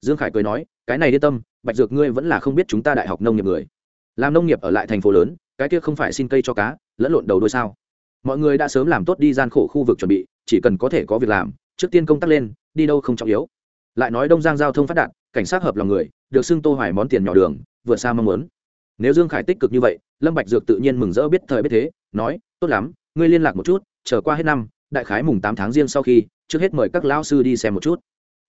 dương khải cười nói, cái này yên tâm, bạch dược ngươi vẫn là không biết chúng ta đại học nông nghiệp người. Làm nông nghiệp ở lại thành phố lớn, cái kia không phải xin cây cho cá, lẫn lộn đầu đôi sao? Mọi người đã sớm làm tốt đi gian khổ khu vực chuẩn bị, chỉ cần có thể có việc làm, trước tiên công tác lên, đi đâu không trọng yếu. Lại nói đông giang giao thông phát đạt, cảnh sát hợp lòng người, được xưng tô hoài món tiền nhỏ đường, vừa xa mong muốn. Nếu dương khải tích cực như vậy, lâm bạch dược tự nhiên mừng rỡ biết thời biết thế, nói, tốt lắm, ngươi liên lạc một chút, chờ qua hết năm, đại khái mùng tám tháng riêng sau khi, trước hết mời các lão sư đi xem một chút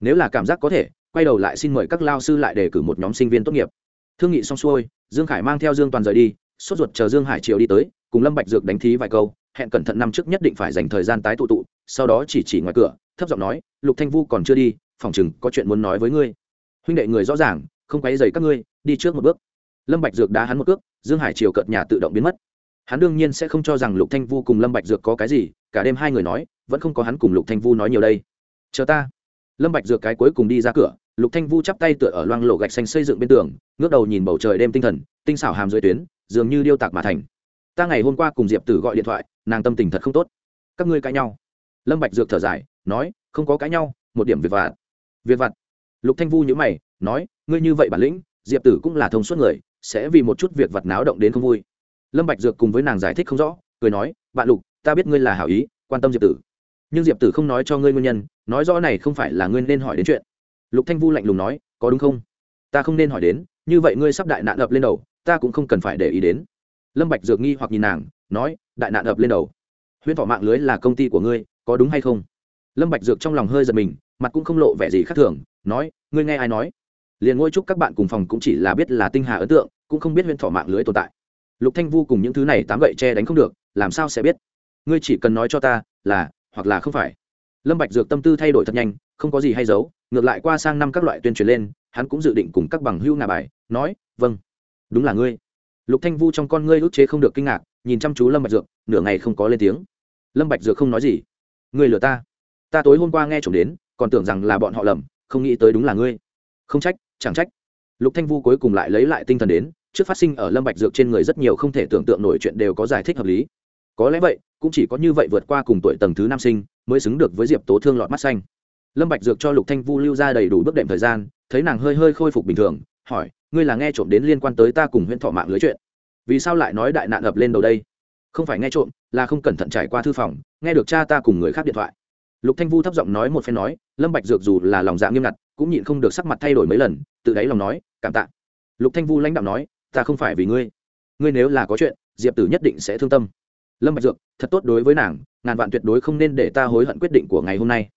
nếu là cảm giác có thể, quay đầu lại xin mời các lao sư lại đề cử một nhóm sinh viên tốt nghiệp. Thương nghị xong xuôi, dương khải mang theo dương toàn rời đi, sốt ruột chờ dương hải triều đi tới, cùng lâm bạch dược đánh thí vài câu, hẹn cẩn thận năm trước nhất định phải dành thời gian tái tụ tụ, sau đó chỉ chỉ ngoài cửa, thấp giọng nói, lục thanh vu còn chưa đi, phòng chừng có chuyện muốn nói với ngươi. Huynh đệ người rõ ràng, không quấy rầy các ngươi, đi trước một bước. Lâm bạch dược đá hắn một cước, dương hải triều cợt nhà tự động biến mất. Hắn đương nhiên sẽ không cho rằng lục thanh vu cùng lâm bạch dược có cái gì, cả đêm hai người nói, vẫn không có hắn cùng lục thanh vu nói nhiều đây. Chờ ta lâm bạch dược cái cuối cùng đi ra cửa, lục thanh vu chắp tay tựa ở loang lộ gạch xanh xây dựng bên tường, ngước đầu nhìn bầu trời đêm tinh thần, tinh xảo hàm dưới tuyến, dường như điêu tạc mà thành. Ta ngày hôm qua cùng diệp tử gọi điện thoại, nàng tâm tình thật không tốt. Các ngươi cãi nhau. Lâm bạch dược thở dài, nói, không có cãi nhau, một điểm việc vặt. Việc vặt. Lục thanh vu nhíu mày, nói, ngươi như vậy bản lĩnh, diệp tử cũng là thông suốt người, sẽ vì một chút việc vặt náo động đến không vui. Lâm bạch dược cùng với nàng giải thích không rõ, cười nói, bạn lục, ta biết ngươi là hảo ý, quan tâm diệp tử nhưng diệp tử không nói cho ngươi nguyên nhân, nói rõ này không phải là ngươi nên hỏi đến chuyện. Lục thanh vu lạnh lùng nói, có đúng không? Ta không nên hỏi đến, như vậy ngươi sắp đại nạn ập lên đầu, ta cũng không cần phải để ý đến. Lâm bạch dược nghi hoặc nhìn nàng, nói, đại nạn ập lên đầu. Huyễn thọ mạng lưới là công ty của ngươi, có đúng hay không? Lâm bạch dược trong lòng hơi giật mình, mặt cũng không lộ vẻ gì khác thường, nói, ngươi nghe ai nói? Liền ngôi chúc các bạn cùng phòng cũng chỉ là biết là tinh hà ấn tượng, cũng không biết huyễn thọ mạng lưới tồn tại. Lục thanh vu cùng những thứ này tám gậy che đánh không được, làm sao sẽ biết? Ngươi chỉ cần nói cho ta là hoặc là không phải. Lâm bạch dược tâm tư thay đổi thật nhanh, không có gì hay giấu, ngược lại qua sang năm các loại tuyên truyền lên, hắn cũng dự định cùng các bằng hữu ngà bài, nói vâng đúng là ngươi. Lục thanh vu trong con ngươi ức chế không được kinh ngạc, nhìn chăm chú lâm bạch dược, nửa ngày không có lên tiếng. Lâm bạch dược không nói gì. Ngươi lừa ta. Ta tối hôm qua nghe trộm đến, còn tưởng rằng là bọn họ lầm, không nghĩ tới đúng là ngươi. Không trách, chẳng trách. Lục thanh vu cuối cùng lại lấy lại tinh thần đến, trước phát sinh ở lâm bạch dược trên người rất nhiều không thể tưởng tượng nổi chuyện đều có giải thích hợp lý có lẽ vậy, cũng chỉ có như vậy vượt qua cùng tuổi tầng thứ nam sinh, mới xứng được với diệp tố thương lọt mắt xanh. Lâm bạch dược cho lục thanh vu lưu ra đầy đủ bước đệm thời gian, thấy nàng hơi hơi khôi phục bình thường, hỏi, ngươi là nghe trộm đến liên quan tới ta cùng huyện thọ mạng lưới chuyện? Vì sao lại nói đại nạn ập lên đầu đây? Không phải nghe trộm, là không cẩn thận trải qua thư phòng, nghe được cha ta cùng người khác điện thoại. Lục thanh vu thấp giọng nói một phen nói, lâm bạch dược dù là lòng dạ nghiêm ngặt, cũng nhịn không được sắc mặt thay đổi mấy lần, tự đáy lòng nói, cảm tạ. Lục thanh vu lãnh đạm nói, ta không phải vì ngươi. Ngươi nếu là có chuyện, diệp tử nhất định sẽ thương tâm lâm bạch dược, thật tốt đối với nàng, ngàn vạn tuyệt đối không nên để ta hối hận quyết định của ngày hôm nay.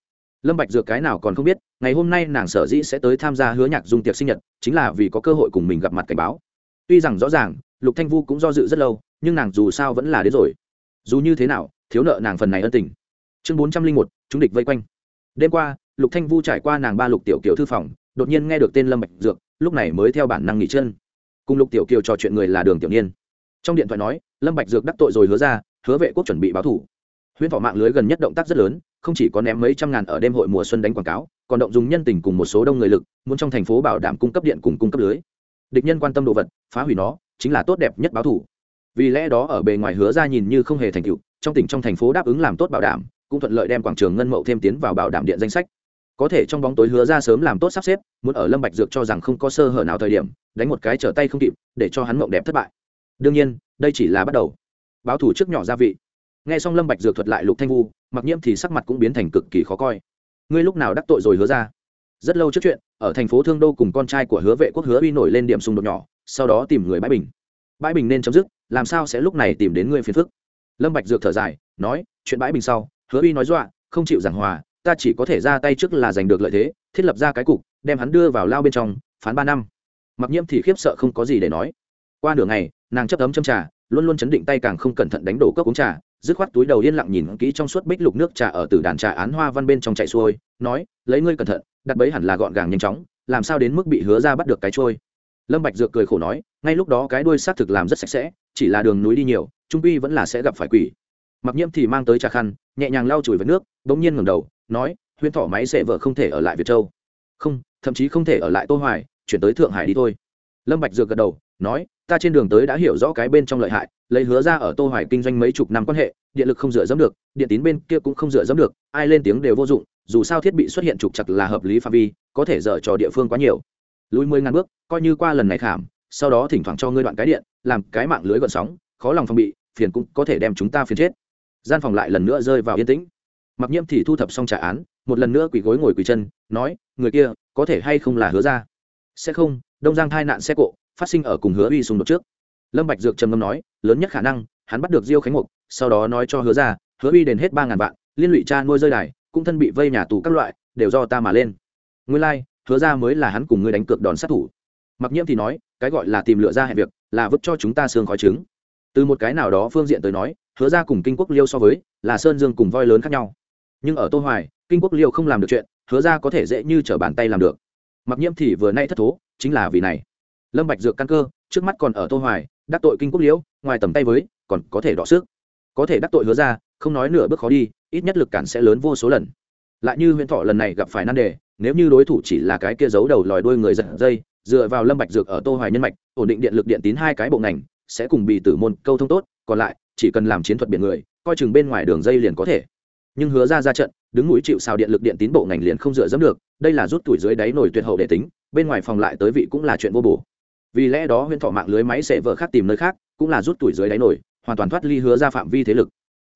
Lâm bạch dược cái nào còn không biết, ngày hôm nay nàng sở dĩ sẽ tới tham gia hứa nhạc dung tiệc sinh nhật, chính là vì có cơ hội cùng mình gặp mặt cảnh báo. Tuy rằng rõ ràng, lục thanh vu cũng do dự rất lâu, nhưng nàng dù sao vẫn là đến rồi. Dù như thế nào, thiếu nợ nàng phần này ân tình. Chương bốn trăm linh một, chúng địch vây quanh. Đêm qua, lục thanh vu trải qua nàng ba lục tiểu kiều thư phòng, đột nhiên nghe được tên lâm bạch dược, lúc này mới theo bản năng nghỉ chân. Cùng lục tiểu kiều trò chuyện người là đường tiểu niên. Trong điện thoại nói, lâm bạch dược đắc tội rồi hứa ra hứa vệ quốc chuẩn bị báo thủ. Huyễn thọ mạng lưới gần nhất động tác rất lớn, không chỉ có ném mấy trăm ngàn ở đêm hội mùa xuân đánh quảng cáo, còn động dùng nhân tình cùng một số đông người lực, muốn trong thành phố bảo đảm cung cấp điện cùng cung cấp lưới. Địch nhân quan tâm đồ vật, phá hủy nó, chính là tốt đẹp nhất báo thủ. Vì lẽ đó ở bề ngoài hứa ra nhìn như không hề thành tựu, trong tỉnh trong thành phố đáp ứng làm tốt bảo đảm, cũng thuận lợi đem quảng trường ngân mậu thêm tiến vào bảo đảm điện danh sách. Có thể trong bóng tối hứa ra sớm làm tốt sắp xếp, muốn ở lâm bạch dược cho rằng không có sơ hở nào thời điểm, đánh một cái trở tay không kịp, để cho hắn mộng đẹp thất bại. Đương nhiên, đây chỉ là bắt đầu báo thủ trước nhỏ gia vị. Nghe xong lâm bạch dược thuật lại lục thanh vu, mặc nhiễm thì sắc mặt cũng biến thành cực kỳ khó coi. Ngươi lúc nào đắc tội rồi hứa ra? Rất lâu trước chuyện, ở thành phố thương đô cùng con trai của hứa vệ quốc hứa uy nổi lên điểm xung đột nhỏ, sau đó tìm người bãi bình. Bãi bình nên chấm dứt, làm sao sẽ lúc này tìm đến ngươi phiền phức? Lâm bạch dược thở dài, nói, chuyện bãi bình sau, hứa uy nói dọa, không chịu giảng hòa, ta chỉ có thể ra tay trước là giành được lợi thế, thiết lập ra cái cục, đem hắn đưa vào lao bên trong, phán ba năm. Mặc nhiễm thì khiếp sợ không có gì để nói. Qua nửa ngày nàng chấp ấm châm trà, luôn luôn chấn định tay càng không cẩn thận đánh đổ cốc uống trà, dứt khoát túi đầu yên lặng nhìn kỹ trong suốt bích lục nước trà ở từ đàn trà án hoa văn bên trong chạy xuôi, nói, lấy ngươi cẩn thận, đặt bấy hẳn là gọn gàng nhanh chóng, làm sao đến mức bị hứa ra bắt được cái trôi lâm bạch dược cười khổ nói, ngay lúc đó cái đuôi sát thực làm rất sạch sẽ, chỉ là đường núi đi nhiều, trung quy vẫn là sẽ gặp phải quỷ. Mặc nhiễm thì mang tới trà khăn, nhẹ nhàng lau chùi với nước đống nhiên ngẩng đầu, nói huyên thỏ máy sẽ vợ không thể ở lại việt châu. Không, thậm chí không thể ở lại tô hoài, chuyển tới thượng hải đi thôi. Lâm bạch dược gật đầu, nói ta trên đường tới đã hiểu rõ cái bên trong lợi hại, lấy hứa ra ở tô hoài kinh doanh mấy chục năm quan hệ, điện lực không dựa dẫm được, điện tín bên kia cũng không dựa dẫm được, ai lên tiếng đều vô dụng, dù sao thiết bị xuất hiện trục chặt là hợp lý phạm vi, có thể dở trò địa phương quá nhiều. Lùi mười ngàn bước, coi như qua lần này khảm, sau đó thỉnh thoảng cho ngươi đoạn cái điện, làm cái mạng lưới gợn sóng, khó lòng phòng bị, phiền cũng có thể đem chúng ta phiền chết. Gian phòng lại lần nữa rơi vào yên tĩnh. Mặc nhiễm thì thu thập xong trả án, một lần nữa quỳ gối ngồi quỳ chân, nói, người kia, có thể hay không là hứa ra? Sẽ không, đông giang thai nạn xe cộ phát sinh ở cùng hứa uy xung đột trước. Lâm bạch dược trầm ngâm nói lớn nhất khả năng hắn bắt được diêu khánh mục sau đó nói cho hứa ra hứa uy đền hết ba ngàn vạn liên lụy cha nuôi rơi đài cũng thân bị vây nhà tù các loại đều do ta mà lên. Nguyên lai like, hứa ra mới là hắn cùng ngươi đánh cược đòn sát thủ. Mặc nhiễm thì nói cái gọi là tìm lựa ra hẹn việc là vứt cho chúng ta xương khói trứng. Từ một cái nào đó phương diện tới nói hứa ra cùng kinh quốc liêu so với là sơn dương cùng voi lớn khác nhau. Nhưng ở tô hoài kinh quốc liêu không làm được chuyện hứa ra có thể dễ như trở bàn tay làm được. Mặc nhiễm thì vừa nay thất thố chính là vì này lâm bạch dược căn cơ, trước mắt còn ở tô hoài, đắc tội kinh quốc liễu, ngoài tầm tay với, còn có thể đọ sức. Có thể đắc tội hứa ra, không nói nửa bước khó đi, ít nhất lực cản sẽ lớn vô số lần. Lại như huyện thọ lần này gặp phải nan đề, nếu như đối thủ chỉ là cái kia giấu đầu lòi đuôi người giật dây, dựa vào lâm bạch dược ở tô hoài nhân mạch, ổn định điện lực điện tín hai cái bộ ngành, sẽ cùng bị tử môn câu thông tốt, còn lại, chỉ cần làm chiến thuật biển người, coi chừng bên ngoài đường dây liền có thể. Nhưng hứa ra ra trận, đứng núi chịu sao điện lực điện tín bộ ngành liền không dựa dẫm được, đây là rút tuổi dưới đáy nổi tuyệt hậu để tính, bên ngoài phòng lại tới vị cũng là chuyện vô bổ vì lẽ đó huyện thọ mạng lưới máy sẽ vợ khác tìm nơi khác, cũng là rút tuổi dưới đáy nổi, hoàn toàn thoát ly hứa ra phạm vi thế lực.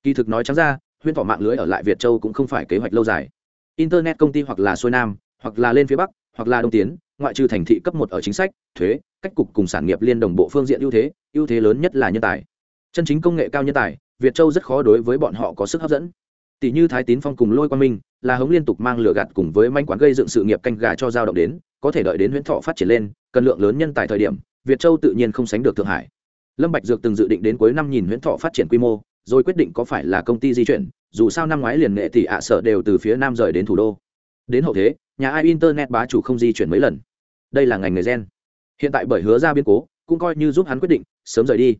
Kỳ thực nói trắng ra huyện thọ mạng lưới ở lại việt châu cũng không phải kế hoạch lâu dài. Internet công ty hoặc là xuôi nam, hoặc là lên phía bắc, hoặc là đông tiến, ngoại trừ thành thị cấp một ở chính sách, thuế, cách cục cùng sản nghiệp liên đồng bộ phương diện ưu thế ưu thế lớn nhất là nhân tài. Chân chính công nghệ cao nhân tài, việt châu rất khó đối với bọn họ có sức hấp dẫn. Tỷ như thái tín phong cùng lôi quang minh là hống liên tục mang lửa gạt cùng với manh quán gây dựng sự nghiệp canh gà cho giao động đến, có thể đợi đến huyễn thọ phát triển lên, cần lượng lớn nhân tài thời điểm, việt châu tự nhiên không sánh được thượng hải. Lâm bạch dược từng dự định đến cuối năm nhìn huyễn thọ phát triển quy mô, rồi quyết định có phải là công ty di chuyển, dù sao năm ngoái liền nghệ tỷ ạ sợ đều từ phía nam rời đến thủ đô. Đến hậu thế, nhà ai internet bá chủ không di chuyển mấy lần. Đây là ngành nghề gen. Hiện tại bởi hứa ra biến cố, cũng coi như giúp hắn quyết định, sớm rời đi.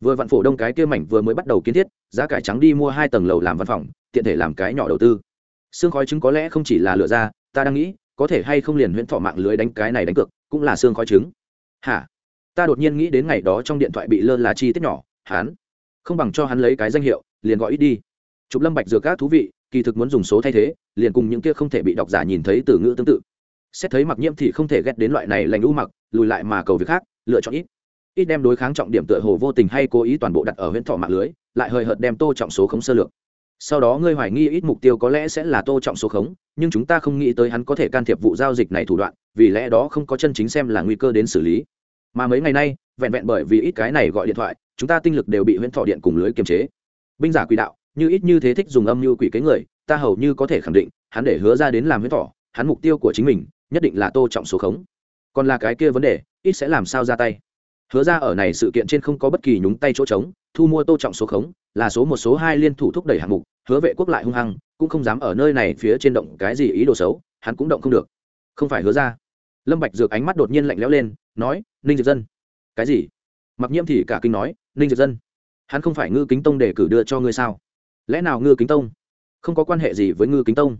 Vừa vạn phổ đông cái kia mảnh vừa mới bắt đầu kiến thiết, giá cải trắng đi mua hai tầng lầu làm văn phòng, tiện thể làm cái nhỏ đầu tư xương khói trứng có lẽ không chỉ là lựa ra ta đang nghĩ, có thể hay không liền huyễn thọ mạng lưới đánh cái này đánh cược, cũng là xương khói trứng. Hả? Ta đột nhiên nghĩ đến ngày đó trong điện thoại bị lơ là chi tiết nhỏ, hắn không bằng cho hắn lấy cái danh hiệu, liền gọi ít đi. Chụp lâm bạch dược các thú vị, kỳ thực muốn dùng số thay thế, liền cùng những kia không thể bị độc giả nhìn thấy từ ngữ tương tự. Xét thấy mặc nhiễm thì không thể ghét đến loại này lành u mặc, lùi lại mà cầu việc khác, lựa chọn ít. Ít đem đối kháng trọng điểm tựa hồ vô tình hay cố ý toàn bộ đặt ở huyễn thọ mạng lưới, lại hơi hợt đem tô trọng số khống sơ lược sau đó ngươi hoài nghi ít mục tiêu có lẽ sẽ là tô trọng số khống, nhưng chúng ta không nghĩ tới hắn có thể can thiệp vụ giao dịch này thủ đoạn, vì lẽ đó không có chân chính xem là nguy cơ đến xử lý. Mà mấy ngày nay, vẹn vẹn bởi vì ít cái này gọi điện thoại, chúng ta tinh lực đều bị huyễn thọ điện cùng lưới kiềm chế. Binh giả quỷ đạo, như ít như thế thích dùng âm như quỷ kế người, ta hầu như có thể khẳng định, hắn để hứa ra đến làm huyễn thọ, hắn mục tiêu của chính mình, nhất định là tô trọng số khống. Còn là cái kia vấn đề, ít sẽ làm sao ra tay? Hứa ra ở này sự kiện trên không có bất kỳ nhúng tay chỗ trống, thu mua tô trọng số khống, là số một, số hai liên thủ thúc đẩy hạng mục hứa vệ quốc lại hung hăng, cũng không dám ở nơi này phía trên động cái gì ý đồ xấu, hắn cũng động không được. Không phải hứa ra. Lâm bạch dược ánh mắt đột nhiên lạnh lẽo lên, nói, ninh diệp dân. Cái gì? Mặc nhiễm thì cả kinh nói, ninh diệp dân, hắn không phải ngư kính tông để cử đưa cho ngươi sao? Lẽ nào ngư kính tông không có quan hệ gì với ngư kính tông?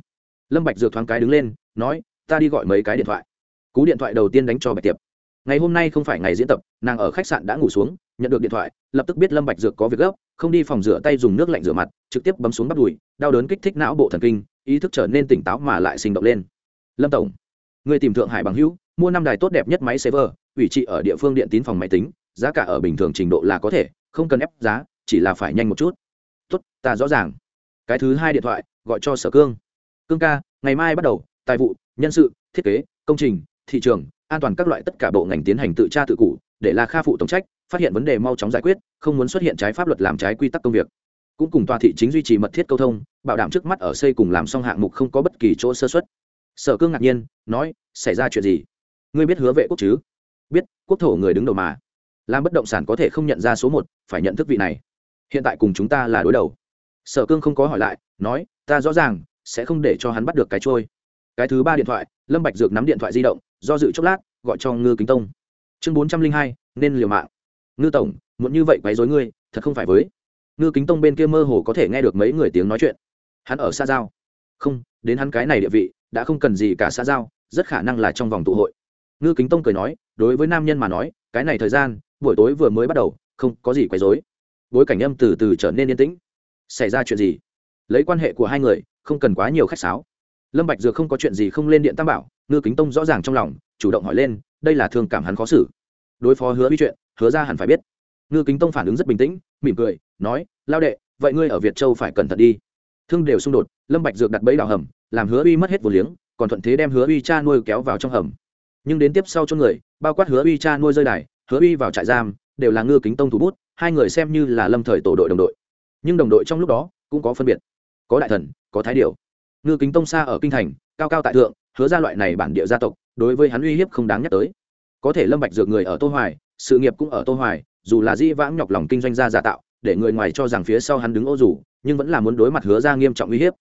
Lâm bạch dược thoáng cái đứng lên, nói, ta đi gọi mấy cái điện thoại. Cú điện thoại đầu tiên đánh cho bạch tiệp. Ngày hôm nay không phải ngày diễn tập, nàng ở khách sạn đã ngủ xuống nhận được điện thoại, lập tức biết lâm bạch dược có việc gấp, không đi phòng rửa tay dùng nước lạnh rửa mặt, trực tiếp bấm xuống bắt đùi, đau đớn kích thích não bộ thần kinh, ý thức trở nên tỉnh táo mà lại sinh động lên. Lâm tổng, người tìm thượng hải bằng hữu, mua năm đài tốt đẹp nhất máy server ủy trị ở địa phương điện tín phòng máy tính, giá cả ở bình thường trình độ là có thể, không cần ép giá, chỉ là phải nhanh một chút. Tốt, ta rõ ràng. Cái thứ hai điện thoại, gọi cho sở cương. Cương ca, ngày mai bắt đầu, tài vụ, nhân sự, thiết kế, công trình, thị trường, an toàn các loại tất cả bộ ngành tiến hành tự tra tự cụ để là kha phụ tổng trách phát hiện vấn đề mau chóng giải quyết, không muốn xuất hiện trái pháp luật làm trái quy tắc công việc. Cũng cùng tòa thị chính duy trì mật thiết câu thông, bảo đảm trước mắt ở xây cùng làm xong hạng mục không có bất kỳ chỗ sơ xuất sở cương ngạc nhiên, nói, xảy ra chuyện gì? Ngươi biết hứa vệ quốc chứ? Biết, quốc thổ người đứng đầu mà. Làm bất động sản có thể không nhận ra số một, phải nhận thức vị này. Hiện tại cùng chúng ta là đối đầu. Sở cương không có hỏi lại, nói, ta rõ ràng, sẽ không để cho hắn bắt được cái trôi. Cái thứ ba điện thoại, lâm bạch dược nắm điện thoại di động, do dự chốc lát, gọi cho ngư kính tông. Chương bốn trăm linh hai, nên liều mạng ngư tổng muốn như vậy quấy rối ngươi, thật không phải với. Ngư kính tông bên kia mơ hồ có thể nghe được mấy người tiếng nói chuyện. Hắn ở xa giao. Không, đến hắn cái này địa vị, đã không cần gì cả xa giao, rất khả năng là trong vòng tụ hội. Ngư kính tông cười nói, đối với nam nhân mà nói, cái này thời gian, buổi tối vừa mới bắt đầu, không có gì quấy rối. Bối cảnh âm từ từ trở nên yên tĩnh. Xảy ra chuyện gì? Lấy quan hệ của hai người, không cần quá nhiều khách sáo. Lâm bạch dược không có chuyện gì không lên điện tam bảo, ngư kính tông rõ ràng trong lòng, chủ động hỏi lên, đây là thương cảm hắn khó xử. Đối phó hứa uy chuyện hứa ra hẳn phải biết. Ngư kính tông phản ứng rất bình tĩnh, mỉm cười, nói, lao đệ, vậy ngươi ở việt châu phải cẩn thận đi. Thương đều xung đột, lâm bạch dược đặt bẫy đào hầm, làm hứa uy mất hết vô liếng, còn thuận thế đem hứa uy cha nuôi kéo vào trong hầm. Nhưng đến tiếp sau cho người, bao quát hứa uy cha nuôi rơi đài, hứa uy vào trại giam, đều là ngư kính tông thủ bút, hai người xem như là lâm thời tổ đội đồng đội. Nhưng đồng đội trong lúc đó, cũng có phân biệt. Có đại thần, có thái điểu ngư kính tông xa ở kinh thành, cao cao tại thượng, hứa ra loại này bản địa gia tộc, đối với hắn uy hiếp không đáng nhắc tới. Có thể lâm bạch dược người ở tô hoài sự nghiệp cũng ở tô hoài dù là di vãng nhọc lòng kinh doanh ra giả tạo để người ngoài cho rằng phía sau hắn đứng ô dù, nhưng vẫn là muốn đối mặt hứa ra nghiêm trọng uy hiếp.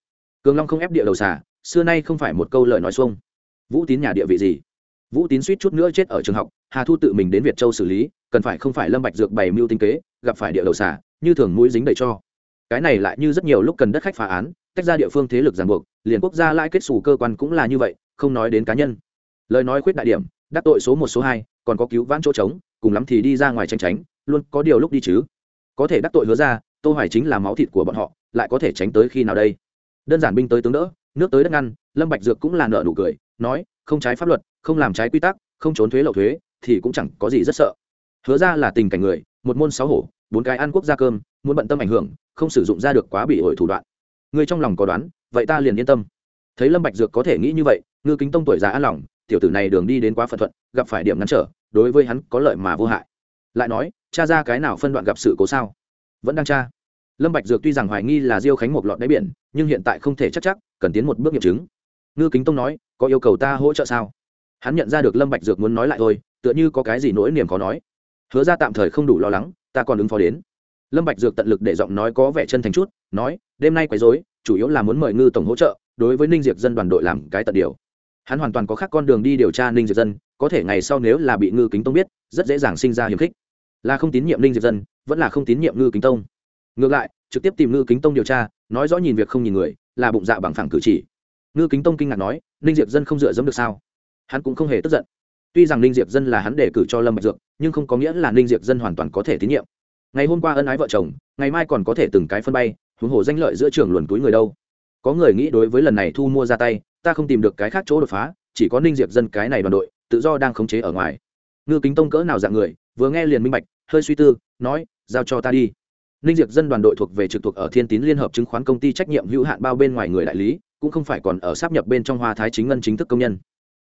Cường long không ép địa đầu xà xưa nay không phải một câu lời nói xuông. Vũ tín nhà địa vị gì? Vũ tín suýt chút nữa chết ở trường học hà thu tự mình đến việt châu xử lý cần phải không phải lâm bạch dược bày mưu tinh kế gặp phải địa đầu xà như thường mũi dính đầy cho. Cái này lại như rất nhiều lúc cần đất khách phá án tách ra địa phương thế lực ràng buộc liền quốc gia lãi kết xù cơ quan cũng là như vậy không nói đến cá nhân. Lời nói khuyết đại điểm đắc tội số một số hai còn có cứu vãn chỗ trống cùng lắm thì đi ra ngoài tranh tránh, luôn có điều lúc đi chứ. Có thể đắc tội hứa ra, tô hoài chính là máu thịt của bọn họ, lại có thể tránh tới khi nào đây? Đơn giản binh tới tướng đỡ, nước tới đất ngăn, lâm bạch dược cũng là nợ nụ cười, nói, không trái pháp luật, không làm trái quy tắc, không trốn thuế lậu thuế, thì cũng chẳng có gì rất sợ. Hứa ra là tình cảnh người, một môn sáu hổ, bốn cái ăn quốc gia cơm, muốn bận tâm ảnh hưởng, không sử dụng ra được quá bị ổi thủ đoạn. Người trong lòng có đoán, vậy ta liền yên tâm. Thấy lâm bạch dược có thể nghĩ như vậy, ngư kính tông tuổi già an lòng, tiểu tử này đường đi đến quá phận thuận, gặp phải điểm ngăn trở đối với hắn có lợi mà vô hại. Lại nói, cha ra cái nào phân đoạn gặp sự cố sao? Vẫn đang tra lâm bạch dược tuy rằng hoài nghi là diêu khánh một lọt đáy biển, nhưng hiện tại không thể chắc chắc, cần tiến một bước nghiệm chứng. Ngư kính tông nói, có yêu cầu ta hỗ trợ sao? Hắn nhận ra được lâm bạch dược muốn nói lại thôi, tựa như có cái gì nỗi niềm khó nói. Hứa ra tạm thời không đủ lo lắng, ta còn ứng phó đến. Lâm bạch dược tận lực để giọng nói có vẻ chân thành chút, nói, đêm nay quấy rối, chủ yếu là muốn mời ngư tổng hỗ trợ, đối với ninh diệp dân đoàn đội làm cái tận điều. Hắn hoàn toàn có khác con đường đi điều tra ninh diệp dân có thể ngày sau nếu là bị ngư kính tông biết, rất dễ dàng sinh ra hiềm khích. Là không tín nhiệm ninh diệp dân, vẫn là không tín nhiệm ngư kính tông. Ngược lại, trực tiếp tìm ngư kính tông điều tra, nói rõ nhìn việc không nhìn người, là bụng dạ bằng phẳng cử chỉ. Ngư kính tông kinh ngạc nói, ninh diệp dân không dựa dẫm được sao? Hắn cũng không hề tức giận. Tuy rằng ninh diệp dân là hắn đề cử cho lâm bạch dược, nhưng không có nghĩa là ninh diệp dân hoàn toàn có thể tín nhiệm. Ngày hôm qua ân ái vợ chồng, ngày mai còn có thể từng cái phân bay, huống hồ danh lợi giữa trường luồn túi người đâu. Có người nghĩ đối với lần này thu mua ra tay, ta không tìm được cái khác chỗ đột phá, chỉ có ninh diệp dân cái này đoàn đội tự do đang khống chế ở ngoài. Ngư kính tông cỡ nào dạng người, vừa nghe liền minh bạch, hơi suy tư, nói, giao cho ta đi. Ninh diệp dân đoàn đội thuộc về trực thuộc ở thiên tín liên hợp chứng khoán công ty trách nhiệm hữu hạn bao bên ngoài người đại lý, cũng không phải còn ở sáp nhập bên trong hoa thái chính ngân chính thức công nhân.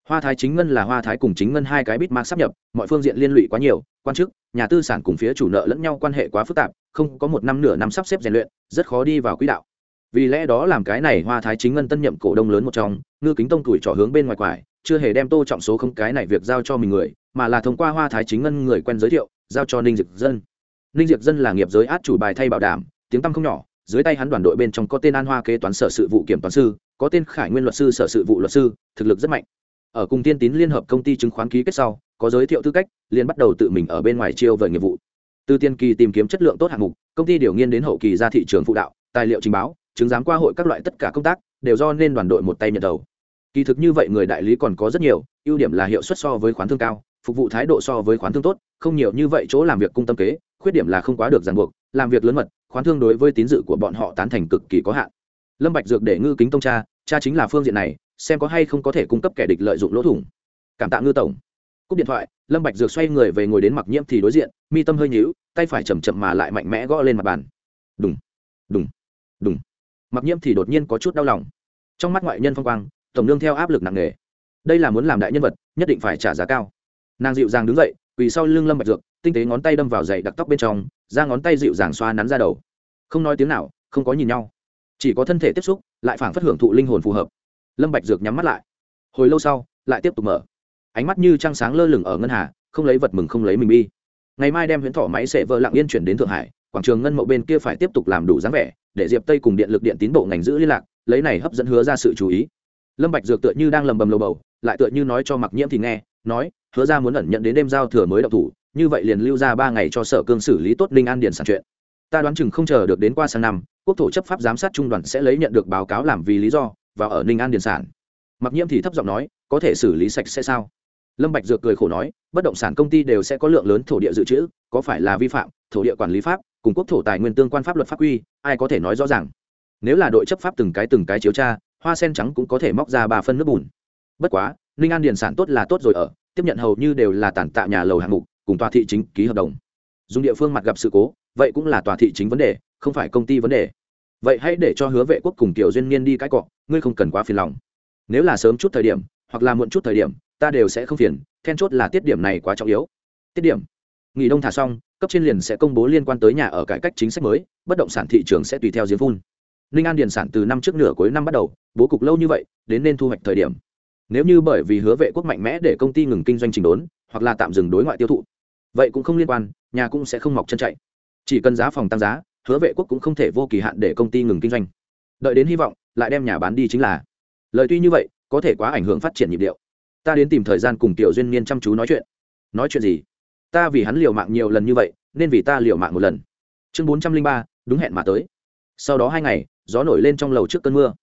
Hoa thái chính ngân là hoa thái cùng chính ngân hai cái bít mạc sắp nhập, mọi phương diện liên lụy quá nhiều, quan chức, nhà tư sản cùng phía chủ nợ lẫn nhau quan hệ quá phức tạp, không có một năm nửa năm sắp xếp rèn luyện, rất khó đi vào quỹ đạo. Vì lẽ đó làm cái này hoa thái chính ngân tân nhậm cổ đông lớn một trong, ngư kính tông tuổi trò hướng bên ngoài quải chưa hề đem tô trọng số không cái này việc giao cho mình người, mà là thông qua hoa thái chính ngân người quen giới thiệu, giao cho ninh diệp dân. Ninh diệp dân là nghiệp giới át chủ bài thay bảo đảm, tiếng tăm không nhỏ, dưới tay hắn đoàn đội bên trong có tên an hoa kế toán sở sự vụ kiểm toán sư, có tên khải nguyên luật sư sở sự vụ luật sư, thực lực rất mạnh. Ở cùng tiên tín liên hợp công ty chứng khoán ký kết sau, có giới thiệu tư cách, liền bắt đầu tự mình ở bên ngoài chiêu về nghiệp vụ. Từ tiên kỳ tìm kiếm chất lượng tốt hạng mục, công ty điều nghiên đến hậu kỳ ra thị trường phụ đạo, tài liệu trình báo, chứng giám qua hội các loại tất cả công tác, đều do nên đoàn đội một tay nhận đầu kỳ thực như vậy người đại lý còn có rất nhiều, ưu điểm là hiệu suất so với khoán thương cao, phục vụ thái độ so với khoán thương tốt, không nhiều như vậy chỗ làm việc cung tâm kế, khuyết điểm là không quá được ràng buộc, làm việc lớn mật, khoán thương đối với tín dự của bọn họ tán thành cực kỳ có hạn. Lâm bạch dược để ngư kính tông cha cha chính là phương diện này, xem có hay không có thể cung cấp kẻ địch lợi dụng lỗ thủng. Cảm tạ ngư tổng. Cúp điện thoại, lâm bạch dược xoay người về ngồi đến mặc nhiễm thì đối diện, mi tâm hơi nhíu, tay phải chậm chậm mà lại mạnh mẽ gõ lên mặt bàn. Đùng đùng đùng. Mặc nhiễm thì đột nhiên có chút đau lòng. Trong mắt ngoại nhân phong quang tổng nương theo áp lực nặng nề. Đây là muốn làm đại nhân vật, nhất định phải trả giá cao. Nàng dịu dàng đứng dậy, quỳ sau lưng lâm bạch dược, tinh tế ngón tay đâm vào dày đặc tóc bên trong ra ngón tay dịu dàng xoa nắn ra đầu. Không nói tiếng nào, không có nhìn nhau. Chỉ có thân thể tiếp xúc, lại phảng phất hưởng thụ linh hồn phù hợp. Lâm bạch dược nhắm mắt lại. Hồi lâu sau, lại tiếp tục mở. Ánh mắt như trăng sáng lơ lửng ở ngân hà, không lấy vật mừng không lấy mình bi. Ngày mai đem huyễn thỏ máy sẽ vợ lặng yên chuyển đến thượng hải, quảng trường ngân mậu bên kia phải tiếp tục làm đủ dáng vẻ, để diệp tây cùng điện lực điện tín bộ ngành giữ liên lạc, lấy này hấp dẫn hứa ra sự chú ý lâm bạch dược tựa như đang lầm bầm lầu bầu, lại tựa như nói cho mặc nhiễm thì nghe, nói, hứa ra muốn ẩn nhận đến đêm giao thừa mới động thủ, như vậy liền lưu ra ba ngày cho sở cương xử lý tốt linh an điền sản chuyện. Ta đoán chừng không chờ được đến qua sang năm, quốc thổ chấp pháp giám sát trung đoàn sẽ lấy nhận được báo cáo làm vì lý do, và ở ninh an điền sản. Mặc nhiễm thì thấp giọng nói, có thể xử lý sạch sẽ sao? Lâm bạch dược cười khổ nói, bất động sản công ty đều sẽ có lượng lớn thổ địa dự trữ, có phải là vi phạm, thổ địa quản lý pháp, cùng quốc thổ tài nguyên tương quan pháp luật pháp quy, ai có thể nói rõ ràng? Nếu là đội chấp pháp từng cái từng cái chiếu tra hoa sen trắng cũng có thể móc ra ba phân nước bùn. Bất quá, ninh an điền sản tốt là tốt rồi ở, tiếp nhận hầu như đều là tàn tạ nhà lầu hạng mục, cùng tòa thị chính ký hợp đồng. Dùng địa phương mặt gặp sự cố, vậy cũng là tòa thị chính vấn đề, không phải công ty vấn đề. Vậy hãy để cho hứa vệ quốc cùng tiểu duyên niên đi cãi cọ, ngươi không cần quá phiền lòng. Nếu là sớm chút thời điểm, hoặc là muộn chút thời điểm, ta đều sẽ không phiền, then chốt là tiết điểm này quá trọng yếu. Tiết điểm. Nghỉ đông thả xong, cấp trên liền sẽ công bố liên quan tới nhà ở cải cách chính sách mới, bất động sản thị trường sẽ tùy theo diễn phun ninh an điền sản từ năm trước nửa cuối năm bắt đầu, bố cục lâu như vậy, đến nên thu hoạch thời điểm. Nếu như bởi vì hứa vệ quốc mạnh mẽ để công ty ngừng kinh doanh trình đốn, hoặc là tạm dừng đối ngoại tiêu thụ, vậy cũng không liên quan, nhà cũng sẽ không mọc chân chạy. Chỉ cần giá phòng tăng giá, hứa vệ quốc cũng không thể vô kỳ hạn để công ty ngừng kinh doanh. Đợi đến hy vọng, lại đem nhà bán đi chính là. Lời tuy như vậy, có thể quá ảnh hưởng phát triển nhịp điệu. Ta đến tìm thời gian cùng tiểu duyên niên chăm chú nói chuyện. Nói chuyện gì? Ta vì hắn liều mạng nhiều lần như vậy, nên vì ta liều mạng một lần. Chương bốn trăm linh ba, đúng hẹn mà tới sau đó hai ngày, gió nổi lên trong lầu trước cơn mưa.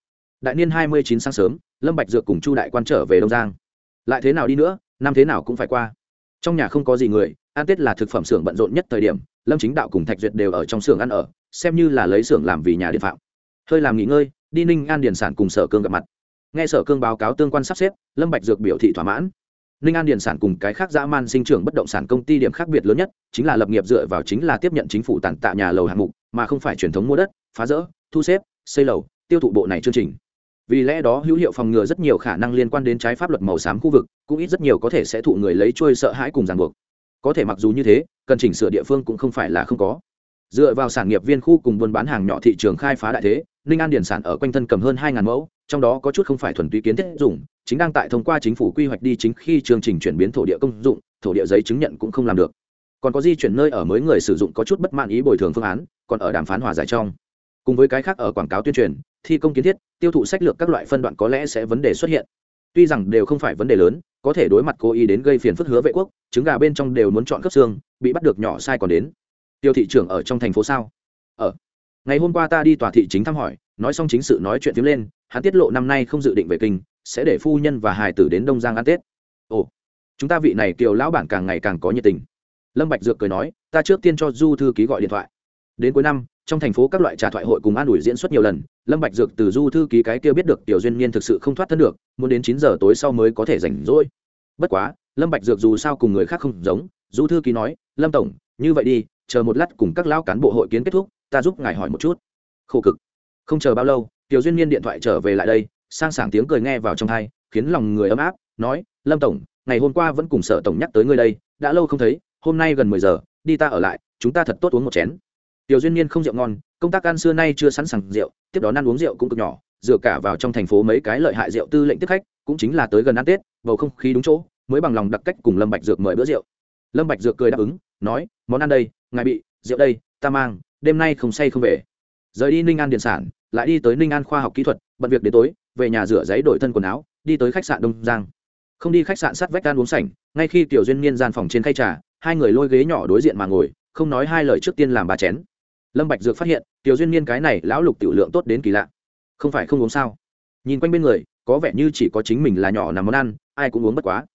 Đại niên hai mươi chín sáng sớm, lâm bạch dược cùng chu đại quan trở về đông giang. Lại thế nào đi nữa, năm thế nào cũng phải qua. Trong nhà không có gì người, ăn tết là thực phẩm xưởng bận rộn nhất thời điểm, lâm chính đạo cùng thạch duyệt đều ở trong xưởng ăn ở, xem như là lấy xưởng làm vì nhà điện phạm. Hơi làm nghỉ ngơi, đi ninh an điền sản cùng sở cương gặp mặt. Nghe sở cương báo cáo tương quan sắp xếp, lâm bạch dược biểu thị thỏa mãn. Ninh an điền sản cùng cái khác dã man sinh trưởng bất động sản công ty điểm khác biệt lớn nhất, chính là lập nghiệp dựa vào chính là tiếp nhận chính phủ tặng tạ nhà lầu hạng mục mà không phải truyền thống mua đất, phá rỡ, thu xếp, xây lầu, tiêu thụ bộ này chương trình. Vì lẽ đó hữu hiệu phòng ngừa rất nhiều khả năng liên quan đến trái pháp luật màu xám khu vực, cũng ít rất nhiều có thể sẽ thụ người lấy trôi sợ hãi cùng ràng buộc. Có thể mặc dù như thế, cần chỉnh sửa địa phương cũng không phải là không có. Dựa vào sản nghiệp viên khu cùng buôn bán hàng nhỏ thị trường khai phá đại thế, ninh an điển sản ở quanh thân cầm hơn hai mẫu, trong đó có chút không phải thuần túy kiến thiết dùng chính đang tại thông qua chính phủ quy hoạch đi chính khi chương trình chuyển biến thổ địa công dụng, thổ địa giấy chứng nhận cũng không làm được. Còn có di chuyển nơi ở mới người sử dụng có chút bất mãn ý bồi thường phương án còn ở đàm phán hòa giải trong. Cùng với cái khác ở quảng cáo tuyên truyền, thi công kiến thiết, tiêu thụ sách lược các loại phân đoạn có lẽ sẽ vấn đề xuất hiện. Tuy rằng đều không phải vấn đề lớn, có thể đối mặt cố ý đến gây phiền phức hứa vệ quốc, trứng gà bên trong đều muốn chọn cấp xương, bị bắt được nhỏ sai còn đến. Tiêu thị trưởng ở trong thành phố sao? Ở. Ngày hôm qua ta đi tòa thị chính thăm hỏi, nói xong chính sự nói chuyện phiếm lên, hắn tiết lộ năm nay không dự định về kinh, sẽ để phu nhân và hài tử đến đông giang ăn tết. Ồ. Chúng ta vị này kiều lão bản càng ngày càng có nhiệt tình. Lâm bạch dược cười nói, ta trước tiên cho du thư ký gọi điện thoại đến cuối năm, trong thành phố các loại trà thoại hội cùng an ủi diễn xuất nhiều lần, lâm bạch dược từ du thư ký cái kia biết được tiểu duyên niên thực sự không thoát thân được, muốn đến chín giờ tối sau mới có thể rảnh rỗi. Bất quá, lâm bạch dược dù sao cùng người khác không giống, du thư ký nói, lâm tổng, như vậy đi, chờ một lát cùng các lão cán bộ hội kiến kết thúc, ta giúp ngài hỏi một chút. Khổ cực. Không chờ bao lâu, tiểu duyên niên điện thoại trở về lại đây, sang sảng tiếng cười nghe vào trong tai khiến lòng người ấm áp, nói, lâm tổng, ngày hôm qua vẫn cùng sở tổng nhắc tới ngươi đây, đã lâu không thấy, hôm nay gần mười giờ, đi ta ở lại, chúng ta thật tốt uống một chén tiểu duyên niên không rượu ngon, công tác ăn xưa nay chưa sẵn sàng rượu, tiếp đó ăn uống rượu cũng cực nhỏ, dựa cả vào trong thành phố mấy cái lợi hại rượu tư lệnh tiếp khách, cũng chính là tới gần ăn tết, bầu không khí đúng chỗ, mới bằng lòng đặc cách cùng lâm bạch dược mời bữa rượu. Lâm bạch dược cười đáp ứng, nói, món ăn đây, ngài bị, rượu đây, ta mang, đêm nay không say không về. Rời đi ninh an điện sản, lại đi tới ninh an khoa học kỹ thuật, bận việc đến tối, về nhà rửa giấy đổi thân quần áo, đi tới khách sạn đông giang. Không đi khách sạn sát vách ăn uống sảnh, ngay khi tiểu duyên niên gian phòng trên khay trà, hai người lôi ghế nhỏ đối diện mà ngồi, không nói hai lời trước tiên làm ba chén lâm bạch dược phát hiện, tiểu duyên niên cái này lão lục tiểu lượng tốt đến kỳ lạ. Không phải không uống sao? Nhìn quanh bên người, có vẻ như chỉ có chính mình là nhỏ nằm món ăn, ai cũng uống bất quá.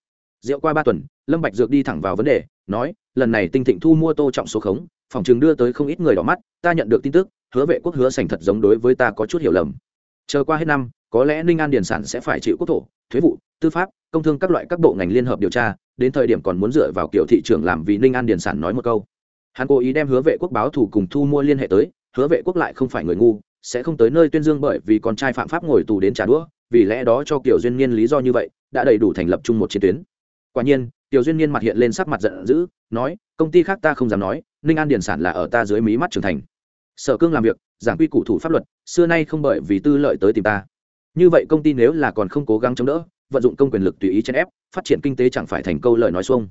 Rượu qua ba tuần, lâm bạch dược đi thẳng vào vấn đề, nói, lần này tinh thịnh thu mua tô trọng số khống, phòng trường đưa tới không ít người đỏ mắt, ta nhận được tin tức, hứa vệ quốc hứa sành thật giống đối với ta có chút hiểu lầm. Chờ qua hết năm, có lẽ ninh an điền sản sẽ phải chịu quốc thổ, thuế vụ, tư pháp, công thương các loại các bộ ngành liên hợp điều tra, đến thời điểm còn muốn dựa vào kiểu thị trường làm vì ninh an điền sản nói một câu hắn cố ý đem hứa vệ quốc báo thủ cùng thu mua liên hệ tới, hứa vệ quốc lại không phải người ngu, sẽ không tới nơi tuyên dương bởi vì con trai phạm pháp ngồi tù đến trả đũa, vì lẽ đó cho kiểu duyên niên lý do như vậy, đã đầy đủ thành lập chung một chiến tuyến. Quả nhiên tiểu duyên niên mặt hiện lên sắc mặt giận dữ, nói, công ty khác ta không dám nói, ninh an điển sản là ở ta dưới mí mắt trưởng thành. Sở cương làm việc, giảng quy củ thủ pháp luật, xưa nay không bởi vì tư lợi tới tìm ta. Như vậy công ty nếu là còn không cố gắng chống đỡ, vận dụng công quyền lực tùy ý chèn ép, phát triển kinh tế chẳng phải thành câu lời nói xuông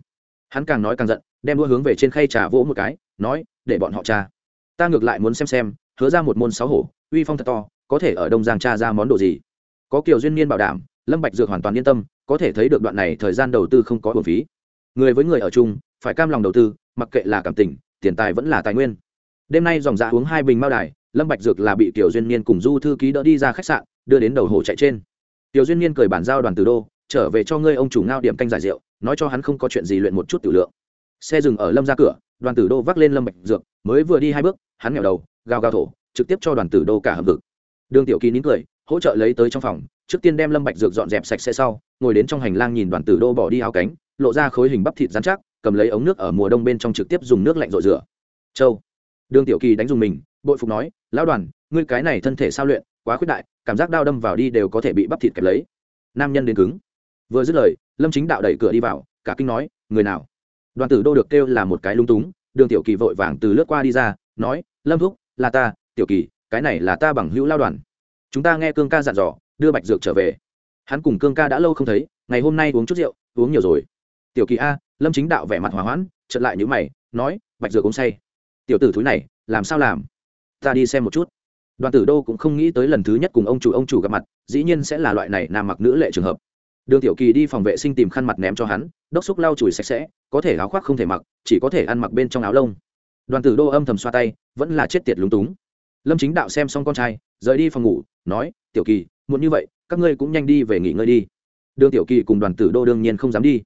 hắn càng nói càng giận, đem đua hướng về trên khay trà vỗ một cái, nói, để bọn họ cha ta ngược lại muốn xem xem, hứa ra một môn sáu hổ, uy phong thật to, có thể ở đông giang cha ra món đồ gì? Có kiều duyên niên bảo đảm, lâm bạch dược hoàn toàn yên tâm, có thể thấy được đoạn này thời gian đầu tư không có hồn phí. Người với người ở chung, phải cam lòng đầu tư, mặc kệ là cảm tình, tiền tài vẫn là tài nguyên. Đêm nay dòng dạ uống hai bình mao đài, lâm bạch dược là bị tiểu duyên niên cùng du thư ký đỡ đi ra khách sạn, đưa đến đầu hồ chạy trên. Tiểu duyên niên cười bản giao đoàn từ đô trở về cho ngươi ông chủ ngao điểm canh giải rượu, nói cho hắn không có chuyện gì luyện một chút tiểu lượng. Xe dừng ở lâm ra cửa, đoàn tử đô vác lên lâm bạch dược, mới vừa đi hai bước, hắn nghèo đầu, gào gào thổ, trực tiếp cho đoàn tử đô cả hầm vực đường tiểu kỳ nín cười, hỗ trợ lấy tới trong phòng, trước tiên đem lâm bạch dược dọn dẹp sạch sẽ sau, ngồi đến trong hành lang nhìn đoàn tử đô bỏ đi áo cánh, lộ ra khối hình bắp thịt rắn chắc, cầm lấy ống nước ở mùa đông bên trong trực tiếp dùng nước lạnh rội rửa. Châu. Đường tiểu kỳ đánh dùng mình, bội phục nói, lão đoàn, ngươi cái này thân thể sao luyện, quá khuyết đại, cảm giác đau đâm vào đi đều có thể bị bắp thịt kẹp lấy. Nam nhân đến cứng vừa dứt lời, lâm chính đạo đẩy cửa đi vào, cả kinh nói, người nào? Đoàn tử đô được kêu là một cái lung túng, đường tiểu kỳ vội vàng từ lướt qua đi ra, nói, lâm thúc, là ta, tiểu kỳ, cái này là ta bằng hữu lao đoàn. Chúng ta nghe cương ca dặn dò, đưa bạch dược trở về. Hắn cùng cương ca đã lâu không thấy, ngày hôm nay uống chút rượu, uống nhiều rồi. Tiểu kỳ a, lâm chính đạo vẻ mặt hòa hoãn chật lại những mày, nói, bạch dược uống say. Tiểu tử thúi này, làm sao làm? Ta đi xem một chút. Đoàn tử đô cũng không nghĩ tới lần thứ nhất cùng ông chủ ông chủ gặp mặt, dĩ nhiên sẽ là loại này nam mặc nữ lệ trường hợp đường tiểu kỳ đi phòng vệ sinh tìm khăn mặt ném cho hắn, đốc xúc lau chùi sạch sẽ, có thể áo khoác không thể mặc, chỉ có thể ăn mặc bên trong áo lông. Đoàn tử đô âm thầm xoa tay, vẫn là chết tiệt lúng túng. Lâm chính đạo xem xong con trai, rời đi phòng ngủ, nói, tiểu kỳ, muộn như vậy, các ngươi cũng nhanh đi về nghỉ ngơi đi. Đường tiểu kỳ cùng đoàn tử đô đương nhiên không dám đi.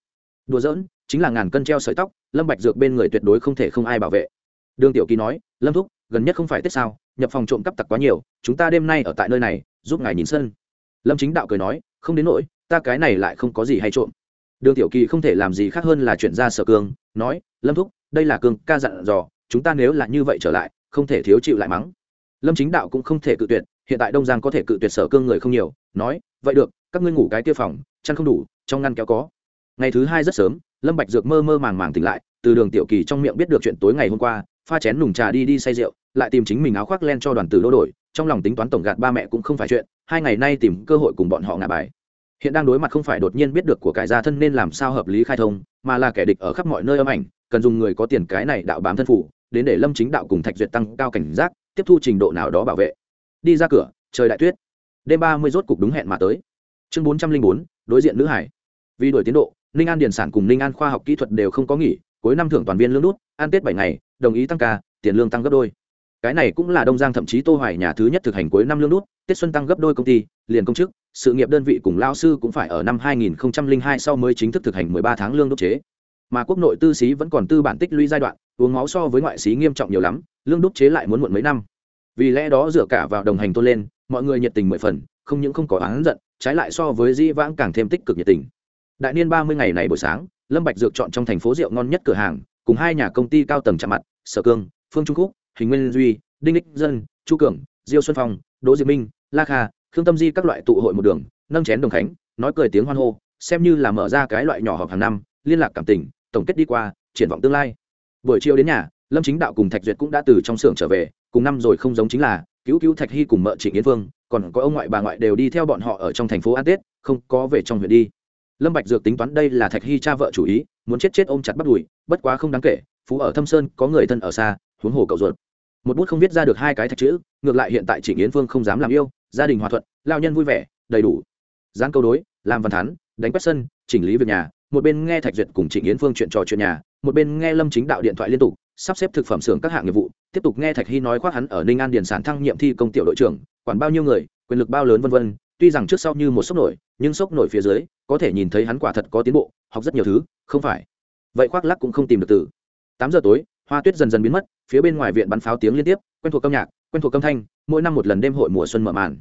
Đùa giỡn, chính là ngàn cân treo sợi tóc, lâm bạch dược bên người tuyệt đối không thể không ai bảo vệ. Đường tiểu kỳ nói, lâm thúc, gần nhất không phải tết sao, nhập phòng trộm cắp tặc quá nhiều, chúng ta đêm nay ở tại nơi này, giúp ngài nhìn sân. Lâm chính đạo cười nói, không đến nỗi ta cái này lại không có gì hay trộm. Đường tiểu kỳ không thể làm gì khác hơn là chuyển ra sở cương, nói, lâm thúc, đây là cương ca dặn dò, chúng ta nếu là như vậy trở lại, không thể thiếu chịu lại mắng. Lâm chính đạo cũng không thể cự tuyệt, hiện tại đông giang có thể cự tuyệt sở cương người không nhiều, nói, vậy được, các ngươi ngủ cái tiêu phòng, chăn không đủ, trong ngăn kéo có. Ngày thứ hai rất sớm, lâm bạch dược mơ mơ màng màng tỉnh lại, từ đường tiểu kỳ trong miệng biết được chuyện tối ngày hôm qua, pha chén nùng trà đi đi say rượu, lại tìm chính mình áo khoác len cho đoàn tử đô đổi, trong lòng tính toán tổng gạt ba mẹ cũng không phải chuyện, hai ngày nay tìm cơ hội cùng bọn họ ngả bài hiện đang đối mặt không phải đột nhiên biết được của cải gia thân nên làm sao hợp lý khai thông, mà là kẻ địch ở khắp mọi nơi âm ảnh, cần dùng người có tiền cái này đạo bám thân phủ, đến để lâm chính đạo cùng thạch duyệt tăng cao cảnh giác, tiếp thu trình độ nào đó bảo vệ. Đi ra cửa, trời đại tuyết. Đêm ba mươi rốt cục đúng hẹn mà tới. Chương bốn trăm linh bốn, đối diện nữ hải. Vì đổi tiến độ, ninh an điền sản cùng ninh an khoa học kỹ thuật đều không có nghỉ, cuối năm thưởng toàn viên lương nút an tết bảy ngày, đồng ý tăng ca, tiền lương tăng gấp đôi. Cái này cũng là đông giang thậm chí tô hoài nhà thứ nhất thực hành cuối năm lương nút tết xuân tăng gấp đôi công ty, liền công chức sự nghiệp đơn vị cùng lao sư cũng phải ở năm 2002 sau mới chính thức thực hành 13 tháng lương đốc chế. Mà quốc nội tư xí vẫn còn tư bản tích lũy giai đoạn, uống máu so với ngoại xí nghiêm trọng nhiều lắm, lương đốc chế lại muốn muộn mấy năm. Vì lẽ đó dựa cả vào đồng hành tôn lên, mọi người nhiệt tình mười phần, không những không có án giận, trái lại so với di vãng càng thêm tích cực nhiệt tình. Đại niên 30 ngày này buổi sáng, lâm bạch dược chọn trong thành phố rượu ngon nhất cửa hàng, cùng hai nhà công ty cao tầng chạm mặt, sở cương, phương trung quốc hình nguyên duy, đinh ích dân, chu cường, diêu xuân phong, đỗ diệp minh, la kha khương tâm di các loại tụ hội một đường, nâng chén đồng khánh, nói cười tiếng hoan hô, xem như là mở ra cái loại nhỏ họp hàng năm, liên lạc cảm tình, tổng kết đi qua, triển vọng tương lai. Buổi chiều đến nhà, lâm chính đạo cùng thạch duyệt cũng đã từ trong xưởng trở về, cùng năm rồi không giống chính là, cứu cứu thạch hy cùng mợ trịnh yến phương, còn có ông ngoại bà ngoại đều đi theo bọn họ ở trong thành phố ăn tết, không có về trong huyện đi. Lâm bạch dược tính toán đây là thạch hy cha vợ chủ ý, muốn chết chết ôm chặt bắt đùi, bất quá không đáng kể, phú ở thâm sơn, có người thân ở xa, huống hồ cậu ruột. Một bút không viết ra được hai cái thạch chữ, ngược lại hiện tại trịnh yến phương không dám làm yêu gia đình hòa thuận, lao nhân vui vẻ, đầy đủ. Gián câu đối làm văn thắn đánh quét sân, chỉnh lý việc nhà, một bên nghe thạch duyệt cùng trịnh yến phương chuyện trò chuyện nhà, một bên nghe lâm chính đạo điện thoại liên tục, sắp xếp thực phẩm xưởng các hạng nghiệp vụ, tiếp tục nghe thạch hy nói khoác hắn ở ninh an điền sản thăng nhiệm thi công tiểu đội trưởng, quản bao nhiêu người, quyền lực bao lớn vân vân, tuy rằng trước sau như một sốc nổi, nhưng sốc nổi phía dưới, có thể nhìn thấy hắn quả thật có tiến bộ, học rất nhiều thứ, không phải. Vậy khoác lắc cũng không tìm được từ. Tám giờ tối, hoa tuyết dần dần biến mất, phía bên ngoài viện bắn pháo tiếng liên tiếp, quen thuộc âm nhạc quen thuộc âm thanh, mỗi năm một lần đêm hội mùa xuân mở màn.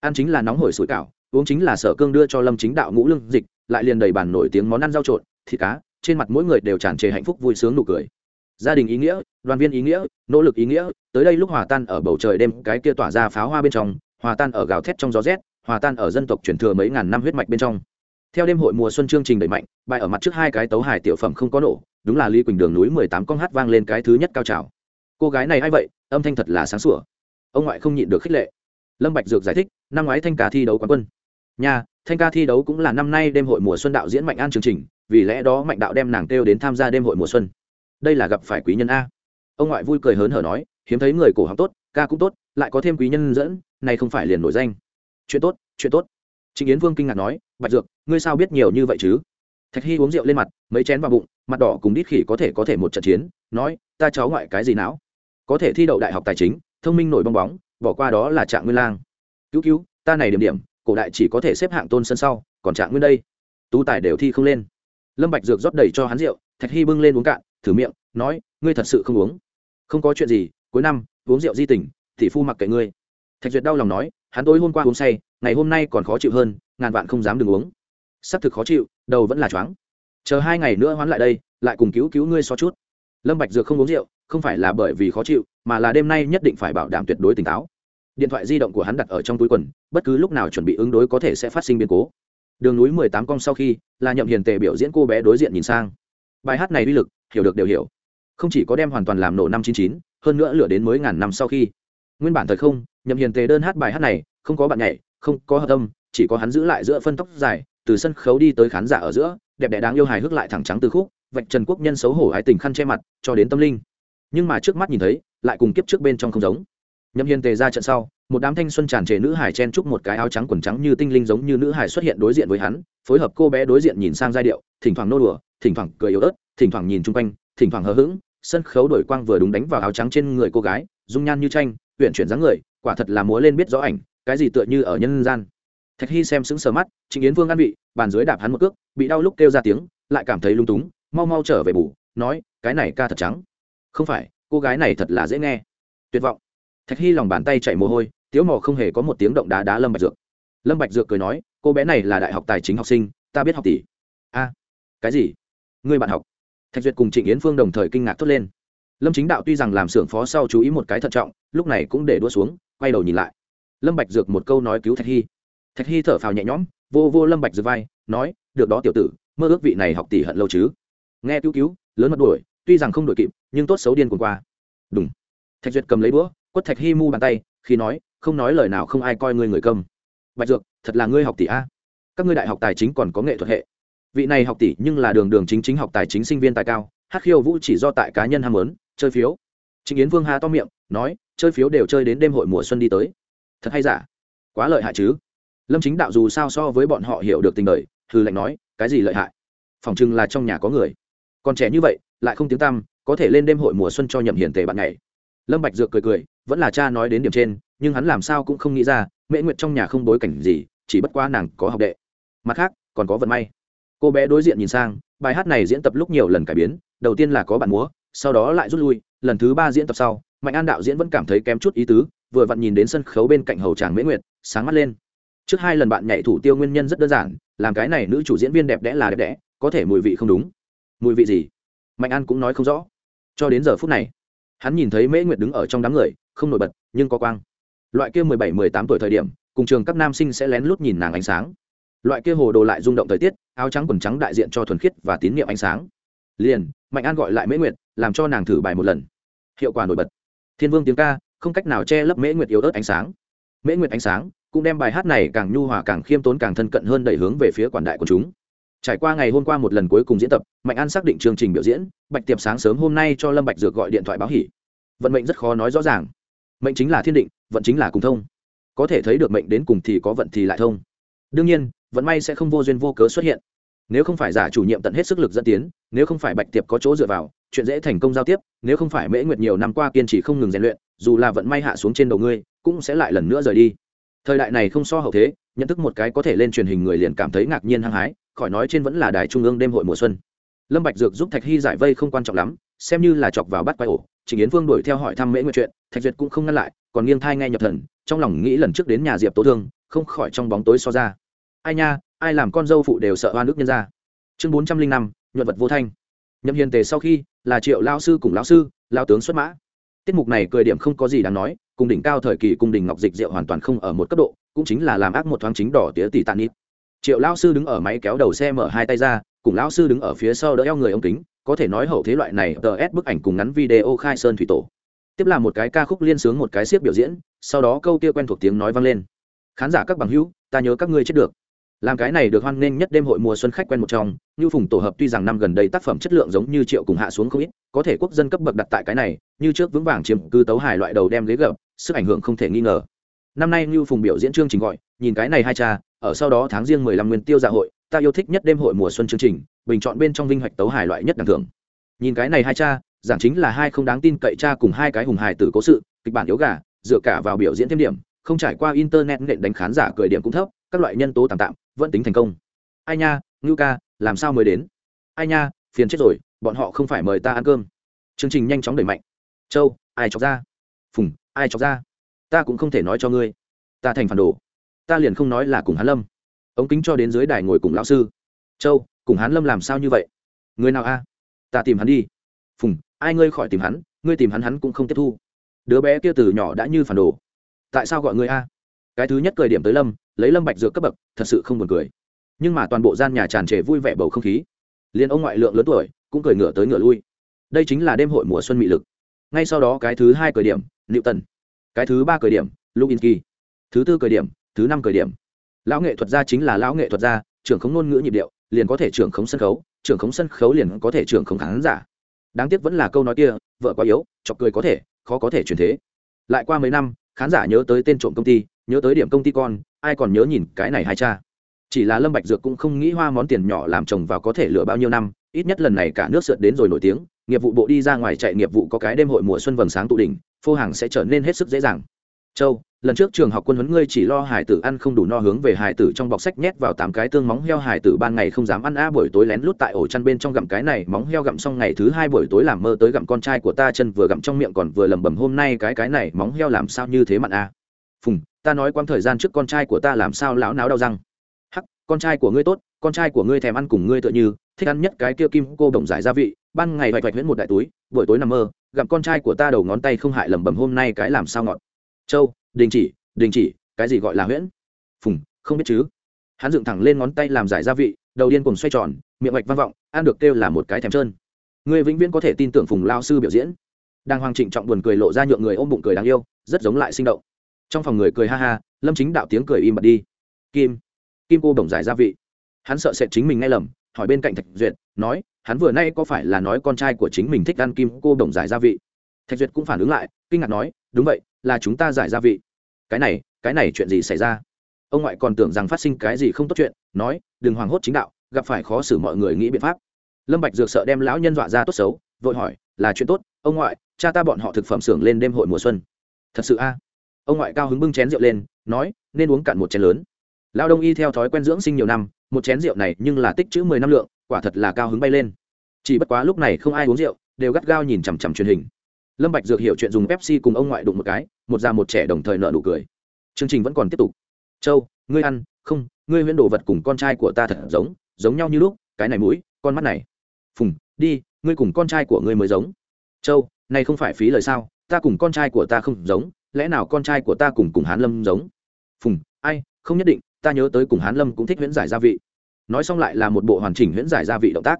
Ăn chính là nóng hổi sủi cảo, uống chính là sở cương đưa cho lâm chính đạo ngũ lương dịch, lại liền đầy bàn nổi tiếng món ăn rau trộn, thịt cá, trên mặt mỗi người đều tràn trề hạnh phúc vui sướng nụ cười. Gia đình ý nghĩa, đoàn viên ý nghĩa, nỗ lực ý nghĩa, tới đây lúc hòa tan ở bầu trời đêm, cái kia tỏa ra pháo hoa bên trong, hòa tan ở gào thét trong gió rét, hòa tan ở dân tộc truyền thừa mấy ngàn năm huyết mạch bên trong. Theo đêm hội mùa xuân chương trình đẩy mạnh, bài ở mặt trước hai cái tấu hài tiểu phẩm không có nổ, đúng là ly quỳnh đường núi mười tám con hát vang lên cái thứ nhất cao trào. Cô gái này a i vậy, âm thanh thật là sáng sủa ông ngoại không nhịn được khích lệ. Lâm bạch dược giải thích, năm ngoái thanh ca thi đấu quán quân. Nhà thanh ca thi đấu cũng là năm nay đêm hội mùa xuân đạo diễn mạnh an chương trình, vì lẽ đó mạnh đạo đem nàng kêu đến tham gia đêm hội mùa xuân. Đây là gặp phải quý nhân a. Ông ngoại vui cười hớn hở nói, hiếm thấy người cổ học tốt, ca cũng tốt, lại có thêm quý nhân dẫn, này không phải liền nổi danh. Chuyện tốt chuyện tốt. Trịnh yến vương kinh ngạc nói, bạch dược, ngươi sao biết nhiều như vậy chứ? Thạch hy uống rượu lên mặt, mấy chén vào bụng, mặt đỏ cùng đít khỉ có thể có thể một trận chiến, nói, ta cháu ngoại cái gì não? Có thể thi đậu đại học tài chính thông minh nổi bong bóng, bỏ qua đó là trạng nguyên lang. Cứu cứu, ta này điểm điểm, cổ đại chỉ có thể xếp hạng tôn sân sau, còn trạng nguyên đây? Tú tài đều thi không lên. Lâm bạch dược rót đầy cho hắn rượu, thạch hy bưng lên uống cạn, thử miệng, nói, ngươi thật sự không uống? Không có chuyện gì, cuối năm, uống rượu di tình, thì phu mặc kệ ngươi. Thạch duyệt đau lòng nói, hắn tối hôm qua uống say, ngày hôm nay còn khó chịu hơn, ngàn vạn không dám đừng uống. Sắp thực khó chịu, đầu vẫn là choáng. Chờ hai ngày nữa hoán lại đây, lại cùng cứu cứu ngươi so chút. Lâm bạch dược không uống rượu, không phải là bởi vì khó chịu mà là đêm nay nhất định phải bảo đảm tuyệt đối tỉnh táo. Điện thoại di động của hắn đặt ở trong túi quần, bất cứ lúc nào chuẩn bị ứng đối có thể sẽ phát sinh biến cố. Đường núi mười tám cong sau khi, là nhậm hiền tề biểu diễn cô bé đối diện nhìn sang. Bài hát này uy lực, hiểu được đều hiểu. Không chỉ có đem hoàn toàn làm nổ năm chín chín, hơn nữa lửa đến mới ngàn năm sau khi. Nguyên bản thời không, nhậm hiền tề đơn hát bài hát này, không có bạn nhảy, không có hợp tâm chỉ có hắn giữ lại giữa phân tóc dài, từ sân khấu đi tới khán giả ở giữa, đẹp đẽ đáng yêu hài hước lại thẳng trắng từ khúc, vạch trần quốc nhân xấu hổ ái tình khăn che mặt, cho đến tâm linh. Nhưng mà trước mắt nhìn thấy lại cùng kiếp trước bên trong không giống. Nhậm hiền tề ra trận sau, một đám thanh xuân tràn trề nữ hải chen chúc một cái áo trắng quần trắng như tinh linh giống như nữ hải xuất hiện đối diện với hắn, phối hợp cô bé đối diện nhìn sang giai điệu, thỉnh thoảng nô đùa, thỉnh thoảng cười yếu ớt, thỉnh thoảng nhìn chung quanh, thỉnh thoảng hờ hững, sân khấu đổi quang vừa đúng đánh vào áo trắng trên người cô gái, dung nhan như tranh huyện chuyển dáng người, quả thật là múa lên biết rõ ảnh, cái gì tựa như ở nhân gian. Thạch hy xem sững sờ mắt chính yến vương ăn vị, bàn dưới đạp hắn một cước, bị đau lúc kêu ra tiếng, lại cảm thấy lung túng, mau mau trở về bù, nói, cái này ca thật trắng. Không phải cô gái này thật là dễ nghe. Tuyệt vọng. Thạch hy lòng bàn tay chạy mồ hôi, tiếu mò không hề có một tiếng động đá đá lâm bạch dược. Lâm bạch dược cười nói, cô bé này là đại học tài chính học sinh, ta biết học tỷ. A, cái gì? Người bạn học? Thạch duyệt cùng trịnh yến phương đồng thời kinh ngạc thốt lên. Lâm chính đạo tuy rằng làm xưởng phó sau chú ý một cái thận trọng, lúc này cũng để đua xuống, quay đầu nhìn lại. Lâm bạch dược một câu nói cứu thạch hy. Thạch hy thở phào nhẹ nhõm, vô vô lâm bạch dược vai, nói, được đó tiểu tử, mơ ước vị này học tỷ hận lâu chứ. Nghe cứu cứu, lớn mật đuổi, tuy rằng không đuổi kịp nhưng tốt xấu điên cuồng qua. Đúng thạch duyệt cầm lấy búa quất thạch hi mu bàn tay, khi nói, không nói lời nào không ai coi ngươi người cầm. bạch dược, thật là ngươi học tỷ a. Các ngươi đại học tài chính còn có nghệ thuật hệ. Vị này học tỷ nhưng là đường đường chính chính học tài chính sinh viên tài cao, hát khiêu vũ chỉ do tại cá nhân ham muốn, chơi phiếu. Chính yến vương hà to miệng, nói, chơi phiếu đều chơi đến đêm hội mùa xuân đi tới. Thật hay giả? Quá lợi hại chứ. Lâm chính đạo dù sao so với bọn họ hiểu được tình đời hư lệnh nói, cái gì lợi hại? Phòng chừng là trong nhà có người. Còn trẻ như vậy, lại không tiếng tăm có thể lên đêm hội mùa xuân cho nhậm hiền tề bạn ngày lâm bạch dược cười cười, vẫn là cha nói đến điểm trên, nhưng hắn làm sao cũng không nghĩ ra, mễ nguyệt trong nhà không bối cảnh gì, chỉ bất quá nàng có học đệ. Mặt khác, còn có vận may. Cô bé đối diện nhìn sang, bài hát này diễn tập lúc nhiều lần cải biến, đầu tiên là có bạn múa, sau đó lại rút lui, lần thứ ba diễn tập sau, mạnh an đạo diễn vẫn cảm thấy kém chút ý tứ, vừa vặn nhìn đến sân khấu bên cạnh hầu tràng mễ nguyệt, sáng mắt lên. Trước hai lần bạn nhảy thủ tiêu nguyên nhân rất đơn giản, làm cái này nữ chủ diễn viên đẹp đẽ là đẹp đẽ, có thể mùi vị không đúng. Mùi vị gì? Mạnh an cũng nói không rõ cho đến giờ phút này, hắn nhìn thấy mễ nguyệt đứng ở trong đám người, không nổi bật, nhưng có quang. Loại kia mười bảy, mười tám tuổi thời điểm, cùng trường các nam sinh sẽ lén lút nhìn nàng ánh sáng. Loại kia hồ đồ lại rung động thời tiết, áo trắng quần trắng đại diện cho thuần khiết và tín nhiệm ánh sáng. Liền, mạnh an gọi lại mễ nguyệt, làm cho nàng thử bài một lần. Hiệu quả nổi bật. Thiên vương tiếng ca, không cách nào che lấp mễ nguyệt yếu ớt ánh sáng. Mễ nguyệt ánh sáng, cũng đem bài hát này càng nhu hòa, càng khiêm tốn, càng thân cận hơn đẩy hướng về phía quản đại của chúng trải qua ngày hôm qua một lần cuối cùng diễn tập, mạnh an xác định chương trình biểu diễn, bạch tiệp sáng sớm hôm nay cho lâm bạch dược gọi điện thoại báo hỉ. Vận mệnh rất khó nói rõ ràng. Mệnh chính là thiên định, vận chính là cùng thông. Có thể thấy được mệnh đến cùng thì có vận thì lại thông. Đương nhiên, vận may sẽ không vô duyên vô cớ xuất hiện. Nếu không phải giả chủ nhiệm tận hết sức lực dẫn tiến, nếu không phải bạch tiệp có chỗ dựa vào, chuyện dễ thành công giao tiếp, nếu không phải mễ nguyệt nhiều năm qua kiên trì không ngừng rèn luyện, dù là vận may hạ xuống trên đầu ngươi, cũng sẽ lại lần nữa rời đi. Thời đại này không so hậu thế, nhận thức một cái có thể lên truyền hình người liền cảm thấy ngạc nhiên hăng hái khỏi nói trên vẫn là đài trung ương đêm hội mùa xuân. Lâm bạch dược giúp thạch hy giải vây không quan trọng lắm, xem như là chọc vào bắt quay ổ. Trịnh yến vương đuổi theo hỏi thăm mễ nguyệt chuyện, thạch duyệt cũng không ngăn lại, còn nghiêng thai nghe nhập thần, trong lòng nghĩ lần trước đến nhà diệp tố thương, không khỏi trong bóng tối so ra. Ai nha, ai làm con dâu phụ đều sợ oan ức nhân ra. Chương bốn trăm linh năm, nhuận vật vô thanh. Nhậm hiền tề sau khi, là triệu lao sư cùng lão sư lao tướng xuất mã. Tiết mục này cười điểm không có gì đáng nói cung đỉnh cao thời kỳ cung đình ngọc dịch diệu hoàn toàn không ở một cấp độ, cũng chính là làm ác một thoáng chính đỏ tía tỷ tàn ít triệu lao sư đứng ở máy kéo đầu xe mở hai tay ra, cùng lão sư đứng ở phía sau đỡ eo người ông kính, có thể nói hậu thế loại này tờ ép bức ảnh cùng ngắn video khai sơn thủy tổ. Tiếp là một cái ca khúc liên sướng một cái siết biểu diễn, sau đó câu kia quen thuộc tiếng nói vang lên. Khán giả các bằng hữu, ta nhớ các ngươi chết được. Làm cái này được hoan nghênh nhất đêm hội mùa xuân khách quen một trong như phùng tổ hợp tuy rằng năm gần đây tác phẩm chất lượng giống như triệu cùng hạ xuống không ít, có thể quốc dân cấp bậc đặt tại cái này, như trước vững vàng chiếm cư tấu hài loại đầu đem ghế gập, sức ảnh hưởng không thể nghi ngờ. Năm nay như phùng biểu diễn chương trình gọi, nhìn cái này hai cha ở sau đó tháng riêng mười lăm nguyên tiêu dạ hội, ta yêu thích nhất đêm hội mùa xuân chương trình, bình chọn bên trong vinh hoạch tấu hài loại nhất đẳng thưởng. Nhìn cái này hai cha, giảng chính là hai không đáng tin cậy cha cùng hai cái hùng hài tử cố sự, kịch bản yếu gà, dựa cả vào biểu diễn thêm điểm, không trải qua internet nện đánh khán giả cười điểm cũng thấp, các loại nhân tố tạm tạm, vẫn tính thành công. Ai nha, ngưu ca, làm sao mới đến? Ai nha, phiền chết rồi, bọn họ không phải mời ta ăn cơm. Chương trình nhanh chóng đẩy mạnh. Châu, ai chọc ra? Phùng, ai chọc ra? Ta cũng không thể nói cho ngươi. Ta thành phản đồ ta liền không nói là cùng hán lâm. Ống kính cho đến dưới đài ngồi cùng lão sư. Châu, cùng hán lâm làm sao như vậy? Người nào a? Ta tìm hắn đi. Phùng, ai ngươi khỏi tìm hắn, ngươi tìm hắn hắn cũng không tiếp thu. Đứa bé kia từ nhỏ đã như phản đồ. Tại sao gọi ngươi a? Cái thứ nhất cười điểm tới lâm, lấy lâm bạch dược cấp bậc, thật sự không buồn cười. Nhưng mà toàn bộ gian nhà tràn trề vui vẻ bầu không khí. Liền ông ngoại lượng lớn tuổi, cũng cười ngửa tới ngửa lui. Đây chính là đêm hội mùa xuân mị lực. Ngay sau đó cái thứ hai cười điểm liệu tần cái thứ ba cười điểm, lubinsky. Thứ tư cười điểm thứ năm cởi điểm. Lão nghệ thuật gia chính là lão nghệ thuật gia, trưởng khống ngôn ngữ nhịp điệu, liền có thể trưởng khống sân khấu, trưởng khống sân khấu liền có thể trưởng khống khán giả. Đáng tiếc vẫn là câu nói kia, vợ quá yếu, chọc cười có thể, khó có thể chuyển thế. Lại qua mấy năm, khán giả nhớ tới tên trộm công ty, nhớ tới điểm công ty con, ai còn nhớ nhìn cái này hai cha. Chỉ là lâm bạch dược cũng không nghĩ hoa món tiền nhỏ làm chồng vào có thể lựa bao nhiêu năm, ít nhất lần này cả nước sượt đến rồi nổi tiếng, nghiệp vụ bộ đi ra ngoài chạy nghiệp vụ có cái đêm hội mùa xuân vầng sáng tụ đỉnh, phô hàng sẽ trở nên hết sức dễ dàng. Châu lần trước trường học quân huấn ngươi chỉ lo hải tử ăn không đủ no hướng về hải tử trong bọc sách nhét vào tám cái tương móng heo hải tử ban ngày không dám ăn a buổi tối lén lút tại ổ chăn bên trong gặm cái này, móng heo gặm xong ngày thứ hai buổi tối làm mơ tới gặm con trai của ta, chân vừa gặm trong miệng còn vừa lẩm bẩm hôm nay cái cái này móng heo làm sao như thế mặn a phùng, ta nói quãng thời gian trước con trai của ta làm sao lão náo đau răng. Hắc, con trai của ngươi tốt, con trai của ngươi thèm ăn cùng ngươi tựa như, thích ăn nhất cái kia kim cô đồng giải gia vị, ban ngày vạch vạch huyễn một đại túi, buổi tối nằm mơ, gặm con trai của ta đầu ngón tay không hại lẩm bẩm hôm nay cái làm sao ngọt. Châu đình chỉ đình chỉ, cái gì gọi là huyễn? Phùng, không biết chứ. Hắn dựng thẳng lên ngón tay làm giải gia vị, đầu điên cùng xoay tròn, miệng mạch vang vọng, ăn được kêu là một cái thèm trơn. Người vĩnh viễn có thể tin tưởng phùng lao sư biểu diễn. Đang hoàng trịnh trọng buồn cười lộ ra nhượng người ôm bụng cười đáng yêu, rất giống lại sinh động. Trong phòng người cười ha ha, lâm chính đạo tiếng cười im bật đi. Kim kim cô bổng giải gia vị. Hắn sợ sẽ chính mình nghe lầm, hỏi bên cạnh thạch duyệt, nói, hắn vừa nay có phải là nói con trai của chính mình thích ăn kim cô bổng giải gia vị? Thạch duyệt cũng phản ứng lại, kinh ngạc nói đúng vậy, là chúng ta giải gia vị. Cái này cái này chuyện gì xảy ra? Ông ngoại còn tưởng rằng phát sinh cái gì không tốt chuyện, nói, đừng hoảng hốt chính đạo, gặp phải khó xử mọi người nghĩ biện pháp. Lâm bạch dược sợ đem lão nhân dọa ra tốt xấu, vội hỏi, là chuyện tốt, ông ngoại, cha ta bọn họ thực phẩm xưởng lên đêm hội mùa xuân. Thật sự a? Ông ngoại cao hứng bưng chén rượu lên, nói, nên uống cạn một chén lớn. Lao đông y theo thói quen dưỡng sinh nhiều năm, một chén rượu này nhưng là tích chữ mười năm lượng, quả thật là cao hứng bay lên. Chỉ bất quá lúc này không ai uống rượu, đều gắt gao nhìn chằm chằm truyền hình lâm bạch dược hiểu chuyện dùng pepsi cùng ông ngoại đụng một cái, một già một trẻ đồng thời nở nụ cười. Chương trình vẫn còn tiếp tục. Châu, ngươi ăn, không, ngươi huyễn đồ vật cùng con trai của ta thật giống giống nhau như lúc, cái này mũi, con mắt này. Phùng, đi, ngươi cùng con trai của ngươi mới giống. Châu, này không phải phí lời sao, ta cùng con trai của ta không giống, lẽ nào con trai của ta cùng cùng hán lâm giống? Phùng, ai, không nhất định, ta nhớ tới cùng hán lâm cũng thích huyễn giải gia vị. Nói xong lại là một bộ hoàn chỉnh huyễn giải gia vị động tác.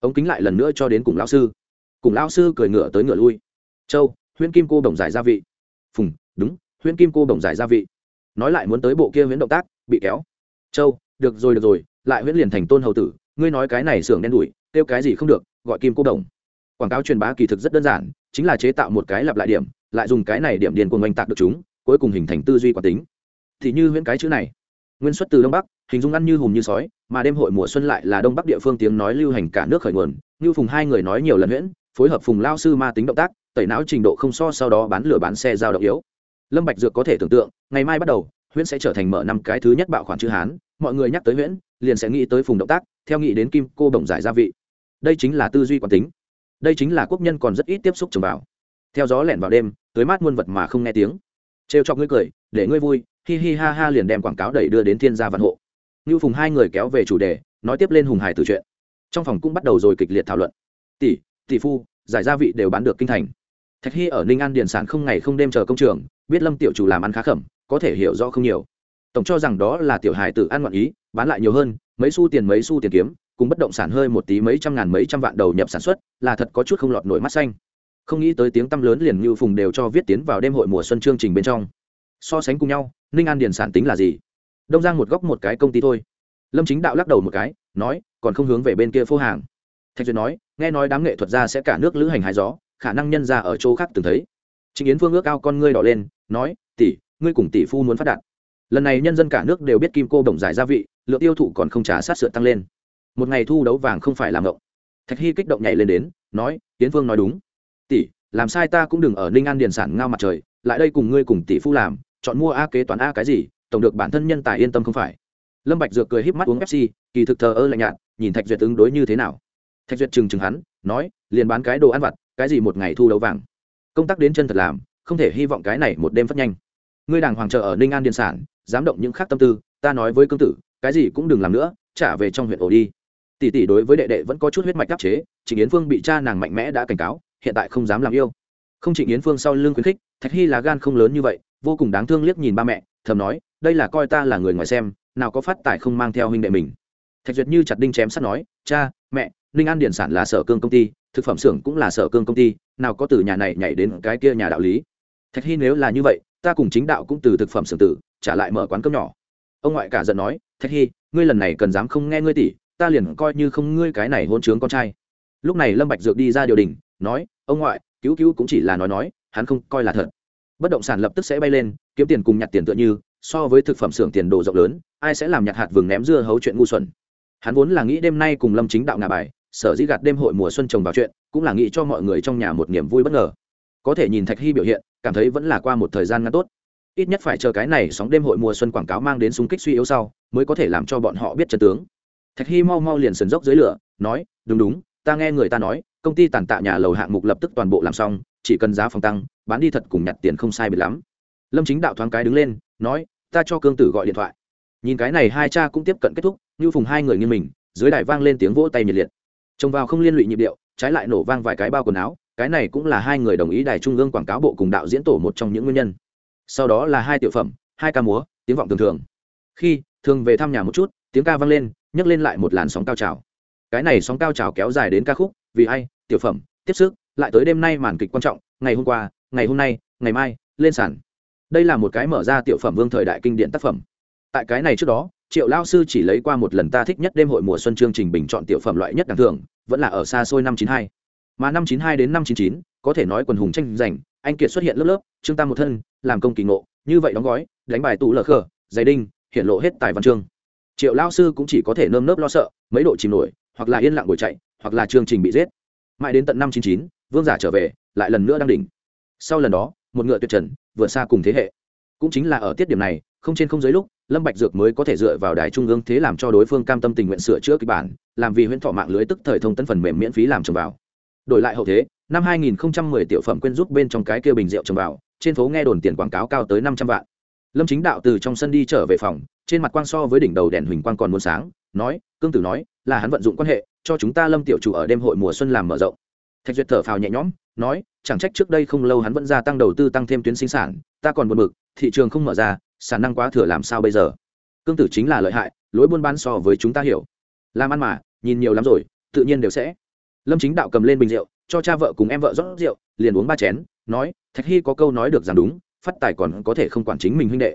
Ống kính lại lần nữa cho đến cùng lão sư. Cùng lão sư cười ngựa tới ngựa lui châu, huyễn kim cô đồng giải gia vị. Phùng, đúng, huyễn kim cô đồng giải gia vị. Nói lại muốn tới bộ kia huyễn động tác, bị kéo. Châu, được rồi được rồi, lại huyễn liền thành tôn hầu tử, ngươi nói cái này xưởng đen đủi, kêu cái gì không được, gọi kim cô đồng quảng cáo truyền bá kỳ thực rất đơn giản, chính là chế tạo một cái lặp lại điểm, lại dùng cái này điểm điền cuồng oanh tạc được chúng, cuối cùng hình thành tư duy quả tính. Thì như huyễn cái chữ này, nguyên xuất từ đông bắc, hình dung ăn như hùm như sói, mà đêm hội mùa xuân lại là đông bắc địa phương tiếng nói lưu hành cả nước khởi nguồn, như phùng hai người nói nhiều lần huyễn, phối hợp phùng lao sư ma tính động tác tẩy não trình độ không so sau đó bán lửa bán xe giao động yếu. Lâm bạch dược có thể tưởng tượng, ngày mai bắt đầu, huyễn sẽ trở thành mở năm cái thứ nhất bạo khoản chữ hán. Mọi người nhắc tới huyễn, liền sẽ nghĩ tới phùng động tác, theo nghĩ đến kim cô đồng giải gia vị. Đây chính là tư duy quán tính. Đây chính là quốc nhân còn rất ít tiếp xúc trồng vào. Theo gió lẻn vào đêm, tới mát muôn vật mà không nghe tiếng. Trêu cho ngươi cười, để ngươi vui, hi hi ha ha liền đem quảng cáo đẩy đưa đến thiên gia văn hộ. Như phùng hai người kéo về chủ đề, nói tiếp lên hùng hải từ chuyện. Trong phòng cũng bắt đầu rồi kịch liệt thảo luận. Tỷ tỷ phu, giải gia vị đều bán được kinh thành thạch hy ở ninh an điền sản không ngày không đêm chờ công trường, biết lâm tiểu chủ làm ăn khá khẩm, có thể hiểu rõ không nhiều. Tổng cho rằng đó là tiểu hài tự ăn ngoạn ý, bán lại nhiều hơn, mấy xu tiền mấy xu tiền kiếm, cùng bất động sản hơi một tí mấy trăm ngàn mấy trăm vạn đầu nhập sản xuất, là thật có chút không lọt nổi mắt xanh. Không nghĩ tới tiếng tăm lớn liền như phùng đều cho viết tiến vào đêm hội mùa xuân chương trình bên trong. So sánh cùng nhau, ninh an điền sản tính là gì? Đông giang một góc một cái công ty thôi. Lâm chính đạo lắc đầu một cái, nói, còn không hướng về bên kia phố hàng. Thạch duyệt nói, nghe nói đám nghệ thuật gia sẽ cả nước lữ hành hái gió khả năng nhân ra ở chỗ khác từng thấy. Chính yến phương ước ao con ngươi đỏ lên, nói, tỷ, ngươi cùng tỷ phu muốn phát đạt. Lần này nhân dân cả nước đều biết kim cô đồng giải gia vị, lượng tiêu thụ còn không trả sát sửa tăng lên. Một ngày thu đấu vàng không phải làm ngộng thạch hy kích động nhảy lên đến, nói, yến phương nói đúng. Tỷ, làm sai ta cũng đừng ở ninh an điền sản ngao mặt trời, lại đây cùng ngươi cùng tỷ phu làm, chọn mua a kế toán a cái gì, tổng được bản thân nhân tài yên tâm không phải. Lâm bạch dược cười híp mắt uống pepsi, kỳ thực thờ ơ lạnh nhạt, nhìn thạch duyệt ứng đối như thế nào. Thạch duyệt chừng chừng hắn, nói, liền bán cái đồ ăn vặt cái gì một ngày thu đấu vàng? Công tác đến chân thật làm, không thể hy vọng cái này một đêm phát nhanh. Ngươi đàng hoàng trợ ở ninh an điện sản, dám động những khác tâm tư, ta nói với cương tử, cái gì cũng đừng làm nữa, trả về trong huyện ổ đi. Tỷ tỷ đối với đệ đệ vẫn có chút huyết mạch đắc chế, trịnh yến phương bị cha nàng mạnh mẽ đã cảnh cáo, hiện tại không dám làm yêu. Không trịnh yến phương sau lưng khuyến khích, thạch hy là gan không lớn như vậy, vô cùng đáng thương liếc nhìn ba mẹ, thầm nói, đây là coi ta là người ngoài xem, nào có phát tài không mang theo huynh đệ mình. Thạch duyệt như chặt đinh chém sắt nói, cha, mẹ ninh an điển sản là sở cương công ty, thực phẩm xưởng cũng là sở cương công ty, nào có từ nhà này nhảy đến cái kia nhà đạo lý. Thạch hy nếu là như vậy, ta cùng chính đạo cũng từ thực phẩm xưởng tử, trả lại mở quán cơm nhỏ. Ông ngoại cả giận nói, thạch hy, ngươi lần này cần dám không nghe ngươi tỷ ta liền coi như không ngươi cái này hôn trướng con trai. Lúc này lâm bạch dược đi ra điều đình, nói, ông ngoại, cứu cứu cũng chỉ là nói nói, hắn không coi là thật. Bất động sản lập tức sẽ bay lên, kiếm tiền cùng nhặt tiền tựa như, so với thực phẩm xưởng tiền đồ rộng lớn, ai sẽ làm nhặt hạt vừng ném dưa hấu chuyện ngu xuẩn. Hắn vốn là nghĩ đêm nay cùng lâm chính đạo ngà bài sở dĩ gạt đêm hội mùa xuân trồng vào chuyện, cũng là nghĩ cho mọi người trong nhà một niềm vui bất ngờ. Có thể nhìn thạch hy biểu hiện, cảm thấy vẫn là qua một thời gian ngắn tốt. Ít nhất phải chờ cái này sóng đêm hội mùa xuân quảng cáo mang đến súng kích suy yếu sau, mới có thể làm cho bọn họ biết chân tướng. Thạch hy mau mau liền sườn dốc dưới lửa, nói, đúng đúng, ta nghe người ta nói, công ty tàn tạ nhà lầu hạng mục lập tức toàn bộ làm xong, chỉ cần giá phòng tăng, bán đi thật cùng nhặt tiền không sai biệt lắm. Lâm chính đạo thoáng cái đứng lên, nói, ta cho cương tử gọi điện thoại. Nhìn cái này hai cha cũng tiếp cận kết thúc như phùng hai người như mình, dưới đài vang lên tiếng vỗ tay nhiệt liệt trông vào không liên lụy nhịp điệu, trái lại nổ vang vài cái bao quần áo, cái này cũng là hai người đồng ý đài trung ương quảng cáo bộ cùng đạo diễn tổ một trong những nguyên nhân. Sau đó là hai tiểu phẩm, hai ca múa, tiếng vọng thường thường. Khi, thường về thăm nhà một chút, tiếng ca vang lên, nhấc lên lại một làn sóng cao trào. Cái này sóng cao trào kéo dài đến ca khúc, vì ai, tiểu phẩm, tiếp sức, lại tới đêm nay màn kịch quan trọng, ngày hôm qua, ngày hôm nay, ngày mai, lên sàn. Đây là một cái mở ra tiểu phẩm vương thời đại kinh điển tác phẩm. Tại cái này trước đó triệu lao sư chỉ lấy qua một lần ta thích nhất đêm hội mùa xuân chương trình bình chọn tiểu phẩm loại nhất đẳng thường vẫn là ở xa xôi năm chín hai. Mà năm chín hai đến năm chín chín, có thể nói quần hùng tranh giành, anh kiệt xuất hiện lớp lớp, trương tam một thân, làm công kỳ ngộ, như vậy đóng gói, đánh bài tụ lờ khờ, giày đinh hiện lộ hết tài văn chương. Triệu lao sư cũng chỉ có thể nơm nớp lo sợ, mấy độ chìm nổi, hoặc là yên lặng ngồi chạy, hoặc là chương trình bị giết. Mãi đến tận năm chín chín, vương giả trở về, lại lần nữa đang đỉnh. Sau lần đó, một ngựa tuyệt trần, vượt xa cùng thế hệ. Cũng chính là ở tiết điểm này, không trên không dưới lúc lâm bạch dược mới có thể dựa vào đài trung ương thế làm cho đối phương cam tâm tình nguyện sửa chữa kịch bản, làm vì huyễn thọ mạng lưới tức thời thông tấn phần mềm miễn phí làm trồng vào. Đổi lại hậu thế, năm 2010 tiểu phẩm quên giúp bên trong cái kia bình rượu trồng vào, trên phố nghe đồn tiền quảng cáo cao tới 500 vạn. Lâm chính đạo từ trong sân đi trở về phòng, trên mặt quang so với đỉnh đầu đèn huỳnh quang còn muốn sáng, nói, cương tử nói, là hắn vận dụng quan hệ, cho chúng ta lâm tiểu chủ ở đêm hội mùa xuân làm mở rộng. Thạch duyệt thở phào nhẹ nhõm, nói, chẳng trách trước đây không lâu hắn vẫn gia tăng đầu tư tăng thêm tuyến sinh sản, ta còn buồn bực, thị trường không mở ra sản năng quá thừa làm sao bây giờ? Cương tử chính là lợi hại, lối buôn bán so với chúng ta hiểu. Làm ăn mà, nhìn nhiều lắm rồi, tự nhiên đều sẽ. Lâm chính đạo cầm lên bình rượu, cho cha vợ cùng em vợ rót rượu, liền uống ba chén, nói, thạch hy có câu nói được rằng đúng, phát tài còn có thể không quản chính mình huynh đệ.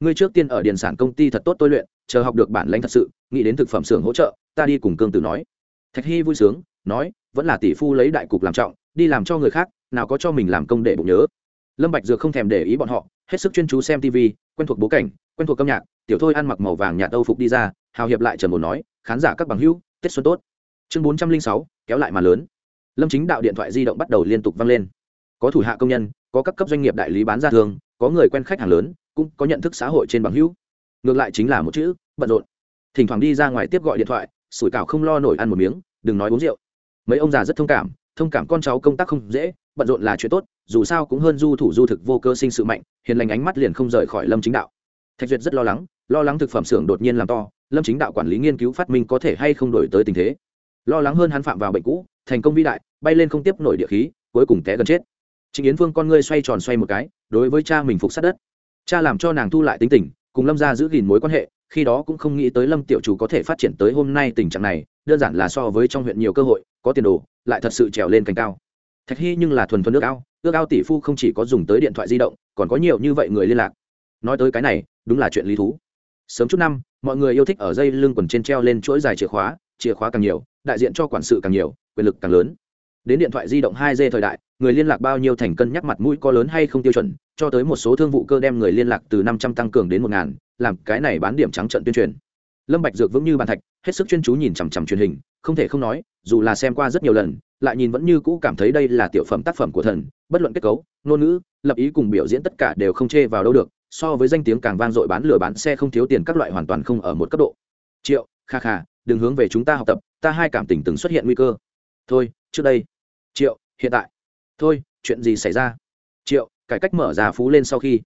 Ngươi trước tiên ở điền sản công ty thật tốt tôi luyện, chờ học được bản lãnh thật sự, nghĩ đến thực phẩm xưởng hỗ trợ, ta đi cùng cương tử nói. Thạch hy vui sướng, nói, vẫn là tỷ phu lấy đại cục làm trọng, đi làm cho người khác, nào có cho mình làm công để bụng nhớ. Lâm bạch dược không thèm để ý bọn họ hết sức chuyên chú xem tv, quen thuộc bố cảnh, quen thuộc âm nhạc, tiểu thôi ăn mặc màu vàng nhạt âu phục đi ra, hào hiệp lại trần một nói, khán giả các bằng hữu, tết xuân tốt. Chương bốn trăm linh sáu, kéo lại mà lớn. Lâm chính đạo điện thoại di động bắt đầu liên tục vang lên. Có thủ hạ công nhân, có các cấp doanh nghiệp đại lý bán ra thường, có người quen khách hàng lớn, cũng có nhận thức xã hội trên bằng hữu. Ngược lại chính là một chữ, bận rộn. Thỉnh thoảng đi ra ngoài tiếp gọi điện thoại, sủi cảo không lo nổi ăn một miếng, đừng nói uống rượu. Mấy ông già rất thông cảm thông cảm con cháu công tác không dễ bận rộn là chuyện tốt, dù sao cũng hơn du thủ du thực vô cơ sinh sự mạnh, hiền lành ánh mắt liền không rời khỏi lâm chính đạo. Thạch duyệt rất lo lắng lo lắng thực phẩm xưởng đột nhiên làm to, lâm chính đạo quản lý nghiên cứu phát minh có thể hay không đổi tới tình thế. Lo lắng hơn hắn phạm vào bệnh cũ, thành công vĩ đại, bay lên không tiếp nổi địa khí, cuối cùng té gần chết. Trịnh yến phương con ngươi xoay tròn xoay một cái, đối với cha mình phục sát đất. Cha làm cho nàng thu lại tính tình, cùng lâm ra giữ gìn mối quan hệ, khi đó cũng không nghĩ tới lâm tiểu chủ có thể phát triển tới hôm nay tình trạng này, đơn giản là so với trong huyện nhiều cơ hội, có tiền đồ, lại thật sự trèo lên cành cao thạch hy nhưng là thuần thuần nước ao, ước ao tỷ phu không chỉ có dùng tới điện thoại di động, còn có nhiều như vậy người liên lạc. Nói tới cái này, đúng là chuyện lý thú. Sớm chút năm, mọi người yêu thích ở dây lưng quần trên treo lên chuỗi dài chìa khóa chìa khóa càng nhiều, đại diện cho quản sự càng nhiều, quyền lực càng lớn. Đến điện thoại di động hai g thời đại, người liên lạc bao nhiêu thành cân nhắc mặt mũi có lớn hay không tiêu chuẩn, cho tới một số thương vụ cơ đem người liên lạc từ năm trăm tăng cường đến một ngàn, làm cái này bán điểm trắng trận tuyên truyền. Lâm bạch dược vững như bàn thạch, hết sức chuyên chú nhìn chằm chằm truyền hình, không thể không nói, dù là xem qua rất nhiều lần lại nhìn vẫn như cũ cảm thấy đây là tiểu phẩm tác phẩm của thần, bất luận kết cấu, ngôn ngữ, lập ý cùng biểu diễn tất cả đều không chê vào đâu được, so với danh tiếng càng vang dội bán lửa bán xe không thiếu tiền các loại hoàn toàn không ở một cấp độ. Triệu, kha kha, đừng hướng về chúng ta học tập, ta hai cảm tình từng xuất hiện nguy cơ. Thôi, trước đây. Triệu, hiện tại. Thôi, chuyện gì xảy ra? Triệu, cải cách mở ra phú lên sau khi.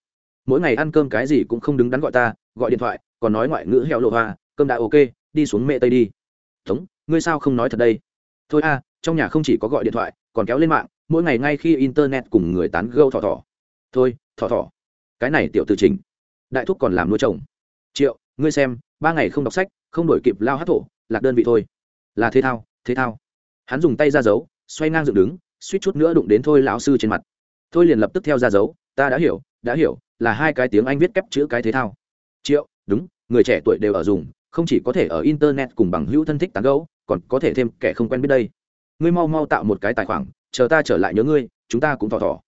Mỗi ngày ăn cơm cái gì cũng không đứng đắn gọi ta, gọi điện thoại, còn nói ngoại ngữ heo lộ hoa, cơm đã ok, đi xuống mẹ tây đi. Tống ngươi sao không nói thật đây? Thôi a trong nhà không chỉ có gọi điện thoại, còn kéo lên mạng, mỗi ngày ngay khi internet cùng người tán gâu thỏ thỏ. Thôi, thỏ thỏ. Cái này tiểu từ trình đại thúc còn làm nuôi chồng. Triệu, ngươi xem, ba ngày không đọc sách, không đổi kịp lao hát thổ, lạc đơn vị thôi. Là thế thao thế thao. Hắn dùng tay ra dấu, xoay ngang dựng đứng, suýt chút nữa đụng đến thôi lão sư trên mặt. Thôi liền lập tức theo ra dấu, ta đã hiểu đã hiểu, là hai cái tiếng anh viết kép chữ cái thế thao. Triệu, đúng, người trẻ tuổi đều ở dùng, không chỉ có thể ở internet cùng bằng hữu thân thích tán gấu còn có thể thêm kẻ không quen biết đây ngươi mau mau tạo một cái tài khoản, chờ ta trở lại nhớ ngươi, chúng ta cũng thỏ thỏ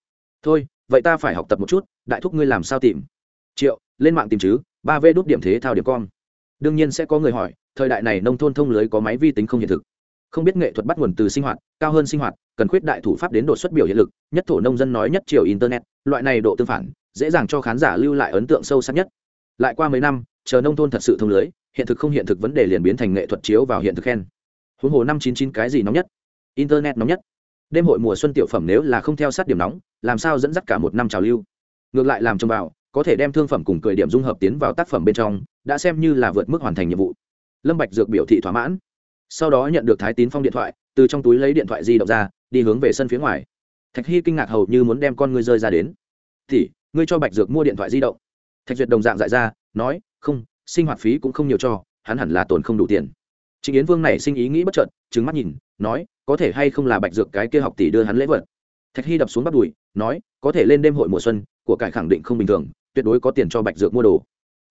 thôi, vậy ta phải học tập một chút, đại thúc ngươi làm sao tìm? Triệu, lên mạng tìm chứ, ba v đốt điểm thế thao điểm con đương nhiên sẽ có người hỏi, thời đại này nông thôn thông lưới có máy vi tính không hiện thực. Không biết nghệ thuật bắt nguồn từ sinh hoạt, cao hơn sinh hoạt, cần khuyết đại thủ pháp đến đột xuất biểu hiện lực, nhất thổ nông dân nói nhất triều internet, loại này độ tương phản, dễ dàng cho khán giả lưu lại ấn tượng sâu sắc nhất. Lại qua mấy năm, chờ nông thôn thật sự thông lưới, hiện thực không hiện thực vấn đề liền biến thành nghệ thuật chiếu vào hiện thực khen. Huống hồ năm chín chín cái gì nóng nhất? Internet nóng nhất. Đêm hội mùa xuân tiểu phẩm nếu là không theo sát điểm nóng, làm sao dẫn dắt cả một năm trào lưu? Ngược lại làm trông vào, có thể đem thương phẩm cùng cười điểm dung hợp tiến vào tác phẩm bên trong, đã xem như là vượt mức hoàn thành nhiệm vụ. Lâm bạch dược biểu thị thỏa mãn. Sau đó nhận được thái tín phong điện thoại, từ trong túi lấy điện thoại di động ra, đi hướng về sân phía ngoài. Thạch hy kinh ngạc hầu như muốn đem con ngươi rơi ra đến. Thì, ngươi cho bạch dược mua điện thoại di động. Thạch duyệt đồng dạng dại ra, nói, không, sinh hoạt phí cũng không nhiều cho, hắn hẳn là tồn không đủ tiền. Trịnh Yến Vương này sinh ý nghĩ bất chợt, trừng mắt nhìn, nói, có thể hay không là Bạch Dược cái kia học tỷ đưa hắn lễ vật. Thạch Hy đập xuống bắt đùi, nói, có thể lên đêm hội mùa xuân, của cải khẳng định không bình thường, tuyệt đối có tiền cho Bạch Dược mua đồ.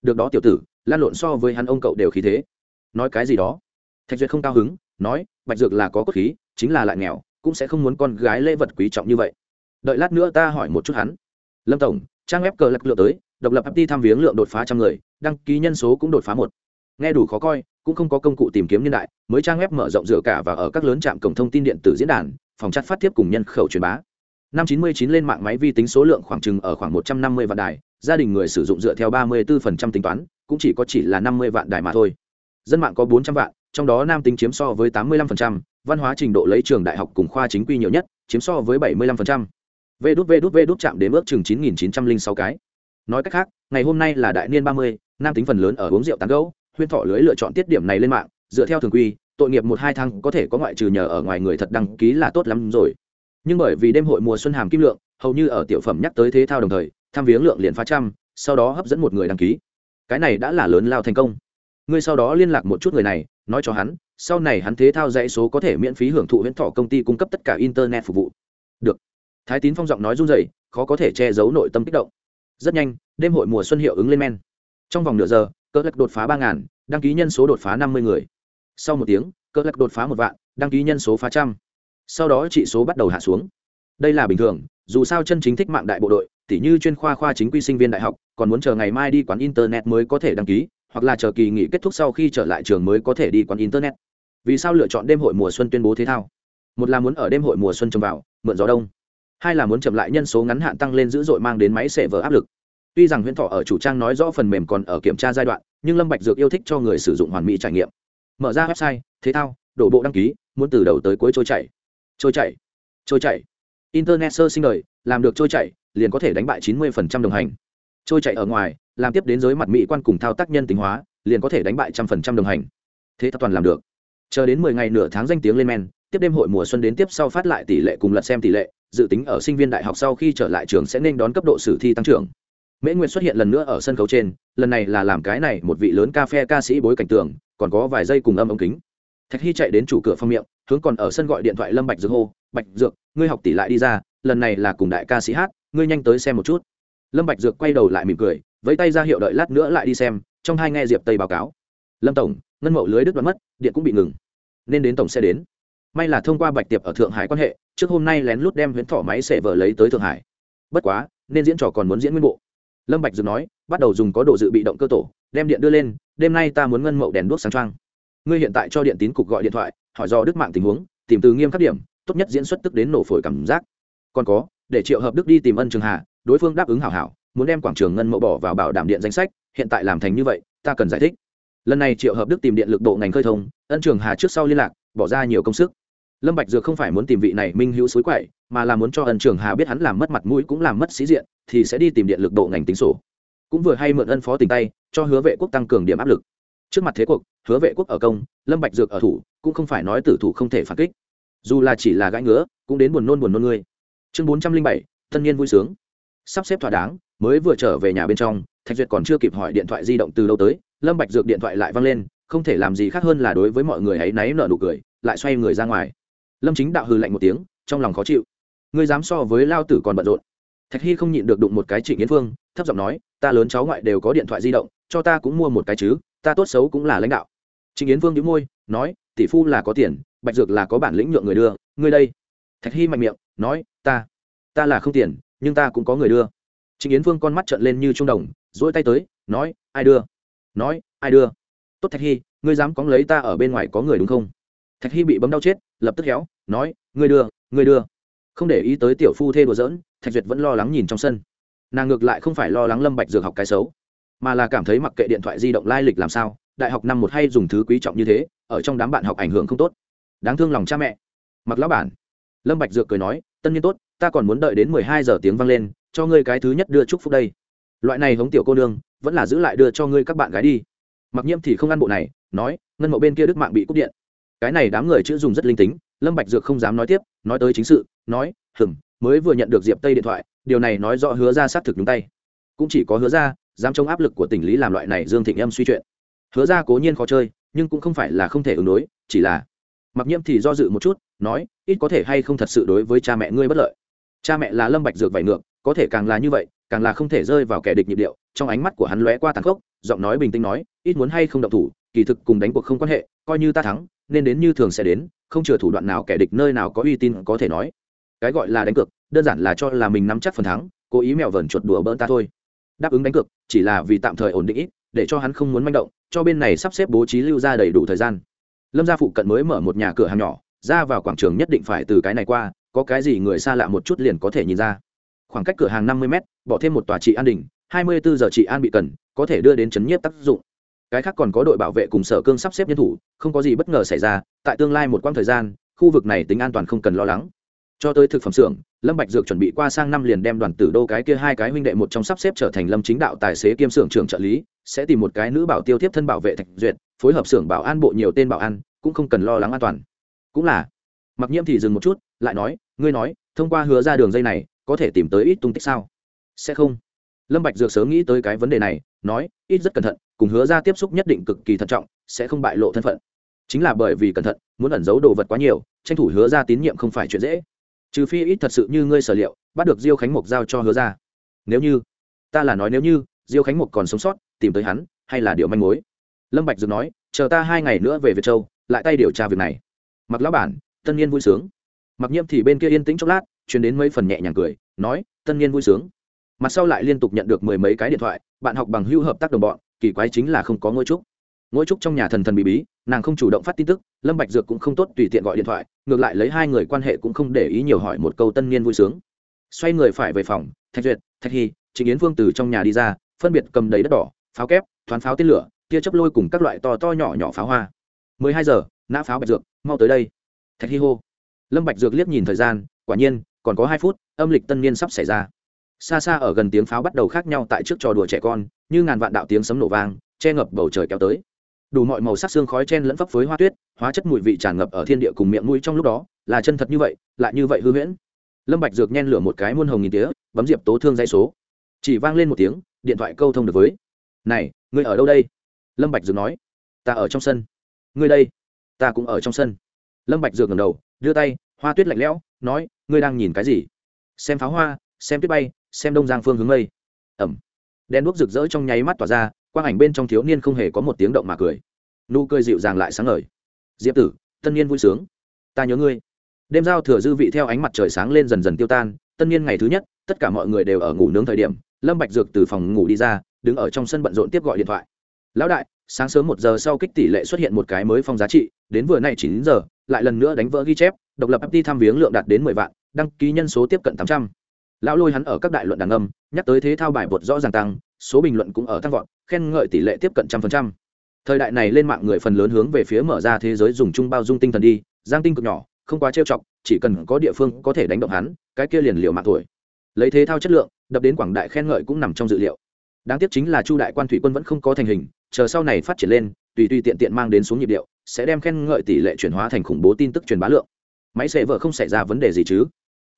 Được đó tiểu tử, lan lộn so với hắn ông cậu đều khí thế. Nói cái gì đó? Thạch Duyệt không cao hứng, nói, Bạch Dược là có cốt khí, chính là lại nghèo, cũng sẽ không muốn con gái lễ vật quý trọng như vậy. Đợi lát nữa ta hỏi một chút hắn. Lâm tổng, trang web cờ lật lượng tới, độc lập FT tham viếng lượng đột phá trăm người, đăng ký nhân số cũng đột phá một nghe đủ khó coi cũng không có công cụ tìm kiếm niên đại mới trang web mở rộng dựa cả và ở các lớn trạm cổng thông tin điện tử diễn đàn phòng chat phát tiếp cùng nhân khẩu truyền bá năm 99 lên mạng máy vi tính số lượng khoảng chừng ở khoảng 150 vạn đài gia đình người sử dụng dựa theo 34% tính toán cũng chỉ có chỉ là 50 vạn đài mà thôi dân mạng có 400 vạn trong đó nam tính chiếm so với 85%, văn hóa trình độ lấy trường đại học cùng khoa chính quy nhiều nhất chiếm so với 75%. Vê đút vê đút vê đút chạm đến ước chừng 9906 cái. Nói cách khác, ngày hôm nay là đại niên 30, nam tính phần lớn ở uống rượu tán gẫu, huyên thọ lưới lựa chọn tiết điểm này lên mạng, dựa theo thường quy, tội nghiệp một hai tháng có thể có ngoại trừ nhờ ở ngoài người thật đăng ký là tốt lắm rồi. Nhưng bởi vì đêm hội mùa xuân hàm kim lượng, hầu như ở tiểu phẩm nhắc tới thế thao đồng thời, tham viếng lượng liền phá trăm, sau đó hấp dẫn một người đăng ký. Cái này đã là lớn lao thành công. Ngươi sau đó liên lạc một chút người này, nói cho hắn, sau này hắn thế thao dãy số có thể miễn phí hưởng thụ huyễn thọ công ty cung cấp tất cả internet phục vụ. Được. Thái tín phong giọng nói run rẩy, khó có thể che giấu nội tâm kích động. Rất nhanh, đêm hội mùa xuân hiệu ứng lên men. Trong vòng nửa giờ cỡ lắc đột phá ba ngàn, đăng ký nhân số đột phá năm mươi người. Sau một tiếng, cỡ lắc đột phá một vạn, đăng ký nhân số phá trăm. Sau đó trị số bắt đầu hạ xuống. Đây là bình thường, dù sao chân chính thích mạng đại bộ đội, tỉ như chuyên khoa khoa chính quy sinh viên đại học, còn muốn chờ ngày mai đi quán internet mới có thể đăng ký, hoặc là chờ kỳ nghỉ kết thúc sau khi trở lại trường mới có thể đi quán internet. Vì sao lựa chọn đêm hội mùa xuân tuyên bố thế thao? Một là muốn ở đêm hội mùa xuân trầm vào, mượn gió đông. Hai là muốn chậm lại nhân số ngắn hạn tăng lên dữ dội mang đến máy xệ vở áp lực tuy rằng huyễn thọ ở chủ trang nói rõ phần mềm còn ở kiểm tra giai đoạn, nhưng lâm bạch dược yêu thích cho người sử dụng hoàn mỹ trải nghiệm. Mở ra website, thế thao, đổ bộ đăng ký, muốn từ đầu tới cuối trôi chảy. Trôi chảy trôi chảy. Internet sơ sinh đời, làm được trôi chảy, liền có thể đánh bại 90% đồng hành. Trôi chảy ở ngoài, làm tiếp đến giới mặt mỹ quan cùng thao tác nhân tính hóa, liền có thể đánh bại trăm phần trăm đồng hành. Thế toàn làm được. Chờ đến 10 ngày nửa tháng danh tiếng lên men, tiếp đêm hội mùa xuân đến tiếp sau phát lại tỷ lệ cùng lật xem tỷ lệ, dự tính ở sinh viên đại học sau khi trở lại trường sẽ nên đón cấp độ sử thi tăng trưởng mễ nguyệt xuất hiện lần nữa ở sân khấu trên, lần này là làm cái này một vị lớn ca phe ca sĩ bối cảnh tường, còn có vài giây cùng âm ống kính. Thạch hy chạy đến chủ cửa phong miệng, hướng còn ở sân gọi điện thoại lâm bạch dược hô, bạch dược, ngươi học tỷ lại đi ra, lần này là cùng đại ca sĩ hát, ngươi nhanh tới xem một chút. Lâm bạch dược quay đầu lại mỉm cười với tay ra hiệu đợi lát nữa lại đi xem, trong hai nghe diệp tây báo cáo. Lâm tổng, ngân mậu lưới đứt đoạn mất, điện cũng bị ngừng, nên đến tổng sẽ đến. May là thông qua bạch tiệp ở thượng hải quan hệ, trước hôm nay lén lút đem huyễn thỏ máy xẻ vợ lấy tới thượng hải. Bất quá, nên diễn trò còn muốn diễn nguyên bộ lâm bạch dừng nói, bắt đầu dùng có độ dự bị động cơ tổ, đem điện đưa lên, đêm nay ta muốn ngân mậu đèn đuốc sáng trang. ngươi hiện tại cho điện tín cục gọi điện thoại, hỏi do đức mạng tình huống, tìm từ nghiêm khắc điểm, tốt nhất diễn xuất tức đến nổ phổi cảm giác. Còn có, để triệu hợp đức đi tìm ân trường hà, đối phương đáp ứng hảo hảo, muốn đem quảng trường ngân mậu bỏ vào bảo đảm điện danh sách, hiện tại làm thành như vậy, ta cần giải thích. Lần này triệu hợp đức tìm điện lực độ ngành khơi thông, ân trường hà trước sau liên lạc, bỏ ra nhiều công sức lâm bạch dược không phải muốn tìm vị này minh hữu suối quậy, mà là muốn cho ân trường hà biết hắn làm mất mặt mũi cũng làm mất sĩ diện, thì sẽ đi tìm điện lực độ ngành tính sổ. Cũng vừa hay mượn ân phó tình tay, cho hứa vệ quốc tăng cường điểm áp lực. Trước mặt thế cuộc, hứa vệ quốc ở công, lâm bạch dược ở thủ, cũng không phải nói tử thủ không thể phản kích. Dù là chỉ là gãi ngứa, cũng đến buồn nôn buồn nôn ngươi. Chương bốn trăm linh bảy tân niên vui sướng. Sắp xếp thỏa đáng, mới vừa trở về nhà bên trong, thạch duyệt còn chưa kịp hỏi điện thoại di động từ đâu tới, lâm bạch dược điện thoại lại vang lên, không thể làm gì khác hơn là đối với mọi người ấy náy nở nụ cười, lại xoay người ra ngoài lâm chính đạo hừ lạnh một tiếng, trong lòng khó chịu. Ngươi dám so với lao tử còn bận rộn. Thạch hy không nhịn được đụng một cái trịnh yến phương, thấp giọng nói, ta lớn cháu ngoại đều có điện thoại di động, cho ta cũng mua một cái chứ, ta tốt xấu cũng là lãnh đạo. Trịnh yến phương đĩu môi, nói, tỷ phu là có tiền, bạch dược là có bản lĩnh nhượng người đưa, ngươi đây. Thạch hy mạnh miệng, nói, ta ta là không tiền, nhưng ta cũng có người đưa. Trịnh yến phương con mắt trợn lên như trung đồng dỗi tay tới, nói, ai đưa? Nói, ai đưa? Tốt thạch hy, ngươi dám cóng lấy ta ở bên ngoài có người đúng không? Thạch hy bị bấm đau chết, lập tức héo nói, ngươi đưa ngươi đưa. Không để ý tới tiểu phu thê đùa dỡn thạch duyệt vẫn lo lắng nhìn trong sân. Nàng ngược lại không phải lo lắng lâm bạch dược học cái xấu, mà là cảm thấy mặc kệ điện thoại di động lai lịch làm sao, đại học năm một hay dùng thứ quý trọng như thế, ở trong đám bạn học ảnh hưởng không tốt. Đáng thương lòng cha mẹ. Mặc lão bản. Lâm bạch dược cười nói, tân nhiên tốt, ta còn muốn đợi đến mười hai giờ tiếng vang lên, cho ngươi cái thứ nhất đưa chúc phúc đây. Loại này hống tiểu cô nương, vẫn là giữ lại đưa cho ngươi các bạn gái đi. Mặc nhiễm thì không ăn bộ này, nói, ngân mộ bên kia đức mạng bị cúp điện. Cái này đám người chữ dùng rất linh tính lâm bạch dược không dám nói tiếp, nói tới chính sự, nói, hừm, mới vừa nhận được diệp tây điện thoại, điều này nói rõ hứa ra xác thực nhúng tay. Cũng chỉ có hứa ra, dám chống áp lực của tình lý làm loại này dương thịnh Em suy chuyện. Hứa ra cố nhiên khó chơi, nhưng cũng không phải là không thể ứng đối, chỉ là mặc nhiễm thì do dự một chút, nói, ít có thể hay không thật sự đối với cha mẹ ngươi bất lợi. Cha mẹ là lâm bạch dược vảy ngược, có thể càng là như vậy, càng là không thể rơi vào kẻ địch nhịp điệu. Trong ánh mắt của hắn lóe qua tàn khốc, giọng nói bình tĩnh nói, ít muốn hay không động thủ kỳ thực cùng đánh cuộc không quan hệ, coi như ta thắng, nên đến như thường sẽ đến, không chừa thủ đoạn nào kẻ địch nơi nào có uy tín có thể nói. Cái gọi là đánh cược, đơn giản là cho là mình nắm chắc phần thắng, cố ý mèo vờn chuột đùa bỡn ta thôi. Đáp ứng đánh cược, chỉ là vì tạm thời ổn định ít, để cho hắn không muốn manh động, cho bên này sắp xếp bố trí lưu ra đầy đủ thời gian. Lâm gia phụ cận mới mở một nhà cửa hàng nhỏ, ra vào quảng trường nhất định phải từ cái này qua, có cái gì người xa lạ một chút liền có thể nhìn ra. Khoảng cách cửa hàng năm mươi m bỏ thêm một tòa trị an đình hai mươi bốn giờ trị an bị cần, có thể đưa đến chấn nhiếp tác dụng cái khác còn có đội bảo vệ cùng sở cương sắp xếp nhân thủ, không có gì bất ngờ xảy ra, tại tương lai một quãng thời gian, khu vực này tính an toàn không cần lo lắng. Cho tới thực phẩm xưởng, lâm bạch dược chuẩn bị qua sang năm liền đem đoàn tử đô cái kia hai cái huynh đệ một trong sắp xếp trở thành lâm chính đạo tài xế kiêm xưởng trưởng trợ lý, sẽ tìm một cái nữ bảo tiêu tiếp thân bảo vệ thạch duyệt, phối hợp xưởng bảo an bộ nhiều tên bảo an, cũng không cần lo lắng an toàn. Cũng là mặc nhiễm thì dừng một chút, lại nói, ngươi nói, thông qua hứa ra đường dây này, có thể tìm tới ít tung tích sao? Sẽ không. Lâm bạch dược sớm nghĩ tới cái vấn đề này nói, ít rất cẩn thận, cùng hứa ra tiếp xúc nhất định cực kỳ thận trọng, sẽ không bại lộ thân phận. Chính là bởi vì cẩn thận, muốn ẩn giấu đồ vật quá nhiều, tranh thủ hứa ra tín nhiệm không phải chuyện dễ. Trừ phi ít thật sự như ngươi sở liệu, bắt được diêu khánh mục giao cho hứa ra nếu như, ta là nói nếu như, diêu khánh mục còn sống sót, tìm tới hắn, hay là điều manh mối? Lâm bạch dược nói, chờ ta hai ngày nữa về việt châu, lại tay điều tra việc này. Mặc lão bản, tân niên vui sướng. Mặc nhiễm thì bên kia yên tĩnh chốc lát, truyền đến mấy phần nhẹ nhàng cười, nói, tân niên vui sướng mặt sau lại liên tục nhận được mười mấy cái điện thoại, bạn học bằng hữu hợp tác đồng bọn, kỳ quái chính là không có ngôi trúc ngôi trúc trong nhà thần thần bí bí, nàng không chủ động phát tin tức, lâm bạch dược cũng không tốt tùy tiện gọi điện thoại, ngược lại lấy hai người quan hệ cũng không để ý nhiều hỏi một câu tân niên vui sướng. Xoay người phải về phòng, thạch duyệt, thạch hy, trịnh yến Vương từ trong nhà đi ra, phân biệt cầm đầy đất đỏ, pháo kép thoán pháo tên lửa, tia chớp lôi cùng các loại to to nhỏ nhỏ pháo hoa. Mười hai giờ, nã pháo bạch dược, mau tới đây. Thạch hy hô. Lâm bạch dược liếc nhìn thời gian, quả nhiên, còn có hai phút, âm lịch tân niên sắp xảy ra xa xa ở gần tiếng pháo bắt đầu khác nhau tại trước trò đùa trẻ con, như ngàn vạn đạo tiếng sấm nổ vang, che ngập bầu trời kéo tới. Đủ mọi màu sắc xương khói chen lẫn phấp phới hoa tuyết, hóa chất mùi vị tràn ngập ở thiên địa cùng miệng mũi trong lúc đó, là chân thật như vậy, lại như vậy hư huyễn. Lâm bạch dược nhen lửa một cái muôn hồng nghìn tía, bấm diệp tố thương dây số. Chỉ vang lên một tiếng, điện thoại câu thông được với. Này, ngươi ở đâu đây? Lâm bạch dược nói. Ta ở trong sân. Ngươi đây? Ta cũng ở trong sân. Lâm bạch dược ngẩng đầu, đưa tay, hoa tuyết lạnh lẽo, nói, ngươi đang nhìn cái gì? Xem pháo hoa, xem tuyết bay xem đông giang phương hướng mây. Ẩm. Đen đuốc rực rỡ trong nháy mắt tỏa ra, quang ảnh bên trong thiếu niên không hề có một tiếng động mà cười. Nụ cười dịu dàng lại sáng ngời. Diệp tử, tân niên vui sướng. Ta nhớ ngươi. Đêm giao thừa dư vị theo ánh mặt trời sáng lên dần dần tiêu tan, tân niên ngày thứ nhất, tất cả mọi người đều ở ngủ nướng thời điểm, lâm bạch dược từ phòng ngủ đi ra, đứng ở trong sân bận rộn tiếp gọi điện thoại. Lão đại, sáng sớm một giờ sau kích tỷ lệ xuất hiện một cái mới phong giá trị, đến vừa nay chín giờ, lại lần nữa đánh vỡ ghi chép, độc lập FT tham viếng lượng đạt đến mười vạn, đăng ký nhân số tiếp cận tám trăm lão lôi hắn ở các đại luận đàn âm, nhắc tới thế thao bài bột rõ ràng tăng, số bình luận cũng ở tăng vọt, khen ngợi tỷ lệ tiếp cận trăm phần trăm. Thời đại này lên mạng người phần lớn hướng về phía mở ra thế giới dùng chung bao dung tinh thần đi, giang tinh cực nhỏ, không quá trêu chọc, chỉ cần có địa phương có thể đánh động hắn, cái kia liền liều mạng tuổi lấy thế thao chất lượng, đập đến quảng đại khen ngợi cũng nằm trong dự liệu. Đáng tiếc chính là chu đại quan thủy quân vẫn không có thành hình, chờ sau này phát triển lên, tùy tùy tiện tiện mang đến xuống nhịp điệu, sẽ đem khen ngợi tỷ lệ chuyển hóa thành khủng bố tin tức truyền bá lượng. Máy sẽ vợ không xảy ra vấn đề gì chứ?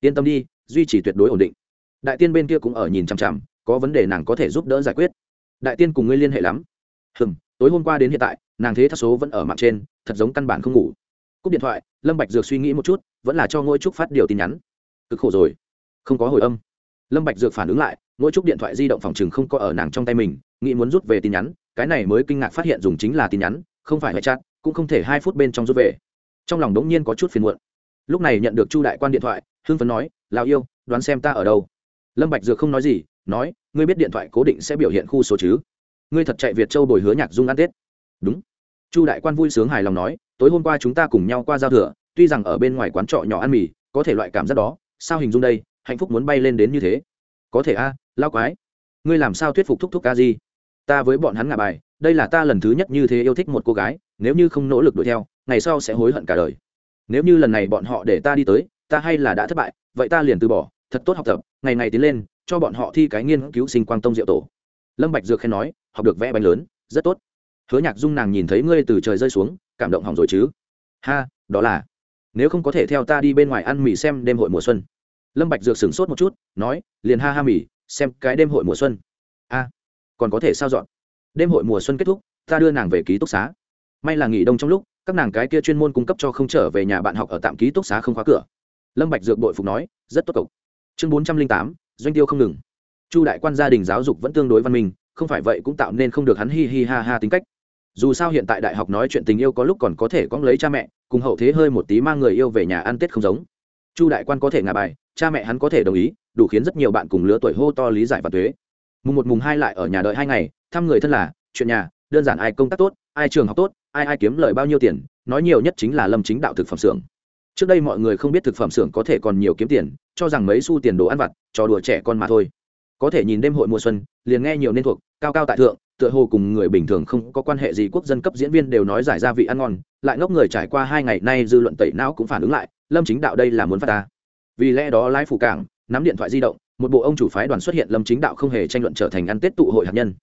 Yên tâm đi duy trì tuyệt đối ổn định. Đại tiên bên kia cũng ở nhìn chằm chằm, có vấn đề nàng có thể giúp đỡ giải quyết. Đại tiên cùng ngươi liên hệ lắm. Hừm, tối hôm qua đến hiện tại, nàng thế thác số vẫn ở mạng trên, thật giống căn bản không ngủ. Cúp điện thoại, lâm bạch dược suy nghĩ một chút, vẫn là cho ngôi trúc phát điều tin nhắn. Cực khổ rồi. Không có hồi âm. Lâm bạch dược phản ứng lại, ngôi trúc điện thoại di động phòng trường không có ở nàng trong tay mình, nghĩ muốn rút về tin nhắn, cái này mới kinh ngạc phát hiện dùng chính là tin nhắn, không phải hệ chat, cũng không thể hai phút bên trong rút về. Trong lòng đống nhiên có chút phiền muộn. Lúc này nhận được chu đại quan điện thoại hương phấn nói lão yêu, đoán xem ta ở đâu. Lâm bạch dược không nói gì, nói, ngươi biết điện thoại cố định sẽ biểu hiện khu số chứ? Ngươi thật chạy việt châu bồi hứa nhạc dung ăn tết. Đúng. Chu đại quan vui sướng hài lòng nói, tối hôm qua chúng ta cùng nhau qua giao thừa, tuy rằng ở bên ngoài quán trọ nhỏ ăn mì, có thể loại cảm giác đó, sao hình dung đây, hạnh phúc muốn bay lên đến như thế? Có thể a lao quái. Ngươi làm sao thuyết phục thúc thúc ca gì ta với bọn hắn ngả bài, đây là ta lần thứ nhất như thế yêu thích một cô gái, nếu như không nỗ lực đuổi theo, ngày sau sẽ hối hận cả đời. Nếu như lần này bọn họ để ta đi tới ta hay là đã thất bại, vậy ta liền từ bỏ, thật tốt học tập, ngày ngày tiến lên, cho bọn họ thi cái nghiên cứu sinh quang tông diệu tổ. Lâm bạch dược khen nói, học được vẽ bánh lớn, rất tốt. Hứa nhạc dung nàng nhìn thấy ngươi từ trời rơi xuống, cảm động hỏng rồi chứ? Ha, đó là, nếu không có thể theo ta đi bên ngoài ăn mì xem đêm hội mùa xuân. Lâm bạch dược sửng sốt một chút, nói, liền ha ha mì, xem cái đêm hội mùa xuân. A, còn có thể sao dọn? Đêm hội mùa xuân kết thúc, ta đưa nàng về ký túc xá. May là nghỉ đông trong lúc, các nàng cái kia chuyên môn cung cấp cho không trở về nhà bạn học ở tạm ký túc xá không khóa cửa lâm bạch dược đội phục nói, rất tốt cậu. Chương bốn trăm linh tám, doanh tiêu không ngừng. Chu đại quan gia đình giáo dục vẫn tương đối văn minh, không phải vậy cũng tạo nên không được hắn hi hi ha ha tính cách. Dù sao hiện tại đại học nói chuyện tình yêu có lúc còn có thể cóng lấy cha mẹ, cùng hậu thế hơi một tí mang người yêu về nhà ăn tết không giống. Chu đại quan có thể ngả bài, cha mẹ hắn có thể đồng ý, đủ khiến rất nhiều bạn cùng lứa tuổi hô to lý giải và thuế mùng một, mùng hai lại ở nhà đợi hai ngày, thăm người thân là, chuyện nhà, đơn giản ai công tác tốt, ai trường học tốt, ai ai kiếm lời bao nhiêu tiền, nói nhiều nhất chính là lâm chính đạo thực phẩm xưởng trước đây mọi người không biết thực phẩm xưởng có thể còn nhiều kiếm tiền, cho rằng mấy xu tiền đồ ăn vặt cho đùa trẻ con mà thôi. Có thể nhìn đêm hội mùa xuân, liền nghe nhiều nên thuộc, cao cao tại thượng, tựa hồ cùng người bình thường không có quan hệ gì, quốc dân cấp diễn viên đều nói giải ra vị ăn ngon, lại ngốc người trải qua hai ngày nay dư luận tẩy não cũng phản ứng lại, lâm chính đạo đây là muốn phát ta. Vì lẽ đó lái phủ cảng, nắm điện thoại di động, một bộ ông chủ phái đoàn xuất hiện, lâm chính đạo không hề tranh luận trở thành ăn tết tụ hội hạt nhân.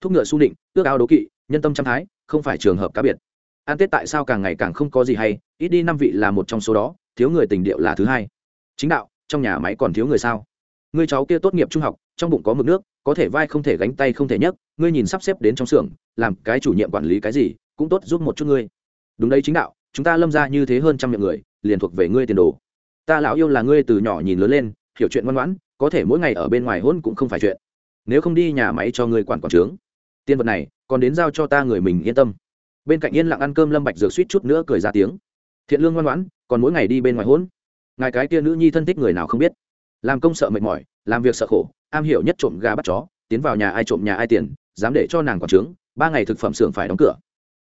Thúc ngựa su định ước ao đố kỵ, nhân tâm trăm thái, không phải trường hợp cá biệt ăn tết tại sao càng ngày càng không có gì hay, ít đi năm vị là một trong số đó, thiếu người tình điệu là thứ hai. Chính đạo, trong nhà máy còn thiếu người sao? Người cháu kia tốt nghiệp trung học, trong bụng có mực nước, có thể vai không thể gánh tay không thể nhấc, ngươi nhìn sắp xếp đến trong xưởng, làm cái chủ nhiệm quản lý cái gì, cũng tốt giúp một chút ngươi. Đúng đấy chính đạo, chúng ta lâm ra như thế hơn trăm miệng người, liền thuộc về ngươi tiền đồ. Ta lão yêu là ngươi từ nhỏ nhìn lớn lên, hiểu chuyện ngoan ngoãn, có thể mỗi ngày ở bên ngoài hôn cũng không phải chuyện. Nếu không đi nhà máy cho ngươi quản quản trướng. Tiên vật này, còn đến giao cho ta người mình yên tâm bên cạnh yên lặng ăn cơm lâm bạch dược suýt chút nữa cười ra tiếng thiện lương ngoan ngoãn còn mỗi ngày đi bên ngoài hôn ngài cái kia nữ nhi thân thích người nào không biết làm công sợ mệt mỏi làm việc sợ khổ am hiểu nhất trộm gà bắt chó tiến vào nhà ai trộm nhà ai tiền dám để cho nàng quản trướng ba ngày thực phẩm xưởng phải đóng cửa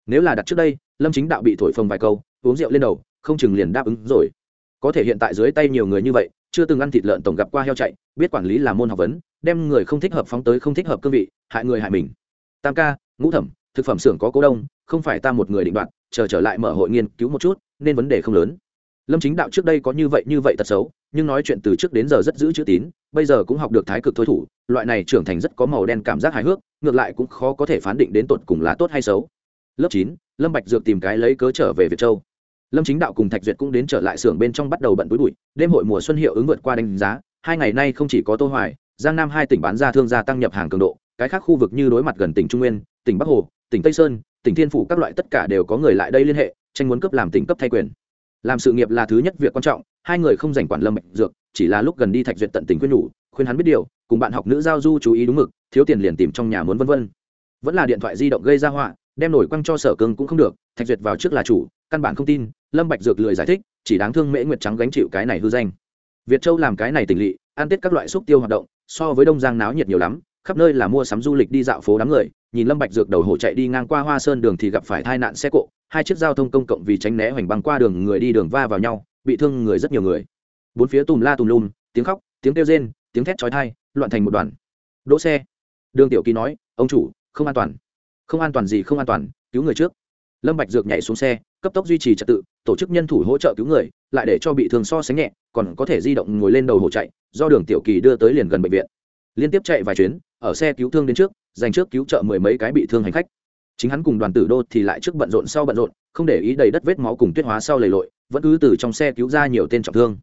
nếu là đặt trước đây lâm chính đạo bị thổi phồng vài câu uống rượu lên đầu không chừng liền đáp ứng rồi có thể hiện tại dưới tay nhiều người như vậy chưa từng ăn thịt lợn tổng gặp qua heo chạy biết quản lý là môn học vấn đem người không thích hợp phóng tới không thích hợp cương vị hại người hại mình tam ca ngũ thẩm thực phẩm xưởng có cố đông, không phải ta một người định đoạt, chờ trở lại mở hội nghiên cứu một chút, nên vấn đề không lớn. Lâm chính đạo trước đây có như vậy như vậy tật xấu, nhưng nói chuyện từ trước đến giờ rất giữ chữ tín, bây giờ cũng học được thái cực thôi thủ, loại này trưởng thành rất có màu đen cảm giác hài hước, ngược lại cũng khó có thể phán định đến tột cùng là tốt hay xấu. Lớp chín, lâm bạch dược tìm cái lấy cớ trở về việt châu. Lâm chính đạo cùng thạch duyệt cũng đến trở lại xưởng bên trong bắt đầu bận túi bụi, đêm hội mùa xuân hiệu ứng vượt qua đánh giá, hai ngày nay không chỉ có tô hoài, giang nam hai tỉnh bán ra thương gia tăng nhập hàng cường độ, cái khác khu vực như đối mặt gần tỉnh trung nguyên tỉnh bắc hồ, tỉnh tây sơn, tỉnh thiên phủ các loại tất cả đều có người lại đây liên hệ, tranh muốn cấp làm tỉnh cấp thay quyền. Làm sự nghiệp là thứ nhất việc quan trọng, hai người không dành quản lâm bệnh dược, chỉ là lúc gần đi thạch duyệt tận tình khuyên nhủ, khuyên hắn biết điều, cùng bạn học nữ giao du chú ý đúng mực, thiếu tiền liền tìm trong nhà muốn vân vân. Vẫn là điện thoại di động gây ra họa, đem nổi quăng cho sở cương cũng không được, thạch duyệt vào trước là chủ, căn bản không tin, lâm bạch dược lười giải thích, chỉ đáng thương mễ nguyệt trắng gánh chịu cái này hư danh. Việt châu làm cái này tỉnh lỵ, ăn tết các loại xúc tiêu hoạt động, so với đông giang náo nhiệt nhiều lắm, khắp nơi là mua sắm du lịch đi dạo phố đám người nhìn lâm bạch dược đầu hổ chạy đi ngang qua hoa sơn đường thì gặp phải tai nạn xe cộ, hai chiếc giao thông công cộng vì tránh né hoành băng qua đường người đi đường va vào nhau, bị thương người rất nhiều người. Bốn phía tùm la tùm lum, tiếng khóc, tiếng kêu rên, tiếng thét chói tai, loạn thành một đoàn. Đỗ xe. Đường tiểu kỳ nói, ông chủ, không an toàn. Không an toàn gì không an toàn, cứu người trước. Lâm bạch dược nhảy xuống xe, cấp tốc duy trì trật tự, tổ chức nhân thủ hỗ trợ cứu người, lại để cho bị thương so sánh nhẹ, còn có thể di động ngồi lên đầu hổ chạy, do đường tiểu kỳ đưa tới liền gần bệnh viện. Liên tiếp chạy vài chuyến, ở xe cứu thương đến trước dành trước cứu trợ mười mấy cái bị thương hành khách. Chính hắn cùng đoàn tử đô thì lại trước bận rộn sau bận rộn, không để ý đầy đất vết máu cùng tuyết hóa sau lầy lội, vẫn cứ từ trong xe cứu ra nhiều tên trọng thương.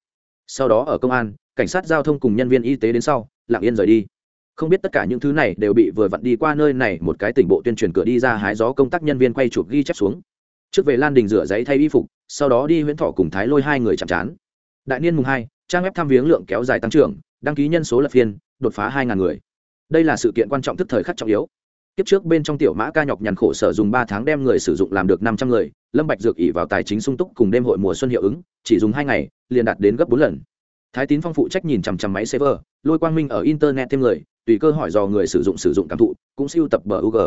Sau đó ở công an, cảnh sát giao thông cùng nhân viên y tế đến sau, lặng yên rời đi. Không biết tất cả những thứ này đều bị vừa vặn đi qua nơi này, một cái tỉnh bộ tuyên truyền cửa đi ra hái gió công tác nhân viên quay chụp ghi chép xuống. Trước về lan đình rửa giấy thay y phục, sau đó đi huyễn thọ cùng thái lôi hai người chạm trán. Đại niên mùng hai, trang web tham viếng lượng kéo dài tăng trưởng, đăng ký nhân số lập phiên, đột phá hai người đây là sự kiện quan trọng thức thời khắc trọng yếu. Kiếp trước bên trong tiểu mã ca nhọc nhằn khổ sở dùng ba tháng đem người sử dụng làm được năm trăm người, lâm bạch dược ỉ vào tài chính sung túc cùng đêm hội mùa xuân hiệu ứng, chỉ dùng hai ngày, liền đạt đến gấp bốn lần. Thái tín phong phụ trách nhìn chằm chằm máy server, lôi quang minh ở internet thêm người, tùy cơ hỏi dò người sử dụng sử dụng cảm thụ, cũng siêu tập bờ UG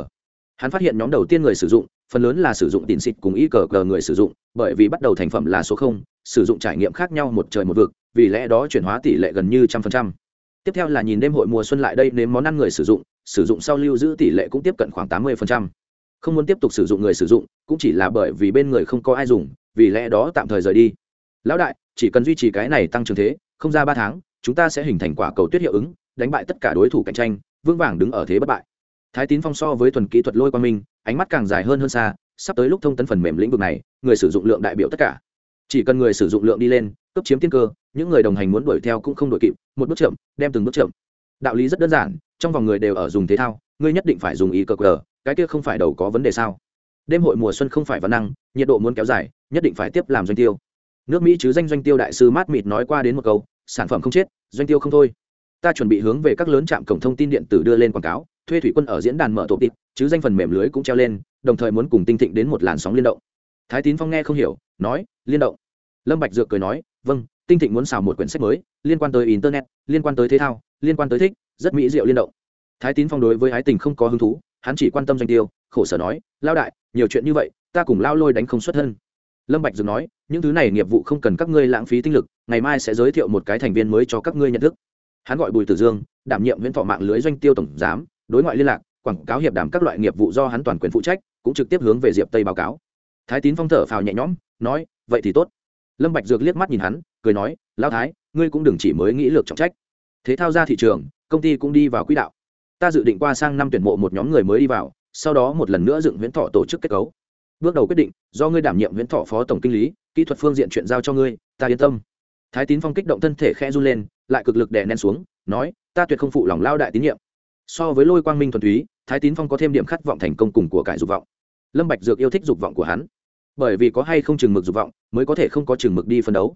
hắn phát hiện nhóm đầu tiên người sử dụng, phần lớn là sử dụng tín xịt cùng y cờ cờ người sử dụng, bởi vì bắt đầu thành phẩm là số không, sử dụng trải nghiệm khác nhau một trời một vực, vì lẽ đó chuyển hóa tỷ lệ gần như trăm phần trăm tiếp theo là nhìn đêm hội mùa xuân lại đây, nếm món ăn người sử dụng sử dụng sau lưu giữ tỷ lệ cũng tiếp cận khoảng tám mươi phần trăm. Không muốn tiếp tục sử dụng người sử dụng, cũng chỉ là bởi vì bên người không có ai dùng, vì lẽ đó tạm thời rời đi. Lão đại, chỉ cần duy trì cái này tăng trưởng thế, không ra ba tháng, chúng ta sẽ hình thành quả cầu tuyết hiệu ứng, đánh bại tất cả đối thủ cạnh tranh, vững vàng đứng ở thế bất bại. Thái tín phong so với thuần kỹ thuật lôi quang minh, ánh mắt càng dài hơn hơn xa, sắp tới lúc thông tấn phần mềm lĩnh vực này, người sử dụng lượng đại biểu tất cả chỉ cần người sử dụng lượng đi lên cấp chiếm tiên cơ, những người đồng hành muốn đuổi theo cũng không đuổi kịp, một bước chậm, đem từng bước chậm. Đạo lý rất đơn giản, trong vòng người đều ở dùng thế thao, ngươi nhất định phải dùng ý cờ cờ cái kia không phải đầu có vấn đề sao? Đêm hội mùa xuân không phải văn năng, nhiệt độ muốn kéo dài, nhất định phải tiếp làm doanh tiêu. Nước mỹ chứ danh doanh tiêu đại sư mát mịt nói qua đến một câu, sản phẩm không chết, doanh tiêu không thôi. Ta chuẩn bị hướng về các lớn trạm cổng thông tin điện tử đưa lên quảng cáo, thuê thủy quân ở diễn đàn mở tổ tịp, chứ danh phần mềm lưới cũng treo lên, đồng thời muốn cùng tinh thịnh đến một làn sóng liên động thái tín phong nghe không hiểu, nói, liên động. Lâm bạch dược cười nói vâng tinh thịnh muốn xào một quyển sách mới, liên quan tới internet, liên quan tới thế thao, liên quan tới thích, rất mỹ diệu liên động. Thái tín phong đối với ái tình không có hứng thú, hắn chỉ quan tâm doanh tiêu, khổ sở nói lao đại, nhiều chuyện như vậy, ta cùng lao lôi đánh không xuất thân. Lâm bạch dược nói, những thứ này nghiệp vụ không cần các ngươi lãng phí tinh lực, ngày mai sẽ giới thiệu một cái thành viên mới cho các ngươi nhận thức. Hắn gọi bùi tử dương, đảm nhiệm viễn thọ mạng lưới doanh tiêu tổng giám, đối ngoại liên lạc, quảng cáo hiệp đàm các loại nghiệp vụ do hắn toàn quyền phụ trách, cũng trực tiếp hướng về diệp tây báo cáo thái tín phong thở phào nhẹ nhõm, nói, vậy thì tốt. Lâm bạch dược liếc mắt nhìn hắn, cười nói, lão thái, ngươi cũng đừng chỉ mới nghĩ lược trọng trách. Thế thao ra thị trường, công ty cũng đi vào quỹ đạo. Ta dự định qua sang năm tuyển mộ một nhóm người mới đi vào, sau đó một lần nữa dựng huyễn thọ tổ chức kết cấu. Bước đầu quyết định, do ngươi đảm nhiệm huyễn thọ phó tổng kinh lý, kỹ thuật phương diện chuyện giao cho ngươi, ta yên tâm. Thái tín phong kích động thân thể khẽ run lên, lại cực lực đè nén xuống, nói, ta tuyệt không phụ lòng lao đại tín nhiệm. So với lôi quang minh thuần túy, thái tín phong có thêm điểm khát vọng thành công cùng của cải dục vọng. Lâm bạch dược yêu thích dục vọng của hắn bởi vì có hay không chừng mực dục vọng mới có thể không có chừng mực đi phân đấu.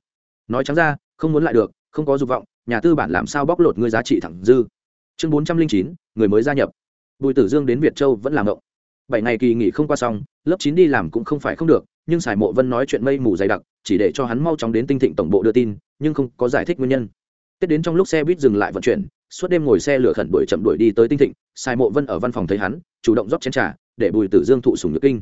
Nói trắng ra, không muốn lại được, không có dục vọng, nhà tư bản làm sao bóc lột ngươi giá trị thẳng dư. Chương bốn trăm linh chín, người mới gia nhập. Bùi tử dương đến việt châu vẫn làm ngộng. Bảy ngày kỳ nghỉ không qua xong, lớp chín đi làm cũng không phải không được, nhưng sài mộ vân nói chuyện mây mù dày đặc, chỉ để cho hắn mau chóng đến tinh thịnh tổng bộ đưa tin, nhưng không có giải thích nguyên nhân. Tết đến trong lúc xe buýt dừng lại vận chuyển, suốt đêm ngồi xe lửa khẩn đuổi chậm đuổi đi tới tinh thịnh sài mộ vân ở văn phòng thấy hắn, chủ động rót chén trà, để bùi tử dương thụ sùng nhược kinh.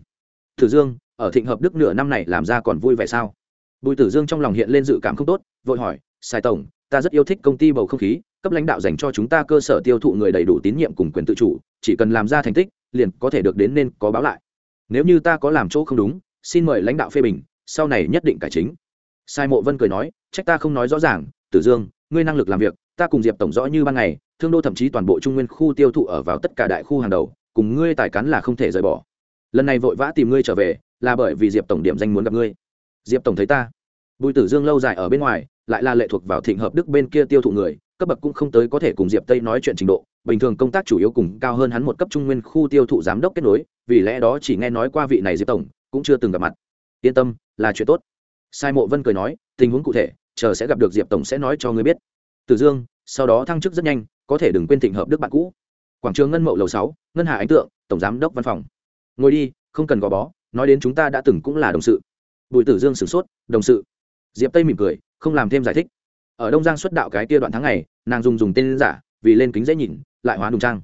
Tử dương ở thịnh hợp đức nửa năm này làm ra còn vui vẻ sao? Bùi tử dương trong lòng hiện lên dự cảm không tốt, vội hỏi, sai tổng, ta rất yêu thích công ty bầu không khí, cấp lãnh đạo dành cho chúng ta cơ sở tiêu thụ người đầy đủ tín nhiệm cùng quyền tự chủ, chỉ cần làm ra thành tích, liền có thể được đến nên có báo lại. Nếu như ta có làm chỗ không đúng, xin mời lãnh đạo phê bình, sau này nhất định cải chính. Sai mộ vân cười nói, trách ta không nói rõ ràng, tử dương, ngươi năng lực làm việc, ta cùng diệp tổng rõ như ban ngày, thương đô thậm chí toàn bộ trung nguyên khu tiêu thụ ở vào tất cả đại khu hàng đầu, cùng ngươi tài cán là không thể rời bỏ. Lần này vội vã tìm ngươi trở về là bởi vì diệp tổng điểm danh muốn gặp ngươi. Diệp tổng thấy ta. Bùi tử dương lâu dài ở bên ngoài, lại là lệ thuộc vào thịnh hợp đức bên kia tiêu thụ người, cấp bậc cũng không tới có thể cùng diệp tây nói chuyện trình độ. Bình thường công tác chủ yếu cùng cao hơn hắn một cấp trung nguyên khu tiêu thụ giám đốc kết nối, vì lẽ đó chỉ nghe nói qua vị này diệp tổng, cũng chưa từng gặp mặt. Yên tâm, là chuyện tốt. Sai mộ vân cười nói, tình huống cụ thể, chờ sẽ gặp được diệp tổng sẽ nói cho ngươi biết. Tử dương, sau đó thăng chức rất nhanh, có thể đừng quên thịnh hợp đức bạn cũ. Quảng trường ngân mậu lầu sáu, ngân hà ánh tượng, tổng giám đốc văn phòng. Ngồi đi, không cần gò bó nói đến chúng ta đã từng cũng là đồng sự. Bùi tử dương sửng sốt, đồng sự? Diệp tây mỉm cười, không làm thêm giải thích. Ở đông giang xuất đạo cái kia đoạn tháng này nàng dùng dùng tên giả, vì lên kính dễ nhìn, lại hóa đùng trang.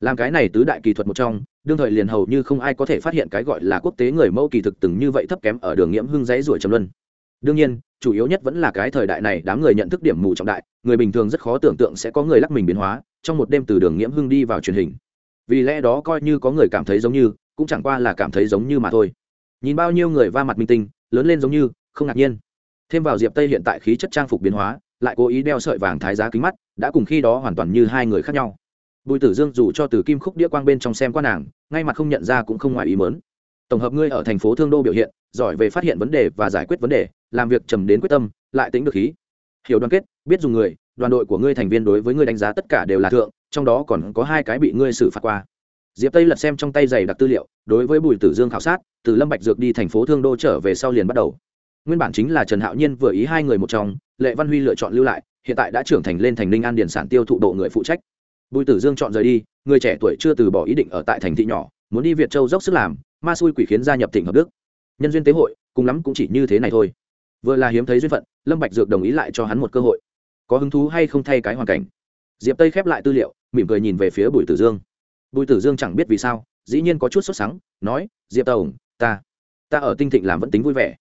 Làm cái này tứ đại kỳ thuật một trong, đương thời liền hầu như không ai có thể phát hiện cái gọi là quốc tế người mẫu kỳ thực từng như vậy thấp kém ở đường nghiễm hưng dãy ruổi trầm luân. Đương nhiên, chủ yếu nhất vẫn là cái thời đại này đám người nhận thức điểm mù trọng đại, người bình thường rất khó tưởng tượng sẽ có người lắc mình biến hóa, trong một đêm từ đường nghiễm hưng đi vào truyền hình. Vì lẽ đó coi như có người cảm thấy giống như cũng chẳng qua là cảm thấy giống như mà thôi. Nhìn bao nhiêu người va mặt minh tinh, lớn lên giống như, không ngạc nhiên. Thêm vào diệp tây hiện tại khí chất trang phục biến hóa, lại cố ý đeo sợi vàng thái giá kính mắt, đã cùng khi đó hoàn toàn như hai người khác nhau. Bùi tử dương dù cho từ kim khúc đĩa quang bên trong xem qua nàng, ngay mặt không nhận ra cũng không ngoài ý mớn tổng hợp ngươi ở thành phố thương đô biểu hiện, giỏi về phát hiện vấn đề và giải quyết vấn đề, làm việc trầm đến quyết tâm, lại tính được khí. Hiểu đoàn kết, biết dùng người, đoàn đội của ngươi thành viên đối với ngươi đánh giá tất cả đều là thượng, trong đó còn có hai cái bị ngươi xử phạt qua diệp tây lật xem trong tay giày đặc tư liệu, đối với bùi tử dương khảo sát, từ lâm bạch dược đi thành phố thương đô trở về sau liền bắt đầu. Nguyên bản chính là trần hạo nhiên vừa ý hai người một trong, lệ văn huy lựa chọn lưu lại, hiện tại đã trưởng thành lên thành ninh an điển sản tiêu thụ độ người phụ trách. Bùi tử dương chọn rời đi, người trẻ tuổi chưa từ bỏ ý định ở tại thành thị nhỏ, muốn đi việt châu dốc sức làm, ma xui quỷ khiến gia nhập tỉnh hợp đức. Nhân duyên tế hội, cùng lắm cũng chỉ như thế này thôi. Vừa là hiếm thấy duyên phận, lâm bạch dược đồng ý lại cho hắn một cơ hội. Có hứng thú hay không thay cái hoàn cảnh? Diệp tây khép lại tư liệu, mỉm cười nhìn về phía bùi tử dương bùi tử dương chẳng biết vì sao, dĩ nhiên có chút sốt sắng, nói, diệp tổng, ta ta ở tinh thịnh làm vẫn tính vui vẻ.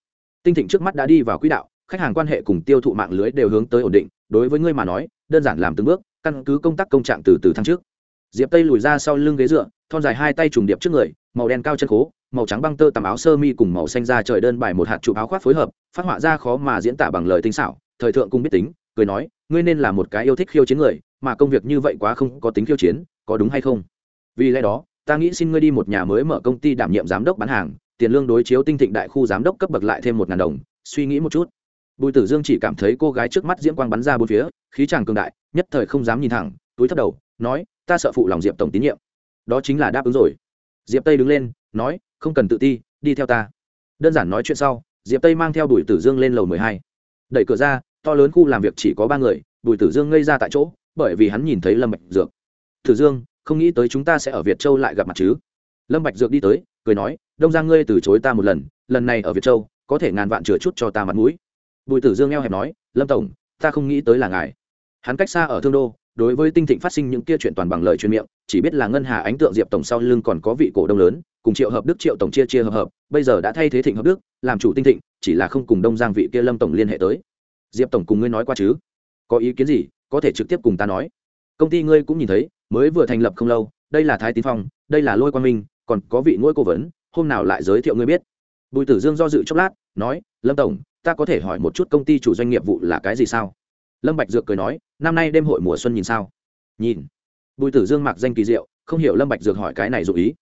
Tinh thịnh trước mắt đã đi vào quỹ đạo, khách hàng quan hệ cùng tiêu thụ mạng lưới đều hướng tới ổn định, đối với ngươi mà nói, đơn giản làm từng bước, căn cứ công tác công trạng từ từ tháng trước. Diệp tây lùi ra sau lưng ghế dựa, thon dài hai tay trùng điệp trước người, màu đen cao chân khố, màu trắng băng tơ tằm áo sơ mi cùng màu xanh da trời đơn bài một hạt chụp áo khoác phối hợp, phát họa ra khó mà diễn tả bằng lời tinh xảo, thời thượng cùng biết tính, cười nói, ngươi nên là một cái yêu thích khiêu chiến người, mà công việc như vậy quá không có tính khiêu chiến, có đúng hay không? Vì lẽ đó, ta nghĩ xin ngươi đi một nhà mới mở công ty đảm nhiệm giám đốc bán hàng, tiền lương đối chiếu tinh thịnh đại khu giám đốc cấp bậc lại thêm một ngàn đồng, suy nghĩ một chút. Bùi tử dương chỉ cảm thấy cô gái trước mắt diễm quang bắn ra bốn phía, khí chàng cường đại, nhất thời không dám nhìn thẳng, túi thấp đầu, nói, ta sợ phụ lòng diệp tổng tín nhiệm. Đó chính là đáp ứng rồi. Diệp tây đứng lên, nói, không cần tự ti, đi theo ta. Đơn giản nói chuyện sau, diệp tây mang theo bùi tử dương lên lầu mười hai. Đẩy cửa ra, to lớn khu làm việc chỉ có ba người, bùi tử dương ngây ra tại chỗ, bởi vì hắn nhìn thấy lâm bạch dược. Tử dương không nghĩ tới chúng ta sẽ ở việt châu lại gặp mặt chứ? Lâm bạch dược đi tới, cười nói, đông giang ngươi từ chối ta một lần lần này ở việt châu, có thể ngàn vạn chừa chút cho ta mặt mũi. Bùi tử dương eo hẹp nói, lâm tổng, ta không nghĩ tới là ngài. Hắn cách xa ở thương đô, đối với tinh thịnh phát sinh những kia chuyện toàn bằng lời truyền miệng, chỉ biết là ngân hà ánh tượng diệp tổng sau lưng còn có vị cổ đông lớn, cùng triệu hợp đức, triệu tổng chia chia hợp hợp, bây giờ đã thay thế thịnh hợp đức, làm chủ tinh thịnh, chỉ là không cùng đông giang vị kia lâm tổng liên hệ tới. Diệp tổng cùng ngươi nói qua chứ? Có ý kiến gì, có thể trực tiếp cùng ta nói. Công ty ngươi cũng nhìn thấy mới vừa thành lập không lâu, đây là thái tín phong, đây là lôi quan minh, còn có vị ngôi cố vấn, hôm nào lại giới thiệu ngươi biết. Bùi tử dương do dự chốc lát, nói, lâm tổng, ta có thể hỏi một chút công ty chủ doanh nghiệp vụ là cái gì sao? Lâm bạch dược cười nói, năm nay đêm hội mùa xuân nhìn sao? Nhìn. Bùi tử dương mặc danh kỳ diệu, không hiểu lâm bạch dược hỏi cái này dụ ý.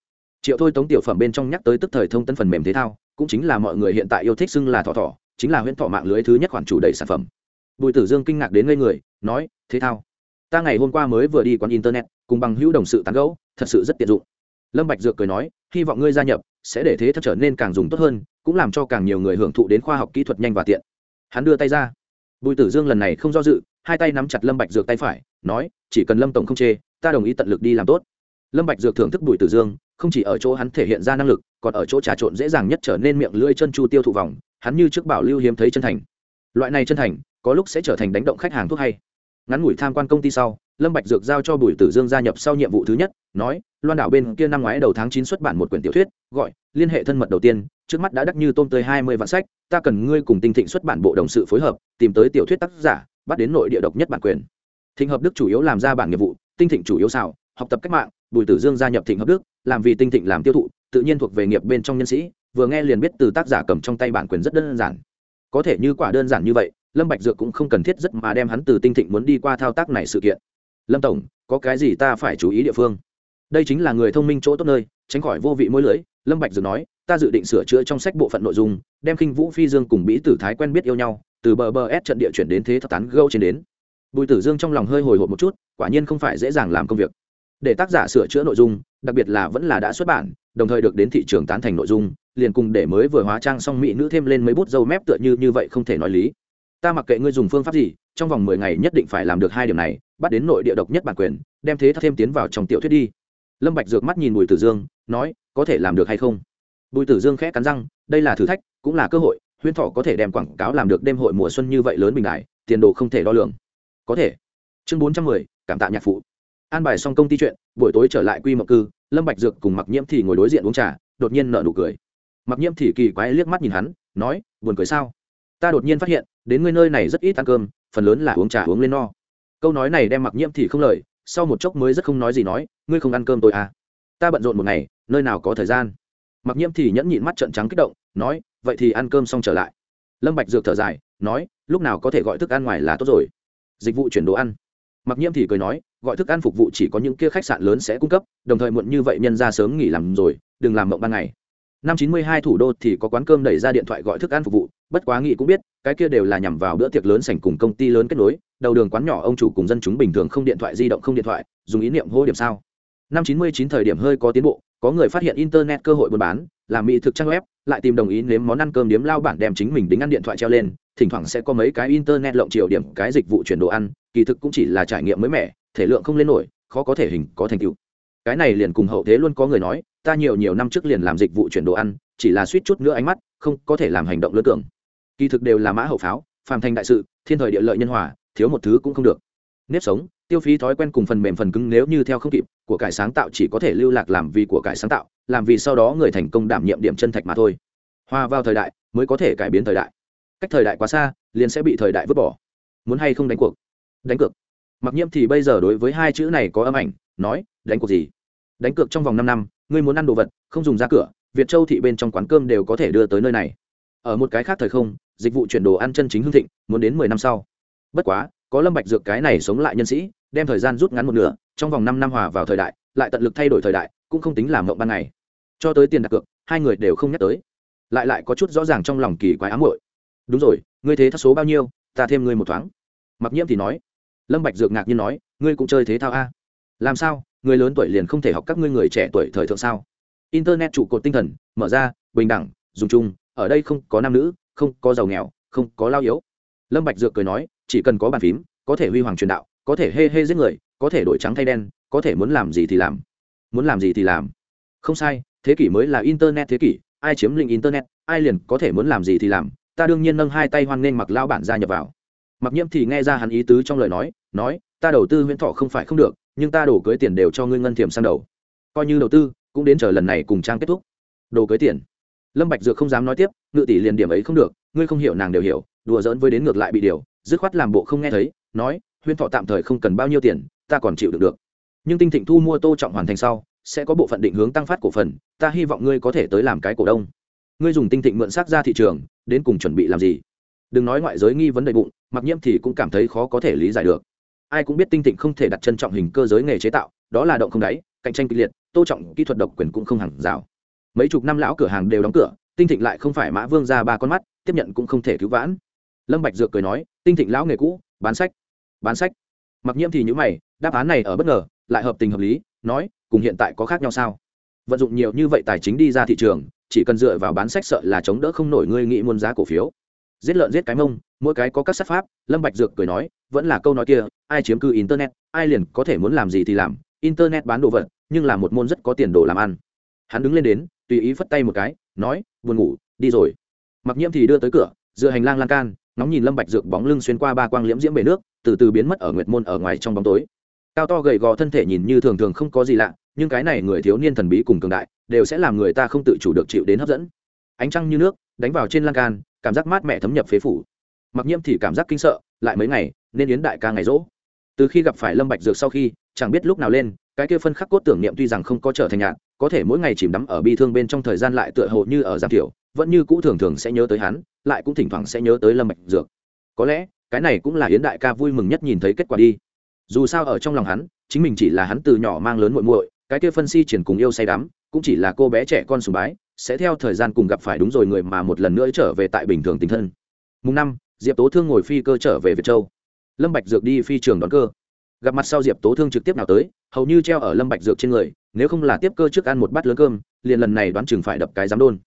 Triệu thôi tống tiểu phẩm bên trong nhắc tới tức thời thông tân phần mềm thế thao, cũng chính là mọi người hiện tại yêu thích xưng là thọ thọ, chính là huyễn thọ mạng lưới thứ nhất khoản chủ đầy sản phẩm. Bùi tử dương kinh ngạc đến ngây người, nói thế thao, ta ngày hôm qua mới vừa đi quán internet cùng bằng hữu đồng sự tán gẫu, thật sự rất tiện dụng. Lâm bạch dược cười nói, hy vọng ngươi gia nhập sẽ để thế thao trở nên càng dùng tốt hơn, cũng làm cho càng nhiều người hưởng thụ đến khoa học kỹ thuật nhanh và tiện. Hắn đưa tay ra. Bùi tử dương lần này không do dự, hai tay nắm chặt lâm bạch dược tay phải, nói, chỉ cần lâm tổng không chê, ta đồng ý tận lực đi làm tốt. Lâm bạch dược thưởng thức bùi tử dương, không chỉ ở chỗ hắn thể hiện ra năng lực, còn ở chỗ trà trộn dễ dàng nhất trở nên miệng lưỡi chân chu tiêu thụ vòng, hắn như trước bảo lưu hiếm thấy chân thành. Loại này chân thành, có lúc sẽ trở thành đánh động khách hàng thuốc hay ngắn ngủi tham quan công ty sau, lâm bạch dược giao cho bùi tử dương gia nhập sau nhiệm vụ thứ nhất, nói, loan đảo bên kia năm ngoái đầu tháng chín xuất bản một quyển tiểu thuyết, gọi, liên hệ thân mật đầu tiên, trước mắt đã đắc như tôm tươi hai mươi vạn sách, ta cần ngươi cùng tinh thịnh xuất bản bộ đồng sự phối hợp, tìm tới tiểu thuyết tác giả, bắt đến nội địa độc nhất bản quyền. Thịnh hợp đức chủ yếu làm ra bản nghiệp vụ, tinh thịnh chủ yếu xào, học tập cách mạng, bùi tử dương gia nhập thịnh hợp đức, làm vì tinh thịnh làm tiêu thụ, tự nhiên thuộc về nghiệp bên trong nhân sĩ, vừa nghe liền biết từ tác giả cầm trong tay bản quyền rất đơn giản. Có thể như quả đơn giản như vậy lâm bạch dược cũng không cần thiết rất mà đem hắn từ tinh thịnh muốn đi qua thao tác này sự kiện. Lâm tổng, có cái gì ta phải chú ý địa phương? Đây chính là người thông minh chỗ tốt nơi, tránh khỏi vô vị mối lưới, lâm bạch dược nói, ta dự định sửa chữa trong sách bộ phận nội dung, đem kinh vũ phi dương cùng bĩ tử thái quen biết yêu nhau, từ bờ bờ s trận địa chuyển đến thế thất tán gâu trên đến. Bùi tử dương trong lòng hơi hồi hộp một chút, quả nhiên không phải dễ dàng làm công việc. Để tác giả sửa chữa nội dung, đặc biệt là vẫn là đã xuất bản, đồng thời được đến thị trường tán thành nội dung, liền cùng để mới vừa hóa trang xong mỹ nữ thêm lên mấy bút dâu mép tựa như như vậy không thể nói lý ta mặc kệ ngươi dùng phương pháp gì, trong vòng mười ngày nhất định phải làm được hai điểm này, bắt đến nội địa độc nhất bản quyền, đem thế thêm tiến vào trong tiểu thuyết đi. Lâm bạch dược mắt nhìn bùi tử dương, nói, có thể làm được hay không? Bùi tử dương khẽ cắn răng, đây là thử thách, cũng là cơ hội Huyên thọ có thể đem quảng cáo làm được đêm hội mùa xuân như vậy lớn bình đại, tiền đồ không thể đo lường. Có thể. Chương bốn trăm mười, cảm tạ nhạc phụ. An bài xong công ty chuyện, buổi tối trở lại quy mộc cư, lâm bạch dược cùng mặc nhiễm thì ngồi đối diện uống trà, đột nhiên nở nụ cười. Mặc nhiễm thì kỳ quái liếc mắt nhìn hắn, nói, buồn cười sao? Ta đột nhiên phát hiện đến ngươi nơi này rất ít ăn cơm, phần lớn là uống trà uống lên no. Câu nói này đem mặc nhiễm thì không lời, sau một chốc mới rất không nói gì nói, ngươi không ăn cơm tôi à. Ta bận rộn một ngày, nơi nào có thời gian. Mặc nhiễm thì nhẫn nhịn mắt trợn trắng kích động, nói, vậy thì ăn cơm xong trở lại. Lâm bạch dược thở dài, nói, lúc nào có thể gọi thức ăn ngoài là tốt rồi. Dịch vụ chuyển đồ ăn. Mặc nhiễm thì cười nói, gọi thức ăn phục vụ chỉ có những kia khách sạn lớn sẽ cung cấp, đồng thời muộn như vậy nhân ra sớm nghỉ làm rồi, đừng làm mộng ban ngày. Năm chín mươi hai thủ đô thì có quán cơm đẩy ra điện thoại gọi thức ăn phục vụ, bất quá nghị cũng biết cái kia đều là nhằm vào bữa tiệc lớn sảnh cùng công ty lớn kết nối, đầu đường quán nhỏ ông chủ cùng dân chúng bình thường không điện thoại di động không điện thoại, dùng ý niệm hô điểm sao. Năm chín mươi chín thời điểm hơi có tiến bộ, có người phát hiện internet cơ hội buôn bán làm mỹ thực trang web, lại tìm đồng ý nếm món ăn cơm điếm lao bản đem chính mình đính ăn điện thoại treo lên, thỉnh thoảng sẽ có mấy cái internet lộng chiều điểm, cái dịch vụ chuyển đồ ăn, kỳ thực cũng chỉ là trải nghiệm mới mẻ, thể lượng không lên nổi, khó có thể hình, có thành tựu. Cái này liền cùng hậu thế luôn có người nói, ta nhiều nhiều năm trước liền làm dịch vụ chuyển đồ ăn, chỉ là suýt chút nữa ánh mắt, không có thể làm hành động lớn tưởng kỳ thực đều là mã hậu pháo, phàm thành đại sự, thiên thời địa lợi nhân hòa, thiếu một thứ cũng không được. Nếp sống, tiêu phí thói quen cùng phần mềm phần cứng nếu như theo không kịp, của cải sáng tạo chỉ có thể lưu lạc làm vì của cải sáng tạo, làm vì sau đó người thành công đảm nhiệm điểm chân thạch mà thôi. Hòa vào thời đại mới có thể cải biến thời đại. Cách thời đại quá xa, liền sẽ bị thời đại vứt bỏ. Muốn hay không đánh cuộc? Đánh cược. Mặc nhiễm thì bây giờ đối với hai chữ này có âm ảnh, nói, đánh cuộc gì? Đánh cược trong vòng năm năm, ngươi muốn ăn đồ vật, không dùng ra cửa, việt châu thị bên trong quán cơm đều có thể đưa tới nơi này ở một cái khác thời không, dịch vụ chuyển đồ ăn chân chính hương thịnh, muốn đến mười năm sau. Bất quá, có lâm bạch dược cái này sống lại nhân sĩ, đem thời gian rút ngắn một nửa, trong vòng năm năm hòa vào thời đại, lại tận lực thay đổi thời đại, cũng không tính làm mộng ban ngày. Cho tới tiền đặt cược, hai người đều không nhắc tới. Lại lại có chút rõ ràng trong lòng kỳ quái ám muội. Đúng rồi, ngươi thế thao số bao nhiêu, ta thêm ngươi một thoáng. Mặc nhiễm thì nói. Lâm bạch dược ngạc nhiên nói, ngươi cũng chơi thế thao a? Làm sao, người lớn tuổi liền không thể học các ngươi người trẻ tuổi thời thượng sao? Internet trụ cột tinh thần, mở ra, bình đẳng, dùng chung ở đây không có nam nữ, không có giàu nghèo, không có lao yếu. Lâm bạch dược cười nói, chỉ cần có bàn phím, có thể huy hoàng truyền đạo, có thể hê hê giết người, có thể đổi trắng thay đen, có thể muốn làm gì thì làm. Muốn làm gì thì làm. Không sai, thế kỷ mới là internet thế kỷ, ai chiếm lĩnh internet, ai liền có thể muốn làm gì thì làm. Ta đương nhiên nâng hai tay hoan nghênh mặc lao bản gia nhập vào. Mặc nhiễm thì nghe ra hắn ý tứ trong lời nói nói, ta đầu tư huyễn thọ không phải không được, nhưng ta đổ cưới tiền đều cho ngươi ngân thiểm sang đầu. Coi như đầu tư, cũng đến chờ lần này cùng trang kết thúc. Đồ cưới tiền lâm bạch dược không dám nói tiếp, ngự tỷ liền điểm ấy không được, ngươi không hiểu nàng đều hiểu, đùa giỡn với đến ngược lại bị điều, dứt khoát làm bộ không nghe thấy, nói, huyên thọ tạm thời không cần bao nhiêu tiền, ta còn chịu được được. Nhưng tinh thịnh thu mua tô trọng hoàn thành sau, sẽ có bộ phận định hướng tăng phát cổ phần, ta hy vọng ngươi có thể tới làm cái cổ đông. Ngươi dùng tinh thịnh mượn xác ra thị trường, đến cùng chuẩn bị làm gì? Đừng nói ngoại giới nghi vấn đầy bụng, mặc nhiễm thì cũng cảm thấy khó có thể lý giải được. Ai cũng biết tinh thịnh không thể đặt chân trọng hình cơ giới nghề chế tạo, đó là động không đáy, cạnh tranh kịch liệt, tô trọng kỹ thuật độc quyền cũng không hàng rào mấy chục năm lão cửa hàng đều đóng cửa, tinh thịnh lại không phải mã vương ra ba con mắt, tiếp nhận cũng không thể cứu vãn. Lâm bạch dược cười nói, tinh thịnh lão nghề cũ, bán sách bán sách. Mặc nhiễm thì nhữ mày, đáp án này ở bất ngờ, lại hợp tình hợp lý, nói, cùng hiện tại có khác nhau sao? Vận dụng nhiều như vậy tài chính đi ra thị trường, chỉ cần dựa vào bán sách sợ là chống đỡ không nổi ngươi nghĩ muôn giá cổ phiếu. Giết lợn giết cái mông, mỗi cái có các sát pháp, lâm bạch dược cười nói, vẫn là câu nói kia, ai chiếm cư internet, ai liền có thể muốn làm gì thì làm, internet bán đồ vật, nhưng là một môn rất có tiền đồ làm ăn. Hắn đứng lên đến tùy ý phất tay một cái, nói, buồn ngủ, đi rồi. Mặc nhiễm thì đưa tới cửa, dựa hành lang lan can nóng nhìn lâm bạch dược bóng lưng xuyên qua ba quang liễm diễm bể nước, từ từ biến mất ở nguyệt môn ở ngoài trong bóng tối. Cao to gầy gò thân thể nhìn như thường thường không có gì lạ, nhưng cái này người thiếu niên thần bí cùng cường đại, đều sẽ làm người ta không tự chủ được chịu đến hấp dẫn. Ánh trăng như nước, đánh vào trên lan can, cảm giác mát mẻ thấm nhập phế phủ. Mặc nhiễm thì cảm giác kinh sợ, lại mấy ngày, nên yến đại ca ngày rỗ. Từ khi gặp phải lâm bạch dược sau khi, chẳng biết lúc nào lên, cái kia phân khắc cốt tưởng niệm tuy rằng không có trở thành nhạt có thể mỗi ngày chìm đắm ở bi thương bên trong thời gian lại tựa hồ như ở giảm thiểu, vẫn như cũ thường thường sẽ nhớ tới hắn, lại cũng thỉnh thoảng sẽ nhớ tới lâm bạch dược. Có lẽ, cái này cũng là yến đại ca vui mừng nhất nhìn thấy kết quả đi. Dù sao ở trong lòng hắn, chính mình chỉ là hắn từ nhỏ mang lớn muội muội, cái kia phân si triển cùng yêu say đắm, cũng chỉ là cô bé trẻ con sùng bái, sẽ theo thời gian cùng gặp phải đúng rồi người mà một lần nữa trở về tại bình thường tình thân. Mùng năm, diệp tố thương ngồi phi cơ trở về việt châu. Lâm bạch dược đi phi trường đón cơ gặp mặt sau diệp tố thương trực tiếp nào tới hầu như treo ở lâm bạch dược trên người nếu không là tiếp cơ trước ăn một bát lớn cơm liền lần này đoán chừng phải đập cái giám đôn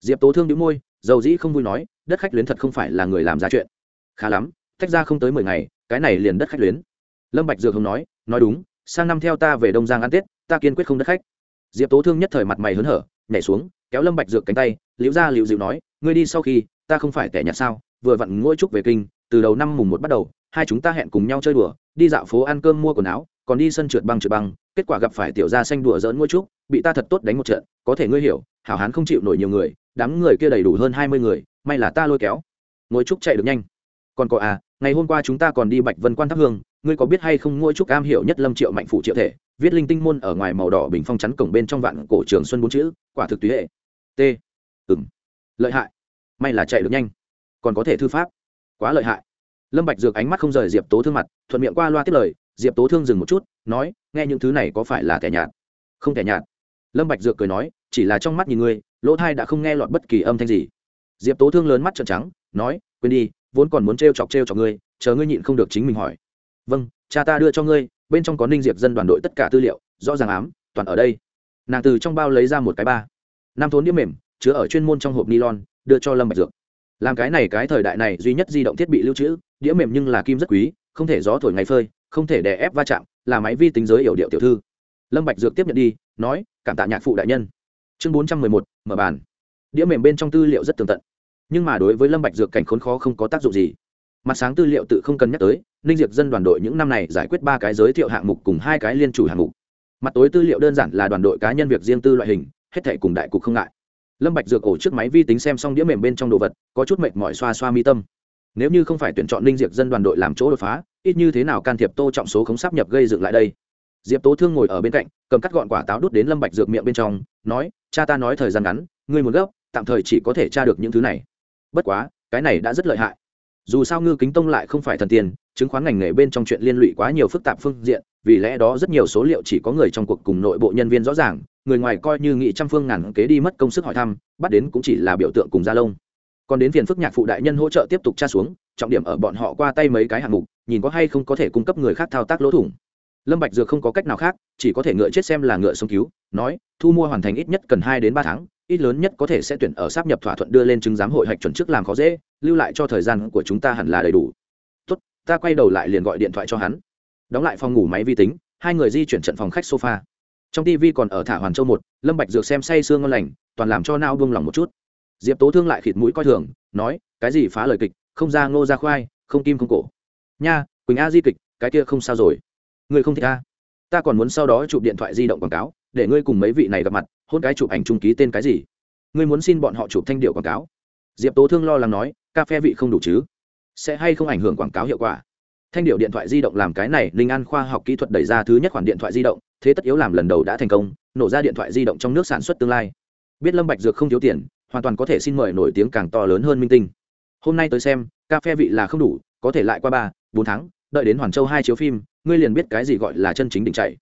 diệp tố thương đĩu môi dầu dĩ không vui nói đất khách luyến thật không phải là người làm ra chuyện khá lắm tách ra không tới mười ngày cái này liền đất khách luyến lâm bạch dược không nói nói đúng sang năm theo ta về đông giang ăn tết ta kiên quyết không đất khách diệp tố thương nhất thời mặt mày hớn hở nhảy xuống kéo lâm bạch dược cánh tay liễu ra liễu dịu nói ngươi đi sau khi ta không phải tẻ nhạt sao vừa vặn ngôi trúc về kinh từ đầu năm mùng một bắt đầu hai chúng ta hẹn cùng nhau chơi đùa đi dạo phố ăn cơm mua quần áo, còn đi sân trượt băng trượt băng, kết quả gặp phải tiểu gia xanh đùa dỡn ngôi trúc, bị ta thật tốt đánh một trận, có thể ngươi hiểu, hảo hán không chịu nổi nhiều người, đám người kia đầy đủ hơn hai mươi người, may là ta lôi kéo. Ngôi trúc chạy được nhanh. Còn có à ngày hôm qua chúng ta còn đi bạch vân quan thắp hương, ngươi có biết hay không ngôi trúc am hiểu nhất lâm triệu mạnh phụ triệu thể, viết linh tinh môn ở ngoài màu đỏ bình phong chắn cổng bên trong vạn cổ trường xuân bốn chữ, quả thực tùy hệ. T. Ừng lợi hại. May là chạy được nhanh. Còn có thể thư pháp. Quá lợi hại lâm bạch dược ánh mắt không rời diệp tố thương mặt, thuận miệng qua loa tiếp lời, diệp tố thương dừng một chút, nói, nghe những thứ này có phải là kẻ nhạt? Không kẻ nhạt. Lâm bạch dược cười nói, chỉ là trong mắt nhìn ngươi, lỗ thai đã không nghe lọt bất kỳ âm thanh gì. Diệp tố thương lớn mắt trợn trắng, nói, quên đi, vốn còn muốn treo chọc treo chọc ngươi, chờ ngươi nhịn không được chính mình hỏi. Vâng cha ta đưa cho ngươi, bên trong có ninh diệp dân đoàn đội tất cả tư liệu, rõ ràng ám, toàn ở đây. Nàng từ trong bao lấy ra một cái ba. Năm thốn đĩa mềm, chứa ở chuyên môn trong hộp nylon, đưa cho lâm bạch dược làm cái này cái thời đại này duy nhất di động thiết bị lưu trữ, đĩa mềm nhưng là kim rất quý, không thể gió thổi ngày phơi, không thể đè ép va chạm, là máy vi tính giới hiểu điệu tiểu thư. Lâm bạch dược tiếp nhận đi, nói, cảm tạ nhạc phụ đại nhân. Chương bốn trăm mười một, mở bàn. Đĩa mềm bên trong tư liệu rất tường tận, nhưng mà đối với lâm bạch dược cảnh khốn khó không có tác dụng gì. Mặt sáng tư liệu tự không cần nhắc tới, ninh diệp dân đoàn đội những năm này giải quyết ba cái giới thiệu hạng mục cùng hai cái liên chủ hạng mục. Mặt tối tư liệu đơn giản là đoàn đội cá nhân việc riêng tư loại hình, hết thảy cùng đại cục không ngại lâm bạch dược ổ trước máy vi tính xem xong đĩa mềm bên trong đồ vật, có chút mệt mỏi xoa xoa mi tâm. Nếu như không phải tuyển chọn Linh diệp dân đoàn đội làm chỗ đột phá, ít như thế nào can thiệp tô trọng số khống sắp nhập gây dựng lại đây? Diệp tố thương ngồi ở bên cạnh, cầm cắt gọn quả táo đút đến lâm bạch dược miệng bên trong, nói, cha ta nói thời gian ngắn, ngươi muốn gấp, tạm thời chỉ có thể tra được những thứ này. Bất quá, cái này đã rất lợi hại. Dù sao ngư kính tông lại không phải thần tiền chứng khoán ngành nghề bên trong chuyện liên lụy quá nhiều phức tạp phương diện, vì lẽ đó rất nhiều số liệu chỉ có người trong cuộc cùng nội bộ nhân viên rõ ràng người ngoài coi như nghị trăm phương ngàn kế đi mất công sức hỏi thăm, bắt đến cũng chỉ là biểu tượng cùng gia lông. Còn đến phiền phức nhạc phụ đại nhân hỗ trợ tiếp tục tra xuống, trọng điểm ở bọn họ qua tay mấy cái hạng mục, nhìn có hay không có thể cung cấp người khác thao tác lỗ thủng. Lâm bạch dược không có cách nào khác, chỉ có thể ngựa chết xem là ngựa sống cứu, nói, thu mua hoàn thành ít nhất cần hai đến ba tháng, ít lớn nhất có thể sẽ tuyển ở sáp nhập thỏa thuận đưa lên chứng giám hội hạch chuẩn trước làm khó dễ, lưu lại cho thời gian của chúng ta hẳn là đầy đủ. Tốt, ta quay đầu lại liền gọi điện thoại cho hắn. Đóng lại phòng ngủ máy vi tính, hai người di chuyển trận phòng khách sofa trong tv còn ở thả hoàn châu một, lâm bạch dược xem say sương ngon lành, toàn làm cho nao buông lòng một chút. Diệp tố thương lại khịt mũi coi thường, nói, cái gì phá lời kịch, không ra ngô ra khoai, không kim không cổ. Nha, quỳnh a di kịch, cái kia không sao rồi. Ngươi không thích a? Ta còn muốn sau đó chụp điện thoại di động quảng cáo, để ngươi cùng mấy vị này gặp mặt, hôn cái chụp ảnh trung ký tên cái gì? Ngươi muốn xin bọn họ chụp thanh điệu quảng cáo? Diệp tố thương lo lắng nói, cà phê vị không đủ chứ? Sẽ hay không ảnh hưởng quảng cáo hiệu quả? Thanh điệu điện thoại di động làm cái này linh an khoa học kỹ thuật đẩy ra thứ nhất khoản điện thoại di động thế tất yếu làm lần đầu đã thành công, nổ ra điện thoại di động trong nước sản xuất tương lai. Biết lâm bạch dược không thiếu tiền, hoàn toàn có thể xin mời nổi tiếng càng to lớn hơn minh tinh. Hôm nay tới xem cà phê vị là không đủ, có thể lại qua ba, bốn tháng, đợi đến hoàn châu hai chiếu phim, ngươi liền biết cái gì gọi là chân chính đỉnh chạy.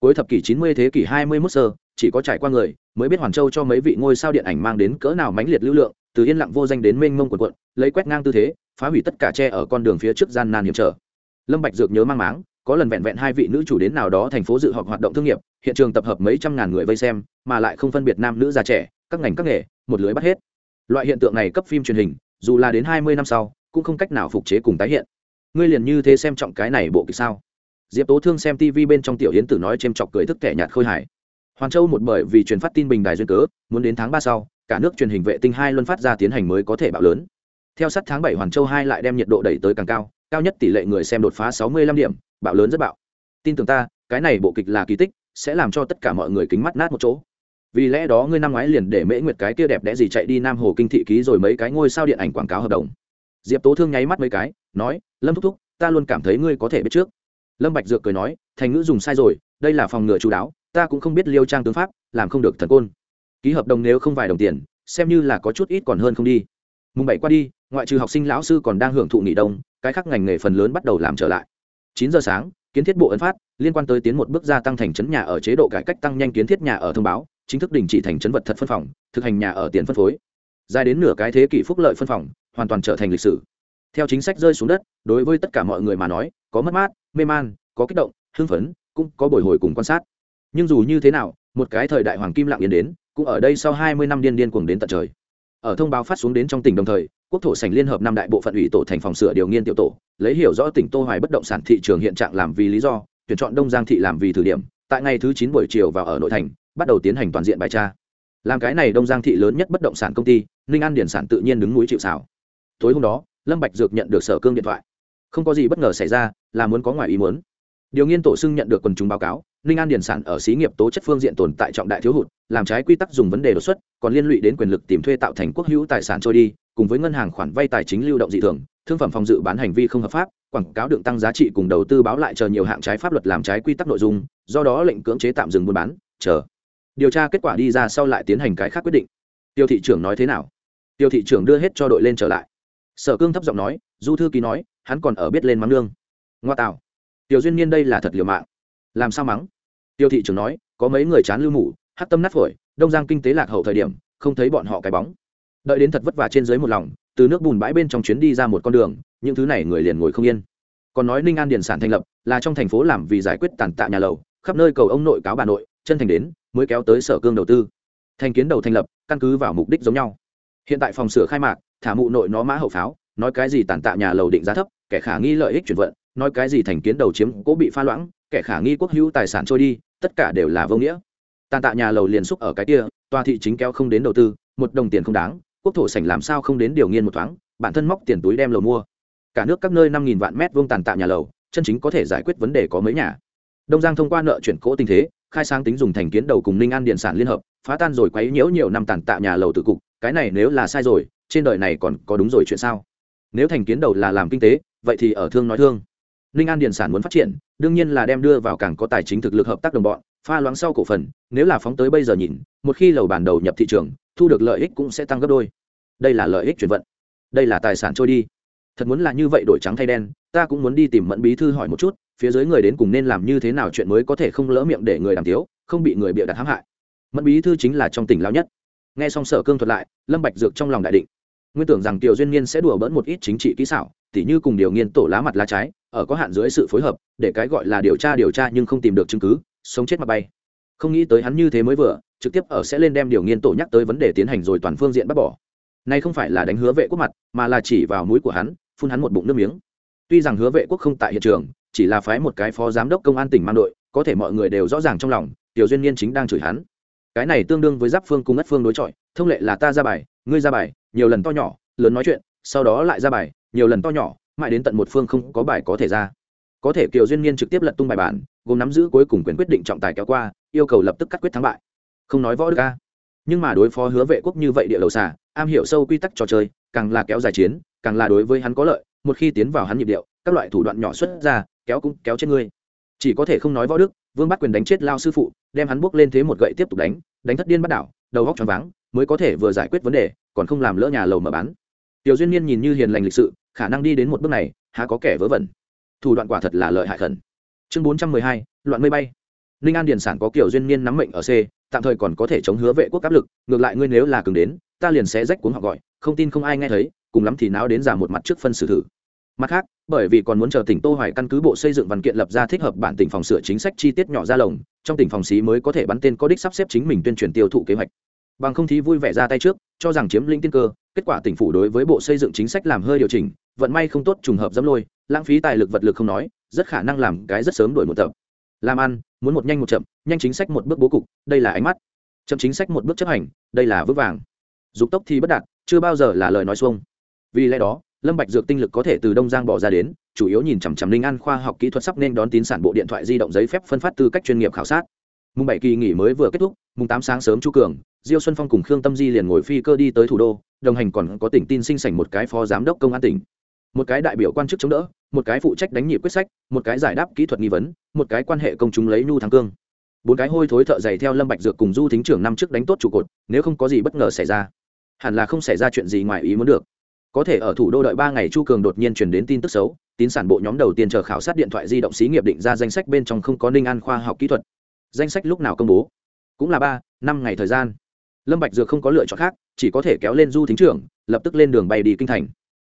Cuối thập kỷ chín mươi thế kỷ hai mươi 21 sơ, chỉ có trải qua người, mới biết hoàn châu cho mấy vị ngôi sao điện ảnh mang đến cỡ nào mãnh liệt lưu lượng, từ yên lặng vô danh đến mênh mông quần quận lấy quét ngang tư thế, phá hủy tất cả tre ở con đường phía trước gian nan hiểm trở. Lâm bạch dược nhớ mang máng có lần vẹn vẹn hai vị nữ chủ đến nào đó thành phố dự họp hoạt động thương nghiệp, hiện trường tập hợp mấy trăm ngàn người vây xem, mà lại không phân biệt nam nữ già trẻ, các ngành các nghề, một lưới bắt hết. Loại hiện tượng này cấp phim truyền hình, dù là đến hai mươi năm sau, cũng không cách nào phục chế cùng tái hiện. Ngươi liền như thế xem trọng cái này bộ kịch sao? Diệp tố thương xem tv bên trong tiểu yến tử nói c h ê m chọc cười thức kẻ nhạt khôi hài. Hoàn châu một bởi vì truyền phát tin bình đài duyên cớ, muốn đến tháng ba sau, cả nước truyền hình vệ tinh hai luân phát ra tiến hành mới có thể bạo lớn. Theo sát tháng bảy hoàn châu hai lại đem nhiệt độ đẩy tới càng cao cao nhất tỷ lệ người xem đột phá sáu mươi lăm điểm bạo lớn rất bạo. Tin tưởng ta, cái này bộ kịch là kỳ tích, sẽ làm cho tất cả mọi người kính mắt nát một chỗ. Vì lẽ đó ngươi năm ngoái liền để mễ nguyệt cái kia đẹp đẽ gì chạy đi nam hồ kinh thị ký rồi mấy cái ngôi sao điện ảnh quảng cáo hợp đồng. Diệp tố thương nháy mắt mấy cái, nói, lâm thúc thúc, ta luôn cảm thấy ngươi có thể biết trước. Lâm bạch dược cười nói, thành ngữ dùng sai rồi, đây là phòng ngừa chú đáo, ta cũng không biết liêu trang tướng pháp, làm không được thần côn. Ký hợp đồng nếu không vài đồng tiền, xem như là có chút ít còn hơn không đi. Mùng bảy qua đi, ngoại trừ học sinh lão sư còn đang hưởng thụ nghỉ đông, cái khác ngành nghề phần lớn bắt đầu làm trở lại chín giờ sáng, kiến thiết bộ ấn phát, liên quan tới tiến một bước gia tăng thành trấn nhà ở chế độ cải cách tăng nhanh kiến thiết nhà ở thông báo, chính thức đình chỉ thành trấn vật thật phân phòng, thực hành nhà ở tiền phân phối. Dài đến nửa cái thế kỷ phúc lợi phân phòng, hoàn toàn trở thành lịch sử. Theo chính sách rơi xuống đất, đối với tất cả mọi người mà nói, có mất mát, mê man, có kích động, hưng phấn, cũng có bồi hồi cùng quan sát. Nhưng dù như thế nào, một cái thời đại hoàng kim lặng yên đến, cũng ở đây sau hai mươi năm điên điên cuồng đến tận trời ở thông báo phát xuống đến trong tỉnh đồng thời, quốc thổ sành liên hợp năm đại bộ phận ủy tổ thành phòng sửa điều nghiên tiểu tổ, lấy hiểu rõ tỉnh tô hoài bất động sản thị trường hiện trạng làm vì lý do, tuyển chọn đông giang thị làm vì thử điểm, tại ngày thứ chín buổi chiều vào ở nội thành, bắt đầu tiến hành toàn diện bài tra. Làm cái này đông giang thị lớn nhất bất động sản công ty, ninh an điển sản tự nhiên đứng núi chịu sào. Tối hôm đó, lâm bạch dược nhận được sở cương điện thoại. Không có gì bất ngờ xảy ra, là muốn có ngoài ý muốn. Điều nghiên tổ xưng nhận được quần chúng báo cáo, ninh an điển sản ở xí nghiệp tố chất phương diện tồn tại trọng đại thiếu hụt làm trái quy tắc dùng vấn đề đột xuất, còn liên lụy đến quyền lực tìm thuê tạo thành quốc hữu tài sản trôi đi, cùng với ngân hàng khoản vay tài chính lưu động dị thường, thương phẩm phòng dự bán hành vi không hợp pháp, quảng cáo đựng tăng giá trị cùng đầu tư báo lại chờ nhiều hạng trái pháp luật làm trái quy tắc nội dung, do đó lệnh cưỡng chế tạm dừng buôn bán, chờ. Điều tra kết quả đi ra sau lại tiến hành cái khác quyết định. Tiêu thị trưởng nói thế nào? Tiêu thị trưởng đưa hết cho đội lên trở lại. Sở cương thấp giọng nói, du thư ký nói, hắn còn ở biết lên mắng nương. Ngoa tạo. Tiểu duyên niên đây là thật liều mạng. Làm sao mắng? Tiêu thị trưởng nói, có mấy người chán lưu mủ hát tâm nát phổi, đông giang kinh tế lạc hậu thời điểm, không thấy bọn họ cái bóng. Đợi đến thật vất vả trên dưới một lòng, từ nước bùn bãi bên trong chuyến đi ra một con đường, những thứ này người liền ngồi không yên. Còn nói ninh an điền sản thành lập, là trong thành phố làm vì giải quyết tàn tạ nhà lầu, khắp nơi cầu ông nội cáo bà nội, chân thành đến, mới kéo tới sở cương đầu tư. Thành kiến đầu thành lập, căn cứ vào mục đích giống nhau. Hiện tại phòng sửa khai mạc, thả mụ nội nó mã hậu pháo, nói cái gì tàn tạ nhà lầu định giá thấp, kẻ khả nghi lợi ích chuyển vận, nói cái gì thành kiến đầu chiếm cố bị pha loãng, kẻ khả nghi quốc hữu tài sản trôi đi, tất cả đều là vô nghĩa tàn tạ nhà lầu liền xúc ở cái kia, tòa thị chính kéo không đến đầu tư, một đồng tiền không đáng, quốc thổ sảnh làm sao không đến điều nghiên một thoáng, bản thân móc tiền túi đem lầu mua. Cả nước các nơi năm nghìn vạn mét vuông tàn tạ nhà lầu, chân chính có thể giải quyết vấn đề có mấy nhà. Đông giang thông qua nợ chuyển cỗ tình thế, khai sáng tính dùng thành kiến đầu cùng ninh an điện sản liên hợp, phá tan rồi quấy nhiễu nhiều năm tàn tạ nhà lầu tự cục, cái này nếu là sai rồi, trên đời này còn có đúng rồi chuyện sao? Nếu thành kiến đầu là làm kinh tế, vậy thì ở thương nói thương. Ninh an điện sản muốn phát triển, đương nhiên là đem đưa vào càng có tài chính thực lực hợp tác đồng bọn pha loãng sau cổ phần, nếu là phóng tới bây giờ nhìn, một khi lầu bản đầu nhập thị trường, thu được lợi ích cũng sẽ tăng gấp đôi. Đây là lợi ích chuyển vận. Đây là tài sản trôi đi. Thật muốn là như vậy đổi trắng thay đen, ta cũng muốn đi tìm mẫn bí thư hỏi một chút, phía dưới người đến cùng nên làm như thế nào chuyện mới có thể không lỡ miệng để người đàm tiếu, không bị người bịa đặt hãm hại. Mẫn bí thư chính là trong tỉnh lao nhất. Nghe xong sở cương thuật lại, lâm bạch dược trong lòng đại định. Nguyên tưởng rằng tiểu duyên niên sẽ đùa bỡn một ít chính trị kỹ xảo, tỉ như cùng điều nghiên tổ lá mặt lá trái, ở có hạn dưới sự phối hợp, để cái gọi là điều tra điều tra nhưng không tìm được chứng cứ sống chết mà bay. Không nghĩ tới hắn như thế mới vừa, trực tiếp ở sẽ lên đem điều nghiên tổ nhắc tới vấn đề tiến hành rồi toàn phương diện bắt bỏ. Nay không phải là đánh hứa vệ quốc mặt, mà là chỉ vào mũi của hắn, phun hắn một bụng nước miếng. Tuy rằng hứa vệ quốc không tại hiện trường, chỉ là phái một cái phó giám đốc công an tỉnh mang đội, có thể mọi người đều rõ ràng trong lòng, tiểu duyên niên chính đang chửi hắn. Cái này tương đương với giáp phương cùng ất phương đối chọi, thông lệ là ta ra bài, ngươi ra bài, nhiều lần to nhỏ, lớn nói chuyện, sau đó lại ra bài, nhiều lần to nhỏ, mãi đến tận một phương không có bài có thể ra. Có thể kiều duyên niên trực tiếp lật tung bài bản gồm nắm giữ cuối cùng quyền quyết định trọng tài kéo qua, yêu cầu lập tức cắt quyết thắng bại. Không nói võ đức ca nhưng mà đối phó hứa vệ quốc như vậy địa đầu xà, am hiểu sâu quy tắc trò chơi, càng là kéo dài chiến, càng là đối với hắn có lợi, một khi tiến vào hắn nhịp điệu, các loại thủ đoạn nhỏ xuất ra, kéo cũng kéo chết ngươi. Chỉ có thể không nói võ đức, vương bắt quyền đánh chết lao sư phụ, đem hắn buộc lên thế một gậy tiếp tục đánh đánh thất điên bắt đảo, đầu góc choáng váng, mới có thể vừa giải quyết vấn đề, còn không làm lỡ nhà lầu mở bán. Tiểu duyên niên nhìn như hiền lành lịch sự, khả năng đi đến một bước này, há có kẻ vớ vẩn. Thủ đoạn quả thật là lợi hại khẩn chương bốn trăm mười hai, loạn mây bay. Ninh an điền sản có kiểu duyên niên nắm mệnh ở c, tạm thời còn có thể chống hứa vệ quốc áp lực, ngược lại ngươi nếu là cường đến, ta liền sẽ rách cuốn họ gọi, không tin không ai nghe thấy, cùng lắm thì náo đến giả một mặt trước phân xử thử. Mặt khác, bởi vì còn muốn chờ tỉnh tô hoài căn cứ bộ xây dựng văn kiện lập ra thích hợp bản tỉnh phòng sửa chính sách chi tiết nhỏ ra lồng, trong tỉnh phòng xí mới có thể bắn tên có đích sắp xếp chính mình tuyên truyền tiêu thụ kế hoạch. Bằng không thì vui vẻ ra tay trước, cho rằng chiếm lĩnh tiên cơ kết quả tỉnh phủ đối với bộ xây dựng chính sách làm hơi điều chỉnh, vận may không tốt, trùng hợp dẫm lôi, lãng phí tài lực vật lực không nói, rất khả năng làm cái rất sớm đổi một tập. Làm ăn, muốn một nhanh một chậm, nhanh chính sách một bước bố cục, đây là ánh mắt. Chậm chính sách một bước chấp hành, đây là vững vàng. Dục tốc thì bất đạt, chưa bao giờ là lời nói xuông. Vì lẽ đó, lâm bạch dược tinh lực có thể từ đông giang bỏ ra đến, chủ yếu nhìn chằm chằm linh an khoa học kỹ thuật sắp nên đón tín sản bộ điện thoại di động giấy phép phân phát tư cách chuyên nghiệp khảo sát mùng bảy kỳ nghỉ mới vừa kết thúc, mùng tám sáng sớm chu cường, diêu xuân phong cùng khương tâm di liền ngồi phi cơ đi tới thủ đô, đồng hành còn có tỉnh tin sinh sảnh một cái phó giám đốc công an tỉnh. Một cái đại biểu quan chức chống đỡ, một cái phụ trách đánh nhịp quyết sách, một cái giải đáp kỹ thuật nghi vấn, một cái quan hệ công chúng lấy nhu thắng cương. Bốn cái hôi thối thợ dày theo lâm bạch dược cùng du thính trưởng năm trước đánh tốt trụ cột, nếu không có gì bất ngờ xảy ra, hẳn là không xảy ra chuyện gì ngoài ý muốn được. Có thể ở thủ đô đợi ba ngày chu cường đột nhiên truyền đến tin tức xấu, tín sản bộ nhóm đầu tiên chờ khảo sát điện thoại di động xí nghiệp định ra danh sách bên trong không có ninh an khoa học kỹ thuật danh sách lúc nào công bố? Cũng là ba, năm ngày thời gian. Lâm bạch dược không có lựa chọn khác, chỉ có thể kéo lên du thính trưởng, lập tức lên đường bay đi kinh thành.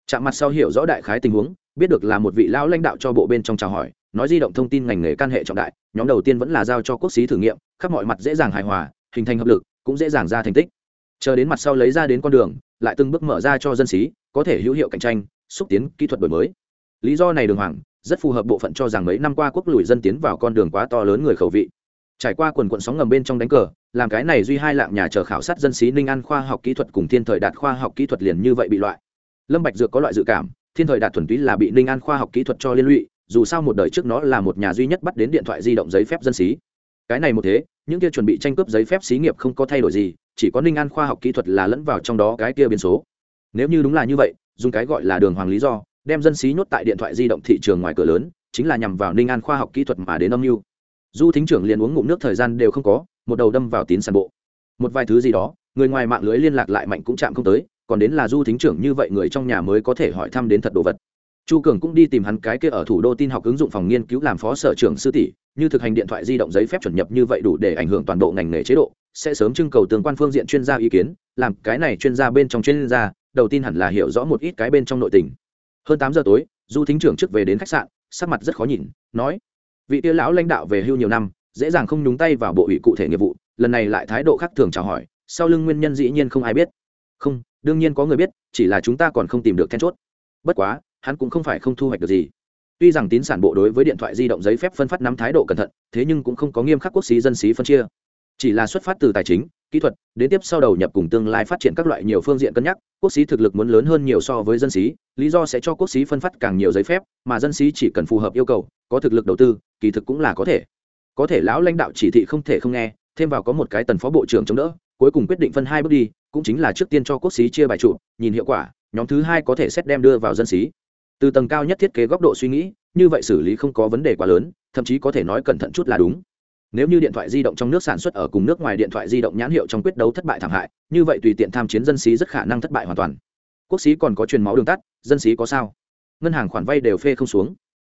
Chạm mặt sau hiểu rõ đại khái tình huống, biết được là một vị lão lãnh đạo cho bộ bên trong chào hỏi, nói di động thông tin ngành nghề can hệ trọng đại, nhóm đầu tiên vẫn là giao cho quốc sĩ thử nghiệm, khắp mọi mặt dễ dàng hài hòa, hình thành hợp lực, cũng dễ dàng ra thành tích. Chờ đến mặt sau lấy ra đến con đường, lại từng bước mở ra cho dân sĩ có thể hữu hiệu cạnh tranh, xúc tiến kỹ thuật đổi mới. Lý do này đường hoàng, rất phù hợp bộ phận cho rằng mấy năm qua quốc lùi dân tiến vào con đường quá to lớn người khẩu vị trải qua quần quận sóng ngầm bên trong đánh cờ, làm cái này duy hai lạng nhà chờ khảo sát dân sĩ. ninh an khoa học kỹ thuật cùng thiên thời đạt khoa học kỹ thuật liền như vậy bị loại lâm bạch dược có loại dự cảm, thiên thời đạt thuần túy là bị ninh an khoa học kỹ thuật cho liên lụy, dù sao một đời trước nó là một nhà duy nhất bắt đến điện thoại di động giấy phép dân sĩ. cái này một thế, những kia chuẩn bị tranh cướp giấy phép xí nghiệp không có thay đổi gì, chỉ có ninh an khoa học kỹ thuật là lẫn vào trong đó cái kia biến số nếu như đúng là như vậy, dùng cái gọi là đường hoàng lý do, đem dân xí nhốt tại điện thoại di động thị trường ngoài cửa lớn, chính là nhằm vào ninh an khoa học kỹ thuật mà đến âm mưu du thính trưởng liền uống ngụm nước thời gian đều không có, một đầu đâm vào tín sản bộ. Một vài thứ gì đó, người ngoài mạng lưới liên lạc lại mạnh cũng chạm không tới, còn đến là du thính trưởng như vậy người trong nhà mới có thể hỏi thăm đến thật đồ vật. Chu cường cũng đi tìm hắn cái kia ở thủ đô tin học ứng dụng phòng nghiên cứu làm phó sở trưởng sư tỷ, như thực hành điện thoại di động giấy phép chuẩn nhập như vậy đủ để ảnh hưởng toàn bộ ngành nghề chế độ, sẽ sớm trưng cầu tương quan phương diện chuyên gia ý kiến, làm cái này chuyên gia bên trong chuyên gia, đầu tiên hẳn là hiểu rõ một ít cái bên trong nội tình. Hơn tám giờ tối, du thính trưởng trước về đến khách sạn, sắc mặt rất khó nhìn, nói vị tia lão lãnh đạo về hưu nhiều năm, dễ dàng không nhúng tay vào bộ ủy cụ thể nghiệp vụ, lần này lại thái độ khác thường chào hỏi, sau lưng nguyên nhân dĩ nhiên không ai biết. Không, đương nhiên có người biết, chỉ là chúng ta còn không tìm được then chốt. Bất quá, hắn cũng không phải không thu hoạch được gì. Tuy rằng tín sản bộ đối với điện thoại di động giấy phép phân phát nắm thái độ cẩn thận, thế nhưng cũng không có nghiêm khắc quốc xí dân xí phân chia. Chỉ là xuất phát từ tài chính kỹ thuật, đến tiếp sau đầu nhập cùng tương lai phát triển các loại nhiều phương diện cân nhắc, quốc sĩ thực lực muốn lớn hơn nhiều so với dân sĩ lý do sẽ cho quốc sĩ phân phát càng nhiều giấy phép, mà dân sĩ chỉ cần phù hợp yêu cầu, có thực lực đầu tư, kỳ thực cũng là có thể. Có thể lão lãnh đạo chỉ thị không thể không nghe, thêm vào có một cái tần phó bộ trưởng chống đỡ, cuối cùng quyết định phân hai bước đi, cũng chính là trước tiên cho quốc sĩ chia bài trụ, nhìn hiệu quả, nhóm thứ hai có thể xét đem đưa vào dân sĩ từ tầng cao nhất thiết kế góc độ suy nghĩ, như vậy xử lý không có vấn đề quá lớn, thậm chí có thể nói cẩn thận chút là đúng nếu như điện thoại di động trong nước sản xuất ở cùng nước ngoài điện thoại di động nhãn hiệu trong quyết đấu thất bại thảm hại, như vậy tùy tiện tham chiến dân xí rất khả năng thất bại hoàn toàn. Quốc xí còn có truyền máu đường tắt, dân xí có sao? Ngân hàng khoản vay đều phê không xuống.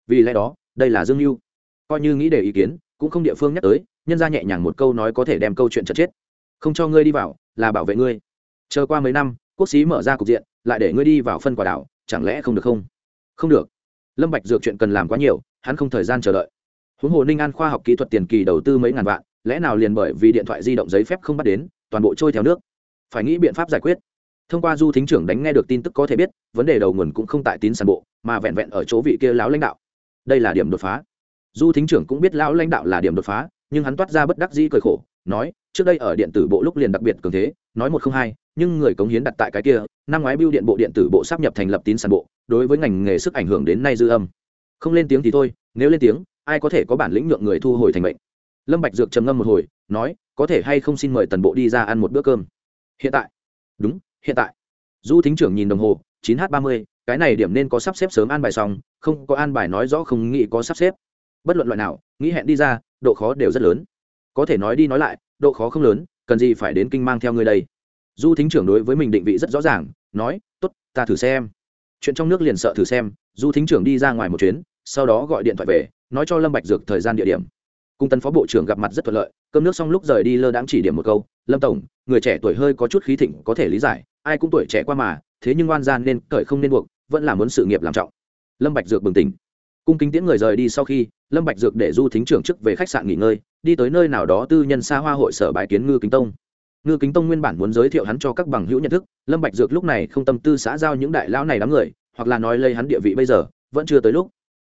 Vì lẽ đó, đây là dương mưu coi như nghĩ để ý kiến, cũng không địa phương nhắc tới, nhân ra nhẹ nhàng một câu nói có thể đem câu chuyện chật chết. Không cho ngươi đi vào, là bảo vệ ngươi. Chờ qua mấy năm, quốc xí mở ra cục diện, lại để ngươi đi vào phân quả đảo, chẳng lẽ không được không? Không được. Lâm bạch dược chuyện cần làm quá nhiều, hắn không thời gian chờ đợi huống hồ ninh an khoa học kỹ thuật tiền kỳ đầu tư mấy ngàn vạn, lẽ nào liền bởi vì điện thoại di động giấy phép không bắt đến, toàn bộ trôi theo nước? Phải nghĩ biện pháp giải quyết. Thông qua du thính trưởng đánh nghe được tin tức có thể biết, vấn đề đầu nguồn cũng không tại tín sản bộ, mà vẹn vẹn ở chỗ vị kia lão lãnh đạo. Đây là điểm đột phá. Du thính trưởng cũng biết lão lãnh đạo là điểm đột phá, nhưng hắn toát ra bất đắc dĩ cười khổ, nói, trước đây ở điện tử bộ lúc liền đặc biệt cường thế, nói một không hai, nhưng người cống hiến đặt tại cái kia, năm ngoái biêu điện bộ điện tử bộ sắp nhập thành lập tín sản bộ, đối với ngành nghề sức ảnh hưởng đến nay dư âm. Không lên tiếng thì thôi, nếu lên tiếng ai có thể có bản lĩnh nhượng người thu hồi thành bệnh lâm bạch dược trầm ngâm một hồi, nói, có thể hay không xin mời tần bộ đi ra ăn một bữa cơm? Hiện tại. Đúng, hiện tại. Du thính trưởng nhìn đồng hồ, chín h ba mươi, cái này điểm nên có sắp xếp sớm an bài xong, không có an bài nói rõ không nghĩ có sắp xếp. Bất luận loại nào, nghĩ hẹn đi ra, độ khó đều rất lớn. Có thể nói đi nói lại, độ khó không lớn, cần gì phải đến kinh mang theo ngươi đây? Du thính trưởng đối với mình định vị rất rõ ràng, nói, tốt, ta thử xem. Chuyện trong nước liền sợ thử xem, du thính trưởng đi ra ngoài một chuyến, sau đó gọi điện thoại về nói cho lâm bạch dược thời gian địa điểm. Cung tân phó bộ trưởng gặp mặt rất thuận lợi, cơm nước xong lúc rời đi lơ đãng chỉ điểm một câu, lâm tổng, người trẻ tuổi hơi có chút khí thịnh, có thể lý giải, ai cũng tuổi trẻ qua mà, thế nhưng oan gian nên cởi không nên buộc, vẫn là muốn sự nghiệp làm trọng. Lâm bạch dược bừng tỉnh. Cung kính tiễn người rời đi sau khi, lâm bạch dược để du thính trưởng chức về khách sạn nghỉ ngơi, đi tới nơi nào đó tư nhân xa hoa hội sở bái kiến ngư kính tông. Ngư kính tông nguyên bản muốn giới thiệu hắn cho các bằng hữu nhận thức, lâm bạch dược lúc này không tâm tư xã giao những đại lão này đám người, hoặc là nói lây hắn địa vị bây giờ, vẫn chưa tới lúc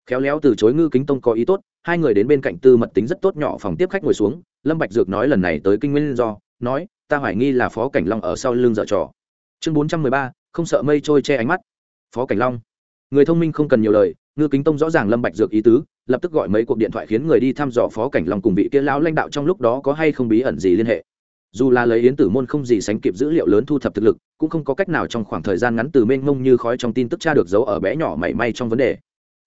khéo léo từ chối ngư kính tông có ý tốt, hai người đến bên cạnh tư mật tính rất tốt nhỏ phòng tiếp khách ngồi xuống, lâm bạch dược nói lần này tới kinh nguyên do, nói, ta hoài nghi là phó cảnh long ở sau lưng dở trò. Chương bốn trăm mười ba, không sợ mây trôi che ánh mắt. Phó cảnh long. Người thông minh không cần nhiều lời, ngư kính tông rõ ràng lâm bạch dược ý tứ, lập tức gọi mấy cuộc điện thoại khiến người đi thăm dò phó cảnh long cùng vị kia lão lãnh đạo trong lúc đó có hay không bí ẩn gì liên hệ. Dù là lấy yến tử môn không gì sánh kịp dữ liệu lớn thu thập thực lực, cũng không có cách nào trong khoảng thời gian ngắn từ mênh mông như khói trong tin tức tra được dấu ở bé nhỏ mảy may trong vấn đề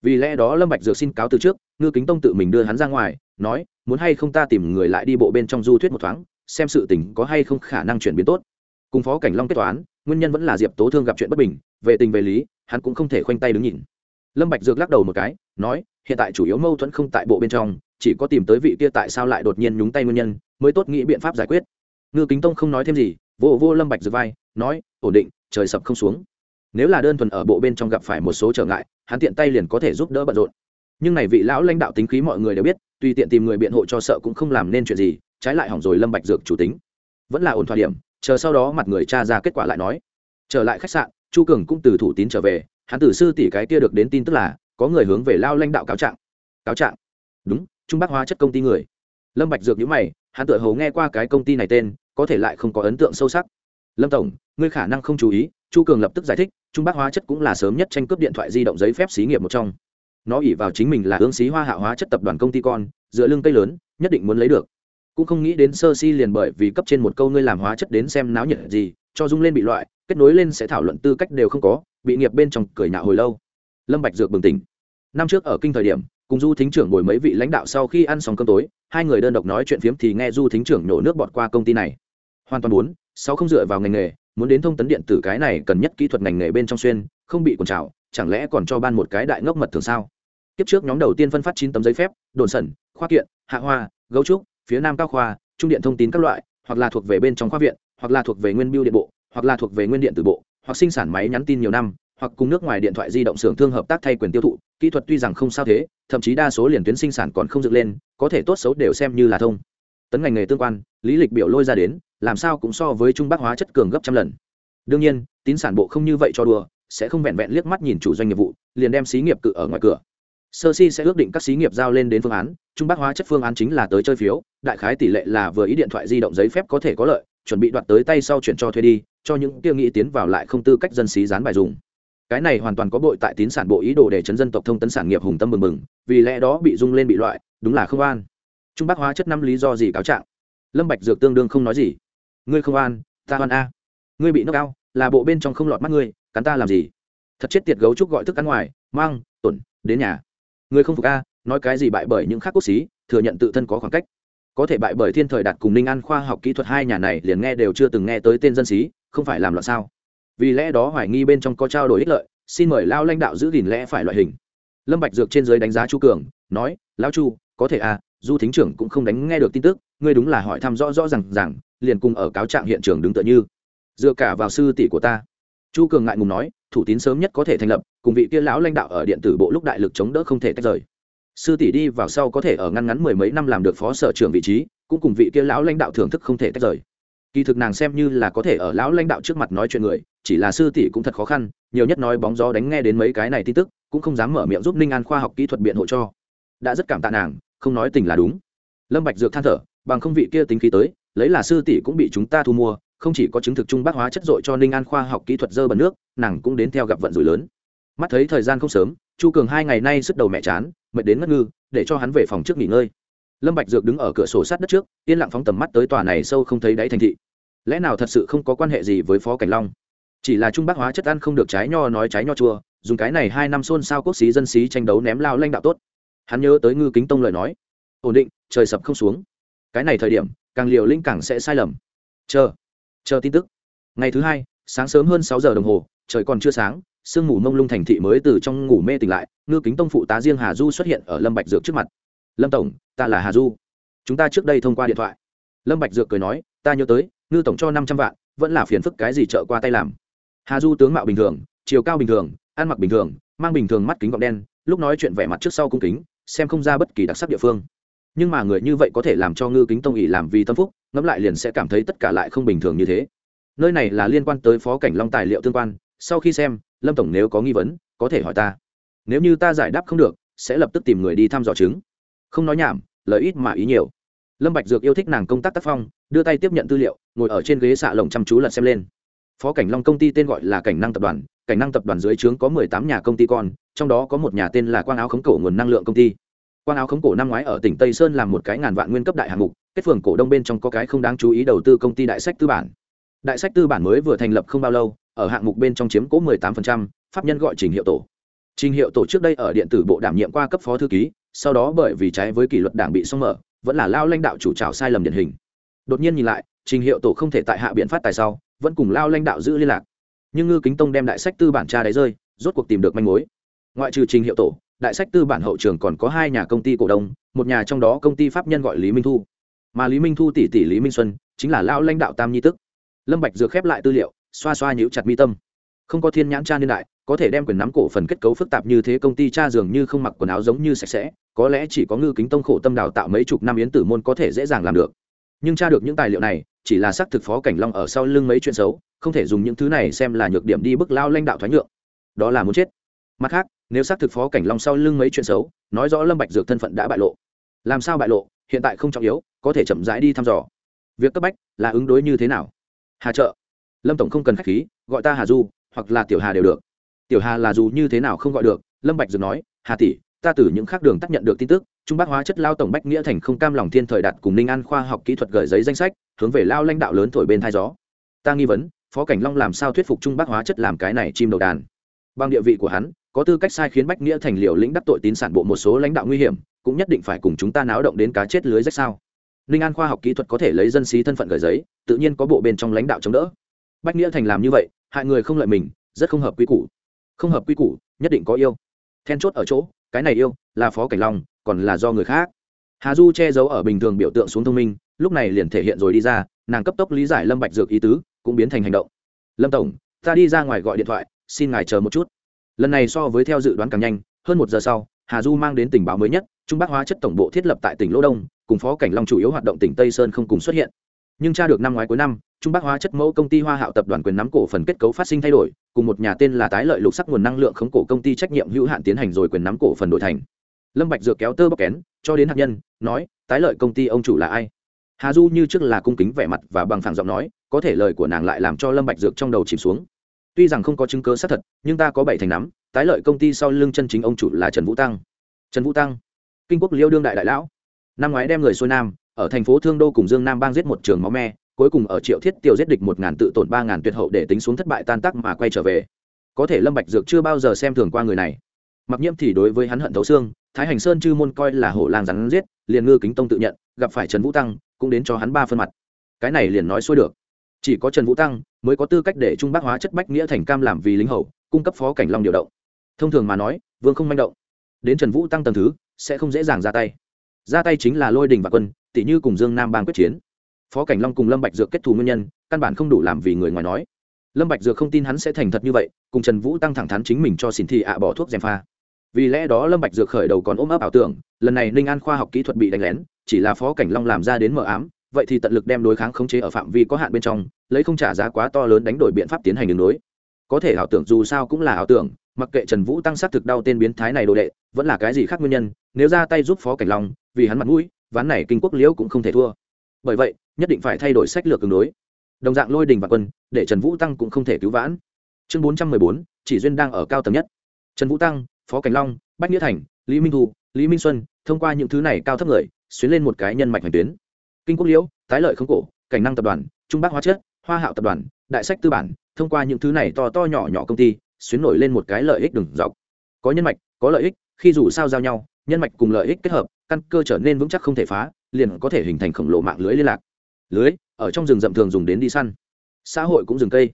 vì lẽ đó lâm bạch dược xin cáo từ trước, ngư kính tông tự mình đưa hắn ra ngoài, nói, muốn hay không ta tìm người lại đi bộ bên trong du thuyết một thoáng, xem sự tình có hay không khả năng chuyển biến tốt. Cùng phó cảnh long kết toán, nguyên nhân vẫn là diệp tố thương gặp chuyện bất bình, về tình về lý, hắn cũng không thể khoanh tay đứng nhìn. Lâm bạch dược lắc đầu một cái, nói, hiện tại chủ yếu mâu thuẫn không tại bộ bên trong, chỉ có tìm tới vị kia tại sao lại đột nhiên nhúng tay nguyên nhân, mới tốt nghĩ biện pháp giải quyết. Ngư kính tông không nói thêm gì vô vô lâm bạch dược vai, nói, ổn định, trời sập không xuống nếu là đơn thuần ở bộ bên trong gặp phải một số trở ngại, hắn tiện tay liền có thể giúp đỡ bận rộn. Nhưng này vị lão lãnh đạo tính khí mọi người đều biết, tùy tiện tìm người biện hộ cho sợ cũng không làm nên chuyện gì, trái lại hỏng rồi lâm bạch dược chủ tính. Vẫn là ổn thỏa điểm, chờ sau đó mặt người cha ra kết quả lại nói. Trở lại khách sạn, chu cường cũng từ thủ tín trở về, hắn từ sư tỷ cái kia được đến tin tức là, có người hướng về lao lãnh đạo cáo trạng. Cáo trạng? Đúng, trung bắc hóa chất công ty người. Lâm bạch dược nhíu mày, hắn tựa hồ nghe qua cái công ty này tên, có thể lại không có ấn tượng sâu sắc lâm tổng, ngươi khả năng không chú ý, chu cường lập tức giải thích, trung Bác hóa chất cũng là sớm nhất tranh cướp điện thoại di động giấy phép xí nghiệp một trong. Nó ỉ vào chính mình là hướng xí hoa hạ hóa chất tập đoàn công ty con, dựa lưng cây lớn, nhất định muốn lấy được. Cũng không nghĩ đến sơ si liền bởi vì cấp trên một câu ngươi làm hóa chất đến xem náo nhiệt gì, cho dung lên bị loại, kết nối lên sẽ thảo luận tư cách đều không có, bị nghiệp bên trong cười nhạo hồi lâu. Lâm bạch dược bừng tỉnh. Năm trước ở kinh thời điểm, cùng du thính trưởng ngồi mấy vị lãnh đạo sau khi ăn xong cơm tối, hai người đơn độc nói chuyện phiếm thì nghe du thính trưởng nhổ nước bọt qua công ty này hoàn toàn muốn sáu không dựa vào ngành nghề, muốn đến thông tấn điện tử cái này cần nhất kỹ thuật ngành nghề bên trong xuyên, không bị quần trào, chẳng lẽ còn cho ban một cái đại ngốc mật thường sao? Kiếp trước nhóm đầu tiên phân phát chín tấm giấy phép, đồn sẩn, khoa kiện, hạ hoa, gấu trúc, phía nam cao khoa, trung điện thông tin các loại, hoặc là thuộc về bên trong khoa viện, hoặc là thuộc về nguyên biêu điện bộ, hoặc là thuộc về nguyên điện tử bộ, hoặc sinh sản máy nhắn tin nhiều năm, hoặc cùng nước ngoài điện thoại di động xưởng thương hợp tác thay quyền tiêu thụ, kỹ thuật tuy rằng không sao thế, thậm chí đa số liền tuyến sinh sản còn không dựng lên, có thể tốt xấu đều xem như là thông. Tấn ngành nghề tương quan, lý lịch biểu lôi ra đến làm sao cũng so với trung bắc hóa chất cường gấp trăm lần. Đương nhiên, tín sản bộ không như vậy cho đùa, sẽ không vẹn vẹn liếc mắt nhìn chủ doanh nghiệp vụ, liền đem xí nghiệp cự ở ngoài cửa. Sơ si sẽ ước định các xí nghiệp giao lên đến phương án, trung bắc hóa chất phương án chính là tới chơi phiếu, đại khái tỷ lệ là vừa ý điện thoại di động giấy phép có thể có lợi, chuẩn bị đoạt tới tay sau chuyển cho thuê đi, cho những tiêu nghĩ tiến vào lại không tư cách dân xí dán bài dùng. Cái này hoàn toàn có bội tại tín sản bộ ý đồ để chấn dân tộc thông tấn sản nghiệp hùng tâm mừng mừng vì lẽ đó bị rung lên bị loại, đúng là không an. Trung bắc hóa chất năm lý do gì cáo trạng? Lâm bạch dược tương đương không nói gì ngươi không an, ta oan a. Ngươi bị nốc cao là bộ bên trong không lọt mắt ngươi, cắn ta làm gì? Thật chết tiệt gấu trúc gọi thức ăn ngoài, mang, tuẩn, đến nhà. Ngươi không phục a, nói cái gì bại bởi những khác quốc xí thừa nhận tự thân có khoảng cách. Có thể bại bởi thiên thời đạt cùng ninh an khoa học kỹ thuật hai nhà này liền nghe đều chưa từng nghe tới tên dân xí không phải làm loạn sao? Vì lẽ đó hoài nghi bên trong có trao đổi ích lợi, xin mời lao lãnh đạo giữ gìn lẽ phải loại hình. Lâm bạch dược trên dưới đánh giá chu cường, nói, lão chu, có thể à du thính trưởng cũng không đánh nghe được tin tức ngươi đúng là hỏi thăm rõ rõ rằng rằng liền cùng ở cáo trạng hiện trường đứng tựa như. Dựa cả vào sư tỷ của ta. Chu cường ngại ngùng nói, thủ tín sớm nhất có thể thành lập, cùng vị kia lão lãnh đạo ở điện tử bộ lúc đại lực chống đỡ không thể tách rời. Sư tỷ đi vào sau có thể ở ngăn ngắn mười mấy năm làm được phó sở trưởng vị trí, cũng cùng vị kia lão lãnh đạo thưởng thức không thể tách rời. Kỳ thực nàng xem như là có thể ở lão lãnh đạo trước mặt nói chuyện người, chỉ là sư tỷ cũng thật khó khăn, nhiều nhất nói bóng gió đánh nghe đến mấy cái này tin tức, cũng không dám mở miệng giúp ninh an khoa học kỹ thuật biện hộ cho. Đã rất cảm tạ nàng, không nói tình là đúng. Lâm bạch dược than thở bằng không vị kia tính khí tới, lấy là sư tỷ cũng bị chúng ta thu mua, không chỉ có chứng thực trung bác hóa chất dội cho ninh an khoa học kỹ thuật dơ bẩn nước, nàng cũng đến theo gặp vận rủi lớn. Mắt thấy thời gian không sớm, chu cường hai ngày nay sức đầu mẹ chán, mệt đến ngất ngư, để cho hắn về phòng trước nghỉ ngơi. Lâm bạch dược đứng ở cửa sổ sát đất trước, yên lặng phóng tầm mắt tới tòa này sâu không thấy đáy thành thị. Lẽ nào thật sự không có quan hệ gì với phó cảnh long? Chỉ là trung bác hóa chất ăn không được trái nho nói trái nho chua, dùng cái này hai năm xôn xao quốc xí dân xí tranh đấu ném lao lanh đạo tốt. Hắn nhớ tới ngư kính tông lời nói. Ổn định, trời sập không xuống cái này thời điểm, càng liều linh càng sẽ sai lầm. Chờ chờ tin tức. Ngày thứ hai, sáng sớm hơn sáu giờ đồng hồ, trời còn chưa sáng, sương mù mông lung thành thị mới từ trong ngủ mê tỉnh lại, ngư kính tông phụ tá riêng hà du xuất hiện ở lâm bạch dược trước mặt. Lâm tổng, ta là hà du. Chúng ta trước đây thông qua điện thoại. Lâm bạch dược cười nói, ta nhớ tới, ngư tổng cho năm trăm vạn, vẫn là phiền phức cái gì trợ qua tay làm. Hà du tướng mạo bình thường, chiều cao bình thường, ăn mặc bình thường, mang bình thường mắt kính gọng đen, lúc nói chuyện vẻ mặt trước sau cung kính, xem không ra bất kỳ đặc sắc địa phương nhưng mà người như vậy có thể làm cho ngư kính tông ỉ làm vì tâm phúc, ngẫm lại liền sẽ cảm thấy tất cả lại không bình thường như thế. Nơi này là liên quan tới phó cảnh long tài liệu tương quan, sau khi xem, lâm tổng nếu có nghi vấn, có thể hỏi ta. Nếu như ta giải đáp không được, sẽ lập tức tìm người đi thăm dò chứng. Không nói nhảm lợi ít mà ý nhiều. Lâm bạch dược yêu thích nàng công tác tác phong, đưa tay tiếp nhận tư liệu, ngồi ở trên ghế xạ lồng chăm chú lật xem lên. Phó cảnh long công ty tên gọi là cảnh năng tập đoàn, cảnh năng tập đoàn dưới trướng có mười tám nhà công ty con, trong đó có một nhà tên là quang áo khống cổ nguồn năng lượng công ty quang áo khống cổ năm ngoái ở tỉnh tây sơn làm một cái ngàn vạn nguyên cấp đại hạng mục kết phường cổ đông bên trong có cái không đáng chú ý đầu tư công ty đại sách tư bản. Đại sách tư bản mới vừa thành lập không bao lâu ở hạng mục bên trong chiếm cố mười tám phần trăm, pháp nhân gọi trình hiệu tổ. Trình hiệu tổ trước đây ở điện tử bộ đảm nhiệm qua cấp phó thư ký sau đó bởi vì trái với kỷ luật đảng bị xong mở vẫn là lao lãnh đạo chủ trào sai lầm điển hình. Đột nhiên nhìn lại trình hiệu tổ không thể tại hạ biện phát tài sau vẫn cùng lao lãnh đạo giữ liên lạc. Nhưng ngư kính tông đem đại sách tư bản tra đáy rơi rốt cuộc tìm được manh mối. Ngoại trừ trình hiệu tổ đại sách tư bản hậu trường còn có hai nhà công ty cổ đông, một nhà trong đó công ty pháp nhân gọi lý minh thu. Mà lý minh thu tỷ tỷ lý minh xuân chính là lao lãnh đạo tam nhi tức. Lâm bạch dược khép lại tư liệu, xoa xoa nhíu chặt mi tâm. Không có thiên nhãn tra niên đại, có thể đem quyền nắm cổ phần kết cấu phức tạp như thế công ty cha dường như không mặc quần áo giống như sạch sẽ, có lẽ chỉ có ngư kính tông khổ tâm đào tạo mấy chục năm yến tử môn có thể dễ dàng làm được. Nhưng tra được những tài liệu này, chỉ là xác thực phó cảnh long ở sau lưng mấy chuyện xấu, không thể dùng những thứ này xem là nhược điểm đi bức lao lãnh đạo thoái nhượng. Đó là muốn chết. Mặt khác nếu xác thực phó cảnh long sau lưng mấy chuyện xấu, nói rõ lâm bạch dược thân phận đã bại lộ. Làm sao bại lộ, hiện tại không trọng yếu, có thể chậm rãi đi thăm dò. Việc cấp bách là ứng đối như thế nào? Hà trợ. Lâm tổng không cần khách khí, gọi ta hà du, hoặc là tiểu hà đều được. Tiểu hà là dù như thế nào không gọi được, lâm bạch dược nói, hà tỷ, ta từ những khác đường tác nhận được tin tức, trung bắc hóa chất lao tổng bách nghĩa thành không cam lòng thiên thời đạt cùng ninh an khoa học kỹ thuật gửi giấy danh sách, hướng về lao lãnh đạo lớn thổi bên thai gió. Ta nghi vấn, phó cảnh long làm sao thuyết phục trung bắc hóa chất làm cái này chim đầu đàn? Bằng địa vị của hắn có tư cách sai khiến bách nghĩa thành liều lĩnh đắc tội tín sản bộ một số lãnh đạo nguy hiểm, cũng nhất định phải cùng chúng ta náo động đến cá chết lưới rách sao? Ninh an khoa học kỹ thuật có thể lấy dân xí thân phận gửi giấy, tự nhiên có bộ bên trong lãnh đạo chống đỡ. Bách nghĩa thành làm như vậy, hại người không lợi mình, rất không hợp quy củ. Không hợp quy củ, nhất định có yêu. Then chốt ở chỗ, cái này yêu, là phó cảnh long, còn là do người khác. Hà du che giấu ở bình thường biểu tượng xuống thông minh, lúc này liền thể hiện rồi đi ra, nàng cấp tốc lý giải lâm bạch dược ý tứ, cũng biến thành hành động. Lâm tổng, ta đi ra ngoài gọi điện thoại, xin ngài chờ một chút lần này so với theo dự đoán càng nhanh, hơn một giờ sau, hà du mang đến tình báo mới nhất, trung bắc hóa chất tổng bộ thiết lập tại tỉnh lỗ đông, cùng phó cảnh long chủ yếu hoạt động tỉnh tây sơn không cùng xuất hiện. Nhưng tra được năm ngoái cuối năm, trung bắc hóa chất mẫu công ty hoa hạo tập đoàn quyền nắm cổ phần kết cấu phát sinh thay đổi, cùng một nhà tên là tái lợi lục sắc nguồn năng lượng khống cổ công ty trách nhiệm hữu hạn tiến hành rồi quyền nắm cổ phần đổi thành. Lâm bạch dược kéo tơ bóc kén, cho đến hạt nhân, nói, tái lợi công ty ông chủ là ai? Hà du như trước là cung kính vẻ mặt và bằng phẳng giọng nói, có thể lời của nàng lại làm cho lâm bạch dược trong đầu chìm xuống tuy rằng không có chứng cứ xác thật, nhưng ta có bảy thành nắm, tái lợi công ty sau lưng chân chính ông chủ là trần vũ tăng. Trần vũ tăng, kinh quốc liêu đương đại đại lão. Năm ngoái đem người xuôi nam, ở thành phố thương đô cùng dương nam bang giết một trường máu me, cuối cùng ở triệu thiết tiêu giết địch một ngàn tự tổn ba ngàn tuyệt hậu để tính xuống thất bại tan tác mà quay trở về. Có thể lâm bạch dược chưa bao giờ xem thường qua người này. Mặc nhiễm thì đối với hắn hận thấu xương, thái hành sơn chư môn coi là hổ lang rắn giết, liền ngư kính tông tự nhận, gặp phải trần vũ tăng, cũng đến cho hắn ba phân mặt. Cái này liền nói xuôi được chỉ có trần vũ tăng mới có tư cách để trung Bác hóa chất bách nghĩa thành cam làm vì lính hầu, cung cấp phó cảnh long điều động. Thông thường mà nói, vương không manh động. Đến trần vũ tăng tầng thứ, sẽ không dễ dàng ra tay. Ra tay chính là lôi đình và quân tỷ như cùng dương nam bang quyết chiến. Phó cảnh long cùng lâm bạch dược kết thù nguyên nhân, căn bản không đủ làm vì người ngoài nói. Lâm bạch dược không tin hắn sẽ thành thật như vậy, cùng trần vũ tăng thẳng thắn chính mình cho xin thị ạ bỏ thuốc gièm pha. Vì lẽ đó lâm bạch dược khởi đầu còn ôm ấp ảo tưởng, lần này ninh an khoa học kỹ thuật bị đánh lén, chỉ là phó cảnh long làm ra đến mờ ám vậy thì tận lực đem đối kháng khống chế ở phạm vi có hạn bên trong, lấy không trả giá quá to lớn đánh đổi biện pháp tiến hành đường đối. Có thể ảo tưởng dù sao cũng là ảo tưởng, mặc kệ trần vũ tăng sát thực đau tên biến thái này đồ đệ, vẫn là cái gì khác nguyên nhân, nếu ra tay giúp phó cảnh long, vì hắn mặt mũi, ván này kinh quốc liễu cũng không thể thua. Bởi vậy, nhất định phải thay đổi sách lược cường đối. Đồng dạng lôi đình và quân, để trần vũ tăng cũng không thể cứu vãn. Chương bốn trăm mười bốn, chỉ duyên đang ở cao tầng nhất. Trần vũ tăng, phó cảnh long, bách nghĩa thành, lý minh thu, lý minh xuân, thông qua những thứ này cao thấp người, xuyến lên một cái nhân mạch hành tuyến kinh quốc liễu, tái lợi không cổ, cảnh năng tập đoàn, trung bắc hóa chất, hoa hạo tập đoàn, đại sách tư bản, thông qua những thứ này to to nhỏ nhỏ công ty, xuyến nổi lên một cái lợi ích đừng dọc. Có nhân mạch, có lợi ích, khi dù sao giao nhau, nhân mạch cùng lợi ích kết hợp, căn cơ trở nên vững chắc không thể phá, liền có thể hình thành khổng lồ mạng lưới liên lạc. Lưới, ở trong rừng rậm thường dùng đến đi săn. Xã hội cũng rừng cây.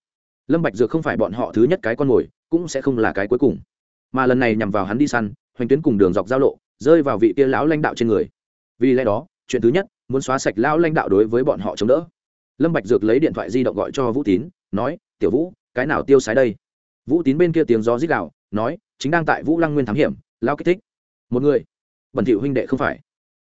Lâm bạch dược không phải bọn họ thứ nhất cái con mồi, cũng sẽ không là cái cuối cùng. Mà lần này nhằm vào hắn đi săn, hoành tuyến cùng đường dọc giao lộ, rơi vào vị kia lão lãnh đạo trên người. Vì lẽ đó chuyện thứ nhất, muốn xóa sạch lão lãnh đạo đối với bọn họ chống đỡ. Lâm bạch dược lấy điện thoại di động gọi cho vũ tín, nói, tiểu vũ, cái nào tiêu sái đây? Vũ tín bên kia tiếng gió rít gào, nói, chính đang tại vũ lăng nguyên thám hiểm lao kích thích. Một người? Bẩn thỉu huynh đệ không phải.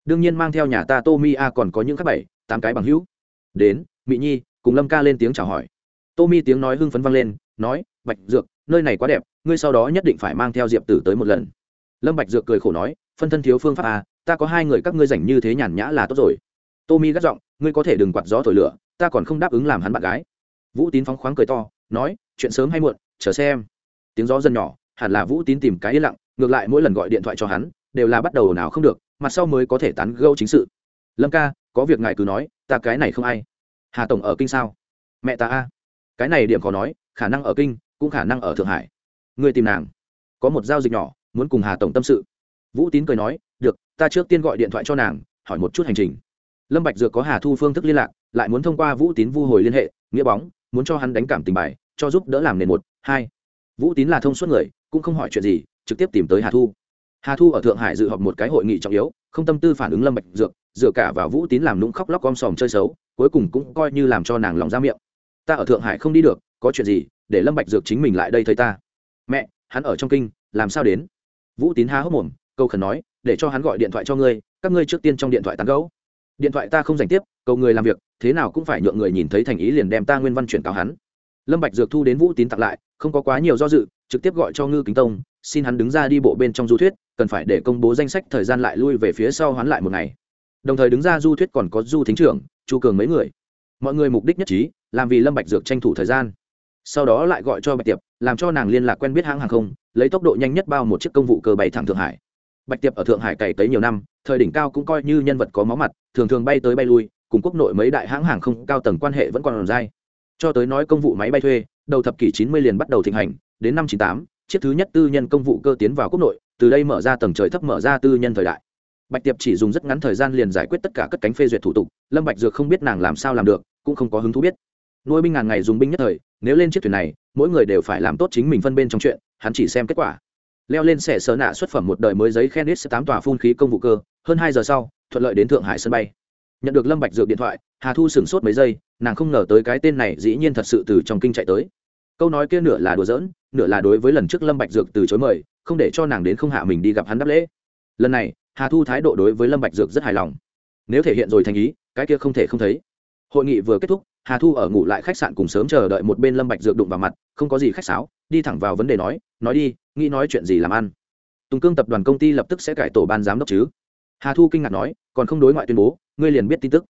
Đương nhiên mang theo nhà ta tommy a còn có những các bảy, tám cái bằng hữu. Đến mỹ nhi, cùng lâm ca lên tiếng chào hỏi. Tommy tiếng nói hưng phấn vang lên, nói, bạch dược, nơi này quá đẹp, ngươi sau đó nhất định phải mang theo diệp tử tới một lần. Lâm bạch dược cười khổ nói, phân thân thiếu phương pháp a ta có hai người các ngươi rảnh như thế nhàn nhã là tốt rồi. Tommy gắt giọng, ngươi có thể đừng quạt gió thổi lửa, ta còn không đáp ứng làm hắn bạn gái. Vũ tín phóng khoáng cười to, nói, chuyện sớm hay muộn, chờ xem. Tiếng gió dần nhỏ, hẳn là vũ tín tìm cái yên lặng, ngược lại mỗi lần gọi điện thoại cho hắn, đều là bắt đầu nào không được, mặt sau mới có thể tán gẫu chính sự. Lâm ca, có việc ngài cứ nói, ta cái này không ai. Hà tổng ở kinh sao? Mẹ ta a. Cái này điểm khó nói, khả năng ở kinh, cũng khả năng ở thượng hải. Người tìm nàng. Có một giao dịch nhỏ, muốn cùng hà tổng tâm sự vũ tín cười nói, được, ta trước tiên gọi điện thoại cho nàng, hỏi một chút hành trình. Lâm bạch dược có hà thu phương thức liên lạc, lại muốn thông qua vũ tín vu hồi liên hệ, nghĩa bóng, muốn cho hắn đánh cảm tình bài, cho giúp đỡ làm nền một, hai. Vũ tín là thông suốt người, cũng không hỏi chuyện gì, trực tiếp tìm tới hà thu. Hà thu ở thượng hải dự họp một cái hội nghị trọng yếu, không tâm tư phản ứng lâm bạch dược, dựa cả vào vũ tín làm nũng khóc lóc om sòm chơi xấu, cuối cùng cũng coi như làm cho nàng lòng ra miệng. Ta ở thượng hải không đi được, có chuyện gì, để lâm bạch dược chính mình lại đây thấy ta. Mẹ, hắn ở trong kinh, làm sao đến? Vũ tín há hốc mồm câu khẩn nói, để cho hắn gọi điện thoại cho ngươi, các ngươi trước tiên trong điện thoại tán gẫu. Điện thoại ta không dành tiếp, cầu người làm việc, thế nào cũng phải nhượng người nhìn thấy thành ý liền đem ta nguyên văn chuyển cáo hắn. Lâm bạch dược thu đến vũ tín tặng lại, không có quá nhiều do dự, trực tiếp gọi cho ngư kính tông, xin hắn đứng ra đi bộ bên trong du thuyết, cần phải để công bố danh sách thời gian lại lui về phía sau hoán lại một ngày. Đồng thời đứng ra du thuyết còn có du thính trưởng, chu cường mấy người. Mọi người mục đích nhất trí, làm vì lâm bạch dược tranh thủ thời gian. Sau đó lại gọi cho bạch tiệp, làm cho nàng liên lạc quen biết hãng hàng không, lấy tốc độ nhanh nhất bao một chiếc công vụ cơ bay thẳng thượng hải bạch tiệp ở thượng hải cày tới nhiều năm, thời đỉnh cao cũng coi như nhân vật có máu mặt, thường thường bay tới bay lui, cùng quốc nội mấy đại hãng hàng không cao tầng quan hệ vẫn còn dai. Cho tới nói công vụ máy bay thuê, đầu thập kỷ chín mươi liền bắt đầu thịnh hành, đến năm chín tám, chiếc thứ nhất tư nhân công vụ cơ tiến vào quốc nội, từ đây mở ra tầng trời thấp mở ra tư nhân thời đại. Bạch tiệp chỉ dùng rất ngắn thời gian liền giải quyết tất cả các cánh phê duyệt thủ tục, lâm bạch dược không biết nàng làm sao làm được, cũng không có hứng thú biết. Nuôi binh ngàn ngày dùng binh nhất thời, nếu lên chiếc thuyền này, mỗi người đều phải làm tốt chính mình phân bên trong chuyện, hắn chỉ xem kết quả leo lên xe sờ nạ xuất phẩm một đời mới giấy khen ít tám tòa phun khí công vụ cơ, hơn hai giờ sau, thuận lợi đến thượng hải sân bay. Nhận được lâm bạch dược điện thoại, hà thu sửng sốt mấy giây, nàng không ngờ tới cái tên này dĩ nhiên thật sự từ trong kinh chạy tới. Câu nói kia nửa là đùa giỡn, nửa là đối với lần trước lâm bạch dược từ chối mời, không để cho nàng đến không hạ mình đi gặp hắn đáp lễ. Lần này, hà thu thái độ đối với lâm bạch dược rất hài lòng. Nếu thể hiện rồi thành ý, cái kia không thể không thấy hội nghị vừa kết thúc, hà thu ở ngủ lại khách sạn cùng sớm chờ đợi một bên lâm bạch dược đụng vào mặt, không có gì khách sáo, đi thẳng vào vấn đề nói nói đi, nghĩ nói chuyện gì làm ăn? Tùng cương tập đoàn công ty lập tức sẽ cải tổ ban giám đốc chứ? Hà thu kinh ngạc nói, còn không đối ngoại tuyên bố, ngươi liền biết tin tức.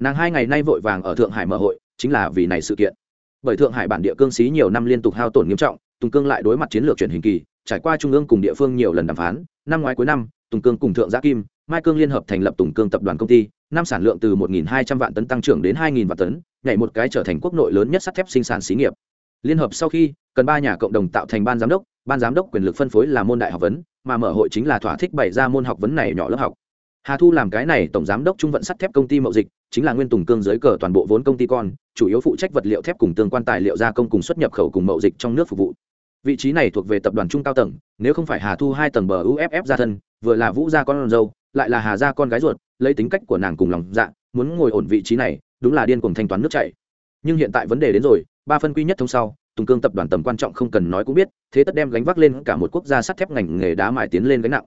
Nàng hai ngày nay vội vàng ở thượng hải mở hội, chính là vì này sự kiện. Bởi thượng hải bản địa cương xí nhiều năm liên tục hao tổn nghiêm trọng, tùng cương lại đối mặt chiến lược chuyển hình kỳ, trải qua trung ương cùng địa phương nhiều lần đàm phán, năm ngoái cuối năm, tùng cương cùng thượng gia kim, mai cương liên hợp thành lập tùng cương tập đoàn công ty năm sản lượng từ 1.200 vạn tấn tăng trưởng đến 2.000 vạn tấn, nhảy một cái trở thành quốc nội lớn nhất sắt thép sinh sản xí nghiệp. Liên hợp sau khi, cần ba nhà cộng đồng tạo thành ban giám đốc, ban giám đốc quyền lực phân phối là môn đại học vấn, mà mở hội chính là thỏa thích bày ra môn học vấn này nhỏ lớp học. Hà thu làm cái này tổng giám đốc trung vận sắt thép công ty mậu dịch, chính là nguyên tùng cương dưới cờ toàn bộ vốn công ty con, chủ yếu phụ trách vật liệu thép cùng tương quan tài liệu gia công cùng xuất nhập khẩu cùng mậu dịch trong nước phục vụ. Vị trí này thuộc về tập đoàn trung cao tầng, nếu không phải hà thu hai tầng bờ uff ra thân, vừa là vũ gia con dâu lại là hà gia con gái ruột, lấy tính cách của nàng cùng lòng dạ muốn ngồi ổn vị trí này, đúng là điên cuồng thanh toán nước chảy. Nhưng hiện tại vấn đề đến rồi, ba phân quy nhất thông sau, tùng cương tập đoàn tầm quan trọng không cần nói cũng biết, thế tất đem gánh vác lên cả một quốc gia sắt thép ngành nghề đá mài tiến lên gánh nặng.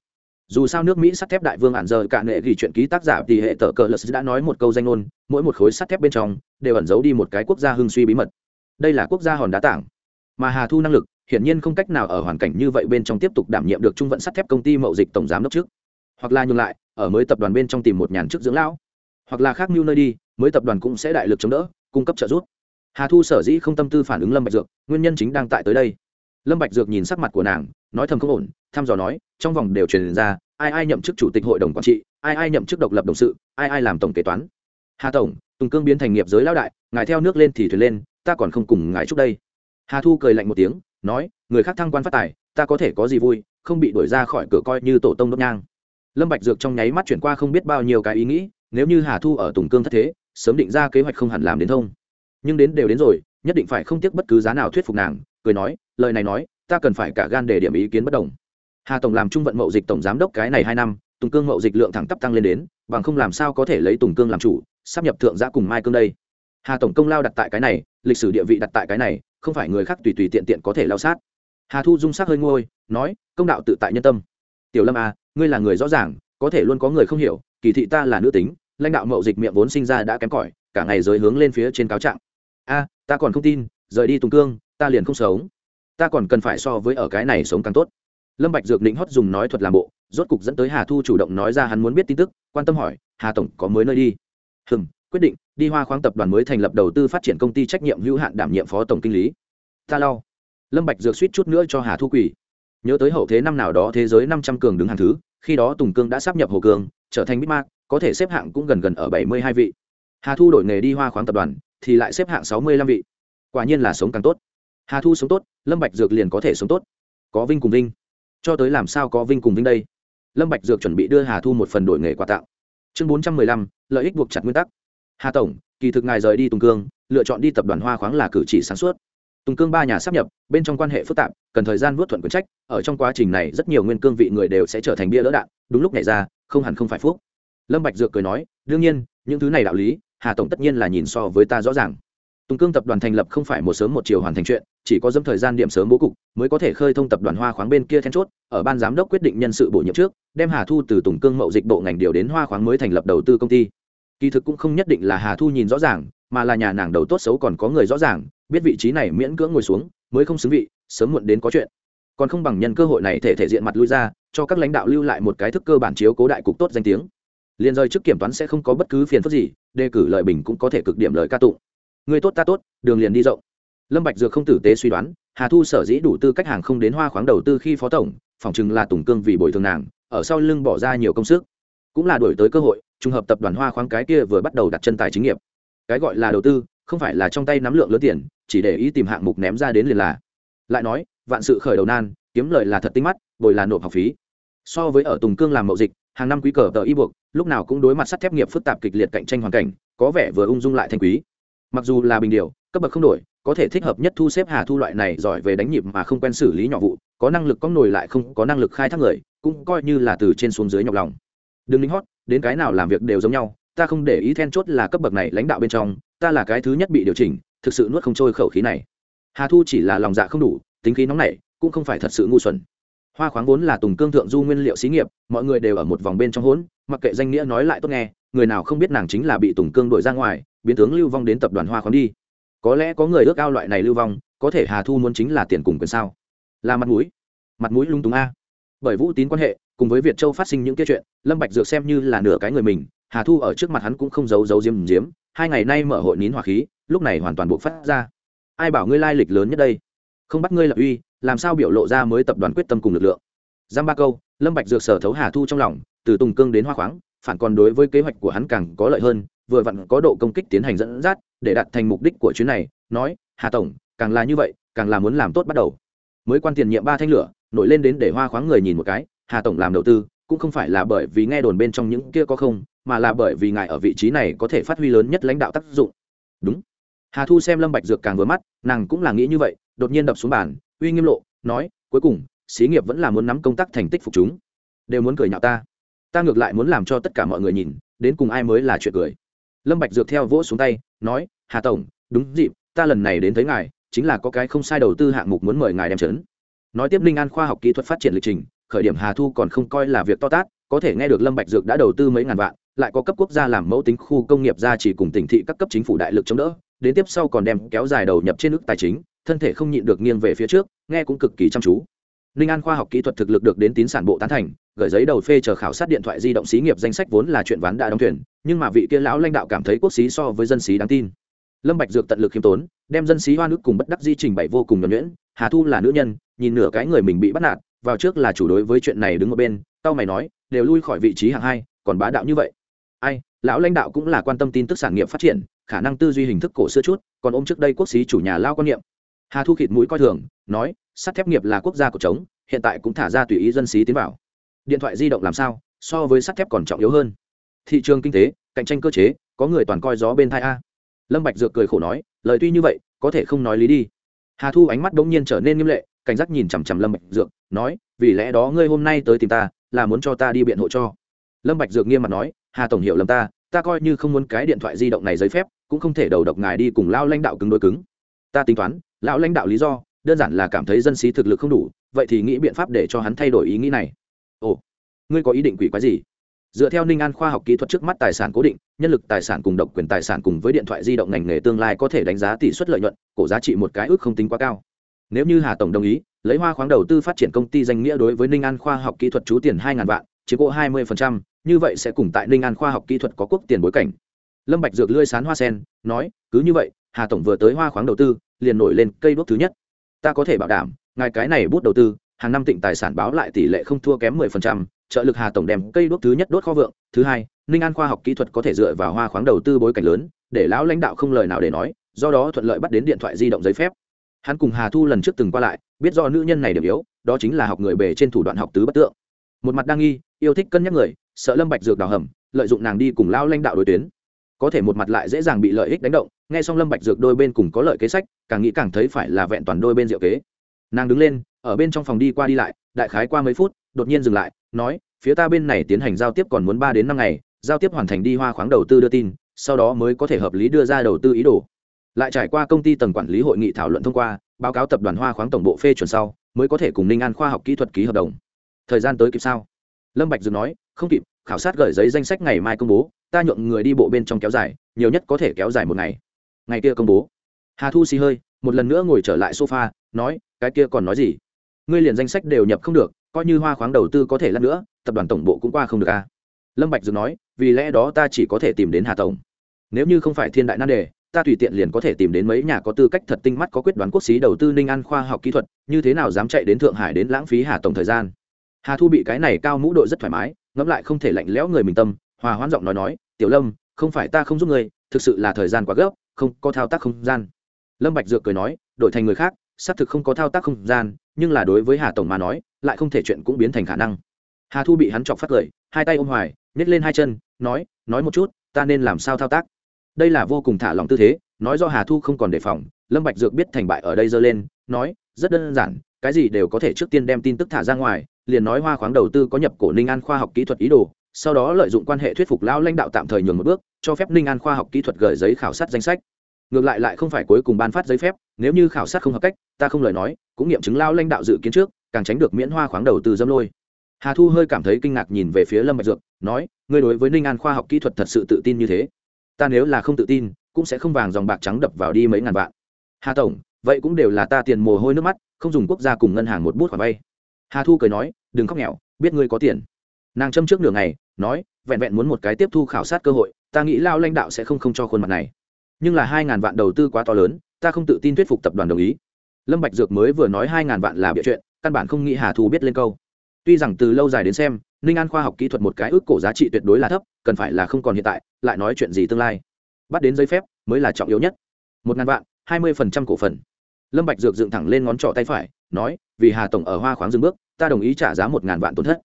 Dù sao nước mỹ sắt thép đại vương ản giờ cả nghệ ghi chuyện ký tác giả thì hệ tờ cờ lật đã nói một câu danh ngôn, mỗi một khối sắt thép bên trong đều ẩn giấu đi một cái quốc gia hưng suy bí mật. Đây là quốc gia hòn đá tảng. Mà hà thu năng lực, hiển nhiên không cách nào ở hoàn cảnh như vậy bên trong tiếp tục đảm nhiệm được trung vận sắt thép công ty mậu dịch tổng giám đốc trước hoặc là nhường lại, ở mới tập đoàn bên trong tìm một nhàn chức dưỡng lão. Hoặc là khác mưu nơi đi, mới tập đoàn cũng sẽ đại lực chống đỡ, cung cấp trợ giúp. Hà thu sở dĩ không tâm tư phản ứng lâm bạch dược, nguyên nhân chính đang tại tới đây. Lâm bạch dược nhìn sắc mặt của nàng, nói thầm không ổn, thăm dò nói, trong vòng đều truyền ra, ai ai nhậm chức chủ tịch hội đồng quản trị, ai ai nhậm chức độc lập đồng sự, ai ai làm tổng kế toán. Hà tổng, tùng cương biến thành nghiệp giới lão đại, ngài theo nước lên thì thuyền lên, ta còn không cùng ngài chúc đây. Hà thu cười lạnh một tiếng, nói, người khác thăng quan phát tài, ta có thể có gì vui, không bị đuổi ra khỏi cửa coi như tổ tông đốt nhang lâm bạch dược trong nháy mắt chuyển qua không biết bao nhiêu cái ý nghĩ, nếu như hà thu ở tùng cương thất thế, sớm định ra kế hoạch không hẳn làm đến thông. Nhưng đến đều đến rồi, nhất định phải không tiếc bất cứ giá nào thuyết phục nàng, cười nói, lời này nói, ta cần phải cả gan để điểm ý kiến bất đồng. Hà tổng làm trung vận mậu dịch tổng giám đốc cái này hai năm, tùng cương mậu dịch lượng thẳng tắp tăng lên đến, bằng không làm sao có thể lấy tùng cương làm chủ, sắp nhập thượng giã cùng mai cương đây. Hà tổng công lao đặt tại cái này, lịch sử địa vị đặt tại cái này, không phải người khác tùy tùy tiện tiện có thể lao sát. Hà thu dung sắc hơi ngôi, nói, công đạo tự tại nhân tâm tiểu lâm à ngươi là người rõ ràng, có thể luôn có người không hiểu, kỳ thị ta là nữ tính, lãnh đạo mậu dịch miệng vốn sinh ra đã kém cỏi, cả ngày giới hướng lên phía trên cáo trạng. A, ta còn không tin, rời đi tùng cương, ta liền không sống. Ta còn cần phải so với ở cái này sống càng tốt. Lâm bạch dược định hót dùng nói thuật làm bộ, rốt cục dẫn tới hà thu chủ động nói ra hắn muốn biết tin tức, quan tâm hỏi, hà tổng, có mới nơi đi? Hừm, quyết định, đi hoa khoáng tập đoàn mới thành lập đầu tư phát triển công ty trách nhiệm hữu hạn đảm nhiệm phó tổng kinh lý. Ta lau lâm bạch dược suýt chút nữa cho hà thu quỷ nhớ tới hậu thế năm nào đó thế giới năm trăm cường đứng hàng thứ, khi đó tùng cương đã sắp nhập hồ cương, trở thành bitmark có thể xếp hạng cũng gần gần ở bảy mươi hai vị. Hà thu đổi nghề đi hoa khoáng tập đoàn, thì lại xếp hạng sáu mươi lăm vị. Quả nhiên là sống càng tốt. Hà thu sống tốt, lâm bạch dược liền có thể sống tốt. Có vinh cùng vinh. Cho tới làm sao có vinh cùng vinh đây? Lâm bạch dược chuẩn bị đưa hà thu một phần đổi nghề quà tặng. Chương bốn trăm mười lăm, lợi ích buộc chặt nguyên tắc. Hà tổng, kỳ thực ngài rời đi tùng cương, lựa chọn đi tập đoàn hoa khoáng là cử chỉ sáng suốt tùng cương ba nhà sắp nhập, bên trong quan hệ phức tạp, cần thời gian vuốt thuận quyền trách, ở trong quá trình này rất nhiều nguyên cương vị người đều sẽ trở thành bia lỡ đạn, đúng lúc này ra, không hẳn không phải phúc. Lâm bạch dược cười nói, đương nhiên, những thứ này đạo lý, hà tổng tất nhiên là nhìn so với ta rõ ràng. Tùng cương tập đoàn thành lập không phải một sớm một chiều hoàn thành chuyện, chỉ có dẫm thời gian điểm sớm bố cục, mới có thể khơi thông tập đoàn hoa khoáng bên kia then chốt, ở ban giám đốc quyết định nhân sự bổ nhiệm trước, đem hà thu từ tùng cương mậu dịch bộ ngành điều đến hoa khoáng mới thành lập đầu tư công ty. Kỳ thực cũng không nhất định là hà thu nhìn rõ ràng, mà là nhà nàng đầu tốt xấu còn có người rõ ràng biết vị trí này miễn cưỡng ngồi xuống, mới không xứng vị, sớm muộn đến có chuyện. Còn không bằng nhân cơ hội này thể thể diện mặt lui ra, cho các lãnh đạo lưu lại một cái thức cơ bản chiếu cố đại cục tốt danh tiếng. Liền rời trước kiểm toán sẽ không có bất cứ phiền phức gì, đề cử lợi bình cũng có thể cực điểm lời ca tụng. Người tốt ta tốt, đường liền đi rộng. Lâm bạch dược không tử tế suy đoán, hà thu sở dĩ đủ tư cách hàng không đến hoa khoáng đầu tư khi phó tổng phòng chừng là tùng cương vì bồi thường nàng, ở sau lưng bỏ ra nhiều công sức. Cũng là đổi tới cơ hội, trùng hợp tập đoàn hoa khoáng cái kia vừa bắt đầu đặt chân tài chính nghiệp. Cái gọi là đầu tư không phải là trong tay nắm lượng lớn tiền, chỉ để ý tìm hạng mục ném ra đến liền là. Lại nói, vạn sự khởi đầu nan, kiếm lời là thật tinh mắt, bồi là nộp học phí. So với ở tùng cương làm mậu dịch, hàng năm quý cờ tờ y buộc lúc nào cũng đối mặt sắt thép nghiệp phức tạp kịch liệt cạnh tranh hoàn cảnh, có vẻ vừa ung dung lại thành quý. Mặc dù là bình điều, cấp bậc không đổi, có thể thích hợp nhất thu xếp hà thu loại này giỏi về đánh nhịp mà không quen xử lý nhỏ vụ, có năng lực có nổi lại không có năng lực khai thác người, cũng coi như là từ trên xuống dưới nhọc lòng. Đừng lính hót, đến cái nào làm việc đều giống nhau, ta không để ý then chốt là cấp bậc này lãnh đạo bên trong ta là cái thứ nhất bị điều chỉnh, thực sự nuốt không trôi khẩu khí này. Hà thu chỉ là lòng dạ không đủ, tính khí nóng nảy, cũng không phải thật sự ngu xuẩn. Hoa khoáng vốn là tùng cương thượng du nguyên liệu xí nghiệp, mọi người đều ở một vòng bên trong hỗn, mặc kệ danh nghĩa nói lại tốt nghe, người nào không biết nàng chính là bị tùng cương đổi ra ngoài, biến tướng lưu vong đến tập đoàn hoa khoáng đi. Có lẽ có người ước ao loại này lưu vong, có thể hà thu muốn chính là tiền cùng quyền sao? Là mặt mũi. Mặt mũi lung túng a. Bởi vũ tín quan hệ, cùng với việt châu phát sinh những kia chuyện, lâm bạch dược xem như là nửa cái người mình, hà thu ở trước mặt hắn cũng không giấu giấu diếm diếm hai ngày nay mở hội nín hỏa khí, lúc này hoàn toàn buộc phát ra. Ai bảo ngươi lai lịch lớn nhất đây? Không bắt ngươi là uy, làm sao biểu lộ ra mới tập đoàn quyết tâm cùng lực lượng? Giam ba câu, lâm bạch dược sở thấu hà thu trong lòng, từ tùng cương đến hoa khoáng, phản còn đối với kế hoạch của hắn càng có lợi hơn, vừa vặn có độ công kích tiến hành dẫn dắt, để đạt thành mục đích của chuyến này, nói, hà tổng, càng là như vậy, càng là muốn làm tốt bắt đầu. Mới quan tiền nhiệm ba thanh lửa, nổi lên đến để hoa khoáng người nhìn một cái, hà tổng làm đầu tư cũng không phải là bởi vì nghe đồn bên trong những kia có không, mà là bởi vì ngài ở vị trí này có thể phát huy lớn nhất lãnh đạo tác dụng. Đúng. Hà thu xem lâm bạch dược càng vừa mắt, nàng cũng là nghĩ như vậy, đột nhiên đập xuống bàn, uy nghiêm lộ, nói, cuối cùng, xí nghiệp vẫn là muốn nắm công tác thành tích phục chúng. Đều muốn cười nhạo ta. Ta ngược lại muốn làm cho tất cả mọi người nhìn, đến cùng ai mới là chuyện cười. Lâm bạch dược theo vỗ xuống tay, nói, hà tổng, đúng dịp, ta lần này đến thấy ngài, chính là có cái không sai đầu tư hạng mục muốn mời ngài đem chấn. Nói tiếp linh an khoa học kỹ thuật phát triển lịch trình khởi điểm hà thu còn không coi là việc to tát, có thể nghe được lâm bạch dược đã đầu tư mấy ngàn vạn, lại có cấp quốc gia làm mẫu tính khu công nghiệp gia chỉ cùng tỉnh thị các cấp chính phủ đại lực chống đỡ, đến tiếp sau còn đem kéo dài đầu nhập trên nước tài chính, thân thể không nhịn được nghiêng về phía trước, nghe cũng cực kỳ chăm chú. Ninh an khoa học kỹ thuật thực lực được đến tín sản bộ tán thành, gửi giấy đầu phê chờ khảo sát điện thoại di động xí nghiệp danh sách vốn là chuyện ván đã đóng thuyền, nhưng mà vị kia lão lãnh đạo cảm thấy quốc xí so với dân xí đáng tin. Lâm bạch dược tận lực khiêm tốn, đem dân xí hoa nước cùng bất đắc di trình bày vô cùng nhuẩn nhuyễn, hà thu là nữ nhân, nhìn nửa cái người mình bị bắt nạt vào trước là chủ đối với chuyện này đứng ở bên tao mày nói, đều lui khỏi vị trí hạng hai, còn bá đạo như vậy. Ai, lão lãnh đạo cũng là quan tâm tin tức sản nghiệp phát triển, khả năng tư duy hình thức cổ xưa chút, còn ôm trước đây quốc xí chủ nhà lao quan niệm. Hà thu khịt mũi coi thường, nói, sắt thép nghiệp là quốc gia của trống, hiện tại cũng thả ra tùy ý dân xí tiến vào. Điện thoại di động làm sao, so với sắt thép còn trọng yếu hơn. Thị trường kinh tế, cạnh tranh cơ chế, có người toàn coi gió bên thai a. Lâm bạch dược cười khổ nói, lời tuy như vậy, có thể không nói lý đi. Hà thu ánh mắt đống nhiên trở nên nghiêm lệ cảnh giác nhìn chằm chằm lâm bạch dược, nói, vì lẽ đó ngươi hôm nay tới tìm ta, là muốn cho ta đi biện hộ cho. Lâm bạch dược nghiêm mặt nói, hà tổng hiểu lầm ta ta coi như không muốn cái điện thoại di động này giấy phép, cũng không thể đầu độc ngài đi cùng lao lãnh đạo cứng đối cứng. Ta tính toán, lão lãnh đạo lý do, đơn giản là cảm thấy dân sĩ thực lực không đủ, vậy thì nghĩ biện pháp để cho hắn thay đổi ý nghĩ này. Ồ, ngươi có ý định quỷ quái gì? Dựa theo ninh an khoa học kỹ thuật trước mắt tài sản cố định, nhân lực tài sản cùng độc quyền tài sản cùng với điện thoại di động ngành nghề tương lai có thể đánh giá tỷ suất lợi nhuận, cổ giá trị một cái ước không tính quá cao nếu như hà tổng đồng ý, lấy hoa khoáng đầu tư phát triển công ty danh nghĩa đối với ninh an khoa học kỹ thuật chú tiền hai ngàn vạn, chiếm cỗ hai mươi như vậy sẽ cùng tại ninh an khoa học kỹ thuật có quốc tiền bối cảnh. Lâm bạch dược lươi sán hoa sen, nói, cứ như vậy, hà tổng vừa tới hoa khoáng đầu tư, liền nổi lên cây đuốc thứ nhất. Ta có thể bảo đảm, ngài cái này bút đầu tư, hàng năm tịnh tài sản báo lại tỷ lệ không thua kém mười phần trăm, trợ lực hà tổng đem cây đuốc thứ nhất đốt kho vượng. Thứ hai, ninh an khoa học kỹ thuật có thể dựa vào hoa khoáng đầu tư bối cảnh lớn, để lão lãnh đạo không lời nào để nói, do đó thuận lợi bắt đến điện thoại di động giấy phép hắn cùng hà thu lần trước từng qua lại, biết do nữ nhân này điểm yếu, đó chính là học người bề trên thủ đoạn học tứ bất tượng. Một mặt đang nghi, yêu thích cân nhắc người, sợ lâm bạch dược đào hầm, lợi dụng nàng đi cùng lao lãnh đạo đối tuyến. Có thể một mặt lại dễ dàng bị lợi ích đánh động, nghe xong lâm bạch dược đôi bên cùng có lợi kế sách, càng nghĩ càng thấy phải là vẹn toàn đôi bên diệu kế. Nàng đứng lên, ở bên trong phòng đi qua đi lại, đại khái qua mấy phút, đột nhiên dừng lại, nói, phía ta bên này tiến hành giao tiếp còn muốn ba đến năm ngày, giao tiếp hoàn thành đi hoa khoáng đầu tư đưa tin, sau đó mới có thể hợp lý đưa ra đầu tư ý đồ lại trải qua công ty tầng quản lý hội nghị thảo luận thông qua, báo cáo tập đoàn hoa khoáng tổng bộ phê chuẩn sau, mới có thể cùng ninh an khoa học kỹ thuật ký hợp đồng. Thời gian tới kịp sao? Lâm bạch dừng nói, không kịp, khảo sát gửi giấy danh sách ngày mai công bố, ta nhượng người đi bộ bên trong kéo dài, nhiều nhất có thể kéo dài một ngày. Ngày kia công bố. Hà thu xì hơi, một lần nữa ngồi trở lại sofa, nói, cái kia còn nói gì? Ngươi liền danh sách đều nhập không được, coi như hoa khoáng đầu tư có thể lát nữa, tập đoàn tổng bộ cũng qua không được a à? lâm bạch dừng nói, vì lẽ đó ta chỉ có thể tìm đến hà tổng. Nếu như không phải thiên đại nan đề ta tùy tiện liền có thể tìm đến mấy nhà có tư cách thật tinh mắt có quyết đoán quốc xí đầu tư ninh an khoa học kỹ thuật, như thế nào dám chạy đến thượng hải đến lãng phí hà tổng thời gian. Hà thu bị cái này cao mũ đội rất thoải mái, ngẫm lại không thể lạnh lẽo người mình tâm, hòa hoãn giọng nói nói, tiểu lâm, không phải ta không giúp ngươi, thực sự là thời gian quá gấp, không có thao tác không gian. Lâm bạch dược cười nói, đổi thành người khác, xác thực không có thao tác không gian, nhưng là đối với hà tổng mà nói, lại không thể chuyện cũng biến thành khả năng. Hà thu bị hắn chọc phát cười hai tay ôm hoài nhét lên hai chân, nói nói một chút, ta nên làm sao thao tác? Đây là vô cùng thả lòng tư thế, nói do hà thu không còn đề phòng, lâm bạch dược biết thành bại ở đây dơ lên, nói, rất đơn giản, cái gì đều có thể trước tiên đem tin tức thả ra ngoài, liền nói hoa khoáng đầu tư có nhập cổ ninh an khoa học kỹ thuật ý đồ, sau đó lợi dụng quan hệ thuyết phục lão lãnh đạo tạm thời nhường một bước, cho phép ninh an khoa học kỹ thuật gửi giấy khảo sát danh sách. Ngược lại lại không phải cuối cùng ban phát giấy phép, nếu như khảo sát không hợp cách, ta không lời nói, cũng nghiệm chứng lao lãnh đạo dự kiến trước, càng tránh được miễn hoa khoáng đầu tư dâm lôi. Hà thu hơi cảm thấy kinh ngạc nhìn về phía lâm bạch dược, nói, ngươi đối với ninh an khoa học kỹ thuật thật sự tự tin như thế ta nếu là không tự tin, cũng sẽ không vàng dòng bạc trắng đập vào đi mấy ngàn vạn. Hà tổng, vậy cũng đều là ta tiền mồ hôi nước mắt, không dùng quốc gia cùng ngân hàng một bút khoản vay. Hà thu cười nói, đừng khóc nghèo, biết ngươi có tiền. Nàng châm trước nửa ngày, nói, vẹn vẹn muốn một cái tiếp thu khảo sát cơ hội, ta nghĩ lao lãnh đạo sẽ không không cho khuôn mặt này. Nhưng là hai ngàn vạn đầu tư quá to lớn, ta không tự tin thuyết phục tập đoàn đồng ý. Lâm bạch dược mới vừa nói hai ngàn vạn là bịa chuyện, căn bản không nghĩ hà thu biết lên câu. Tuy rằng từ lâu dài đến xem ninh an khoa học kỹ thuật một cái ước cổ giá trị tuyệt đối là thấp, cần phải là không còn hiện tại, lại nói chuyện gì tương lai. Bắt đến giấy phép, mới là trọng yếu nhất. Một ngàn vạn, hai mươi phần trăm cổ phần. Lâm bạch dược dựng thẳng lên ngón trỏ tay phải, nói, vì hà tổng ở hoa khoáng dừng bước, ta đồng ý trả giá một ngàn vạn tổn thất.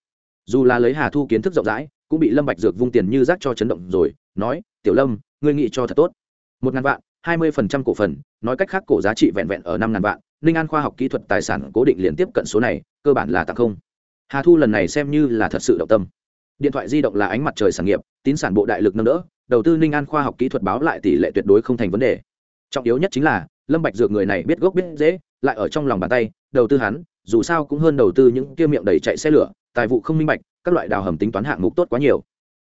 Dù là lấy hà thu kiến thức rộng rãi, cũng bị lâm bạch dược vung tiền như rác cho chấn động rồi, nói, tiểu lâm, ngươi nghĩ cho thật tốt. Một ngàn vạn, hai mươi phần trăm cổ phần, nói cách khác cổ giá trị vẹn vẹn ở năm ngàn vạn, ninh an khoa học kỹ thuật tài sản cố định liên tiếp cận số này, cơ bản là tặng không hà thu lần này xem như là thật sự động tâm. Điện thoại di động là ánh mặt trời sản nghiệp, tín sản bộ đại lực nâng đỡ, đầu tư ninh an khoa học kỹ thuật báo lại tỷ lệ tuyệt đối không thành vấn đề. Trọng yếu nhất chính là, lâm bạch dược người này biết gốc biết dễ lại ở trong lòng bàn tay, đầu tư hắn, dù sao cũng hơn đầu tư những kia miệng đầy chạy xe lửa, tài vụ không minh bạch, các loại đào hầm tính toán hạng mục tốt quá nhiều.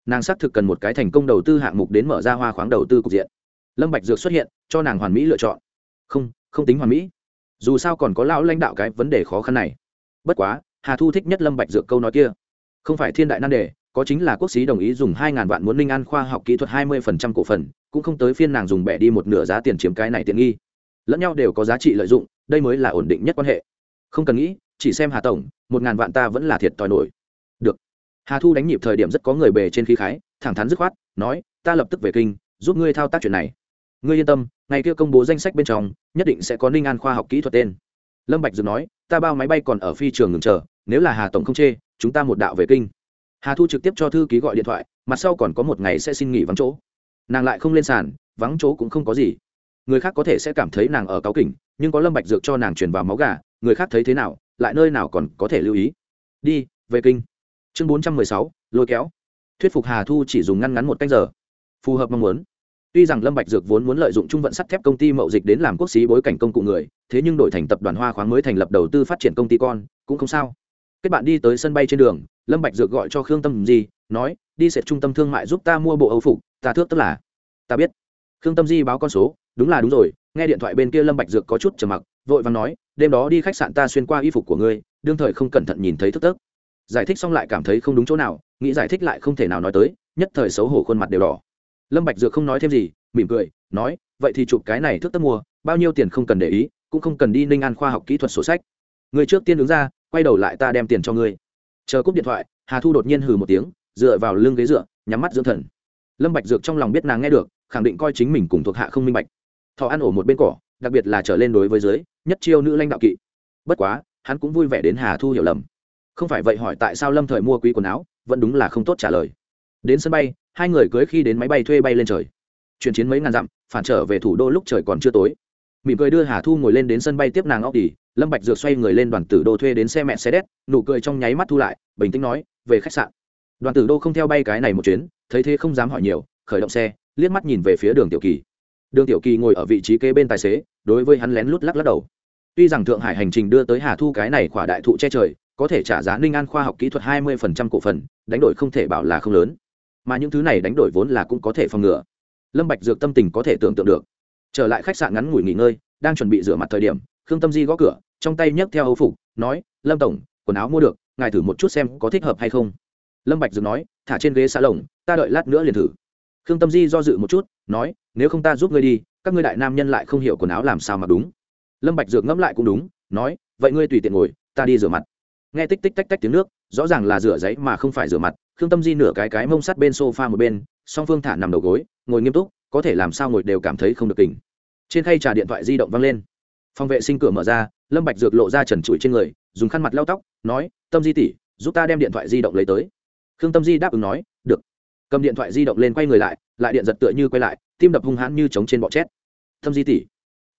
Nàng xác thực cần một cái thành công đầu tư hạng mục đến mở ra hoa khoáng đầu tư cục diện. Lâm bạch dược xuất hiện, cho nàng hoàn mỹ lựa chọn. Không không tính hoàn mỹ. Dù sao còn có lão lãnh đạo cái vấn đề khó khăn này. Bất quá hà thu thích nhất lâm bạch dược câu nói kia. Không phải thiên đại nan đề, có chính là quốc sĩ đồng ý dùng hai ngàn vạn muốn ninh an khoa học kỹ thuật hai mươi phần trăm cổ phần, cũng không tới phiên nàng dùng bẻ đi một nửa giá tiền chiếm cái này tiện nghi. Lẫn nhau đều có giá trị lợi dụng, đây mới là ổn định nhất quan hệ. Không cần nghĩ, chỉ xem hà tổng, một ngàn vạn ta vẫn là thiệt tỏi nổi. Được. Hà thu đánh nhịp thời điểm rất có người bề trên khí khái, thẳng thắn dứt khoát, nói, ta lập tức về kinh, giúp ngươi thao tác chuyện này. Ngươi yên tâm, ngày kia công bố danh sách bên trong, nhất định sẽ có ninh an khoa học kỹ thuật tên. Lâm bạch dừng nói, ta bao máy bay còn ở phi trường ngừng chờ nếu là hà tổng không chê, chúng ta một đạo về kinh. Hà thu trực tiếp cho thư ký gọi điện thoại, mặt sau còn có một ngày sẽ xin nghỉ vắng chỗ. Nàng lại không lên sàn, vắng chỗ cũng không có gì. Người khác có thể sẽ cảm thấy nàng ở cáo kỉnh, nhưng có lâm bạch dược cho nàng truyền vào máu gà, người khác thấy thế nào, lại nơi nào còn có thể lưu ý. Đi, về kinh. Chương bốn trăm mười sáu, lôi kéo. Thuyết phục hà thu chỉ dùng ngăn ngắn một canh giờ. Phù hợp mong muốn. Tuy rằng lâm bạch dược vốn muốn lợi dụng trung vận sắt thép công ty mậu dịch đến làm quốc xí bối cảnh công cụ người, thế nhưng đổi thành tập đoàn hoa khoáng mới thành lập đầu tư phát triển công ty con, cũng không sao kết bạn đi tới sân bay trên đường lâm bạch dược gọi cho khương tâm di nói đi sẽ trung tâm thương mại giúp ta mua bộ âu phục ta thước tức là ta biết. Khương tâm di báo con số đúng là đúng rồi nghe điện thoại bên kia lâm bạch dược có chút trầm mặc vội vàng nói đêm đó đi khách sạn ta xuyên qua y phục của ngươi đương thời không cẩn thận nhìn thấy thức tức, giải thích xong lại cảm thấy không đúng chỗ nào nghĩ giải thích lại không thể nào nói tới nhất thời xấu hổ khuôn mặt đều đỏ. Lâm bạch dược không nói thêm gì mỉm cười nói vậy thì chụp cái này thước tấc mua bao nhiêu tiền không cần để ý cũng không cần đi ninh an khoa học kỹ thuật sổ sách. Người trước tiên đứng ra quay đầu lại ta đem tiền cho ngươi. Chờ cúp điện thoại, hà thu đột nhiên hừ một tiếng, dựa vào lưng ghế dựa, nhắm mắt dưỡng thần. Lâm bạch dược trong lòng biết nàng nghe được, khẳng định coi chính mình cùng thuộc hạ không minh bạch. Thọ ăn ổ một bên cỏ, đặc biệt là trở lên đối với dưới nhất chiêu nữ lãnh đạo kỵ. Bất quá, hắn cũng vui vẻ đến hà thu hiểu lầm. Không phải vậy hỏi tại sao lâm thời mua quý quần áo, vẫn đúng là không tốt trả lời. Đến sân bay, hai người cưới khi đến máy bay thuê bay lên trời. Chuyển chiến mấy ngàn dặm, phản trở về thủ đô lúc trời còn chưa tối. Mỉm cười đưa hà thu ngồi lên đến sân bay tiếp nàng óc tỉ lâm bạch dược xoay người lên đoàn tử đô thuê đến xe mẹ xe đét nụ cười trong nháy mắt thu lại, bình tĩnh nói, về khách sạn. Đoàn tử đô không theo bay cái này một chuyến, thấy thế không dám hỏi nhiều, khởi động xe, liếc mắt nhìn về phía đường tiểu kỳ. Đường tiểu kỳ ngồi ở vị trí kế bên tài xế, đối với hắn lén lút lắc lắc đầu. Tuy rằng thượng hải hành trình đưa tới hà thu cái này khỏa đại thụ che trời, có thể trả giá ninh an khoa học kỹ thuật hai mươi cổ phần, đánh đổi không thể bảo là không lớn. Mà những thứ này đánh đổi vốn là cũng có thể phòng ngừa. Lâm bạch dược tâm tình có thể tưởng tượng được. Trở lại khách sạn ngắn ngủi nghỉ ngơi, đang chuẩn bị rửa mặt thời điểm, khương tâm di gõ cửa trong tay nhấc theo âu phục, nói, lâm tổng, quần áo mua được, ngài thử một chút xem có thích hợp hay không. Lâm bạch dừng nói, thả trên ghế xa lồng, ta đợi lát nữa liền thử. Khương tâm di do dự một chút, nói, nếu không ta giúp ngươi đi, các ngươi đại nam nhân lại không hiểu quần áo làm sao mà đúng. Lâm bạch dược ngẫm lại cũng đúng, nói, vậy ngươi tùy tiện ngồi, ta đi rửa mặt. Nghe tích tích tách tách tiếng nước, rõ ràng là rửa giấy mà không phải rửa mặt, khương tâm di nửa cái cái mông sắt bên sofa một bên, song phương thả nằm đầu gối, ngồi nghiêm túc, có thể làm sao ngồi đều cảm thấy không được kỉnh trên khay trà điện thoại di động vang lên. Phòng vệ sinh cửa mở ra lâm bạch dược lộ ra trần trụi trên người, dùng khăn mặt lau tóc, nói, tâm di tỷ, giúp ta đem điện thoại di động lấy tới. Khương tâm di đáp ứng nói, được. Cầm điện thoại di động lên quay người lại lại điện giật tựa như quay lại, tim đập hung hãn như trống trên bọ chét thâm di tỷ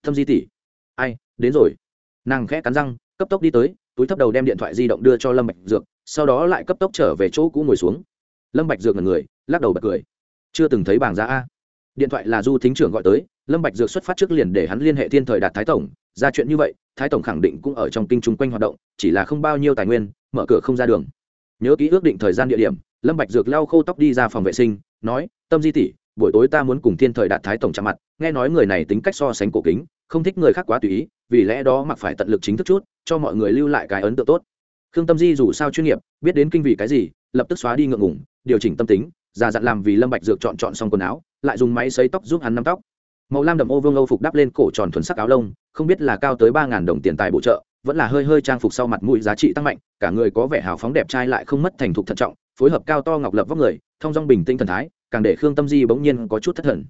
thâm di tỷ. Ai, đến rồi. Nàng khẽ cắn răng, cấp tốc đi tới, túi thấp đầu đem điện thoại di động đưa cho lâm bạch dược, sau đó lại cấp tốc trở về chỗ cũ ngồi xuống. Lâm bạch dược ngẩn người, lắc đầu bật cười. Chưa từng thấy bảng giá a. Điện thoại là du thính trưởng gọi tới, lâm bạch dược xuất phát trước liền để hắn liên hệ thiên thời đạt thái tổng ra chuyện như vậy, thái tổng khẳng định cũng ở trong kinh chung quanh hoạt động, chỉ là không bao nhiêu tài nguyên, mở cửa không ra đường. Nhớ kỹ ước định thời gian địa điểm, lâm bạch dược lau khô tóc đi ra phòng vệ sinh, nói, tâm di tỷ, buổi tối ta muốn cùng thiên thời đạt thái tổng chạm mặt, nghe nói người này tính cách so sánh cổ kính, không thích người khác quá tùy ý, vì lẽ đó mặc phải tận lực chính thức chút, cho mọi người lưu lại cái ấn tượng tốt. Khương tâm di dù sao chuyên nghiệp, biết đến kinh vì cái gì, lập tức xóa đi ngượng ngùng, điều chỉnh tâm tính, già dặn làm vì lâm bạch dược chọn chọn xong quần áo, lại dùng máy sấy tóc giúp hắn nắm tóc màu lam đậm ô vương âu phục đắp lên cổ tròn thuần sắc áo lông, không biết là cao tới ba ngàn đồng tiền tài bổ trợ, vẫn là hơi hơi trang phục sau mặt mũi giá trị tăng mạnh, cả người có vẻ hào phóng đẹp trai lại không mất thành thục thận trọng, phối hợp cao to ngọc lập vóc người, thông dong bình tĩnh thần thái, càng để khương tâm di bỗng nhiên có chút thất thần.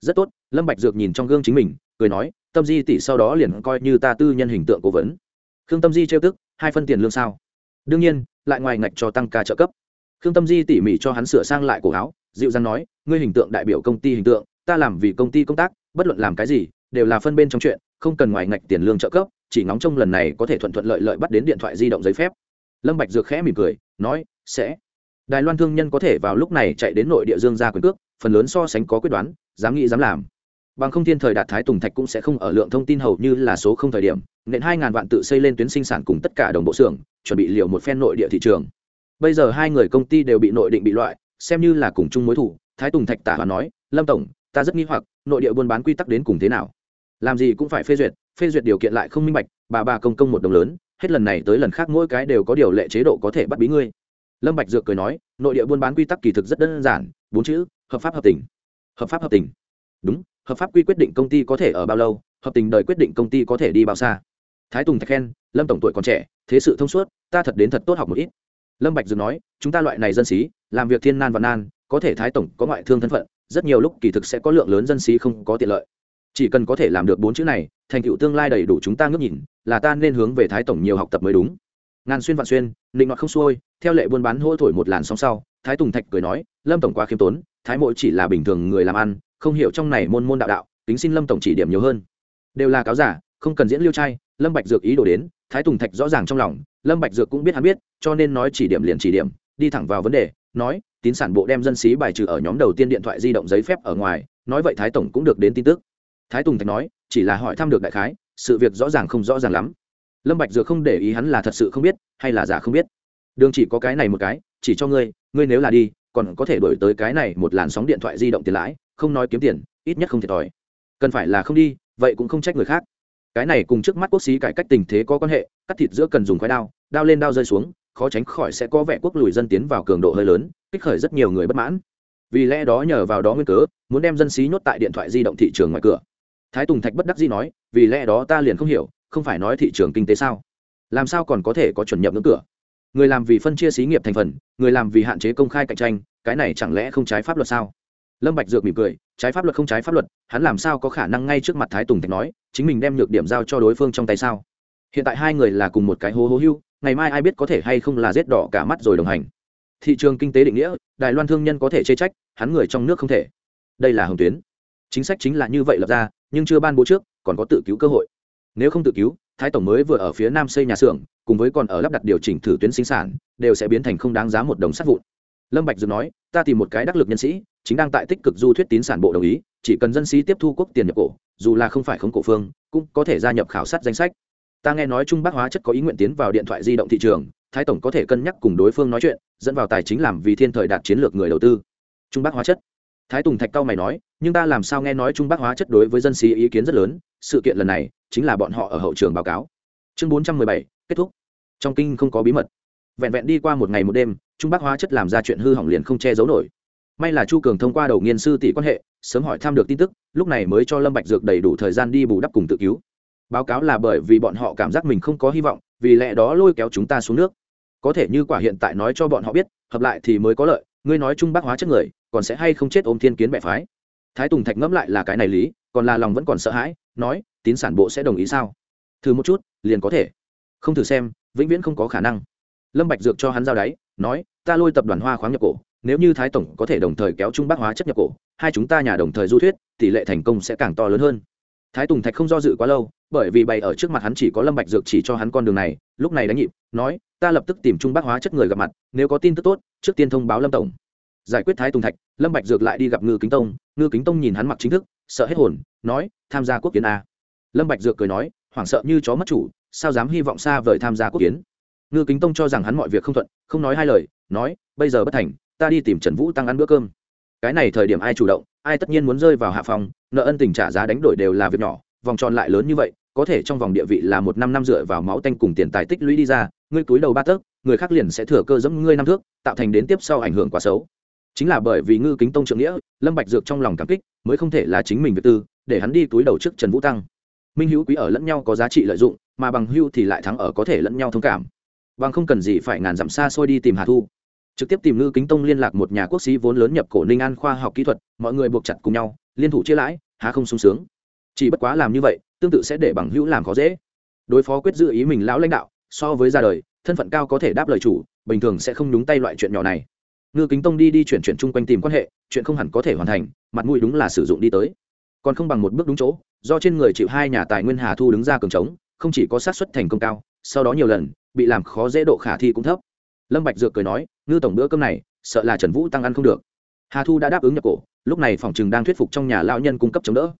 Rất tốt. Lâm bạch dược nhìn trong gương chính mình, cười nói, tâm di tỷ sau đó liền coi như ta tư nhân hình tượng cố vấn. Khương tâm di trêu tức, hai phân tiền lương sao? Đương nhiên, lại ngoài ngạch cho tăng ca trợ cấp. Khương tâm di tỉ mỉ cho hắn sửa sang lại cổ áo, dịu dàng nói, ngươi hình tượng đại biểu công ty hình tượng ta làm vì công ty công tác, bất luận làm cái gì, đều là phân bên trong chuyện, không cần ngoài ngạch tiền lương trợ cấp, chỉ ngóng trông lần này có thể thuận thuận lợi lợi bắt đến điện thoại di động giấy phép. Lâm bạch dược khẽ mỉm cười, nói, sẽ. Đài loan thương nhân có thể vào lúc này chạy đến nội địa dương ra quyền cước, phần lớn so sánh có quyết đoán, dám nghĩ dám làm. Bằng không thiên thời đạt thái tùng thạch cũng sẽ không ở lượng thông tin hầu như là số không thời điểm nện hai ngàn vạn tự xây lên tuyến sinh sản cùng tất cả đồng bộ xưởng, chuẩn bị liều một phen nội địa thị trường. Bây giờ hai người công ty đều bị nội định bị loại, xem như là cùng chung mối thủ, thái tùng thạch tả và nói, lâm tổng ta rất nghi hoặc, nội địa buôn bán quy tắc đến cùng thế nào? Làm gì cũng phải phê duyệt phê duyệt điều kiện lại không minh bạch, bà bà công công một đồng lớn, hết lần này tới lần khác mỗi cái đều có điều lệ chế độ có thể bắt bí ngươi. Lâm bạch dược cười nói, nội địa buôn bán quy tắc kỳ thực rất đơn giản, bốn chữ, hợp pháp hợp tình. Hợp pháp hợp tình. Đúng, hợp pháp quy quyết định công ty có thể ở bao lâu, hợp tình đời quyết định công ty có thể đi bao xa. Thái tùng thạch khen, lâm tổng tuổi còn trẻ, thế sự thông suốt, ta thật đến thật tốt học một ít. Lâm bạch dược nói, chúng ta loại này dân sĩ, làm việc thiên nan và nan, có thể thái tổng có ngoại thương thân phận rất nhiều lúc kỳ thực sẽ có lượng lớn dân sĩ không có tiện lợi. Chỉ cần có thể làm được bốn chữ này, thành tựu tương lai đầy đủ chúng ta ngước nhìn, là ta nên hướng về thái tổng nhiều học tập mới đúng. Ngàn xuyên vạn xuyên định ngọt không xuôi, theo lệ buôn bán hô thổi một làn sóng sau, thái tùng thạch cười nói, lâm tổng quá khiêm tốn, thái mộ chỉ là bình thường người làm ăn, không hiểu trong này môn môn đạo đạo tính xin lâm tổng chỉ điểm nhiều hơn. Đều là cáo giả, không cần diễn liêu trai, lâm bạch dược ý đồ đến, thái tùng thạch rõ ràng trong lòng, lâm bạch dược cũng biết hắn biết, cho nên nói chỉ điểm liền chỉ điểm, đi thẳng vào vấn đề, nói tín sản bộ đem dân sĩ bài trừ ở nhóm đầu tiên điện thoại di động giấy phép ở ngoài, nói vậy thái tổng cũng được đến tin tức. Thái tùng thạch nói, chỉ là hỏi thăm được đại khái, sự việc rõ ràng không rõ ràng lắm. Lâm bạch dược không để ý hắn là thật sự không biết, hay là giả không biết. Đường chỉ có cái này một cái, chỉ cho ngươi ngươi nếu là đi, còn có thể đổi tới cái này một làn sóng điện thoại di động tiền lãi, không nói kiếm tiền, ít nhất không thiệt thòi. Cần phải là không đi, vậy cũng không trách người khác. Cái này cùng trước mắt quốc sĩ cải cách tình thế có quan hệ, cắt thịt giữa cần dùng khoái đao đao lên đao rơi xuống khó tránh khỏi sẽ có vẻ quốc lùi dân tiến vào cường độ hơi lớn, kích khởi rất nhiều người bất mãn. Vì lẽ đó nhờ vào đó nguyên cớ, muốn đem dân xí nhốt tại điện thoại di động thị trường ngoài cửa. Thái tùng thạch bất đắc dĩ nói, vì lẽ đó ta liền không hiểu, không phải nói thị trường kinh tế sao? Làm sao còn có thể có chuẩn nhập ngưỡng cửa? Người làm vì phân chia xí nghiệp thành phần, người làm vì hạn chế công khai cạnh tranh, cái này chẳng lẽ không trái pháp luật sao? Lâm bạch dược mỉm cười, trái pháp luật không trái pháp luật, hắn làm sao có khả năng ngay trước mặt thái tùng thạch nói, chính mình đem nhược điểm giao cho đối phương trong tay sao? Hiện tại hai người là cùng một cái hố hố hưu ngày mai ai biết có thể hay không là rết đỏ cả mắt rồi đồng hành. Thị trường kinh tế định nghĩa, đài loan thương nhân có thể chê trách, hắn người trong nước không thể. Đây là hồng tuyến. Chính sách chính là như vậy lập ra, nhưng chưa ban bố trước, còn có tự cứu cơ hội. Nếu không tự cứu, thái tổng mới vừa ở phía nam xây nhà xưởng, cùng với còn ở lắp đặt điều chỉnh thử tuyến sinh sản, đều sẽ biến thành không đáng giá một đồng sắt vụn. Lâm bạch dược nói, ta tìm một cái đắc lực nhân sĩ, chính đang tại tích cực du thuyết tín sản bộ đồng ý, chỉ cần dân sĩ tiếp thu quốc tiền nhập cổ, dù là không phải khống cổ phương, cũng có thể gia nhập khảo sát danh sách ta nghe nói trung bắc hóa chất có ý nguyện tiến vào điện thoại di động thị trường, thái tổng có thể cân nhắc cùng đối phương nói chuyện, dẫn vào tài chính làm vì thiên thời đạt chiến lược người đầu tư. Trung bắc hóa chất. Thái tùng thạch cao mày nói, nhưng ta làm sao nghe nói trung bắc hóa chất đối với dân sĩ ý kiến rất lớn, sự kiện lần này chính là bọn họ ở hậu trường báo cáo. Chương bốn trăm mười bảy, kết thúc. Trong kinh không có bí mật. Vẹn vẹn đi qua một ngày một đêm, trung bắc hóa chất làm ra chuyện hư hỏng liền không che giấu nổi. May là chu cường thông qua đầu nghiên sư tỷ quan hệ, sớm hỏi thăm được tin tức, lúc này mới cho lâm bạch dược đầy đủ thời gian đi bù đắp cùng tự cứu báo cáo là bởi vì bọn họ cảm giác mình không có hy vọng, vì lẽ đó lôi kéo chúng ta xuống nước. Có thể như quả hiện tại nói cho bọn họ biết, hợp lại thì mới có lợi, ngươi nói trung bắc hóa chất người, còn sẽ hay không chết ôm thiên kiến bệ phái? Thái tùng thạch ngẫm lại là cái này lý, còn là lòng vẫn còn sợ hãi, nói, tín sản bộ sẽ đồng ý sao? Thử một chút, liền có thể. Không thử xem, vĩnh viễn không có khả năng. Lâm bạch dược cho hắn giao đáy, nói, ta lôi tập đoàn hoa khoáng nhập cổ, nếu như thái tổng có thể đồng thời kéo trung bắc hóa chất nhập cổ, hai chúng ta nhà đồng thời du thuyết, tỷ lệ thành công sẽ càng to lớn hơn thái tùng thạch không do dự quá lâu, bởi vì bày ở trước mặt hắn chỉ có lâm bạch dược chỉ cho hắn con đường này, lúc này đánh nhịp, nói, ta lập tức tìm trung bác hóa chất người gặp mặt, nếu có tin tức tốt, trước tiên thông báo lâm tổng. Giải quyết thái tùng thạch, lâm bạch dược lại đi gặp ngư kính tông, ngư kính tông nhìn hắn mặc chính thức, sợ hết hồn, nói, tham gia quốc kiến a. Lâm bạch dược cười nói, hoảng sợ như chó mất chủ, sao dám hy vọng xa vời tham gia quốc kiến? Ngư kính tông cho rằng hắn mọi việc không thuận, không nói hai lời, nói, bây giờ bất thành, ta đi tìm trần vũ tăng ăn bữa cơm cái này thời điểm ai chủ động, ai tất nhiên muốn rơi vào hạ phòng nợ ân tình trả giá đánh đổi đều là việc nhỏ, vòng tròn lại lớn như vậy, có thể trong vòng địa vị là một năm năm dựa vào máu tanh cùng tiền tài tích lũy đi ra, ngươi túi đầu ba tấc, người khác liền sẽ thừa cơ dẫm ngươi năm thước, tạo thành đến tiếp sau ảnh hưởng quá xấu. Chính là bởi vì ngư kính tông trưởng nghĩa, lâm bạch dược trong lòng cảm kích, mới không thể là chính mình việc tư, để hắn đi túi đầu trước trần vũ tăng. Minh hữu quý ở lẫn nhau có giá trị lợi dụng, mà bằng hữu thì lại thắng ở có thể lẫn nhau thông cảm. Bằng không cần gì phải ngàn dặm xa xôi đi tìm hà thu trực tiếp tìm ngư kính tông liên lạc một nhà quốc sĩ vốn lớn nhập cổ ninh an khoa học kỹ thuật, mọi người buộc chặt cùng nhau, liên thủ chia lãi, há không sung sướng. Chỉ bất quá làm như vậy, tương tự sẽ để bằng hữu làm khó dễ. Đối phó quyết dự ý mình lão lãnh đạo, so với ra đời, thân phận cao có thể đáp lời chủ, bình thường sẽ không đúng tay loại chuyện nhỏ này. Ngư kính tông đi đi chuyển chuyển chung quanh tìm quan hệ, chuyện không hẳn có thể hoàn thành, mặt mũi đúng là sử dụng đi tới. Còn không bằng một bước đúng chỗ, do trên người chịu hai nhà tài nguyên hà thu đứng ra cường trống không chỉ có sát xuất thành công cao, sau đó nhiều lần, bị làm khó dễ độ khả thi cũng thấp. Lâm bạch dược cười nói ngư tổng bữa cơm này, sợ là trần vũ tăng ăn không được. Hà thu đã đáp ứng nhập cổ, lúc này phòng trừng đang thuyết phục trong nhà lão nhân cung cấp chống đỡ.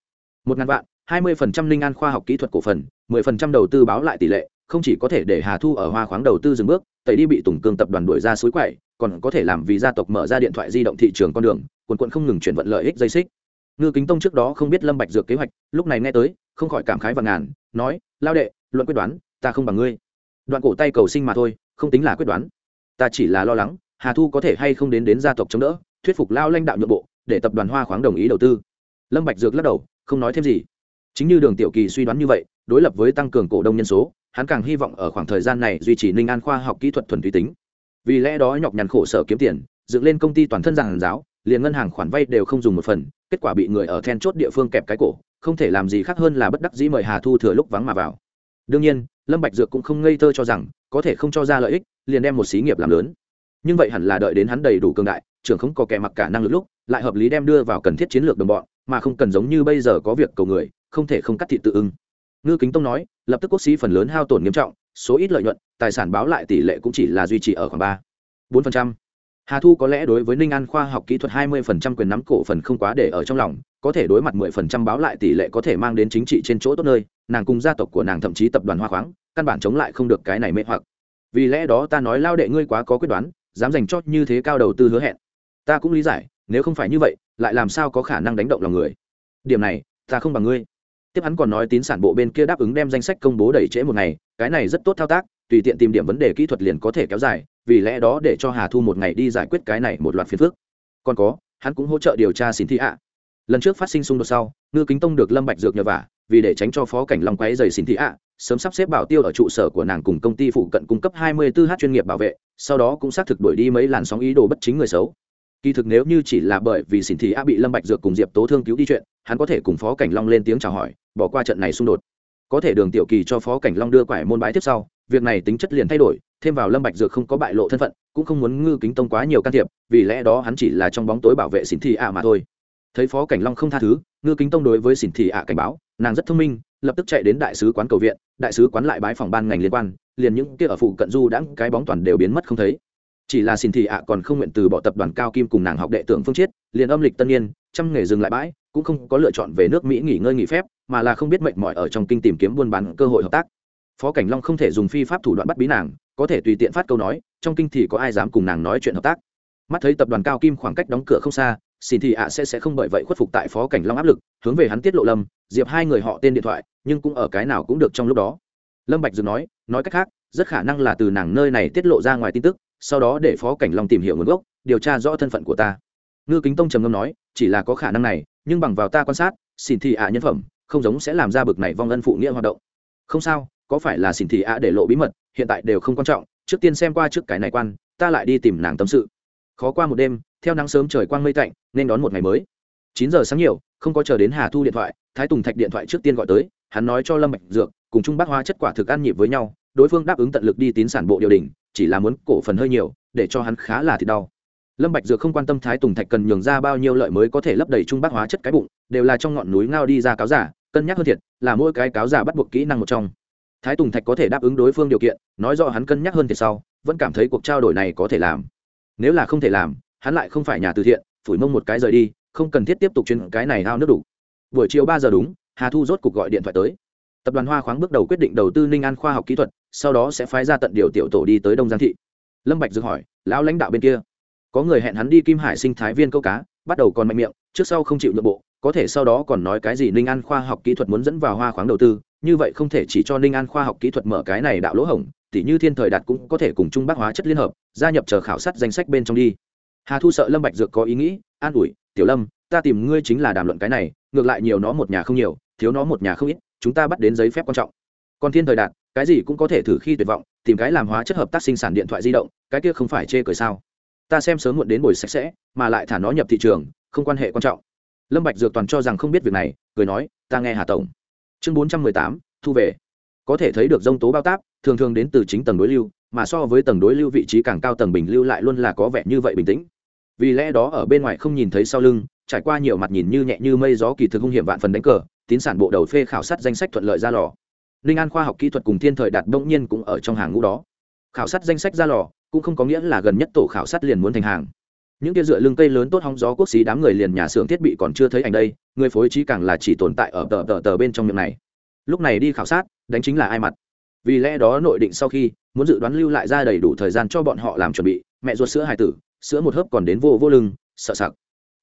Một ngàn vạn, hai mươi phần trăm linh an khoa học kỹ thuật cổ phần, mười phần trăm đầu tư báo lại tỷ lệ, không chỉ có thể để hà thu ở hoa khoáng đầu tư dừng bước, tẩy đi bị tùng cương tập đoàn đuổi ra suối quậy, còn có thể làm vì gia tộc mở ra điện thoại di động thị trường con đường, quần quận không ngừng chuyển vận lợi ích dây xích. Ngư kính tông trước đó không biết lâm bạch dược kế hoạch, lúc này nghe tới, không khỏi cảm khái và ngàn, nói, lao đệ, luận quyết đoán, ta không bằng ngươi. Đoạn cổ tay cầu sinh mà thôi, không tính là quyết đoán ta chỉ là lo lắng, hà thu có thể hay không đến đến gia tộc chống đỡ, thuyết phục lao lãnh đạo nhượng bộ, để tập đoàn hoa khoáng đồng ý đầu tư. Lâm bạch dược lắc đầu, không nói thêm gì. Chính như đường tiểu kỳ suy đoán như vậy, đối lập với tăng cường cổ đông nhân số, hắn càng hy vọng ở khoảng thời gian này duy trì ninh an khoa học kỹ thuật thuần túy tính. Vì lẽ đó nhọc nhằn khổ sở kiếm tiền, dựng lên công ty toàn thân giàn giáo, liền ngân hàng khoản vay đều không dùng một phần, kết quả bị người ở then chốt địa phương kẹp cái cổ, không thể làm gì khác hơn là bất đắc dĩ mời hà thu thừa lúc vắng mà vào. Đương nhiên, lâm bạch dược cũng không ngây thơ cho rằng có thể không cho ra lợi ích, liền đem một xí nghiệp làm lớn. Nhưng vậy hẳn là đợi đến hắn đầy đủ cường đại, trưởng không có kẻ mặc cả năng lực lúc, lại hợp lý đem đưa vào cần thiết chiến lược đồng bọn, mà không cần giống như bây giờ có việc cầu người, không thể không cắt thị tự ưng. Ngư kính tông nói, lập tức quốc sĩ phần lớn hao tổn nghiêm trọng, số ít lợi nhuận, tài sản báo lại tỷ lệ cũng chỉ là duy trì ở khoảng ba, bốn phần trăm. Hà thu có lẽ đối với ninh an khoa học kỹ thuật hai mươi phần trăm quyền nắm cổ phần không quá để ở trong lòng, có thể đối mặt mười phần trăm báo lại tỷ lệ có thể mang đến chính trị trên chỗ tốt nơi, nàng cùng gia tộc của nàng thậm chí tập đoàn hoa khoáng căn bản chống lại không được cái này mê hoặc. Vì lẽ đó ta nói lao đệ ngươi quá có quyết đoán, dám dành cho như thế cao đầu tư hứa hẹn. Ta cũng lý giải, nếu không phải như vậy, lại làm sao có khả năng đánh động lòng người. Điểm này, ta không bằng ngươi. Tiếp hắn còn nói tín sản bộ bên kia đáp ứng đem danh sách công bố đẩy trễ một ngày, cái này rất tốt thao tác, tùy tiện tìm điểm vấn đề kỹ thuật liền có thể kéo dài, vì lẽ đó để cho hà thu một ngày đi giải quyết cái này một loạt phiền phức. Còn có, hắn cũng hỗ trợ điều tra xin thị ạ. Lần trước phát sinh xung đột sau, ngư kính tông được lâm bạch dược nhờ vả, vì để tránh cho phó cảnh long quấy dày xin thị ạ sớm sắp xếp bảo tiêu ở trụ sở của nàng cùng công ty phụ cận cung cấp 24 h chuyên nghiệp bảo vệ, sau đó cũng xác thực đuổi đi mấy làn sóng ý đồ bất chính người xấu. Kỳ thực nếu như chỉ là bởi vì xỉn thị A bị lâm bạch dược cùng diệp tố thương cứu đi chuyện, hắn có thể cùng phó cảnh long lên tiếng chào hỏi, bỏ qua trận này xung đột. Có thể đường tiểu kỳ cho phó cảnh long đưa quải môn bái tiếp sau, việc này tính chất liền thay đổi, thêm vào lâm bạch dược không có bại lộ thân phận, cũng không muốn ngư kính tông quá nhiều can thiệp, vì lẽ đó hắn chỉ là trong bóng tối bảo vệ xỉn thị A mà thôi. Thấy phó cảnh long không tha thứ, ngư kính tông đối với xỉn thị A cảnh báo, nàng rất thông minh lập tức chạy đến đại sứ quán cầu viện, đại sứ quán lại bái phòng ban ngành liên quan, liền những kia ở phụ cận du đãng cái bóng toàn đều biến mất không thấy. Chỉ là xin thị ạ còn không nguyện từ bỏ tập đoàn cao kim cùng nàng học đệ tưởng phương chiết liền âm lịch tân niên, trăm nghề dừng lại bãi, cũng không có lựa chọn về nước mỹ nghỉ ngơi nghỉ phép, mà là không biết mệnh mỏi ở trong kinh tìm kiếm buôn bán cơ hội hợp tác. Phó cảnh long không thể dùng phi pháp thủ đoạn bắt bí nàng, có thể tùy tiện phát câu nói, trong kinh thì có ai dám cùng nàng nói chuyện hợp tác. Mắt thấy tập đoàn cao kim khoảng cách đóng cửa không xa xin thì ạ sẽ sẽ không bởi vậy khuất phục tại phó cảnh long áp lực, hướng về hắn tiết lộ lâm, diệp hai người họ tên điện thoại, nhưng cũng ở cái nào cũng được trong lúc đó. Lâm bạch dừng nói nói cách khác, rất khả năng là từ nàng nơi này tiết lộ ra ngoài tin tức, sau đó để phó cảnh long tìm hiểu nguồn gốc, điều tra rõ thân phận của ta. Ngư kính tông trầm ngâm nói, chỉ là có khả năng này, nhưng bằng vào ta quan sát, xin thì ạ nhân phẩm, không giống sẽ làm ra bực này vong ân phụ nghĩa hoạt động. Không sao, có phải là xin thị ạ để lộ bí mật, hiện tại đều không quan trọng, trước tiên xem qua trước cái này quan, ta lại đi tìm nàng tâm sự. Khó qua một đêm theo nắng sớm trời quang mây tạnh, nên đón một ngày mới. Chín giờ sáng nhiều, không có chờ đến hà thu điện thoại, thái tùng thạch điện thoại trước tiên gọi tới, hắn nói cho lâm bạch dược, cùng trung bác hóa chất quả thực ăn nhịp với nhau, đối phương đáp ứng tận lực đi tín sản bộ điều đình, chỉ là muốn cổ phần hơi nhiều, để cho hắn khá là thì đau. Lâm bạch dược không quan tâm thái tùng thạch cần nhường ra bao nhiêu lợi mới có thể lấp đầy trung bác hóa chất cái bụng, đều là trong ngọn núi ngao đi ra cáo giả, cân nhắc hơn thiệt, là mỗi cái cáo giả bắt buộc kỹ năng một trong. Thái tùng thạch có thể đáp ứng đối phương điều kiện, nói rõ hắn cân nhắc hơn thiệt sau, vẫn cảm thấy cuộc trao đổi này có thể làm. Nếu là không thể làm hắn lại không phải nhà từ thiện, phủi mông một cái rời đi, không cần thiết tiếp tục chuyên cái này hao nước đủ. Buổi chiều ba giờ đúng, hà thu rốt cuộc gọi điện thoại tới. Tập đoàn hoa khoáng bước đầu quyết định đầu tư ninh an khoa học kỹ thuật, sau đó sẽ phái ra tận điều tiểu tổ đi tới đông giang thị. Lâm bạch dừng hỏi, lão lãnh đạo bên kia, có người hẹn hắn đi kim hải sinh thái viên câu cá, bắt đầu còn mạnh miệng, trước sau không chịu nội bộ, có thể sau đó còn nói cái gì ninh an khoa học kỹ thuật muốn dẫn vào hoa khoáng đầu tư, như vậy không thể chỉ cho ninh an khoa học kỹ thuật mở cái này đạo lỗ hổng, tỉ như thiên thời đạt cũng có thể cùng trung bắc hóa chất liên hợp, gia nhập chờ khảo sát danh sách bên trong đi hà thu sợ lâm bạch dược có ý nghĩ, an ủi, tiểu lâm, ta tìm ngươi chính là đàm luận cái này, ngược lại nhiều nó một nhà không nhiều, thiếu nó một nhà không ít, chúng ta bắt đến giấy phép quan trọng. Còn thiên thời đạt cái gì cũng có thể thử khi tuyệt vọng, tìm cái làm hóa chất hợp tác sinh sản điện thoại di động, cái kia không phải chê cười sao? Ta xem sớm muộn đến buổi sạch sẽ, mà lại thả nó nhập thị trường, không quan hệ quan trọng. Lâm bạch dược toàn cho rằng không biết việc này, cười nói, ta nghe hà tổng. Chương bốn trăm mười tám, thu về. Có thể thấy được dông tố bao táp thường thường đến từ chính tầng đối lưu, mà so với tầng đối lưu vị trí càng cao tầng bình lưu lại luôn là có vẻ như vậy bình tĩnh vì lẽ đó ở bên ngoài không nhìn thấy sau lưng, trải qua nhiều mặt nhìn như nhẹ như mây gió kỳ thực hung hiểm vạn phần đánh cờ, tín sản bộ đầu phê khảo sát danh sách thuận lợi ra lò. Ninh an khoa học kỹ thuật cùng thiên thời đạt đông nhiên cũng ở trong hàng ngũ đó. Khảo sát danh sách ra lò cũng không có nghĩa là gần nhất tổ khảo sát liền muốn thành hàng. Những kia dựa lưng cây lớn tốt hóng gió quốc xí đám người liền nhà xưởng thiết bị còn chưa thấy ảnh đây, người phối trí càng là chỉ tồn tại ở tờ tờ tờ bên trong miệng này. Lúc này đi khảo sát, đánh chính là ai mặt. Vì lẽ đó nội định sau khi, muốn dự đoán lưu lại ra đầy đủ thời gian cho bọn họ làm chuẩn bị, mẹ ruột sữa hài tử sữa một hớp còn đến vô vô lưng, sợ sặc.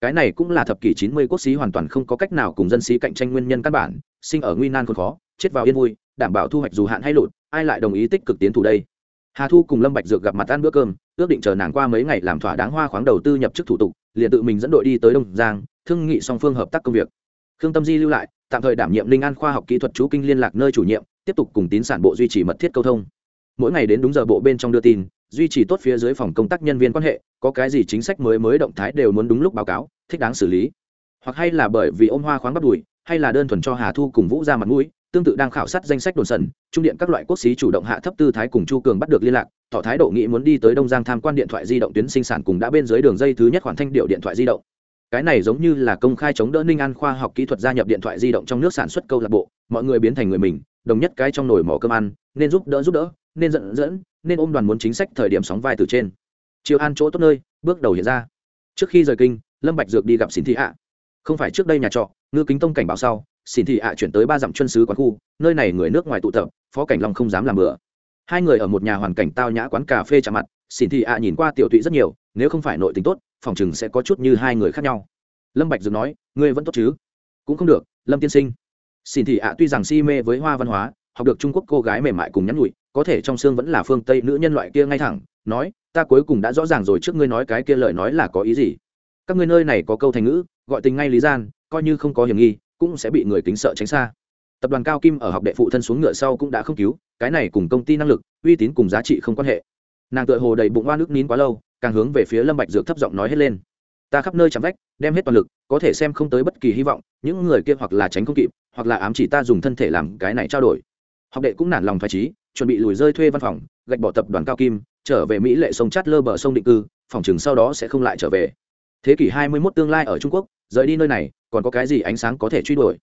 Cái này cũng là thập kỷ chín mươi quốc sĩ hoàn toàn không có cách nào cùng dân sĩ cạnh tranh nguyên nhân căn bản, sinh ở nguy nan còn khó, chết vào yên vui, đảm bảo thu hoạch dù hạn hay lụt, ai lại đồng ý tích cực tiến thủ đây? Hà thu cùng lâm bạch dược gặp mặt ăn bữa cơm, ước định chờ nàng qua mấy ngày làm thỏa đáng hoa khoáng đầu tư nhập chức thủ tục, liền tự mình dẫn đội đi tới đông giang, thương nghị song phương hợp tác công việc. Khương tâm di lưu lại, tạm thời đảm nhiệm linh an khoa học kỹ thuật chú kinh liên lạc nơi chủ nhiệm, tiếp tục cùng tín sản bộ duy trì mật thiết câu thông. Mỗi ngày đến đúng giờ bộ bên trong đưa tin duy trì tốt phía dưới phòng công tác nhân viên quan hệ, có cái gì chính sách mới mới động thái đều muốn đúng lúc báo cáo, thích đáng xử lý. Hoặc hay là bởi vì ôm hoa khoáng bắt đùi, hay là đơn thuần cho hà thu cùng vũ ra mặt mũi, tương tự đang khảo sát danh sách đồn sần, trung điện các loại quốc xí chủ động hạ thấp tư thái cùng chu cường bắt được liên lạc, tỏ thái độ nghĩ muốn đi tới đông giang tham quan điện thoại di động tuyến sinh sản cùng đã bên dưới đường dây thứ nhất khoản thanh điệu điện thoại di động. Cái này giống như là công khai chống đỡ ninh an khoa học kỹ thuật gia nhập điện thoại di động trong nước sản xuất câu lạc bộ, mọi người biến thành người mình, đồng nhất cái trong nồi mỏ cơm ăn, nên giúp đỡ giúp đỡ, nên dẫn dẫn nên ôm đoàn muốn chính sách thời điểm sóng vai từ trên. Chiều an chỗ tốt nơi, bước đầu hiện ra. Trước khi rời kinh, lâm bạch dược đi gặp xin thị ạ. Không phải trước đây nhà trọ, ngư kính tông cảnh báo sau xin thị ạ chuyển tới ba dặm chân sứ quán khu, nơi này người nước ngoài tụ tập, phó cảnh long không dám làm bừa. Hai người ở một nhà hoàn cảnh tao nhã quán cà phê chạm mặt xin thị ạ nhìn qua tiểu thụy rất nhiều, nếu không phải nội tình tốt, phòng chừng sẽ có chút như hai người khác nhau. Lâm bạch dược nói, ngươi vẫn tốt chứ? Cũng không được, lâm tiên sinh. Xin thị ạ tuy rằng si mê với hoa văn hóa, học được trung quốc cô gái mềm mại cùng nhắn nhụi có thể trong xương vẫn là phương tây nữ nhân loại kia ngay thẳng, nói, ta cuối cùng đã rõ ràng rồi trước ngươi nói cái kia lời nói là có ý gì. Các ngươi nơi này có câu thành ngữ, gọi tình ngay lý gian, coi như không có hiểm nghi, cũng sẽ bị người kính sợ tránh xa. Tập đoàn cao kim ở học đệ phụ thân xuống ngựa sau cũng đã không cứu, cái này cùng công ty năng lực, uy tín cùng giá trị không quan hệ. Nàng tựa hồ đầy bụng oan nước nín quá lâu, càng hướng về phía lâm bạch dược thấp giọng nói hết lên. Ta khắp nơi chạm vách, đem hết toàn lực, có thể xem không tới bất kỳ hy vọng, những người kia hoặc là tránh không kịp, hoặc là ám chỉ ta dùng thân thể làm cái này trao đổi. Học đệ cũng nản lòng phải trí chuẩn bị lùi rơi thuê văn phòng, gạch bỏ tập đoàn cao kim, trở về mỹ lệ sông chát lơ bờ sông định cư, phòng chừng sau đó sẽ không lại trở về. Thế kỷ 21 tương lai ở trung quốc, rời đi nơi này, còn có cái gì ánh sáng có thể truy đuổi?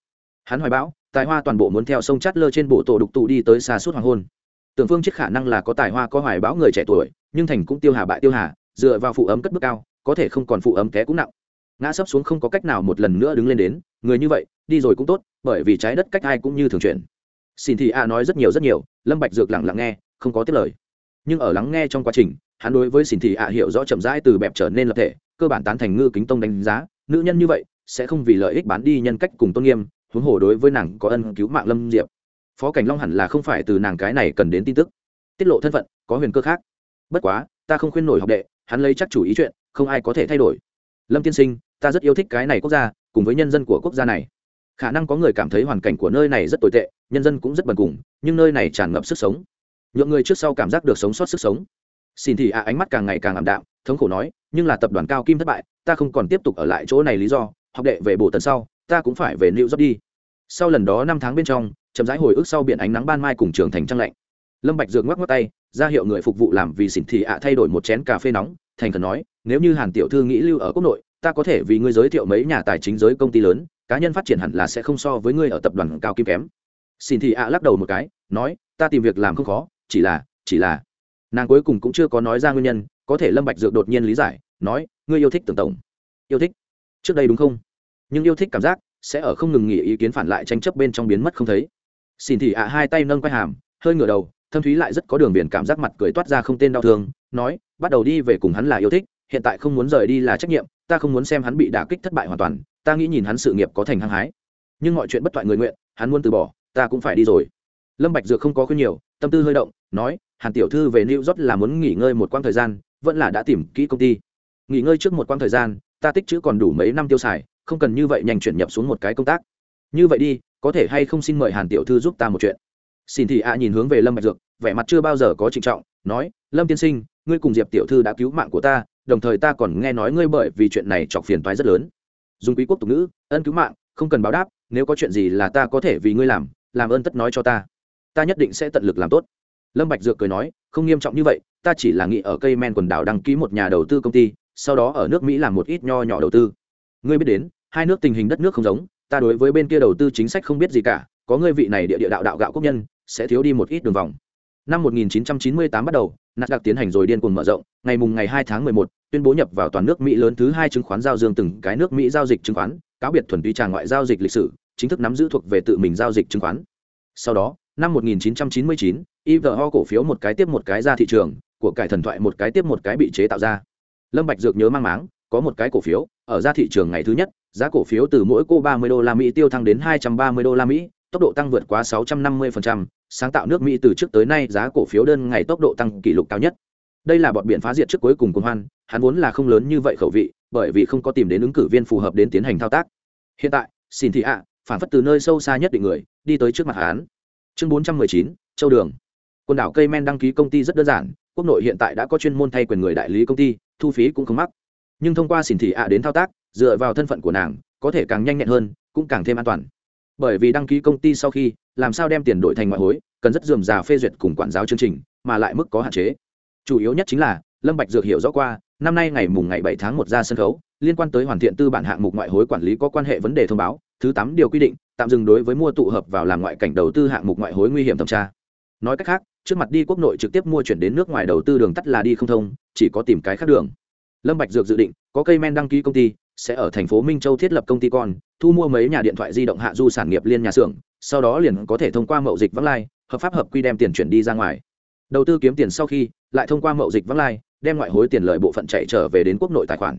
Hắn hoài bão, tài hoa toàn bộ muốn theo sông chát lơ trên bộ tổ đục tụ đi tới xa suốt hoàng hôn. Tưởng phương chiếc khả năng là có tài hoa có hoài bão người trẻ tuổi, nhưng thành cũng tiêu hà bại tiêu hà, dựa vào phụ ấm cất bước cao, có thể không còn phụ ấm té cũng nặng. Ngã sấp xuống không có cách nào một lần nữa đứng lên đến, người như vậy, đi rồi cũng tốt, bởi vì trái đất cách ai cũng như thường chuyển. Xin thị a nói rất nhiều rất nhiều lâm bạch dược lặng lặng nghe, không có tiếp lời. Nhưng ở lắng nghe trong quá trình, hắn đối với xin thị ạ hiểu rõ chậm rãi từ bẹp trở nên lập thể, cơ bản tán thành ngư kính tông đánh giá, nữ nhân như vậy, sẽ không vì lợi ích bán đi nhân cách cùng tôn nghiêm, huống hồ đối với nàng có ân cứu mạng lâm diệp. Phó cảnh long hẳn là không phải từ nàng cái này cần đến tin tức. Tiết lộ thân phận, có huyền cơ khác. Bất quá, ta không khuyên nổi học đệ, hắn lấy chắc chủ ý chuyện, không ai có thể thay đổi. Lâm tiên sinh, ta rất yêu thích cái này quốc gia, cùng với nhân dân của quốc gia này khả năng có người cảm thấy hoàn cảnh của nơi này rất tồi tệ, nhân dân cũng rất bần cùng, nhưng nơi này tràn ngập sức sống. Nhượng người trước sau cảm giác được sống sót sức sống. Xin thì ạ, ánh mắt càng ngày càng ảm đạm, thống khổ nói, nhưng là tập đoàn cao kim thất bại, ta không còn tiếp tục ở lại chỗ này lý do, học đệ về bổ tần sau, ta cũng phải về new york đi. Sau lần đó năm tháng bên trong, chậm rãi hồi ức sau biển ánh nắng ban mai cùng trường thành trăng lạnh. Lâm bạch dược ngoắc ngoắc tay, ra hiệu người phục vụ làm vì xỉn thị ạ thay đổi một chén cà phê nóng, thành khẩn nói, nếu như hàn tiểu thư nghĩ lưu ở quốc nội, ta có thể vì ngươi giới thiệu mấy nhà tài chính giới công ty lớn cá nhân phát triển hẳn là sẽ không so với ngươi ở tập đoàn cao kim kém. Xin thị ạ lắc đầu một cái, nói, ta tìm việc làm không khó, chỉ là chỉ là. Nàng cuối cùng cũng chưa có nói ra nguyên nhân, có thể lâm bạch dược đột nhiên lý giải, nói, ngươi yêu thích tưởng tổng. Yêu thích? Trước đây đúng không? Nhưng yêu thích cảm giác, sẽ ở không ngừng nghỉ ý kiến phản lại tranh chấp bên trong biến mất không thấy. Xin thị ạ hai tay nâng quay hàm, hơi ngửa đầu, thâm thúy lại rất có đường biển cảm giác mặt cười toát ra không tên đau thương, nói, bắt đầu đi về cùng hắn là yêu thích, hiện tại không muốn rời đi là trách nhiệm, ta không muốn xem hắn bị đả kích thất bại hoàn toàn ta nghĩ nhìn hắn sự nghiệp có thành hăng hái. Nhưng mọi chuyện bất thoại người nguyện, hắn muốn từ bỏ, ta cũng phải đi rồi. Lâm bạch dược không có khuyên nhiều, tâm tư hơi động, nói, hàn tiểu thư về new york là muốn nghỉ ngơi một quãng thời gian, vẫn là đã tìm kỹ công ty. Nghỉ ngơi trước một quãng thời gian, ta tích chữ còn đủ mấy năm tiêu xài, không cần như vậy nhanh chuyển nhập xuống một cái công tác. Như vậy đi, có thể hay không xin mời hàn tiểu thư giúp ta một chuyện? Xin thị ạ nhìn hướng về lâm bạch dược, vẻ mặt chưa bao giờ có trịnh trọng, nói, lâm tiên sinh, ngươi cùng diệp tiểu thư đã cứu mạng của ta, đồng thời ta còn nghe nói ngươi bởi vì chuyện này chọc phiền toái rất lớn dùng quý quốc tục ngữ ân cứu mạng không cần báo đáp nếu có chuyện gì là ta có thể vì ngươi làm làm ơn tất nói cho ta. Ta nhất định sẽ tận lực làm tốt. Lâm bạch dược cười nói không nghiêm trọng như vậy ta chỉ là nghĩ ở cây men quần đảo đăng ký một nhà đầu tư công ty sau đó ở nước mỹ làm một ít nho nhỏ đầu tư. Ngươi biết đến hai nước tình hình đất nước không giống ta đối với bên kia đầu tư chính sách không biết gì cả có ngươi vị này địa địa đạo đạo gạo quốc nhân sẽ thiếu đi một ít đường vòng. Năm 1998 bắt đầu nasdaq tiến hành rồi điên cuồng mở rộng ngày mùng ngày 2 tháng 11, tuyên bố nhập vào toàn nước mỹ lớn thứ hai chứng khoán giao dương từng cái nước mỹ giao dịch chứng khoán cáo biệt thuần túy trà ngoại giao dịch lịch sử chính thức nắm giữ thuộc về tự mình giao dịch chứng khoán. Sau đó năm 1999, IVO cổ phiếu một cái tiếp một cái ra thị trường của cải thần thoại một cái tiếp một cái bị chế tạo ra. Lâm bạch dược nhớ mang máng có một cái cổ phiếu ở ra thị trường ngày thứ nhất giá cổ phiếu từ mỗi cô 30 đô la mỹ tiêu thăng đến 230 đô la mỹ tốc độ tăng vượt quá 650%, sáng tạo nước mỹ từ trước tới nay giá cổ phiếu đơn ngày tốc độ tăng kỷ lục cao nhất đây là bọn biện phá diệt trước cuối cùng của hoan hắn vốn là không lớn như vậy khẩu vị bởi vì không có tìm đến ứng cử viên phù hợp đến tiến hành thao tác. Hiện tại xin thị ạ phản phất từ nơi sâu xa nhất định người đi tới trước mặt hắn. Chương 419, châu đường. Quần đảo cây men đăng ký công ty rất đơn giản quốc nội hiện tại đã có chuyên môn thay quyền người đại lý công ty thu phí cũng không mắc. Nhưng thông qua xin thị ạ đến thao tác dựa vào thân phận của nàng có thể càng nhanh nhẹn hơn cũng càng thêm an toàn. Bởi vì đăng ký công ty sau khi làm sao đem tiền đổi thành ngoại hối cần rất dườm già phê duyệt cùng quản giáo chương trình mà lại mức có hạn chế chủ yếu nhất chính là, lâm bạch dược hiểu rõ qua, năm nay ngày mùng ngày bảy tháng một ra sân khấu, liên quan tới hoàn thiện tư bản hạng mục ngoại hối quản lý có quan hệ vấn đề thông báo, thứ tám điều quy định, tạm dừng đối với mua tụ hợp vào làm ngoại cảnh đầu tư hạng mục ngoại hối nguy hiểm thẩm tra. Nói cách khác, trước mặt đi quốc nội trực tiếp mua chuyển đến nước ngoài đầu tư đường tắt là đi không thông, chỉ có tìm cái khác đường. Lâm bạch dược dự định, có cây men đăng ký công ty, sẽ ở thành phố minh châu thiết lập công ty con, thu mua mấy nhà điện thoại di động hạ du sản nghiệp liên nhà xưởng, sau đó liền có thể thông qua mậu dịch vắng lai, hợp pháp hợp quy đem tiền chuyển đi ra ngoài. Đầu tư kiếm tiền sau khi lại thông qua mậu dịch vắng lai, đem ngoại hối tiền lợi bộ phận chạy trở về đến quốc nội tài khoản.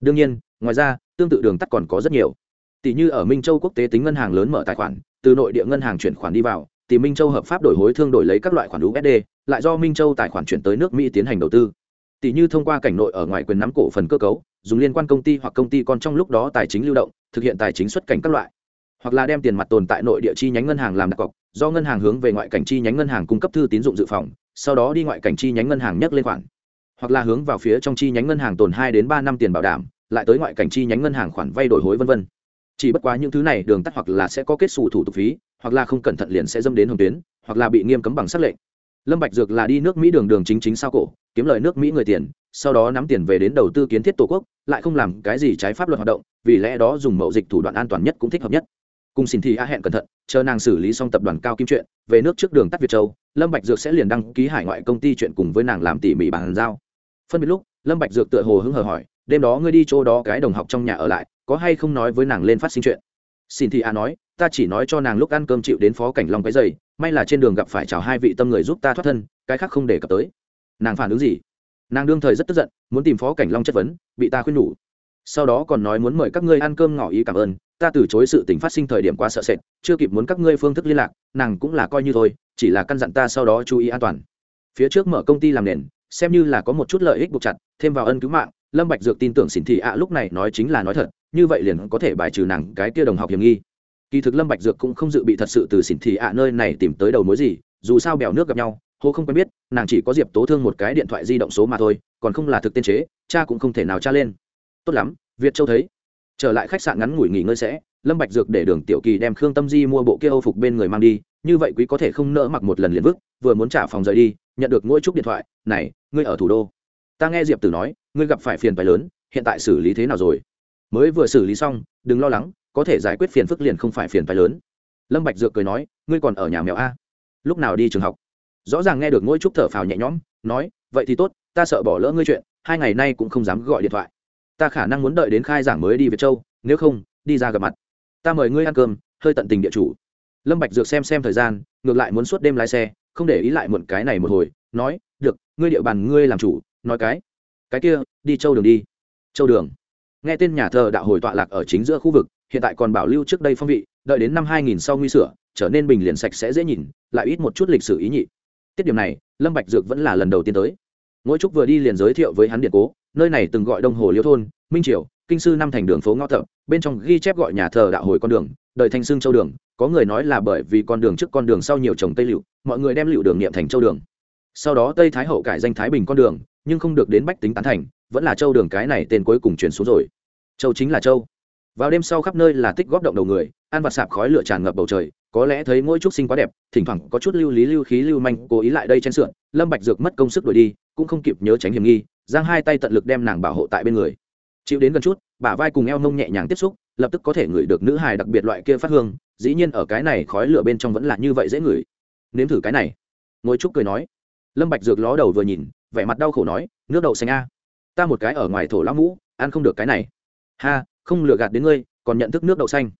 Đương nhiên, ngoài ra, tương tự đường tắt còn có rất nhiều. Tỷ như ở minh châu quốc tế tính ngân hàng lớn mở tài khoản, từ nội địa ngân hàng chuyển khoản đi vào thì minh châu hợp pháp đổi hối thương đổi lấy các loại khoản usd lại do minh châu tài khoản chuyển tới nước mỹ tiến hành đầu tư. Tỷ như thông qua cảnh nội ở ngoài quyền nắm cổ phần cơ cấu, dùng liên quan công ty hoặc công ty còn trong lúc đó tài chính lưu động, thực hiện tài chính xuất cảnh các loại. Hoặc là đem tiền mặt tồn tại nội địa chi nhánh ngân hàng làm đặc cọc, do ngân hàng hướng về ngoại cảnh chi nhánh ngân hàng cung cấp thư tín dụng dự phòng sau đó đi ngoại cảnh chi nhánh ngân hàng nhắc lên khoản. Hoặc là hướng vào phía trong chi nhánh ngân hàng tồn hai đến ba năm tiền bảo đảm, lại tới ngoại cảnh chi nhánh ngân hàng khoản vay đổi hối vân vân. Chỉ bất quá những thứ này đường tắt hoặc là sẽ có kết xù thủ tục phí, hoặc là không cẩn thận liền sẽ dâm đến hồng tuyến, hoặc là bị nghiêm cấm bằng xác lệnh. Lâm bạch dược là đi nước mỹ đường đường chính chính sao cổ, kiếm lời nước mỹ người tiền, sau đó nắm tiền về đến đầu tư kiến thiết tổ quốc, lại không làm cái gì trái pháp luật hoạt động, vì lẽ đó dùng mậu dịch thủ đoạn an toàn nhất cũng thích hợp nhất cùng xin thì a hẹn cẩn thận, chờ nàng xử lý xong tập đoàn cao kim chuyện, về nước trước đường tắt việt châu, lâm bạch dược sẽ liền đăng ký hải ngoại công ty chuyện cùng với nàng làm tỉ mỉ bàn giao. Phân biệt lúc, lâm bạch dược tựa hồ hứng hờ hỏi, đêm đó ngươi đi chỗ đó cái đồng học trong nhà ở lại, có hay không nói với nàng lên phát sinh chuyện? Xin thì a nói, ta chỉ nói cho nàng lúc ăn cơm chịu đến phó cảnh long cái giày may là trên đường gặp phải chào hai vị tâm người giúp ta thoát thân, cái khác không để cập tới. Nàng phản ứng gì? Nàng đương thời rất tức giận, muốn tìm phó cảnh long chất vấn, bị ta khuyên nhủ. Sau đó còn nói muốn mời các ngươi ăn cơm ngỏ ý cảm ơn ta từ chối sự tình phát sinh thời điểm quá sợ sệt, chưa kịp muốn các ngươi phương thức liên lạc, nàng cũng là coi như thôi, chỉ là căn dặn ta sau đó chú ý an toàn. Phía trước mở công ty làm nền, xem như là có một chút lợi ích buộc chặt, thêm vào ân cứu mạng, lâm bạch dược tin tưởng xỉn thị ạ lúc này nói chính là nói thật, như vậy liền có thể bài trừ nàng cái kia đồng học hiểm nghi. Kỳ thực lâm bạch dược cũng không dự bị thật sự từ xỉn thị ạ nơi này tìm tới đầu mối gì, dù sao bèo nước gặp nhau hồ không quen biết, nàng chỉ có diệp tố thương một cái điện thoại di động số mà thôi, còn không là thực tên chế, cha cũng không thể nào tra lên. Tốt lắm, việt châu thấy trở lại khách sạn ngắn ngủi nghỉ ngơi sẽ, lâm bạch dược để đường tiểu kỳ đem khương tâm di mua bộ kia âu phục bên người mang đi, như vậy quý có thể không nỡ mặc một lần liền vứt, vừa muốn trả phòng rời đi, nhận được ngôi trúc điện thoại, này, ngươi ở thủ đô. Ta nghe diệp tử nói, ngươi gặp phải phiền phải lớn, hiện tại xử lý thế nào rồi? Mới vừa xử lý xong, đừng lo lắng, có thể giải quyết phiền phức liền không phải phiền phải lớn. Lâm bạch dược cười nói, ngươi còn ở nhà mèo a. Lúc nào đi trường học? Rõ ràng nghe được ngôi trúc thở phào nhẹ nhõm, nói, vậy thì tốt, ta sợ bỏ lỡ ngươi chuyện, hai ngày nay cũng không dám gọi điện thoại ta khả năng muốn đợi đến khai giảng mới đi việt châu, nếu không, đi ra gặp mặt. Ta mời ngươi ăn cơm, hơi tận tình địa chủ. Lâm bạch dược xem xem thời gian, ngược lại muốn suốt đêm lái xe, không để ý lại muộn cái này một hồi, nói, được, ngươi địa bàn ngươi làm chủ, nói cái. Cái kia, đi châu đường đi. Châu đường. Nghe tên nhà thờ đạo hồi tọa lạc ở chính giữa khu vực, hiện tại còn bảo lưu trước đây phong vị, đợi đến năm 2000 sau nguy sửa, trở nên bình liền sạch sẽ dễ nhìn, lại ít một chút lịch sử ý nhị. Tiết điểm này, lâm bạch dược vẫn là lần đầu tiên tới ngỗi trúc vừa đi liền giới thiệu với hắn điện cố nơi này từng gọi đông hồ liêu thôn minh triều kinh sư năm thành đường phố ngõ thợ, bên trong ghi chép gọi nhà thờ đạo hồi con đường đời thanh xương châu đường có người nói là bởi vì con đường trước con đường sau nhiều trồng tây liệu mọi người đem liệu đường niệm thành châu đường. Sau đó tây thái hậu cải danh thái bình con đường nhưng không được đến bách tính tán thành vẫn là châu đường cái này tên cuối cùng truyền xuống rồi. Châu chính là châu. Vào đêm sau khắp nơi là tích góp động đầu người ăn vặt sạp khói lửa tràn ngập bầu trời có lẽ thấy mỗi trúc sinh quá đẹp, thỉnh thoảng có chút lưu lý lưu khí lưu manh cố ý lại đây chen sượn lâm bạch dược mất công sức đuổi đi, cũng không kịp nhớ tránh hiểm nghi, giang hai tay tận lực đem nàng bảo hộ tại bên người. Chịu đến gần chút, bả vai cùng eo mông nhẹ nhàng tiếp xúc, lập tức có thể ngửi được nữ hài đặc biệt loại kia phát hương, dĩ nhiên ở cái này khói lửa bên trong vẫn là như vậy dễ ngửi. Nếm thử cái này. Ngồi trúc cười nói. Lâm bạch dược ló đầu vừa nhìn, vẻ mặt đau khổ nói, nước đậu xanh a. Ta một cái ở ngoài thổ lão mũ, ăn không được cái này. Ha, không lừa gạt đến ngươi, còn nhận thức nước đậu xanh.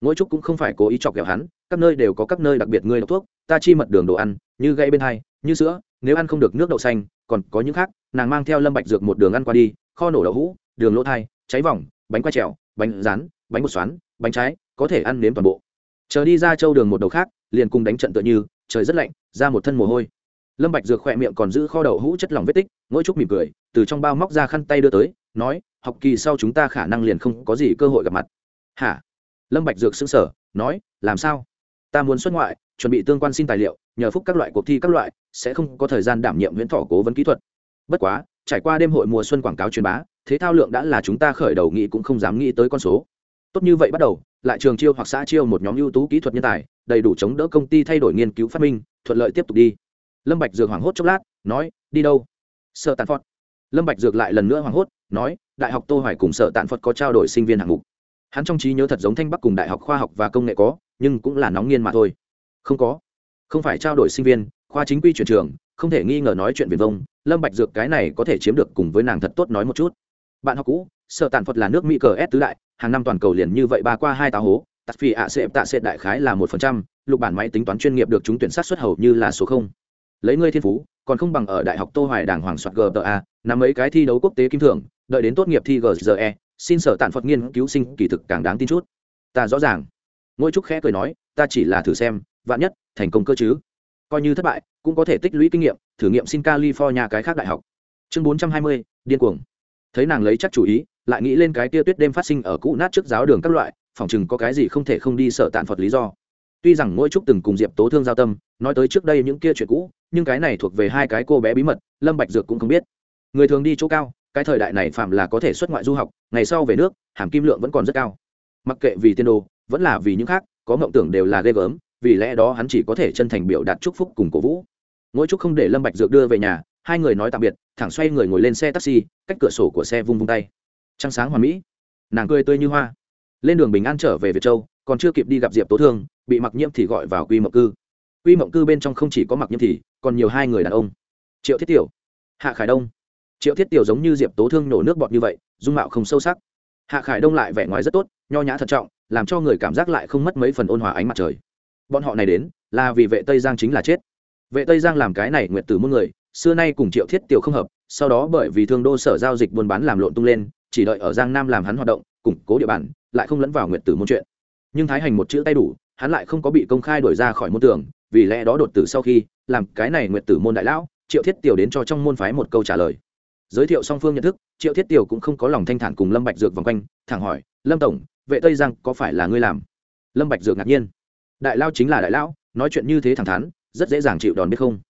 Ngỗi trúc cũng không phải cố ý chọc ghẹo hắn các nơi đều có các nơi đặc biệt ngươi độc thuốc, ta chi mật đường đồ ăn, như gây bên hai, như sữa, nếu ăn không được nước đậu xanh, còn có những khác, nàng mang theo lâm bạch dược một đường ăn qua đi, kho nổ đậu hũ, đường lỗ thai, cháy vòng, bánh quay trèo, bánh rán, bánh bột xoắn, bánh trái, có thể ăn nếm toàn bộ. Chờ đi ra châu đường một đầu khác, liền cùng đánh trận tựa như, trời rất lạnh, ra một thân mồ hôi. Lâm bạch dược khỏe miệng còn giữ kho đậu hũ chất lỏng vết tích ngỗi trúc mỉm cười, từ trong bao móc ra khăn tay đưa tới, nói, học kỳ sau chúng ta khả năng liền không có gì cơ hội gặp mặt. Hả? Lâm bạch dược sững sờ, nói, làm sao? Ta muốn xuất ngoại, chuẩn bị tương quan xin tài liệu, nhờ phúc các loại cuộc thi các loại, sẽ không có thời gian đảm nhiệm huyễn thọ cố vấn kỹ thuật. Bất quá, trải qua đêm hội mùa xuân quảng cáo truyền bá, thế thao lượng đã là chúng ta khởi đầu nghĩ cũng không dám nghĩ tới con số. Tốt như vậy bắt đầu, lại trường chiêu hoặc xã chiêu một nhóm ưu tú kỹ thuật nhân tài, đầy đủ chống đỡ công ty thay đổi nghiên cứu phát minh, thuận lợi tiếp tục đi. Lâm bạch dược hoảng hốt chốc lát, nói, đi đâu? Sợ tàn phật lâm bạch dược lại lần nữa hoảng hốt, nói, đại học tô hoài cùng sở tản phật có trao đổi sinh viên hạng mục hắn trong trí nhớ thật giống thanh bắc cùng đại học khoa học và công nghệ có, nhưng cũng là nóng nghiên mà thôi. Không có. Không phải trao đổi sinh viên, khoa chính quy chuyển trường, không thể nghi ngờ nói chuyện viền vông, lâm bạch dược cái này có thể chiếm được cùng với nàng thật tốt nói một chút. Bạn học cũ sợ tàn phật là nước mỹ cờ s tứ đại, hàng năm toàn cầu liền như vậy ba qua hai táo hố, Tạt phi ạ sẽ tạ sẽ đại khái là một phần trăm, lục bản máy tính toán chuyên nghiệp được chúng tuyển sát xuất hầu như là số không. Lấy ngươi thiên phú, còn không bằng ở đại học tô hoài đảng hoàng soạt gta nắm mấy cái thi đấu quốc tế kim thưởng, đợi đến tốt nghiệp thi gze xin sở tản phật nghiên cứu sinh kỳ thực càng đáng tin chút. Ta rõ ràng. Ngôi trúc khẽ cười nói ta chỉ là thử xem vạn nhất thành công cơ chứ. Coi như thất bại cũng có thể tích lũy kinh nghiệm thử nghiệm xin california cái khác đại học. Chương 420, điên cuồng. Thấy nàng lấy chắc chủ ý lại nghĩ lên cái tia tuyết đêm phát sinh ở cũ nát trước giáo đường các loại phòng chừng có cái gì không thể không đi sở tạn phật lý do. Tuy rằng ngôi trúc từng cùng diệp tố thương giao tâm nói tới trước đây những kia chuyện cũ nhưng cái này thuộc về hai cái cô bé bí mật lâm bạch dược cũng không biết. Người thường đi chỗ cao cái thời đại này phạm là có thể xuất ngoại du học, ngày sau về nước, hàm kim lượng vẫn còn rất cao. Mặc kệ vì tiên đồ, vẫn là vì những khác, có mộng tưởng đều là ghê gớm, vì lẽ đó hắn chỉ có thể chân thành biểu đạt chúc phúc cùng cổ vũ. Mỗi chúc không để lâm bạch dược đưa về nhà, hai người nói tạm biệt, thẳng xoay người ngồi lên xe taxi, cách cửa sổ của xe vung vung tay. Trăng sáng hoàn mỹ. Nàng cười tươi như hoa. Lên đường bình an trở về việt châu, còn chưa kịp đi gặp diệp tố thương, bị mặc nhiễm thì gọi vào quy mộng cư. Quy mộng cư bên trong không chỉ có mặc nhiễm thì, còn nhiều hai người đàn ông. Triệu thiết tiểu, hạ khải đông triệu thiết tiểu giống như diệp tố thương nổ nước bọt như vậy, dung mạo không sâu sắc. Hạ khải đông lại vẻ ngoài rất tốt, nho nhã thận trọng, làm cho người cảm giác lại không mất mấy phần ôn hòa ánh mặt trời. Bọn họ này đến, là vì vệ tây giang chính là chết. Vệ tây giang làm cái này nguyện tử muôn người, xưa nay cùng triệu thiết tiểu không hợp, sau đó bởi vì thương đô sở giao dịch buôn bán làm lộn tung lên, chỉ đợi ở giang nam làm hắn hoạt động, củng cố địa bàn, lại không lẫn vào nguyện tử môn chuyện. Nhưng thái hành một chữ tay đủ, hắn lại không có bị công khai đổi ra khỏi môn tưởng vì lẽ đó đột tử sau khi, làm cái này nguyện tử môn đại lão, triệu thiết tiểu đến cho trong môn phái một câu trả lời giới thiệu song phương nhận thức, triệu thiết tiểu cũng không có lòng thanh thản cùng lâm bạch dược vòng quanh, thẳng hỏi, lâm tổng, vệ tây giang có phải là ngươi làm? Lâm bạch dược ngạc nhiên. Đại lao chính là đại lão, nói chuyện như thế thẳng thắn, rất dễ dàng chịu đòn biết không.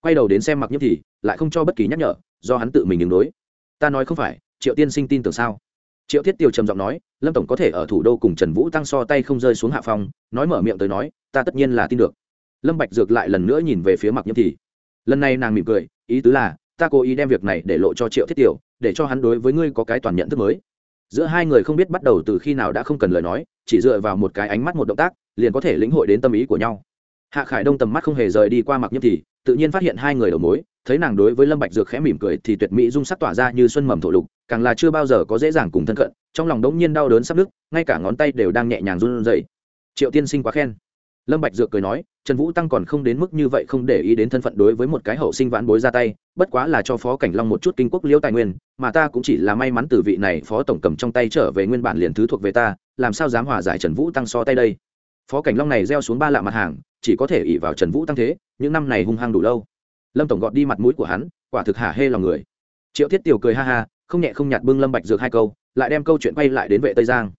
Quay đầu đến xem mặc nhiễm thì, lại không cho bất kỳ nhắc nhở, do hắn tự mình đứng đối. Ta nói không phải, triệu tiên sinh tin tưởng sao? Triệu thiết tiêu trầm giọng nói, lâm tổng có thể ở thủ đô cùng trần vũ tăng so tay không rơi xuống hạ phong, nói mở miệng tới nói, ta tất nhiên là tin được. Lâm bạch dược lại lần nữa nhìn về phía mặc nhiễm thì. Lần này nàng mỉm cười, ý tứ là ta cố ý đem việc này để lộ cho triệu thiết tiểu, để cho hắn đối với ngươi có cái toàn nhận thức mới. Giữa hai người không biết bắt đầu từ khi nào đã không cần lời nói, chỉ dựa vào một cái ánh mắt một động tác, liền có thể lĩnh hội đến tâm ý của nhau. Hạ khải đông tầm mắt không hề rời đi qua mặc nhiễm thì, tự nhiên phát hiện hai người đầu mối, thấy nàng đối với lâm bạch dược khẽ mỉm cười thì tuyệt mỹ dung sắc tỏa ra như xuân mầm thổ lục, càng là chưa bao giờ có dễ dàng cùng thân cận, trong lòng đống nhiên đau đớn sắp nứt, ngay cả ngón tay đều đang nhẹ nhàng run rẩy. Triệu tiên sinh quá khen. Lâm bạch dược cười nói trần vũ tăng còn không đến mức như vậy không để ý đến thân phận đối với một cái hậu sinh vãn bối ra tay, bất quá là cho phó cảnh long một chút kinh quốc liễu tài nguyên, mà ta cũng chỉ là may mắn từ vị này phó tổng cầm trong tay trở về nguyên bản liền thứ thuộc về ta, làm sao dám hòa giải trần vũ tăng so tay đây? Phó cảnh long này gieo xuống ba lạ mặt hàng, chỉ có thể ỉ vào trần vũ tăng thế, những năm này hung hăng đủ lâu. Lâm tổng gọt đi mặt mũi của hắn, quả thực hả hê lòng người. Triệu thiết tiểu cười ha ha, không nhẹ không nhạt bưng lâm bạch dược hai câu, lại đem câu chuyện quay lại đến vệ tây giang.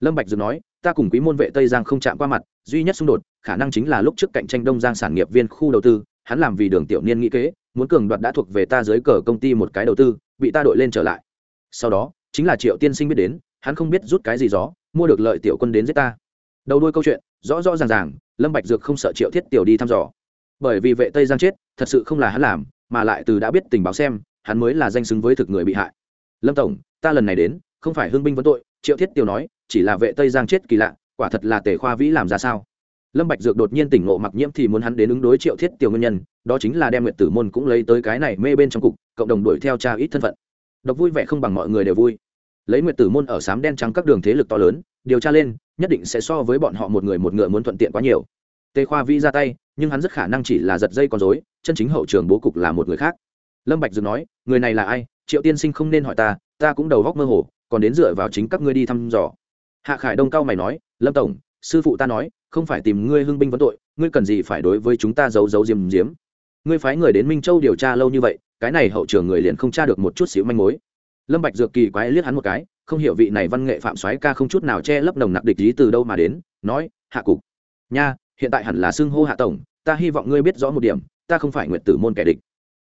Lâm bạch dược nói, ta cùng quý môn vệ tây giang không chạm qua mặt, duy nhất xung đột khả năng chính là lúc trước cạnh tranh đông giang sản nghiệp viên khu đầu tư, hắn làm vì đường tiểu niên nghĩ kế, muốn cường đoạt đã thuộc về ta dưới cờ công ty một cái đầu tư, bị ta đội lên trở lại. Sau đó, chính là triệu tiên sinh biết đến, hắn không biết rút cái gì gió, mua được lợi tiểu quân đến giết ta. Đầu đuôi câu chuyện, rõ rõ ràng ràng, lâm bạch dược không sợ triệu thiết tiểu đi thăm dò. Bởi vì vệ tây giang chết, thật sự không là hắn làm, mà lại từ đã biết tình báo xem, hắn mới là danh xứng với thực người bị hại. Lâm tổng, ta lần này đến, không phải hưng binh vấn tội, triệu thiết tiểu nói, chỉ là vệ tây giang chết kỳ lạ, quả thật là tề khoa vĩ làm ra sao? Lâm bạch dược đột nhiên tỉnh ngộ mặc nhiễm thì muốn hắn đến ứng đối triệu thiết tiểu nguyên nhân, đó chính là đem nguyệt tử môn cũng lấy tới cái này mê bên trong cục, cộng đồng đuổi theo cha ít thân phận. Độc vui vẻ không bằng mọi người đều vui. Lấy nguyệt tử môn ở sám đen trắng các đường thế lực to lớn, điều tra lên, nhất định sẽ so với bọn họ một người một ngựa muốn thuận tiện quá nhiều. Tề khoa Vi ra tay, nhưng hắn rất khả năng chỉ là giật dây con rối, chân chính hậu trường bố cục là một người khác. Lâm bạch dược nói, người này là ai? Triệu tiên sinh không nên hỏi ta ta cũng đầu góc mơ hồ, còn đến dựa vào chính các ngươi đi thăm dò. Hạ khải đông cao mày nói, lâm tổng, sư phụ ta nói không phải tìm ngươi hưng binh vấn tội, ngươi cần gì phải đối với chúng ta giấu giấu diếm diếm. Ngươi phái người đến minh châu điều tra lâu như vậy, cái này hậu trường người liền không tra được một chút xíu manh mối. Lâm bạch dược kỳ quái liếc hắn một cái, không hiểu vị này văn nghệ phạm soái ca không chút nào che lấp nồng nặc địch ý từ đâu mà đến, nói, hạ cục. Nha, hiện tại hẳn là xưng hô hạ tổng, ta hy vọng ngươi biết rõ một điểm, ta không phải nguyện tử môn kẻ địch.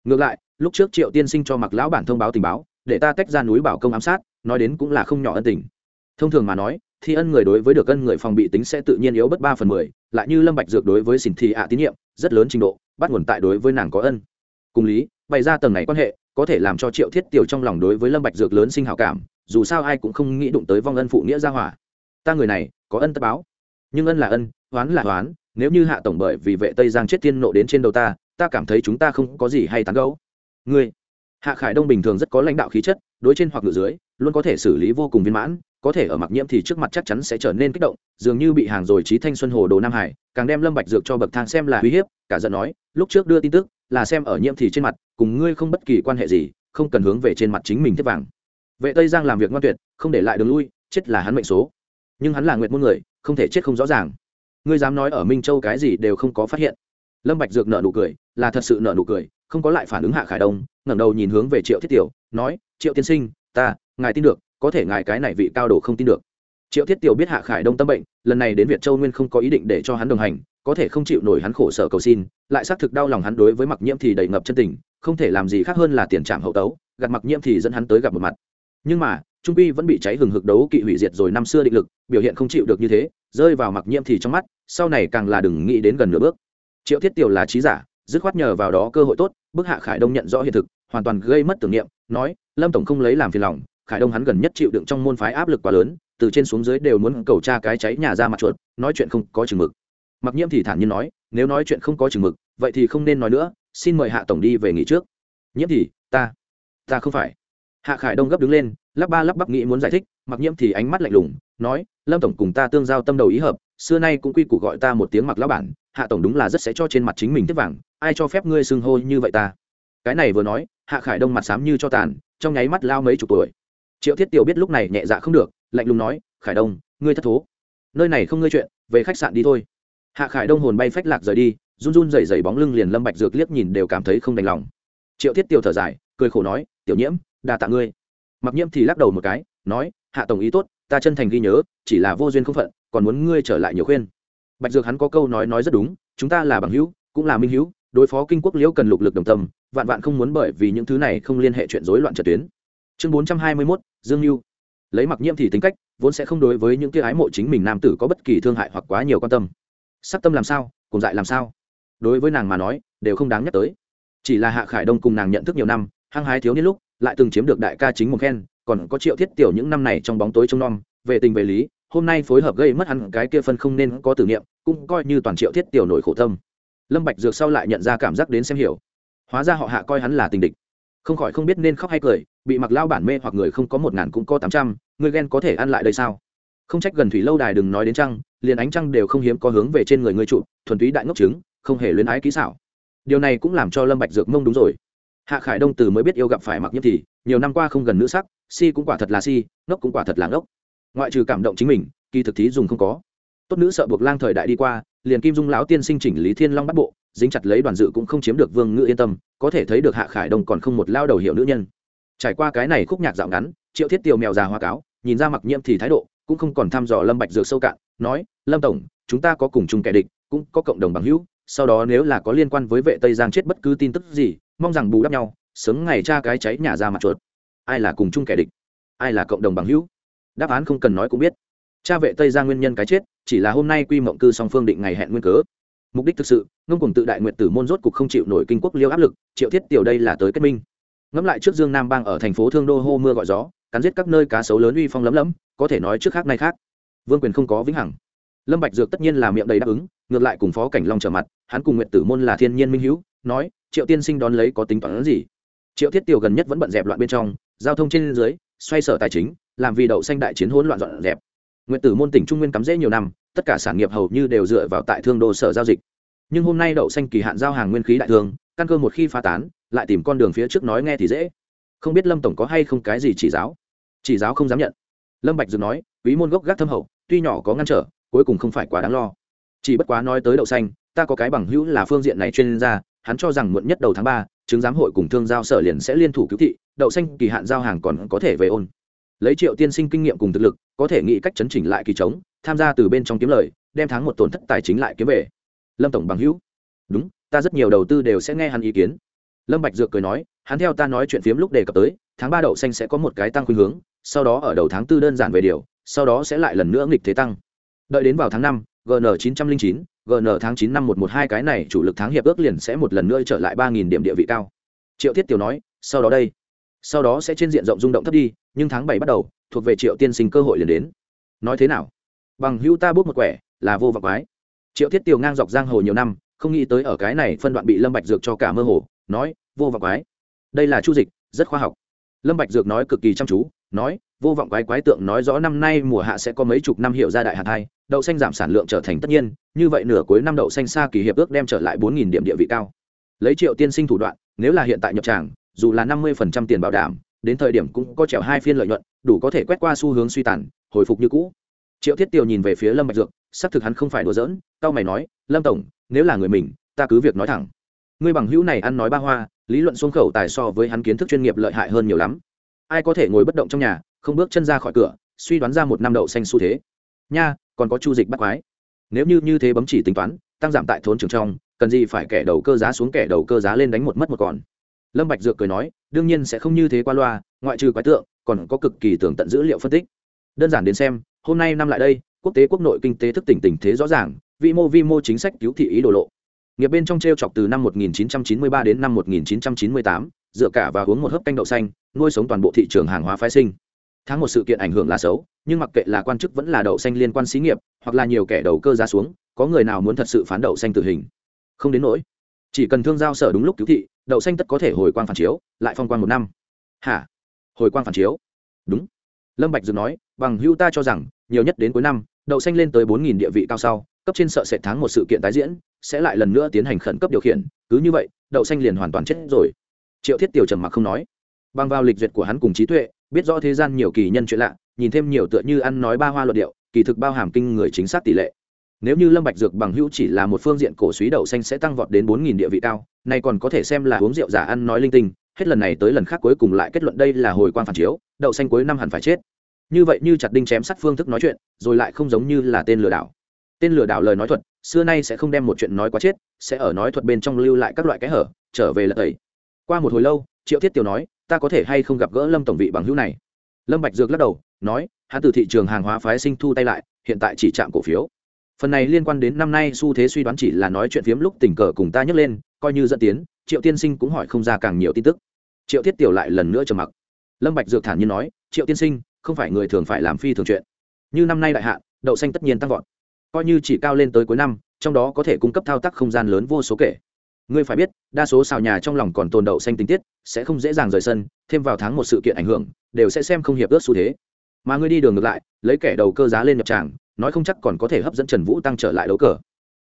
Ngược lại, lúc trước triệu tiên sinh cho mặc lão bản thông báo tình báo, để ta tách ra núi bảo công ám sát, nói đến cũng là không nhỏ ân tình. Thông thường mà nói thi ân người đối với được ân người phòng bị tính sẽ tự nhiên yếu bất ba phần mười, lại như lâm bạch dược đối với xỉn thị ạ tín nhiệm, rất lớn trình độ, bắt nguồn tại đối với nàng có ân. Cùng lý, bày ra tầng này quan hệ, có thể làm cho triệu thiết tiểu trong lòng đối với lâm bạch dược lớn sinh hảo cảm, dù sao ai cũng không nghĩ đụng tới vong ân phụ nghĩa gia hỏa. Ta người này, có ân tất báo. Nhưng ân là ân, oán là oán, nếu như hạ tổng bởi vì vệ tây giang chết tiên nộ đến trên đầu ta ta cảm thấy chúng ta không có gì hay tán gẫu. Ngươi, hạ khải đông bình thường rất có lãnh đạo khí chất, đối trên hoặc ngự dưới, luôn có thể xử lý vô cùng viên mãn có thể ở mặc nhiễm thì trước mặt chắc chắn sẽ trở nên kích động, dường như bị hàng rồi trí thanh xuân hồ đồ nam hải, càng đem lâm bạch dược cho bậc thang xem là uy hiếp, cả giận nói, lúc trước đưa tin tức, là xem ở nhiễm thì trên mặt, cùng ngươi không bất kỳ quan hệ gì, không cần hướng về trên mặt chính mình thiết vàng. Vệ tây giang làm việc ngoan tuyệt, không để lại đường lui, chết là hắn mệnh số. Nhưng hắn là nguyệt môn người, không thể chết không rõ ràng. Ngươi dám nói ở minh châu cái gì đều không có phát hiện. Lâm bạch dược nở nụ cười, là thật sự nở nụ cười, không có lại phản ứng hạ khải đông, ngẩng đầu nhìn hướng về triệu thiết tiểu, nói, triệu tiên sinh, ta, ngài tin được có thể ngài cái này vị cao đồ không tin được. Triệu thiết tiểu biết hạ khải đông tâm bệnh, lần này đến việt châu nguyên không có ý định để cho hắn đồng hành, có thể không chịu nổi hắn khổ sở cầu xin, lại xác thực đau lòng hắn đối với mặc nhiễm thì đầy ngập chân tình, không thể làm gì khác hơn là tiền trạm hậu tấu gặt mặc nhiễm thì dẫn hắn tới gặp một mặt. Nhưng mà, trung quy vẫn bị cháy hừng hực đấu kỵ hủy diệt rồi năm xưa định lực, biểu hiện không chịu được như thế, rơi vào mặc nhiễm thì trong mắt, sau này càng là đừng nghĩ đến gần nửa bước. Triệu thiết tiểu là trí giả, dứt khoát nhờ vào đó cơ hội tốt, bức hạ khải đông nhận rõ hiện thực, hoàn toàn gây mất tưởng niệm, nói, lâm tổng không lấy làm phiền lòng khải đông hắn gần nhất chịu đựng trong môn phái áp lực quá lớn, từ trên xuống dưới đều muốn cầu tra cái cháy nhà ra mặt chuột, nói chuyện không có chừng mực. Mặc nhiễm thì thản nhiên nói, nếu nói chuyện không có chừng mực, vậy thì không nên nói nữa, xin mời hạ tổng đi về nghỉ trước. Nhiễm thì, ta ta không phải. Hạ khải đông gấp đứng lên, lắp ba lắp bắp nghĩ muốn giải thích mặc nhiễm thì ánh mắt lạnh lùng, nói, lâm tổng cùng ta tương giao tâm đầu ý hợp, xưa nay cũng quy củ gọi ta một tiếng mặc lão bản, hạ tổng đúng là rất sẽ cho trên mặt chính mình tiếp vàng, ai cho phép ngươi xưng hô như vậy ta? Cái này vừa nói, hạ khải đông mặt xám như cho tàn, trong nháy mắt lao mấy chục tuổi triệu thiết tiểu biết lúc này nhẹ dạ không được, lạnh lùng nói, khải đông, ngươi thất thố. Nơi này không ngươi chuyện, về khách sạn đi thôi. Hạ khải đông hồn bay phách lạc rời đi, run run rẩy rẩy bóng lưng liền lâm bạch dược liếc nhìn đều cảm thấy không đành lòng. Triệu thiết tiểu thở dài, cười khổ nói, tiểu nhiễm, đa tạ ngươi. Mặc nhiễm thì lắc đầu một cái, nói, hạ tổng ý tốt, ta chân thành ghi nhớ, chỉ là vô duyên không phận, còn muốn ngươi trở lại nhiều khuyên. Bạch dược hắn có câu nói nói rất đúng, chúng ta là bằng hữu, cũng là minh hữu, đối phó kinh quốc liễu cần lục lực đồng tâm, vạn vạn không muốn bởi vì những thứ này không liên hệ chuyện rối loạn trật tuyến chương bốn trăm hai mươi 421, dương lưu lấy mặc nhiễm thì tính cách vốn sẽ không đối với những kia ái mộ chính mình nam tử có bất kỳ thương hại hoặc quá nhiều quan tâm. Sắc tâm làm sao cùng dại làm sao? Đối với nàng mà nói đều không đáng nhắc tới. Chỉ là hạ khải đông cùng nàng nhận thức nhiều năm hăng hái thiếu niên lúc lại từng chiếm được đại ca chính một khen còn có triệu thiết tiểu những năm này trong bóng tối trông nom về tình về lý hôm nay phối hợp gây mất hẳn cái kia phân không nên có tử niệm cũng coi như toàn triệu thiết tiểu nổi khổ tâm. Lâm bạch dược sau lại nhận ra cảm giác đến xem hiểu. Hóa ra họ hạ coi hắn là tình địch không khỏi không biết nên khóc hay cười, bị mặc lao bản mê hoặc người không có một ngàn cũng có tám trăm, người ghen có thể ăn lại đây sao? Không trách gần thủy lâu đài đừng nói đến trăng, liền ánh trăng đều không hiếm có hướng về trên người ngươi trụ, thuần túy đại ngốc trứng, không hề luyến ái kỹ xảo. Điều này cũng làm cho lâm bạch dược mông đúng rồi. Hạ khải đông từ mới biết yêu gặp phải mặc nhiễm thì nhiều năm qua không gần nữ sắc, si cũng quả thật là si, ngốc cũng quả thật là ngốc. Ngoại trừ cảm động chính mình, kỳ thực thí dùng không có. Tốt nữ sợ buộc lang thời đại đi qua, liền kim dung lão tiên sinh chỉnh lý thiên long bắt bộ dính chặt lấy đoàn dự cũng không chiếm được vương ngữ yên tâm, có thể thấy được hạ khải đông còn không một lao đầu hiệu nữ nhân. Trải qua cái này khúc nhạc dạo ngắn, triệu thiết tiêu mèo già hoa cáo, nhìn ra mặc nhiễm thì thái độ, cũng không còn thăm dò lâm bạch dược sâu cạn, nói, lâm tổng, chúng ta có cùng chung kẻ địch, cũng có cộng đồng bằng hữu, sau đó nếu là có liên quan với vệ tây giang chết bất cứ tin tức gì, mong rằng bù đắp nhau, sớm ngày tra cái cháy nhà ra mặt chuột. Ai là cùng chung kẻ địch, ai là cộng đồng bằng hữu? Đáp án không cần nói cũng biết. Cha vệ tây giang nguyên nhân cái chết, chỉ là hôm nay quy mộng cư song phương định ngày hẹn nguyên cớ mục đích thực sự, ngông cùng tự đại nguyện tử môn rốt cục không chịu nổi kinh quốc liêu áp lực, triệu thiết tiểu đây là tới kết minh. Ngẫm lại trước dương nam bang ở thành phố thương đô hô mưa gọi gió, cắn giết các nơi cá sấu lớn uy phong lấm lấm, có thể nói trước khác nay khác. Vương quyền không có vĩnh hằng. Lâm bạch dược tất nhiên là miệng đầy đáp ứng, ngược lại cùng phó cảnh long trở mặt, hắn cùng nguyện tử môn là thiên nhiên minh hữu, nói, triệu tiên sinh đón lấy có tính toán gì? Triệu thiết tiểu gần nhất vẫn bận dẹp loạn bên trong, giao thông trên dưới, xoay sở tài chính, làm vì đậu xanh đại chiến hỗn loạn dọn dẹp. Nguyện tử môn tỉnh trung nguyên cắm rễ nhiều năm tất cả sản nghiệp hầu như đều dựa vào tại thương đô sở giao dịch. Nhưng hôm nay đậu xanh kỳ hạn giao hàng nguyên khí đại thương căn cơ một khi phá tán, lại tìm con đường phía trước nói nghe thì dễ. Không biết lâm tổng có hay không cái gì chỉ giáo? Chỉ giáo không dám nhận. Lâm bạch dừng nói, quý môn gốc gác thâm hậu, tuy nhỏ có ngăn trở, cuối cùng không phải quá đáng lo. Chỉ bất quá nói tới đậu xanh, ta có cái bằng hữu là phương diện này chuyên gia, hắn cho rằng muộn nhất đầu tháng ba, chứng giám hội cùng thương giao sở liền sẽ liên thủ cứu thị, đậu xanh kỳ hạn giao hàng còn có thể về ôn. Lấy triệu tiên sinh kinh nghiệm cùng thực lực, có thể nghĩ cách chấn chỉnh lại kỳ trống tham gia từ bên trong kiếm lời, đem tháng một tổn thất tài chính lại kiếm về. Lâm tổng bằng hữu. Đúng, ta rất nhiều đầu tư đều sẽ nghe hắn ý kiến. Lâm bạch dược cười nói, hắn theo ta nói chuyện phiếm lúc đề cập tới, tháng ba đậu xanh sẽ có một cái tăng khuynh hướng, sau đó ở đầu tháng tư đơn giản về điều, sau đó sẽ lại lần nữa nghịch thế tăng. Đợi đến vào tháng năm, gn chín trăm linh chín, gn tháng chín năm một một hai cái này chủ lực tháng hiệp ước liền sẽ một lần nữa trở lại ba nghìn điểm địa vị cao. Triệu thiết tiểu nói, sau đó đây. Sau đó sẽ trên diện rộng rung động thấp đi, nhưng tháng bảy bắt đầu, thuộc về triệu tiên sinh cơ hội liền đến. Nói thế nào? Bằng hữu ta bốc một quẻ, là vô vọng quái. Triệu thiết tiều ngang dọc giang hồ nhiều năm, không nghĩ tới ở cái này phân đoạn bị lâm bạch dược cho cả mơ hồ, nói, vô vọng quái. Đây là chu dịch, rất khoa học. Lâm bạch dược nói cực kỳ chăm chú, nói, vô vọng quái quái tượng nói rõ năm nay mùa hạ sẽ có mấy chục năm hiệu ra đại hạt hai đậu xanh giảm sản lượng trở thành tất nhiên, như vậy nửa cuối năm đậu xanh xa kỳ hiệp ước đem trở lại bốn nghìn điểm địa vị cao. Lấy triệu tiên sinh thủ đoạn, nếu là hiện tại nhập tràng, dù là năm mươi phần trăm tiền bảo đảm, đến thời điểm cũng có trèo hai phiên lợi nhuận, đủ có thể quét qua xu hướng suy tàn, hồi phục như cũ triệu thiết tiều nhìn về phía lâm bạch dược, xác thực hắn không phải đùa giỡn, cao mày nói, lâm tổng, nếu là người mình, ta cứ việc nói thẳng. Ngươi bằng hữu này ăn nói ba hoa, lý luận xuống khẩu tài so với hắn kiến thức chuyên nghiệp lợi hại hơn nhiều lắm. Ai có thể ngồi bất động trong nhà, không bước chân ra khỏi cửa, suy đoán ra một năm đậu xanh xu thế. Nha, còn có chu dịch bắt quái. Nếu như như thế bấm chỉ tính toán, tăng giảm tại thốn trường trong, cần gì phải kẻ đầu cơ giá xuống kẻ đầu cơ giá lên đánh một mất một còn. Lâm bạch dược cười nói, đương nhiên sẽ không như thế qua loa, ngoại trừ quái tượng, còn có cực kỳ tường tận dữ liệu phân tích. Đơn giản đến xem hôm nay năm lại đây quốc tế quốc nội kinh tế thức tỉnh tình thế rõ ràng vi mô vi mô chính sách cứu thị ý đồ lộ. Nghiệp bên trong t chọc từ năm 1993 đến năm 1998, dựa cả và uống một hớp canh đậu xanh nuôi sống toàn bộ thị trường hàng hóa phái sinh. Tháng một sự kiện ảnh hưởng là xấu nhưng mặc kệ là quan chức vẫn là đậu xanh liên quan xí nghiệp hoặc là nhiều kẻ đầu cơ ra xuống có người nào muốn thật sự phán đậu xanh tử hình? Không đến nỗi. Chỉ cần thương giao sở đúng lúc cứu thị đậu xanh tất có thể hồi quang phản chiếu lại phong quan một năm. Hả? Hồi quang phản chiếu? Đúng. Lâm bạch dừng nói bằng hưu ta cho rằng, nhiều nhất đến cuối năm, đậu xanh lên tới bốn nghìn địa vị cao sau, cấp trên sợ sẽ tháng một sự kiện tái diễn, sẽ lại lần nữa tiến hành khẩn cấp điều khiển, cứ như vậy, đậu xanh liền hoàn toàn chết rồi. Triệu thiết tiểu trầm mặc không nói. Bằng vào lịch duyệt của hắn cùng trí tuệ, biết rõ thế gian nhiều kỳ nhân chuyện lạ, nhìn thêm nhiều tựa như ăn nói ba hoa luận điệu, kỳ thực bao hàm kinh người chính xác tỷ lệ. Nếu như lâm bạch dược bằng hữu chỉ là một phương diện cổ suý đậu xanh sẽ tăng vọt đến bốn nghìn địa vị cao này còn có thể xem là uống rượu giả ăn nói linh tinh, hết lần này tới lần khác cuối cùng lại kết luận đây là hồi quan phản chiếu, đậu xanh cuối năm hẳn phải chết như vậy như chặt đinh chém sắt phương thức nói chuyện, rồi lại không giống như là tên lừa đảo. Tên lừa đảo lời nói thuật, xưa nay sẽ không đem một chuyện nói quá chết, sẽ ở nói thuật bên trong lưu lại các loại cái hở, trở về lật tẩy. Qua một hồi lâu, triệu thiết tiểu nói, ta có thể hay không gặp gỡ lâm tổng vị bằng hữu này? Lâm bạch dược lắc đầu, nói, hắn từ thị trường hàng hóa phái sinh thu tay lại, hiện tại chỉ chạm cổ phiếu. Phần này liên quan đến năm nay xu thế suy đoán chỉ là nói chuyện phiếm lúc tình cờ cùng ta nhắc lên, coi như dẫn tiến. Triệu tiên sinh cũng hỏi không ra càng nhiều tin tức. Triệu thiết tiểu lại lần nữa trầm mặc. Lâm bạch dược thản nhiên nói, triệu tiên sinh không phải người thường phải làm phi thường chuyện. Như năm nay đại hạn, đậu xanh tất nhiên tăng vọt. Coi như chỉ cao lên tới cuối năm, trong đó có thể cung cấp thao tác không gian lớn vô số kể. Ngươi phải biết, đa số xào nhà trong lòng còn tồn đậu xanh tình tiết, sẽ không dễ dàng rời sân, thêm vào tháng một sự kiện ảnh hưởng, đều sẽ xem không hiệp ước xu thế. Mà ngươi đi đường ngược lại, lấy kẻ đầu cơ giá lên nhập tràng, nói không chắc còn có thể hấp dẫn trần vũ tăng trở lại đấu cờ.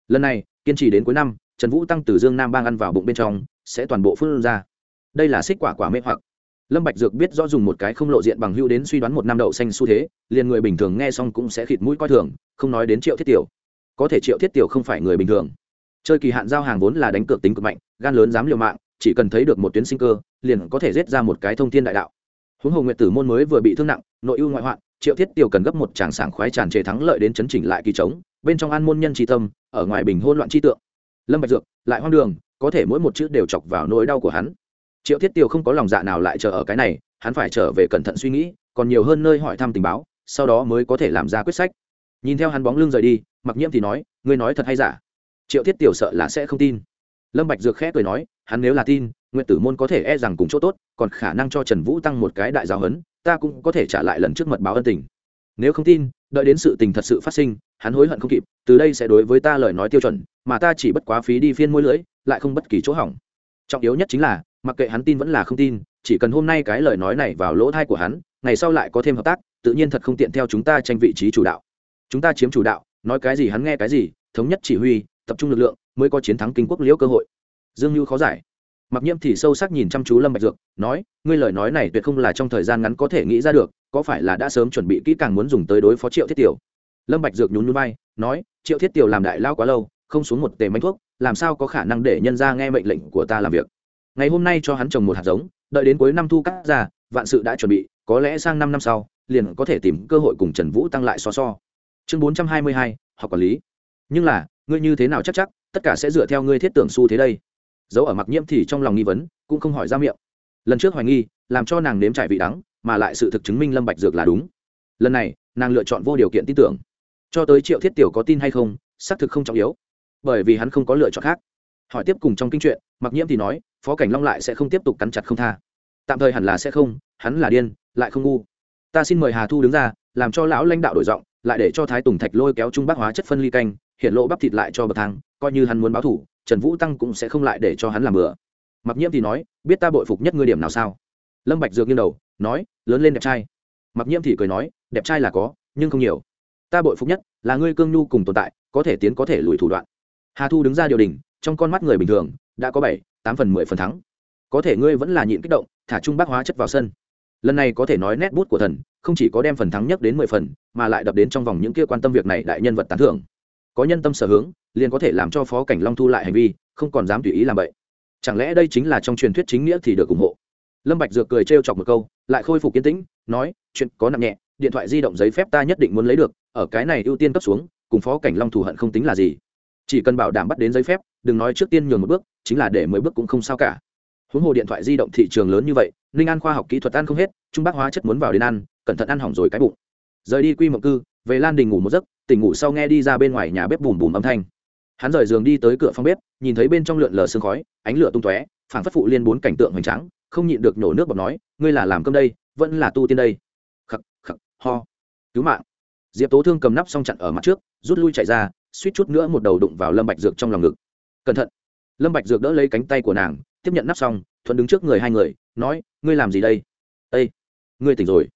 Lần này, kiên trì đến cuối năm, trần vũ tăng từ dương nam bang ăn vào bụng bên trong, sẽ toàn bộ phun ra. Đây là xích quả quả mê hoặc lâm bạch dược biết rõ dùng một cái không lộ diện bằng hữu đến suy đoán một năm đậu xanh xu thế, liền người bình thường nghe xong cũng sẽ khịt mũi coi thường, không nói đến triệu thiết tiểu. Có thể triệu thiết tiểu không phải người bình thường. Chơi kỳ hạn giao hàng vốn là đánh cược tính cực mạnh, gan lớn dám liều mạng, chỉ cần thấy được một tuyến sinh cơ, liền có thể giết ra một cái thông thiên đại đạo. Huống hồ nguyệt tử môn mới vừa bị thương nặng, nội ưu ngoại hoạn, triệu thiết tiểu cần gấp một tràng sảng khoái tràn trề thắng lợi đến chấn chỉnh lại kỳ trống, bên trong an môn nhân tri tâm, ở ngoài bình hôn loạn chi tượng. Lâm bạch dược, lại hoang đường, có thể mỗi một chữ đều chọc vào nỗi đau của hắn triệu thiết tiêu không có lòng dạ nào lại chờ ở cái này, hắn phải trở về cẩn thận suy nghĩ, còn nhiều hơn nơi hỏi thăm tình báo, sau đó mới có thể làm ra quyết sách. Nhìn theo hắn bóng lưng rời đi mặc nhiễm thì nói, ngươi nói thật hay giả? Triệu thiết tiểu sợ là sẽ không tin. Lâm bạch dược khẽ cười nói, hắn nếu là tin nguyện tử môn có thể e rằng cùng chỗ tốt, còn khả năng cho trần vũ tăng một cái đại giáo hấn ta cũng có thể trả lại lần trước mật báo ân tình. Nếu không tin, đợi đến sự tình thật sự phát sinh, hắn hối hận không kịp, từ đây sẽ đối với ta lời nói tiêu chuẩn, mà ta chỉ bất quá phí đi phiên môi lưỡi, lại không bất kỳ chỗ hỏng. Trọng yếu nhất chính là mặc kệ hắn tin vẫn là không tin, chỉ cần hôm nay cái lời nói này vào lỗ thai của hắn, ngày sau lại có thêm hợp tác, tự nhiên thật không tiện theo chúng ta tranh vị trí chủ đạo. Chúng ta chiếm chủ đạo, nói cái gì hắn nghe cái gì, thống nhất chỉ huy, tập trung lực lượng, mới có chiến thắng kinh quốc liễu cơ hội. Dương như khó giải. Mặc nhiễm thì sâu sắc nhìn chăm chú lâm bạch dược, nói, ngươi lời nói này tuyệt không là trong thời gian ngắn có thể nghĩ ra được, có phải là đã sớm chuẩn bị kỹ càng muốn dùng tới đối phó triệu thiết tiểu? Lâm bạch dược nhún nhún vai, nói, triệu thiết tiểu làm đại lao quá lâu, không xuống một tề manh thuốc, làm sao có khả năng để nhân ra nghe mệnh lệnh của ta làm việc? Ngày hôm nay cho hắn trồng một hạt giống, đợi đến cuối năm thu cắt ra, vạn sự đã chuẩn bị, có lẽ sang năm năm sau, liền có thể tìm cơ hội cùng trần vũ tăng lại so so. Chương bốn trăm hai mươi hai, học quản lý. Nhưng là, ngươi như thế nào chắc chắc, tất cả sẽ dựa theo ngươi thiết tưởng xu thế đây. Dấu ở mặc nhiễm thì trong lòng nghi vấn, cũng không hỏi ra miệng. Lần trước hoài nghi, làm cho nàng nếm trải vị đắng, mà lại sự thực chứng minh lâm bạch dược là đúng. Lần này, nàng lựa chọn vô điều kiện tin tưởng. Cho tới triệu thiết tiểu có tin hay không, xác thực không trọng yếu, bởi vì hắn không có lựa chọn khác. Hỏi tiếp cùng trong kinh chuyện, mặc nhiễm thì nói phó cảnh long lại sẽ không tiếp tục cắn chặt không tha. Tạm thời hẳn là sẽ không, hắn là điên, lại không ngu. Ta xin mời hà thu đứng ra, làm cho lão lãnh đạo đổi giọng, lại để cho thái tùng thạch lôi kéo trung bác hóa chất phân ly canh, hiện lộ bắp thịt lại cho bậc thang, coi như hắn muốn báo thủ, trần vũ tăng cũng sẽ không lại để cho hắn làm bừa. Mặc nhiễm thì nói, biết ta bội phục nhất ngươi điểm nào sao? Lâm bạch dược nghiêng đầu, nói, lớn lên đẹp trai. Mặc nhiễm thì cười nói, đẹp trai là có, nhưng không nhiều. Ta bội phục nhất là ngươi cương nhu cùng tồn tại, có thể tiến có thể lùi thủ đoạn. Hà thu đứng ra điều đình trong con mắt người bình thường, đã có bảy tám phần mười phần thắng. Có thể ngươi vẫn là nhịn kích động, thả trung bác hóa chất vào sân. Lần này có thể nói nét bút của thần, không chỉ có đem phần thắng nhất đến mười phần, mà lại đập đến trong vòng những kia quan tâm việc này đại nhân vật tán thưởng. Có nhân tâm sở hướng, liền có thể làm cho phó cảnh long thu lại hành vi, không còn dám tùy ý làm vậy chẳng lẽ đây chính là trong truyền thuyết chính nghĩa thì được ủng hộ? Lâm bạch dược cười trêu chọc một câu, lại khôi phục kiên tĩnh, nói, chuyện có nặng nhẹ, điện thoại di động giấy phép ta nhất định muốn lấy được, ở cái này ưu tiên cấp xuống, cùng phó cảnh long thù hận không tính là gì chỉ cần bảo đảm bắt đến giấy phép, đừng nói trước tiên nhường một bước, chính là để mười bước cũng không sao cả. Huống hồ điện thoại di động thị trường lớn như vậy, ninh an khoa học kỹ thuật ăn không hết, trung bác hóa chất muốn vào đến ăn, cẩn thận ăn hỏng rồi cái bụng. Rời đi quy mộng cư, về lan đình ngủ một giấc, tỉnh ngủ sau nghe đi ra bên ngoài nhà bếp bùm bùm âm thanh. Hắn rời giường đi tới cửa phòng bếp, nhìn thấy bên trong lượn lờ sương khói, ánh lửa tung tóe, phảng phất phụ liên bốn cảnh tượng hoành tráng, không nhịn được nhổ nước bọt nói, ngươi là làm cơm đây, vẫn là tu tiên đây. Khắc khắc, ho. Cứu mạng. Diệp tố thương cầm nắp xong chặn ở mặt trước, rút lui chạy ra suýt chút nữa một đầu đụng vào lâm bạch dược trong lòng ngực. Cẩn thận. Lâm bạch dược đỡ lấy cánh tay của nàng, tiếp nhận nắp xong, thuận đứng trước người hai người, nói, ngươi làm gì đây? Ây ngươi tỉnh rồi.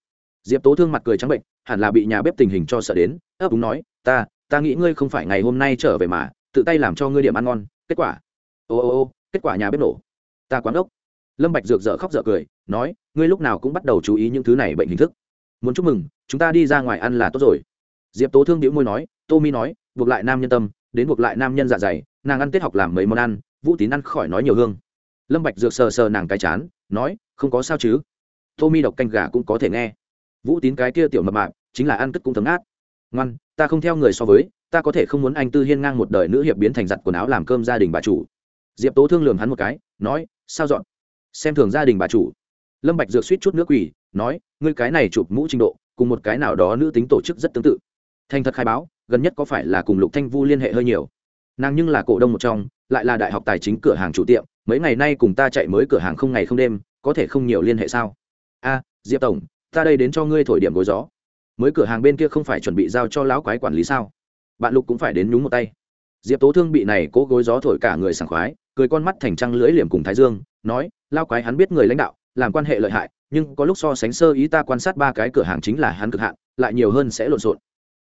Diệp tố thương mặt cười trắng bệnh, hẳn là bị nhà bếp tình hình cho sợ đến, ấp úng nói, ta ta nghĩ ngươi không phải ngày hôm nay trở về mà, tự tay làm cho ngươi điểm ăn ngon, kết quả. Ô ô ô, kết quả nhà bếp nổ. Ta quán ốc. Lâm bạch dược dở khóc dở cười, nói, ngươi lúc nào cũng bắt đầu chú ý những thứ này bệnh hình thức. Muốn chúc mừng, chúng ta đi ra ngoài ăn là tốt rồi. Diệp tố thương điệu môi nói, tô mi nói buộc lại nam nhân tâm, đến buộc lại nam nhân dạ dày, nàng ăn tết học làm mấy món ăn, vũ tín ăn khỏi nói nhiều hương. Lâm bạch dược sờ sờ nàng cái chán, nói, không có sao chứ. Tô mi độc canh gà cũng có thể nghe. Vũ tín cái kia tiểu mập mạp, chính là ăn cất cũng thấm át ngoan, ta không theo người so với, ta có thể không muốn anh tư hiên ngang một đời nữ hiệp biến thành giặt quần áo làm cơm gia đình bà chủ. Diệp tố thương lường hắn một cái, nói, sao dọn? Xem thường gia đình bà chủ. Lâm bạch dược suýt chút nước quỷ nói, ngươi cái này chụp mũ trình độ, cùng một cái nào đó nữ tính tổ chức rất tương tự. Thành thật khai báo gần nhất có phải là cùng lục thanh vu liên hệ hơi nhiều? Nàng nhưng là cổ đông một trong, lại là đại học tài chính cửa hàng chủ tiệm, mấy ngày nay cùng ta chạy mới cửa hàng không ngày không đêm, có thể không nhiều liên hệ sao? A, diệp tổng, ta đây đến cho ngươi thổi điểm gối gió. Mới cửa hàng bên kia không phải chuẩn bị giao cho lão quái quản lý sao? Bạn lục cũng phải đến nhúng một tay. Diệp tố thương bị này cố gối gió thổi cả người sảng khoái, cười con mắt thành trăng lưỡi liềm cùng thái dương, nói lao quái hắn biết người lãnh đạo, làm quan hệ lợi hại, nhưng có lúc so sánh sơ ý ta quan sát ba cái cửa hàng chính là hắn cực hạn, lại nhiều hơn sẽ lộn xộn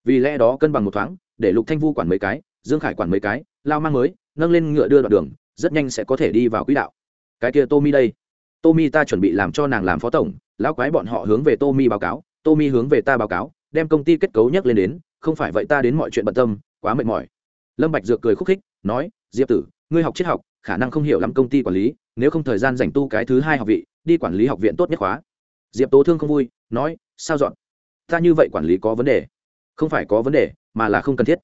vì lẽ đó cân bằng một thoáng, để lục thanh vu quản mấy cái, dương khải quản mấy cái, lao mang mới, nâng lên ngựa đưa đoạn đường, rất nhanh sẽ có thể đi vào quỹ đạo. Cái kia tommy đây. Tommy ta chuẩn bị làm cho nàng làm phó tổng, lão quái bọn họ hướng về tommy báo cáo tommy hướng về ta báo cáo, đem công ty kết cấu nhắc lên đến, không phải vậy ta đến mọi chuyện bận tâm, quá mệt mỏi. Lâm bạch dược cười khúc khích, nói, diệp tử, ngươi học triết học, khả năng không hiểu lắm công ty quản lý, nếu không thời gian dành tu cái thứ hai học vị, đi quản lý học viện tốt nhất khóa. Diệp tố thương không vui, nói, sao dọn? Ta như vậy quản lý có vấn đề không phải có vấn đề, mà là không cần thiết.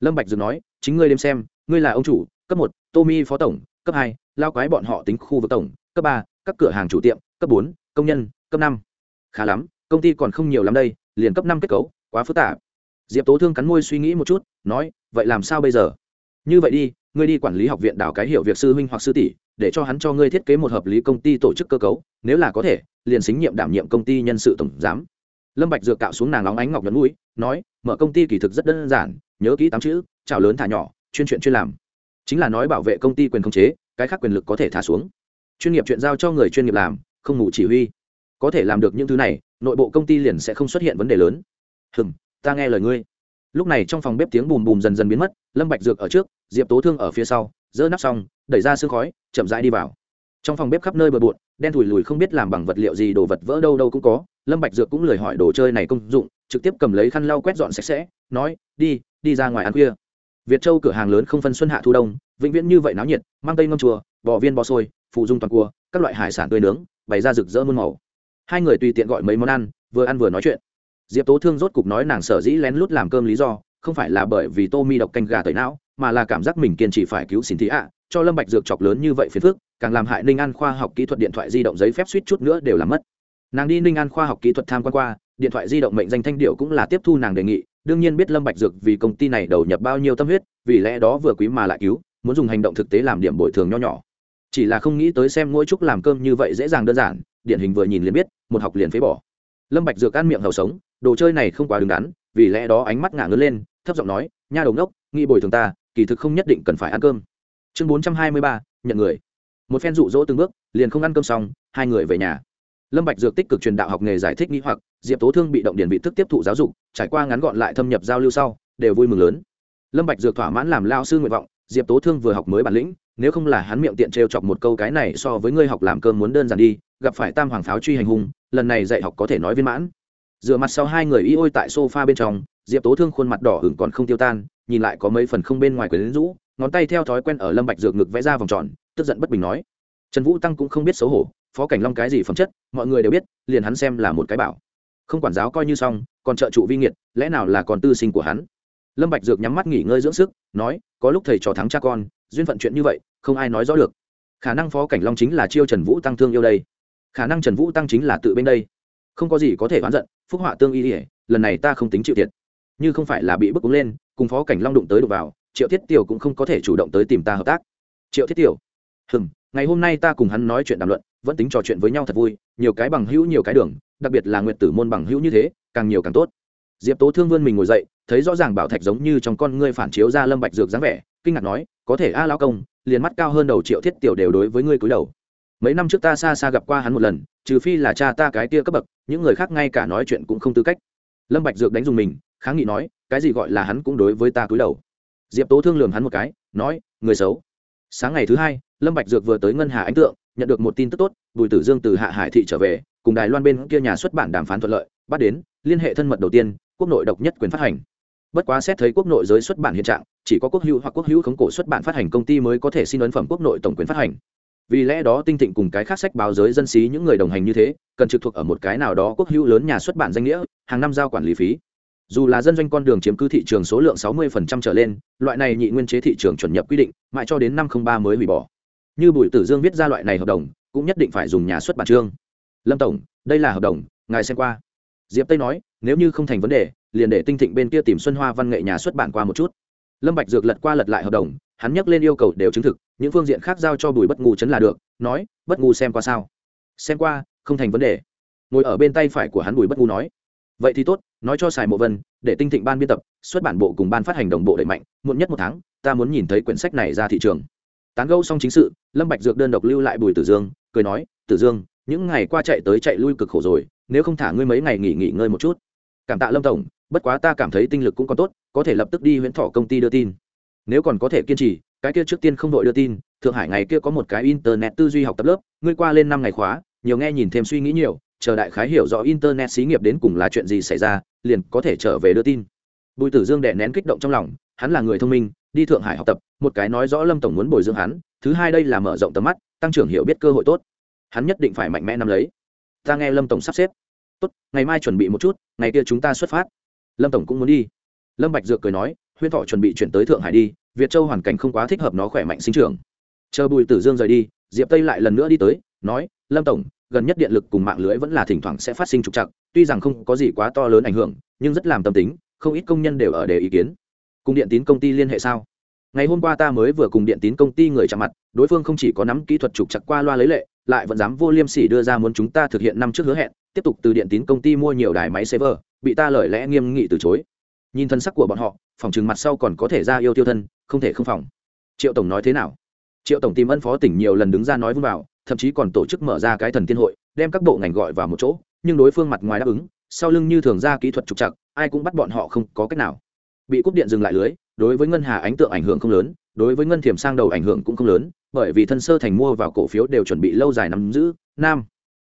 Lâm bạch dừng nói, chính ngươi đếm xem, ngươi là ông chủ, cấp một tommy phó tổng, cấp hai, lao quái bọn họ tính khu vực tổng, cấp ba, các cửa hàng chủ tiệm, cấp bốn, công nhân, cấp năm. Khá lắm, công ty còn không nhiều lắm đây, liền cấp năm kết cấu, quá phức tạp. Diệp tố thương cắn môi suy nghĩ một chút, nói, vậy làm sao bây giờ? Như vậy đi, ngươi đi quản lý học viện đảo cái hiểu việc sư huynh hoặc sư tỷ, để cho hắn cho ngươi thiết kế một hợp lý công ty tổ chức cơ cấu, nếu là có thể, liền xính nhiệm đảm nhiệm công ty nhân sự tổng giám lâm bạch dược cạo xuống nàng óng ánh ngọc nhẫn mũi, nói, mở công ty kỳ thực rất đơn giản, nhớ kỹ tám chữ chào lớn thả nhỏ, chuyên chuyện chuyên làm. Chính là nói bảo vệ công ty quyền khống chế, cái khác quyền lực có thể thả xuống. Chuyên nghiệp chuyện giao cho người chuyên nghiệp làm, không ngủ chỉ huy. Có thể làm được những thứ này, nội bộ công ty liền sẽ không xuất hiện vấn đề lớn. Hừm, ta nghe lời ngươi. Lúc này trong phòng bếp tiếng bùm bùm dần dần biến mất, lâm bạch dược ở trước, diệp tố thương ở phía sau dỡ nắp xong, đẩy ra sương khói, chậm rãi đi vào. Trong phòng bếp khắp nơi bừa bộn, đen thui lùi không biết làm bằng vật liệu gì, đồ vật vỡ đâu đâu cũng có lâm bạch dược cũng lười hỏi đồ chơi này công dụng, trực tiếp cầm lấy khăn lau quét dọn sạch sẽ, nói, đi đi ra ngoài ăn khuya. Việt châu cửa hàng lớn không phân xuân hạ thu đông, vĩnh viễn như vậy náo nhiệt, mang tây ngâm chùa, bò viên bò sôi phụ dung toàn cua, các loại hải sản tươi nướng, bày ra rực rỡ muôn màu. Hai người tùy tiện gọi mấy món ăn, vừa ăn vừa nói chuyện. Diệp tố thương rốt cục nói nàng sở dĩ lén lút làm cơm lý do, không phải là bởi vì tô mi độc canh gà tẩy não, mà là cảm giác mình kiên trì phải cứu xin thị ạ, cho lâm bạch dược chọc lớn như vậy phiền phức, càng làm hại ninh an khoa học kỹ thuật điện thoại di động giấy phép suýt chút nữa đều làm mất nàng đi ninh an khoa học kỹ thuật tham quan qua, điện thoại di động mệnh danh thanh điệu cũng là tiếp thu nàng đề nghị, đương nhiên biết lâm bạch dược vì công ty này đầu nhập bao nhiêu tâm huyết, vì lẽ đó vừa quý mà lại cứu, muốn dùng hành động thực tế làm điểm bồi thường nho nhỏ. Chỉ là không nghĩ tới xem ngôi trúc làm cơm như vậy dễ dàng đơn giản điển hình vừa nhìn liền biết, một học liền phế bỏ. Lâm bạch dược ăn miệng hầu sống, đồ chơi này không quá đứng đắn, vì lẽ đó ánh mắt ngả ngớn lên, thấp giọng nói, nha đầu đốc nghĩ bồi thường ta, kỳ thực không nhất định cần phải ăn cơm. Chương bốn trăm hai mươi ba, nhận người. Một phen dụ dỗ từng bước, liền không ăn cơm xong, hai người về nhà lâm bạch dược tích cực truyền đạo học nghề giải thích nghĩ hoặc, diệp tố thương bị động điển vị thức tiếp thụ giáo dục, trải qua ngắn gọn lại thâm nhập giao lưu sau, đều vui mừng lớn. Lâm bạch dược thỏa mãn làm lao sư nguyện vọng, diệp tố thương vừa học mới bản lĩnh, nếu không là hắn miệng tiện trêu chọc một câu cái này so với ngươi học làm cơm muốn đơn giản đi, gặp phải tam hoàng pháo truy hành hung, lần này dạy học có thể nói viên mãn. Dựa mặt sau hai người y ôi tại sofa bên trong, diệp tố thương khuôn mặt đỏ hửng còn không tiêu tan, nhìn lại có mấy phần không bên ngoài quyển rũ, ngón tay theo thói quen ở lâm bạch dược ngực vẽ ra vòng tròn, tức giận bất bình nói. Trần vũ tăng cũng không biết xấu hổ phó cảnh long cái gì phẩm chất, mọi người đều biết, liền hắn xem là một cái bảo. Không quản giáo coi như xong, còn trợ trụ vi nghiệt, lẽ nào là còn tư sinh của hắn? Lâm bạch dược nhắm mắt nghỉ ngơi dưỡng sức, nói, có lúc thầy trò thắng cha con, duyên phận chuyện như vậy, không ai nói rõ được. Khả năng phó cảnh long chính là chiêu trần vũ tăng thương yêu đây. Khả năng trần vũ tăng chính là tự bên đây. Không có gì có thể oán giận, phúc họa tương y ỉa lần này ta không tính chịu thiệt. Như không phải là bị bức cúng lên, cùng phó cảnh long đụng tới đụng vào, triệu thiết tiểu cũng không có thể chủ động tới tìm ta hợp tác. Triệu thiết tiểu, hừm, ngày hôm nay ta cùng hắn nói chuyện đàm luận vẫn tính trò chuyện với nhau thật vui, nhiều cái bằng hữu nhiều cái đường, đặc biệt là nguyện tử môn bằng hữu như thế, càng nhiều càng tốt. Diệp tố thương vươn mình ngồi dậy, thấy rõ ràng bảo thạch giống như trong con ngươi phản chiếu ra lâm bạch dược dáng vẻ, kinh ngạc nói, có thể a lão công, liền mắt cao hơn đầu triệu thiết tiểu đều đối với ngươi cúi đầu. Mấy năm trước ta xa xa gặp qua hắn một lần, trừ phi là cha ta cái kia cấp bậc, những người khác ngay cả nói chuyện cũng không tư cách. Lâm bạch dược đánh dùng mình, kháng nghị nói, cái gì gọi là hắn cũng đối với ta cúi đầu. Diệp tố thương lườm hắn một cái, nói, người xấu. Sáng ngày thứ hai, lâm bạch dược vừa tới ngân hà ánh tượng nhận được một tin tức tốt, bùi tử dương từ hạ hải thị trở về, cùng đài loan bên kia nhà xuất bản đàm phán thuận lợi, bắt đến, liên hệ thân mật đầu tiên, quốc nội độc nhất quyền phát hành. Bất quá xét thấy quốc nội giới xuất bản hiện trạng, chỉ có quốc hữu hoặc quốc hữu khống cổ xuất bản phát hành công ty mới có thể xin ấn phẩm quốc nội tổng quyền phát hành. Vì lẽ đó tinh thịnh cùng cái khác sách báo giới dân xí những người đồng hành như thế, cần trực thuộc ở một cái nào đó quốc hữu lớn nhà xuất bản danh nghĩa, hàng năm giao quản lý phí. Dù là dân doanh con đường chiếm cứ thị trường số lượng 60% trở lên, loại này nhị nguyên chế thị trường chuẩn nhập quy định, mãi cho đến năm 03 mới hủy bỏ như bùi tử dương viết ra loại này hợp đồng, cũng nhất định phải dùng nhà xuất bản trương lâm tổng, đây là hợp đồng, ngài xem qua. Diệp tây nói, nếu như không thành vấn đề, liền để tinh thịnh bên kia tìm xuân hoa văn nghệ nhà xuất bản qua một chút. Lâm bạch dược lật qua lật lại hợp đồng, hắn nhắc lên yêu cầu đều chứng thực, những phương diện khác giao cho bùi bất ngu chấn là được, nói, bất ngu xem qua sao? Xem qua, không thành vấn đề. Ngồi ở bên tay phải của hắn bùi bất ngu nói, vậy thì tốt, nói cho sài mộ vân, để tinh thịnh ban biên tập, xuất bản bộ cùng ban phát hành đồng bộ đẩy mạnh, muộn nhất một tháng, ta muốn nhìn thấy quyển sách này ra thị trường tán gẫu xong chính sự, lâm bạch dược đơn độc lưu lại bùi tử dương, cười nói, tử dương, những ngày qua chạy tới chạy lui cực khổ rồi, nếu không thả ngươi mấy ngày nghỉ nghỉ ngơi một chút. Cảm tạ lâm tổng, bất quá ta cảm thấy tinh lực cũng còn tốt, có thể lập tức đi huyễn thọ công ty đưa tin. Nếu còn có thể kiên trì, cái kia trước tiên không đội đưa tin, thượng hải ngày kia có một cái internet tư duy học tập lớp, ngươi qua lên năm ngày khóa, nhiều nghe nhìn thêm suy nghĩ nhiều, chờ đại khái hiểu rõ internet xí nghiệp đến cùng là chuyện gì xảy ra, liền có thể trở về đưa tin. Bùi tử dương đè nén kích động trong lòng, hắn là người thông minh đi thượng hải học tập, một cái nói rõ lâm tổng muốn bồi dưỡng hắn, thứ hai đây là mở rộng tầm mắt, tăng trưởng hiểu biết cơ hội tốt. Hắn nhất định phải mạnh mẽ nắm lấy. Ta nghe lâm tổng sắp xếp. Tốt, ngày mai chuẩn bị một chút, ngày kia chúng ta xuất phát. Lâm tổng cũng muốn đi. Lâm bạch dược cười nói, huyên thọ chuẩn bị chuyển tới thượng hải đi, việt châu hoàn cảnh không quá thích hợp nó khỏe mạnh sinh trưởng. Chờ bùi tử dương rời đi, diệp tây lại lần nữa đi tới, nói, lâm tổng, gần nhất điện lực cùng mạng lưới vẫn là thỉnh thoảng sẽ phát sinh trục trặc, tuy rằng không có gì quá to lớn ảnh hưởng, nhưng rất làm tâm tính, không ít công nhân đều ở đề ý kiến cùng điện tín công ty liên hệ sao? Ngày hôm qua ta mới vừa cùng điện tín công ty người chạm mặt, đối phương không chỉ có nắm kỹ thuật trục chặt qua loa lấy lệ, lại vẫn dám vô liêm sỉ đưa ra muốn chúng ta thực hiện năm trước hứa hẹn, tiếp tục từ điện tín công ty mua nhiều đài máy server, bị ta lời lẽ nghiêm nghị từ chối. Nhìn thân sắc của bọn họ, phòng trừng mặt sau còn có thể ra yêu tiêu thân, không thể không phòng. Triệu tổng nói thế nào? Triệu tổng tìm ân phó tỉnh nhiều lần đứng ra nói vun vào, thậm chí còn tổ chức mở ra cái thần tiên hội, đem các bộ ngành gọi vào một chỗ, nhưng đối phương mặt ngoài đáp ứng, sau lưng như thường ra kỹ thuật trục chặt ai cũng bắt bọn họ không có cách nào bị cúp điện dừng lại lưới, đối với ngân hà ánh tượng ảnh hưởng không lớn, đối với ngân thiểm sang đầu ảnh hưởng cũng không lớn, bởi vì thân sơ thành mua vào cổ phiếu đều chuẩn bị lâu dài nắm giữ, nam,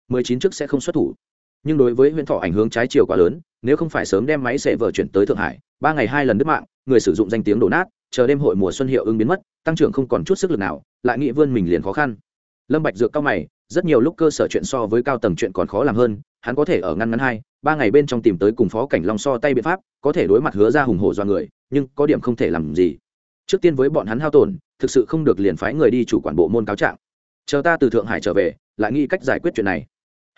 mười chín trước sẽ không xuất thủ. Nhưng đối với huyện thọ ảnh hưởng trái chiều quá lớn, nếu không phải sớm đem máy sẽ vở chuyển tới thượng hải, ba ngày hai lần đứt mạng, người sử dụng danh tiếng đổ nát, chờ đêm hội mùa xuân hiệu ứng biến mất, tăng trưởng không còn chút sức lực nào, lại nghĩ vươn mình liền khó khăn. Lâm bạch dược cao mày, rất nhiều lúc cơ sở chuyện so với cao tầng chuyện còn khó làm hơn, hắn có thể ở ngăn ngắn hai, ba ngày bên trong tìm tới cùng phó cảnh long so tay biện pháp có thể đối mặt hứa ra hùng hổ do người, nhưng có điểm không thể làm gì. Trước tiên với bọn hắn hao tổn, thực sự không được liền phái người đi chủ quản bộ môn cáo trạng. Chờ ta từ thượng hải trở về, lại nghĩ cách giải quyết chuyện này.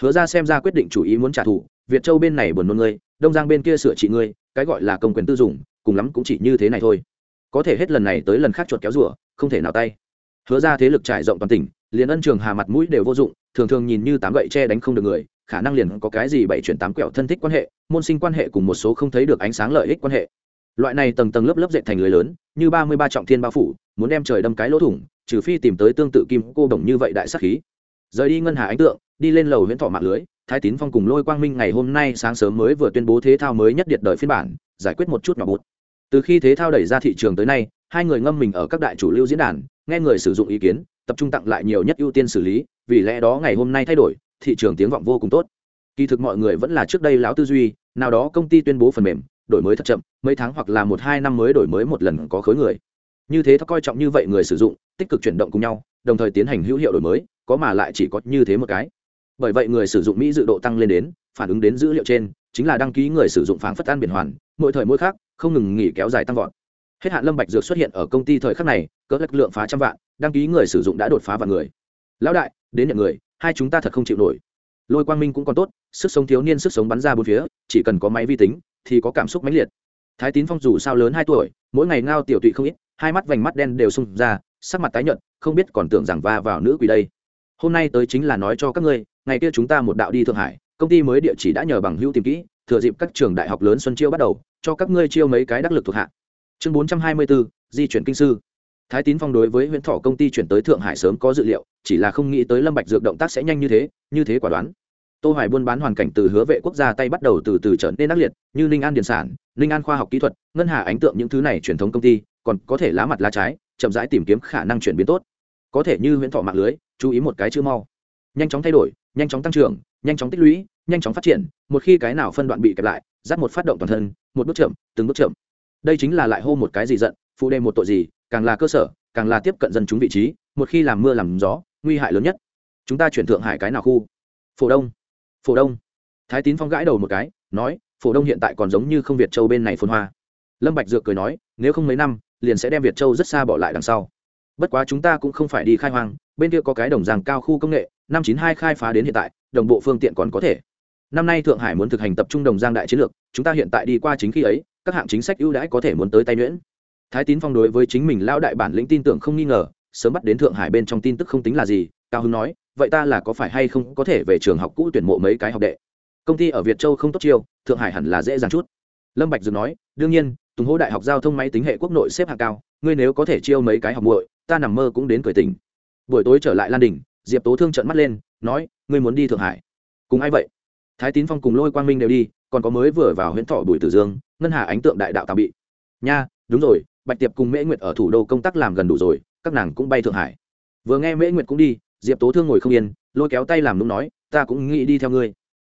Hứa ra xem ra quyết định chủ ý muốn trả thù, việt châu bên này buồn nôn ngươi, đông giang bên kia sửa trị ngươi, cái gọi là công quyền tư dùng, cùng lắm cũng chỉ như thế này thôi. Có thể hết lần này tới lần khác chuột kéo rủa không thể nào tay. Hứa ra thế lực trải rộng toàn tỉnh, liền ân trường hà mặt mũi đều vô dụng, thường thường nhìn như tám gậy tre đánh không được người khả năng liền có cái gì bảy chuyển tám quẹo thân thích quan hệ, môn sinh quan hệ cùng một số không thấy được ánh sáng lợi ích quan hệ. Loại này tầng tầng lớp lớp dệt thành lưới lớn, như ba mươi ba trọng thiên bao phủ, muốn đem trời đâm cái lỗ thủng, trừ phi tìm tới tương tự kim cô đồng như vậy đại sắc khí. Rời đi ngân hà ánh tượng, đi lên lầu huyễn thọ mạng lưới, thái tín phong cùng lôi quang minh ngày hôm nay sáng sớm mới vừa tuyên bố thế thao mới nhất điện đời phiên bản, giải quyết một chút nhỏ bút. Từ khi thế thao đẩy ra thị trường tới nay, hai người ngâm mình ở các đại chủ lưu diễn đàn, nghe người sử dụng ý kiến, tập trung tặng lại nhiều nhất ưu tiên xử lý, vì lẽ đó ngày hôm nay thay đổi thị trường tiếng vọng vô cùng tốt. Kỳ thực mọi người vẫn là trước đây lão tư duy, nào đó công ty tuyên bố phần mềm, đổi mới thật chậm, mấy tháng hoặc là một hai năm mới đổi mới một lần có khối người. Như thế ta coi trọng như vậy người sử dụng, tích cực chuyển động cùng nhau, đồng thời tiến hành hữu hiệu đổi mới, có mà lại chỉ có như thế một cái. Bởi vậy người sử dụng mỹ dự độ tăng lên đến, phản ứng đến dữ liệu trên, chính là đăng ký người sử dụng phản phất an biển hoàn, mỗi thời mỗi khác, không ngừng nghỉ kéo dài tăng vọt. Hết hạn lâm bạch dược xuất hiện ở công ty thời khắc này, cỡ lực lượng phá trăm vạn, đăng ký người sử dụng đã đột phá vạn người. Lão đại, đến nhận người hai chúng ta thật không chịu nổi. Lôi quang minh cũng còn tốt, sức sống thiếu niên sức sống bắn ra bốn phía, chỉ cần có máy vi tính, thì có cảm xúc mãnh liệt. Thái tín phong dù sao lớn hai tuổi, mỗi ngày ngao tiểu tụy không ít, hai mắt vành mắt đen đều sung ra, sắc mặt tái nhợt, không biết còn tưởng rằng va vào nữ quỷ đây. Hôm nay tới chính là nói cho các ngươi, ngày kia chúng ta một đạo đi thượng hải, công ty mới địa chỉ đã nhờ bằng hữu tìm kỹ, thừa dịp các trường đại học lớn xuân chiêu bắt đầu, cho các ngươi chiêu mấy cái đắc lực thuộc hạ. Chương bốn trăm hai mươi bốn di chuyển kinh sư. Thái tín phong đối với huyện thọ công ty chuyển tới thượng hải sớm có dự liệu chỉ là không nghĩ tới lâm bạch dược động tác sẽ nhanh như thế như thế quả đoán. Tô hoài buôn bán hoàn cảnh từ hứa vệ quốc gia tay bắt đầu từ từ trở nên ác liệt, như ninh an điện sản, ninh an khoa học kỹ thuật, ngân hà ánh tượng những thứ này truyền thống công ty, còn có thể lá mặt lá trái, chậm rãi tìm kiếm khả năng chuyển biến tốt. Có thể như huyễn thọ mạng lưới, chú ý một cái chữ mau. Nhanh chóng thay đổi, nhanh chóng tăng trưởng, nhanh chóng tích lũy, nhanh chóng phát triển, một khi cái nào phân đoạn bị kẹp lại dắt một phát động toàn thân, một bước chậm, từng bước chậm. Đây chính là lại hô một cái gì giận, phụ đề một tội gì, càng là cơ sở, càng là tiếp cận dân chúng vị trí, một khi làm mưa làm gió nguy hại lớn nhất. Chúng ta chuyển thượng hải cái nào khu? Phổ đông. Phổ đông. Thái tín phong gãi đầu một cái, nói, phổ đông hiện tại còn giống như không việt châu bên này phồn hoa. Lâm bạch dược cười nói, nếu không mấy năm, liền sẽ đem việt châu rất xa bỏ lại đằng sau. Bất quá chúng ta cũng không phải đi khai hoang, bên kia có cái đồng giang cao khu công nghệ, năm chín hai khai phá đến hiện tại, đồng bộ phương tiện còn có thể. Năm nay thượng hải muốn thực hành tập trung đồng giang đại chiến lược, chúng ta hiện tại đi qua chính khi ấy, các hạng chính sách ưu đãi có thể muốn tới tay nhuyễn. Thái tín phong đối với chính mình lão đại bản lĩnh tin tưởng không nghi ngờ sớm bắt đến thượng hải bên trong tin tức không tính là gì, cao hưng nói, vậy ta là có phải hay không có thể về trường học cũ tuyển mộ mấy cái học đệ? Công ty ở việt châu không tốt chiêu, thượng hải hẳn là dễ dàng chút. Lâm bạch dừng nói, đương nhiên, tùng hỗ đại học giao thông máy tính hệ quốc nội xếp hạng cao, ngươi nếu có thể chiêu mấy cái học muội, ta nằm mơ cũng đến cười tỉnh. Buổi tối trở lại lan đình diệp tố thương trợn mắt lên, nói, ngươi muốn đi thượng hải? Cùng ai vậy? Thái tín phong cùng lôi quang minh đều đi, còn có mới vừa vào huyện thọ bùi tử dương, ngân hà ánh tượng đại đạo tào bị. Nha, đúng rồi, bạch tiệp cùng mễ nguyệt ở thủ đô công tác làm gần đủ rồi các nàng cũng bay thượng hải. Vừa nghe mễ nguyệt cũng đi, diệp tố thương ngồi không yên, lôi kéo tay làm đúng nói, ta cũng nghĩ đi theo ngươi.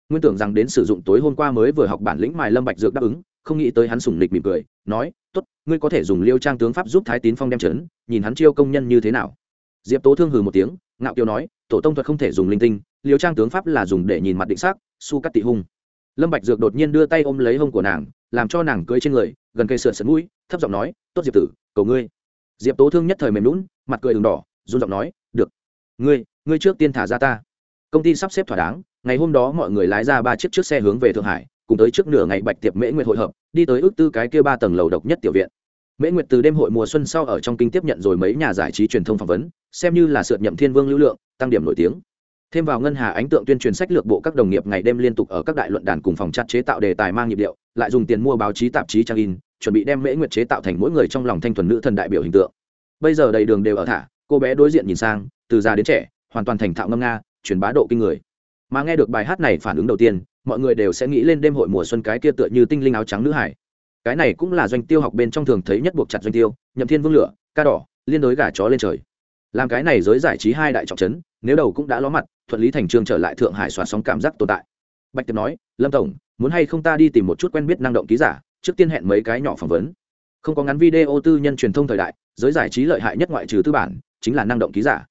Nguyên tưởng rằng đến sử dụng tối hôm qua mới vừa học bản lĩnh mài lâm bạch dược đáp ứng, không nghĩ tới hắn sủng nịch mỉm cười, nói, tốt, ngươi có thể dùng liêu trang tướng pháp giúp thái tín phong đem chấn nhìn hắn chiêu công nhân như thế nào. Diệp tố thương hừ một tiếng, ngạo kiều nói, tổ tông thuật không thể dùng linh tinh, liêu trang tướng pháp là dùng để nhìn mặt định xác, su cắt tị hung. Lâm bạch dược đột nhiên đưa tay ôm lấy hông của nàng, làm cho nàng cưỡi trên người, gần cây sườn sấn mũi, thấp giọng nói, tốt diệp tử, cầu ngươi diệp tố thương nhất thời mềm lún mặt cười đường đỏ, run giọng nói, được. Ngươi ngươi trước tiên thả ra ta. Công ty sắp xếp thỏa đáng, ngày hôm đó mọi người lái ra ba chiếc chiếc xe hướng về thượng hải, cùng tới trước nửa ngày bạch tiệp mễ nguyệt hội hợp, đi tới ước tư cái kia ba tầng lầu độc nhất tiểu viện. Mễ nguyệt từ đêm hội mùa xuân sau ở trong kinh tiếp nhận rồi mấy nhà giải trí truyền thông phỏng vấn, xem như là sượt nhậm thiên vương lưu lượng, tăng điểm nổi tiếng. Thêm vào ngân hà ánh tượng tuyên truyền sách lược bộ các đồng nghiệp ngày đêm liên tục ở các đại luận đàn cùng phòng chặt chế tạo đề tài mang nhịp điệu, lại dùng tiền mua báo chí tạp chí trang in chuẩn bị đem mễ nguyệt chế tạo thành mỗi người trong lòng thanh thuần nữ thần đại biểu hình tượng. Bây giờ đầy đường đều ở thả, cô bé đối diện nhìn sang, từ già đến trẻ, hoàn toàn thành thạo ngâm nga, truyền bá độ kinh người. Mà nghe được bài hát này phản ứng đầu tiên, mọi người đều sẽ nghĩ lên đêm hội mùa xuân cái kia tựa như tinh linh áo trắng nữ hải. Cái này cũng là doanh tiêu học bên trong thường thấy nhất buộc chặt doanh tiêu, nhậm thiên vương lửa, ca đỏ, liên đối gà chó lên trời. Làm cái này giới giải trí hai đại trọng trấn, nếu đầu cũng đã ló mặt, thuận lý thành trương trở lại thượng hải xòa sóng cảm giác tồn tại. Bạch tiệp nói, lâm tổng, muốn hay không ta đi tìm một chút quen biết năng động ký giả? Trước tiên hẹn mấy cái nhỏ phỏng vấn. Không có ngắn video tư nhân truyền thông thời đại, giới giải trí lợi hại nhất ngoại trừ tư bản, chính là năng động ký giả.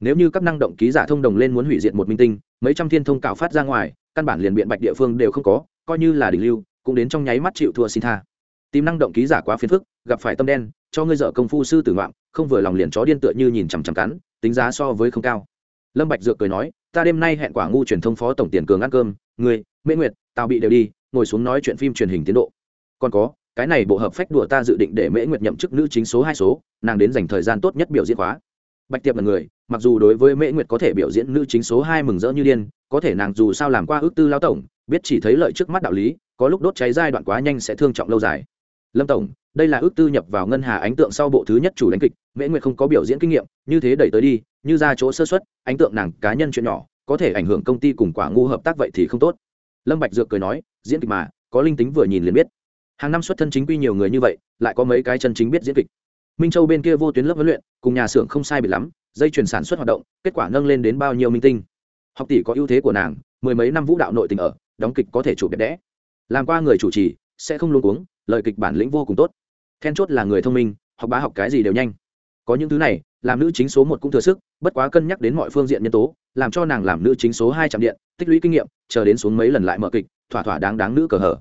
Nếu như các năng động ký giả thông đồng lên muốn hủy diệt một minh tinh, mấy trăm thiên thông cạo phát ra ngoài, căn bản liền biện bạch địa phương đều không có, coi như là đỉnh lưu, cũng đến trong nháy mắt chịu thua xin tha. Tìm năng động ký giả quá phiền phức, gặp phải tâm đen, cho ngươi dợ công phu sư tử ngoạm, không vừa lòng liền chó điên tựa như nhìn chằm chằm cắn, tính giá so với không cao. Lâm bạch dược cười nói, ta đêm nay hẹn quả ngu truyền thông phó tổng tiền cường ăn cơm, ngươi, mễ nguyệt, tao bị đều đi, ngồi xuống nói chuyện phim truyền hình tiến độ còn có, cái này bộ hợp phách đùa ta dự định để mễ nguyệt nhậm chức nữ chính số hai số, nàng đến dành thời gian tốt nhất biểu diễn khóa. Bạch tiệp là người, mặc dù đối với mễ nguyệt có thể biểu diễn nữ chính số hai mừng rỡ như điên, có thể nàng dù sao làm qua ước tư lao tổng, biết chỉ thấy lợi trước mắt đạo lý, có lúc đốt cháy giai đoạn quá nhanh sẽ thương trọng lâu dài. Lâm tổng, đây là ước tư nhập vào ngân hà ánh tượng sau bộ thứ nhất chủ đánh kịch, mễ nguyệt không có biểu diễn kinh nghiệm, như thế đẩy tới đi, như ra chỗ sơ xuất ánh tượng nàng cá nhân chuyện nhỏ, có thể ảnh hưởng công ty cùng quả ngu hợp tác vậy thì không tốt. Lâm bạch dược cười nói, diễn kịch mà, có linh tính vừa nhìn liền biết hàng năm xuất thân chính quy nhiều người như vậy, lại có mấy cái chân chính biết diễn kịch. Minh châu bên kia vô tuyến lớp huấn luyện, cùng nhà xưởng không sai biệt lắm, dây chuyển sản xuất hoạt động, kết quả nâng lên đến bao nhiêu minh tinh. Học tỷ có ưu thế của nàng, mười mấy năm vũ đạo nội tình ở, đóng kịch có thể chụp đẹp đẽ. Làm qua người chủ trì, sẽ không luôn cuống, lời kịch bản lĩnh vô cùng tốt. Then chốt là người thông minh, học bá học cái gì đều nhanh. Có những thứ này, làm nữ chính số một cũng thừa sức, bất quá cân nhắc đến mọi phương diện nhân tố, làm cho nàng làm nữ chính số hai trạm điện, tích lũy kinh nghiệm, chờ đến xuống mấy lần lại mở kịch, thỏa thỏa đáng đáng nữ cờ hở.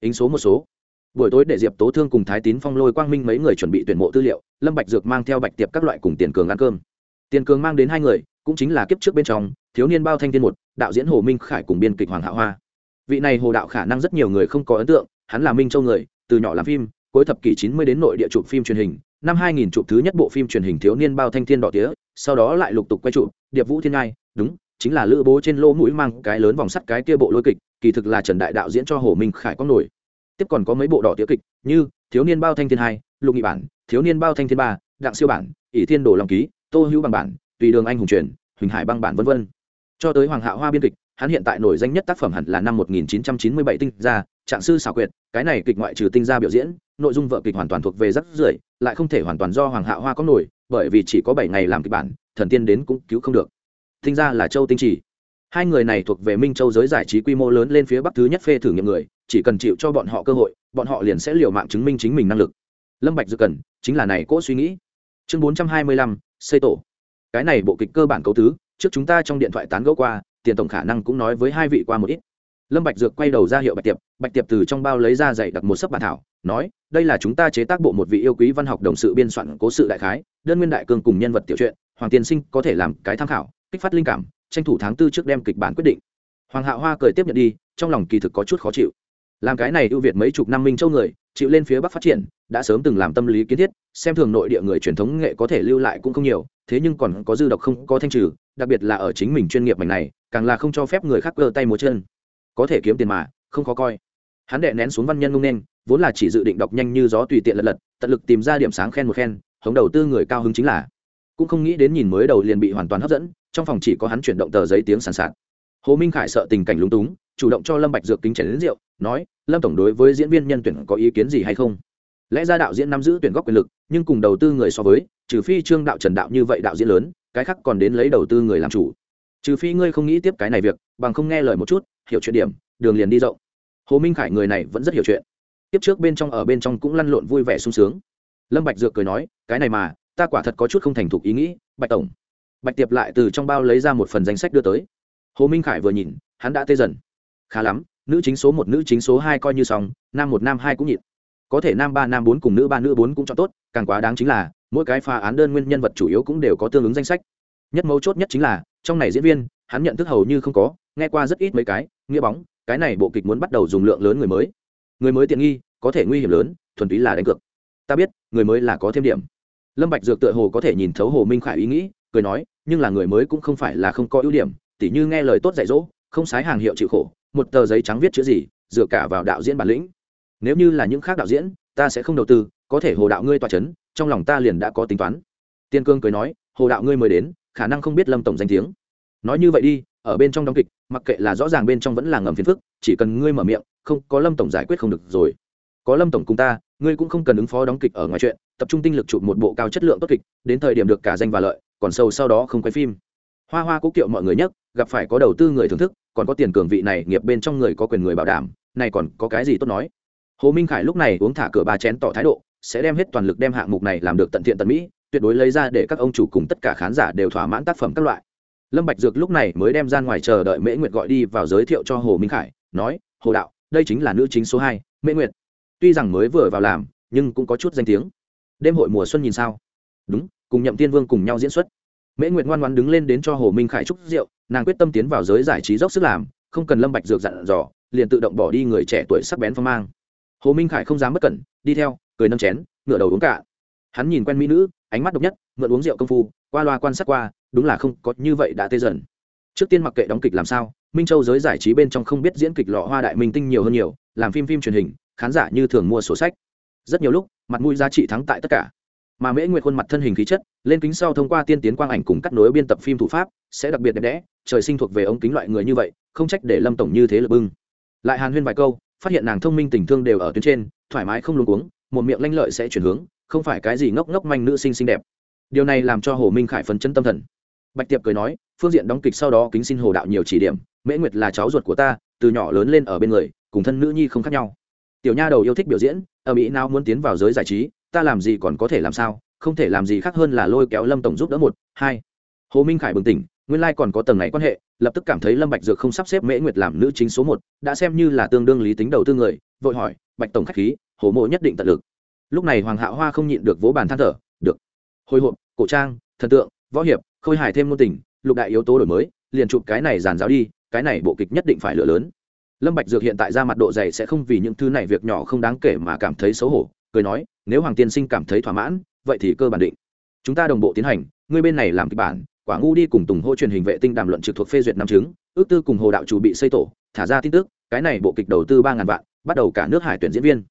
Ính số một số buổi tối để diệp tố thương cùng thái tín phong lôi quang minh mấy người chuẩn bị tuyển mộ tư liệu, lâm bạch dược mang theo bạch tiệp các loại cùng tiền cường ăn cơm. Tiền cường mang đến hai người, cũng chính là kiếp trước bên trong, thiếu niên bao thanh thiên một, đạo diễn hồ minh khải cùng biên kịch hoàng hạ hoa. Vị này hồ đạo khả năng rất nhiều người không có ấn tượng, hắn là minh châu người, từ nhỏ làm phim, cuối thập kỷ chín mươi đến nội địa chụp phim truyền hình, năm hai nghìn chụp thứ nhất bộ phim truyền hình thiếu niên bao thanh thiên đỏ tía, sau đó lại lục tục quay chụp, điệp vũ thiên ngai, đúng, chính là lữ bố trên lỗ mũi mang cái lớn vòng sắt cái kia bộ lôi kịch, kỳ thực là trần đại đạo diễn cho hồ minh khải có nổi tiếp còn có mấy bộ đỏ tiểu kịch, như thiếu niên bao thanh thiên hai, lục nghị bản, thiếu niên bao thanh thiên ba, đặng siêu bản, ỷ thiên đồ long ký, tô hữu bằng bản, tùy đường anh hùng truyền, huỳnh hải băng bản v v cho tới hoàng hạ hoa biên kịch, hắn hiện tại nổi danh nhất tác phẩm hẳn là năm 1997 tinh ra trạng sư xảo quyệt, cái này kịch ngoại trừ tinh ra biểu diễn, nội dung vợ kịch hoàn toàn thuộc về rất rưởi lại không thể hoàn toàn do hoàng hạ hoa có nổi, bởi vì chỉ có bảy ngày làm kịch bản, thần tiên đến cũng cứu không được. Tinh ra là châu tinh chỉ hai người này thuộc về minh châu giới giải trí quy mô lớn lên phía bắc thứ nhất phê thử nghiệm người chỉ cần chịu cho bọn họ cơ hội bọn họ liền sẽ liều mạng chứng minh chính mình năng lực. Lâm bạch dự cần chính là này cỗ suy nghĩ. Chương 425, xây tổ. Cái này bộ kịch cơ bản cấu tứ trước chúng ta trong điện thoại tán gẫu qua tiền tổng khả năng cũng nói với hai vị qua một ít. Lâm bạch dược quay đầu ra hiệu bạch tiệp bạch tiệp từ trong bao lấy ra dạy đặt một sấp bản thảo nói đây là chúng ta chế tác bộ một vị yêu quý văn học đồng sự biên soạn cố sự đại khái đơn nguyên đại cương cùng nhân vật tiểu truyện hoàng tiên sinh có thể làm cái tham khảo kích phát linh cảm tranh thủ tháng tư trước đem kịch bản quyết định. Hoàng hạ hoa cười tiếp nhận đi, trong lòng kỳ thực có chút khó chịu. Làm cái này ưu việt mấy chục năm minh châu người, chịu lên phía bắc phát triển, đã sớm từng làm tâm lý kiến thiết, xem thường nội địa người truyền thống nghệ có thể lưu lại cũng không nhiều, thế nhưng còn có dư độc không có thanh trừ, đặc biệt là ở chính mình chuyên nghiệp mảnh này, càng là không cho phép người khác cơ tay múa chân. Có thể kiếm tiền mà, không khó coi. Hắn đệ nén xuống văn nhân ngông nên vốn là chỉ dự định đọc nhanh như gió tùy tiện lật lật, tận lực tìm ra điểm sáng khen một khen, hống đầu tư người cao hứng chính là. Cũng không nghĩ đến nhìn mới đầu liền bị hoàn toàn hấp dẫn trong phòng chỉ có hắn chuyển động tờ giấy tiếng sàn sạt. Hồ minh khải sợ tình cảnh lúng túng, chủ động cho lâm bạch dược kính chén đến rượu, nói, lâm tổng đối với diễn viên nhân tuyển có ý kiến gì hay không? Lẽ ra đạo diễn nắm giữ tuyển góc quyền lực, nhưng cùng đầu tư người so với, trừ phi trương đạo trần đạo như vậy đạo diễn lớn, cái khác còn đến lấy đầu tư người làm chủ. Trừ phi ngươi không nghĩ tiếp cái này việc, bằng không nghe lời một chút, hiểu chuyện điểm, đường liền đi rộng. Hồ minh khải người này vẫn rất hiểu chuyện. Tiếp trước bên trong ở bên trong cũng lăn lộn vui vẻ sung sướng. Lâm bạch dược cười nói, cái này mà, ta quả thật có chút không thành thục ý nghĩ, bạch tổng bạch tiệp lại từ trong bao lấy ra một phần danh sách đưa tới. Hồ minh khải vừa nhìn, hắn đã tê dần. Khá lắm, nữ chính số một, nữ chính số hai coi như xong, nam một, nam hai cũng nhịn. Có thể nam ba, nam bốn cùng nữ ba, nữ bốn cũng cho tốt, càng quá đáng chính là, mỗi cái phá án đơn nguyên nhân vật chủ yếu cũng đều có tương ứng danh sách. Nhất mấu chốt nhất chính là, trong này diễn viên, hắn nhận thức hầu như không có, nghe qua rất ít mấy cái, nghĩa bóng, cái này bộ kịch muốn bắt đầu dùng lượng lớn người mới. Người mới tiện nghi, có thể nguy hiểm lớn, thuần túy là đánh cược. Ta biết, người mới là có thêm điểm. Lâm bạch dược tựa hồ có thể nhìn thấu hồ minh khải ý nghĩ, cười nói nhưng là người mới cũng không phải là không có ưu điểm, tỉ như nghe lời tốt dạy dỗ, không sái hàng hiệu chịu khổ, một tờ giấy trắng viết chữ gì, dựa cả vào đạo diễn bản lĩnh. Nếu như là những khác đạo diễn, ta sẽ không đầu tư, có thể hồ đạo ngươi tòa chấn, trong lòng ta liền đã có tính toán. Tiên cương cười nói, hồ đạo ngươi mới đến, khả năng không biết lâm tổng danh tiếng. Nói như vậy đi, ở bên trong đóng kịch, mặc kệ là rõ ràng bên trong vẫn là ngầm phiền phức, chỉ cần ngươi mở miệng, không, có lâm tổng giải quyết không được rồi. Có lâm tổng cùng ta, ngươi cũng không cần ứng phó đóng kịch ở ngoài chuyện, tập trung tinh lực chụp một bộ cao chất lượng tốt kịch, đến thời điểm được cả danh và lợi còn sâu sau đó không quay phim. Hoa hoa cố kiệu mọi người nhất gặp phải có đầu tư người thưởng thức, còn có tiền cường vị này, nghiệp bên trong người có quyền người bảo đảm, này còn có cái gì tốt nói? Hồ minh khải lúc này uống thả cửa ba chén tỏ thái độ, sẽ đem hết toàn lực đem hạng mục này làm được tận thiện tận mỹ, tuyệt đối lấy ra để các ông chủ cùng tất cả khán giả đều thỏa mãn tác phẩm các loại. Lâm bạch dược lúc này mới đem ra ngoài chờ đợi mễ nguyệt gọi đi vào giới thiệu cho hồ minh khải, nói, hồ đạo, đây chính là nữ chính số hai, mễ nguyệt. Tuy rằng mới vừa vào làm, nhưng cũng có chút danh tiếng. Đêm hội mùa xuân nhìn sao? Đúng cùng nhậm tiên vương cùng nhau diễn xuất. Mễ nguyệt ngoan ngoãn đứng lên đến cho hồ minh khải chúc rượu, nàng quyết tâm tiến vào giới giải trí dốc sức làm, không cần lâm bạch dược dặn dò, liền tự động bỏ đi người trẻ tuổi sắc bén phong mang. Hồ minh khải không dám bất cẩn, đi theo, cười nâng chén, ngửa đầu uống cả hắn nhìn quen mỹ nữ, ánh mắt độc nhất mượn uống rượu công phu, qua loa quan sát qua, đúng là không có như vậy đã tê dần. Trước tiên mặc kệ đóng kịch làm sao, minh châu giới giải trí bên trong không biết diễn kịch lọ hoa đại minh tinh nhiều hơn nhiều, làm phim phim truyền hình, khán giả như thường mua sổ sách. Rất nhiều lúc, mặt mũi giá trị thắng tại tất cả mà mễ nguyệt khuôn mặt thân hình khí chất, lên kính sau thông qua tiên tiến quang ảnh cùng cắt nối biên tập phim thủ pháp, sẽ đặc biệt đẹp đẽ, trời sinh thuộc về ống kính loại người như vậy, không trách để lâm tổng như thế là bưng. Lại hàn huyên vài câu, phát hiện nàng thông minh tình thương đều ở tuyến trên, thoải mái không luôn uống một miệng lanh lợi sẽ chuyển hướng, không phải cái gì ngốc ngốc manh nữ sinh xinh đẹp. Điều này làm cho hồ minh khải phấn chân tâm thần. Bạch tiệp cười nói, phương diện đóng kịch sau đó kính xin hồ đạo nhiều chỉ điểm, mễ nguyệt là cháu ruột của ta, từ nhỏ lớn lên ở bên người, cùng thân nữ nhi không khác nhau. Tiểu nha đầu yêu thích biểu diễn ở mỹ nào muốn tiến vào giới giải trí ta làm gì còn có thể làm sao, không thể làm gì khác hơn là lôi kéo lâm tổng giúp đỡ một, hai. Hồ minh khải bừng tỉnh, nguyên lai còn có tầng này quan hệ, lập tức cảm thấy lâm bạch dược không sắp xếp mễ nguyệt làm nữ chính số một, đã xem như là tương đương lý tính đầu tư người, vội hỏi, bạch tổng khách khí, hồ mộ nhất định tận lực. Lúc này hoàng hạo hoa không nhịn được vỗ bàn than thở, được. Hồi hộp, cổ trang, thần tượng, võ hiệp, khôi hài thêm ngôn tình, lục đại yếu tố đổi mới, liền chụp cái này giàn giáo đi, cái này bộ kịch nhất định phải lựa lớn. Lâm bạch dược hiện tại ra mặt độ dày sẽ không vì những thứ này việc nhỏ không đáng kể mà cảm thấy xấu hổ, cười nói nếu hoàng tiên sinh cảm thấy thỏa mãn, vậy thì cơ bản định. Chúng ta đồng bộ tiến hành, ngươi bên này làm kịch bản, quả ngu đi cùng tùng hô truyền hình vệ tinh đàm luận trực thuộc phê duyệt năm chứng, ước tư cùng hồ đạo chủ bị xây tổ, thả ra tin tức, cái này bộ kịch đầu tư ba ngàn vạn, bắt đầu cả nước hải tuyển diễn viên.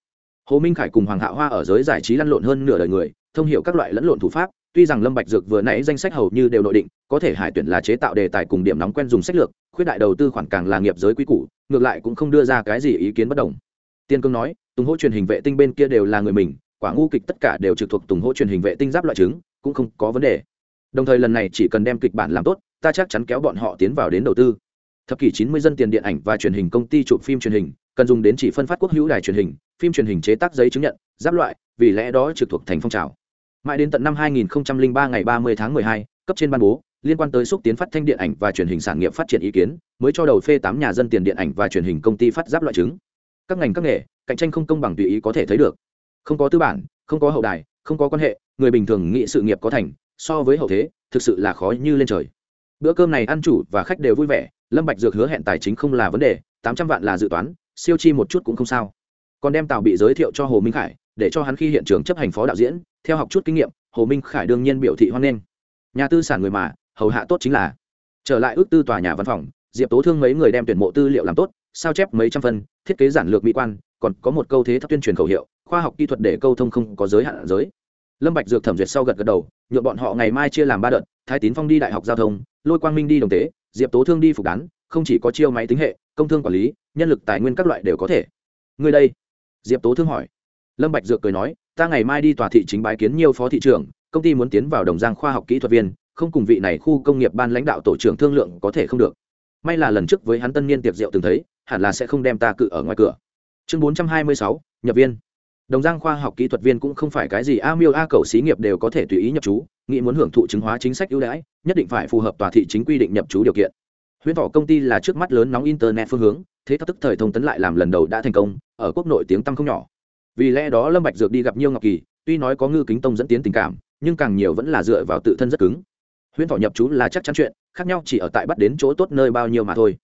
Hồ minh khải cùng hoàng hạ hoa ở giới giải trí lăn lộn hơn nửa đời người, thông hiểu các loại lẫn lộn thủ pháp, tuy rằng lâm bạch dược vừa nãy danh sách hầu như đều nội định, có thể hải tuyển là chế tạo đề tài cùng điểm nóng quen dùng sách lược, khuyết đại đầu tư khoản càng là nghiệp giới quý cũ ngược lại cũng không đưa ra cái gì ý kiến bất đồng. Tiên cương nói, tùng hỗ truyền hình vệ tinh bên kia đều là người mình quả ngu kịch tất cả đều trực thuộc tùng hỗ truyền hình vệ tinh giáp loại chứng cũng không có vấn đề. Đồng thời lần này chỉ cần đem kịch bản làm tốt ta chắc chắn kéo bọn họ tiến vào đến đầu tư. Thập kỷ chín mươi dân tiền điện ảnh và truyền hình công ty chụp phim truyền hình cần dùng đến chỉ phân phát quốc hữu đài truyền hình phim truyền hình chế tác giấy chứng nhận giáp loại vì lẽ đó trực thuộc thành phong trào. Mãi đến tận năm 2003 ngày 30 tháng 12, cấp trên ban bố liên quan tới xúc tiến phát thanh điện ảnh và truyền hình sản nghiệp phát triển ý kiến mới cho đầu phê tám nhà dân tiền điện ảnh và truyền hình công ty phát giáp loại chứng các ngành các nghề cạnh tranh không công bằng tùy ý có thể thấy được không có tư bản, không có hậu đài, không có quan hệ, người bình thường nghĩ sự nghiệp có thành, so với hậu thế, thực sự là khó như lên trời. Bữa cơm này ăn chủ và khách đều vui vẻ, lâm bạch dược hứa hẹn tài chính không là vấn đề, tám trăm vạn là dự toán, siêu chi một chút cũng không sao. Còn đem tàu bị giới thiệu cho hồ minh khải, để cho hắn khi hiện trường chấp hành phó đạo diễn, theo học chút kinh nghiệm, hồ minh khải đương nhiên biểu thị hoan nghênh. Nhà tư sản người mà, hầu hạ tốt chính là. Trở lại ước tư tòa nhà văn phòng, diệp tố thương mấy người đem tuyển mộ tư liệu làm tốt, sao chép mấy trăm phân thiết kế giản lược mỹ quan còn có một câu thế thấp tuyên truyền khẩu hiệu, khoa học kỹ thuật để câu thông không có giới hạn giới. Lâm bạch dược thẩm duyệt sau gật gật đầu, nhượng bọn họ ngày mai chia làm ba đợt, thái tín phong đi đại học giao thông, lôi quang minh đi đồng tế, diệp tố thương đi phục đán, không chỉ có chiêu máy tính hệ, công thương quản lý, nhân lực tài nguyên các loại đều có thể. Người đây? Diệp tố thương hỏi. Lâm bạch dược cười nói, ta ngày mai đi tòa thị chính bái kiến nhiều phó thị trưởng, công ty muốn tiến vào đồng giang khoa học kỹ thuật viên, không cùng vị này khu công nghiệp ban lãnh đạo tổ trưởng thương lượng có thể không được. May là lần trước với hắn tân niên tiệc rượu từng thấy, hẳn là sẽ không đem ta cự ở ngoài cửa chương bốn trăm hai mươi sáu, nhập viên. Đồng giang khoa học kỹ thuật viên cũng không phải cái gì a miêu a cầu xí nghiệp đều có thể tùy ý nhập chú, nghĩ muốn hưởng thụ chứng hóa chính sách ưu đãi, nhất định phải phù hợp tòa thị chính quy định nhập chú điều kiện. Huyễn thọ công ty là trước mắt lớn nóng internet phương hướng, thế tức thời thông tấn lại làm lần đầu đã thành công, ở quốc nội tiếng tăng không nhỏ. Vì lẽ đó lâm bạch dược đi gặp nhiêu ngọc kỳ, tuy nói có ngư kính tông dẫn tiến tình cảm, nhưng càng nhiều vẫn là dựa vào tự thân rất cứng. Huyễn thọ nhập chú là chắc chắn chuyện, khác nhau chỉ ở tại bắt đến chỗ tốt nơi bao nhiêu mà thôi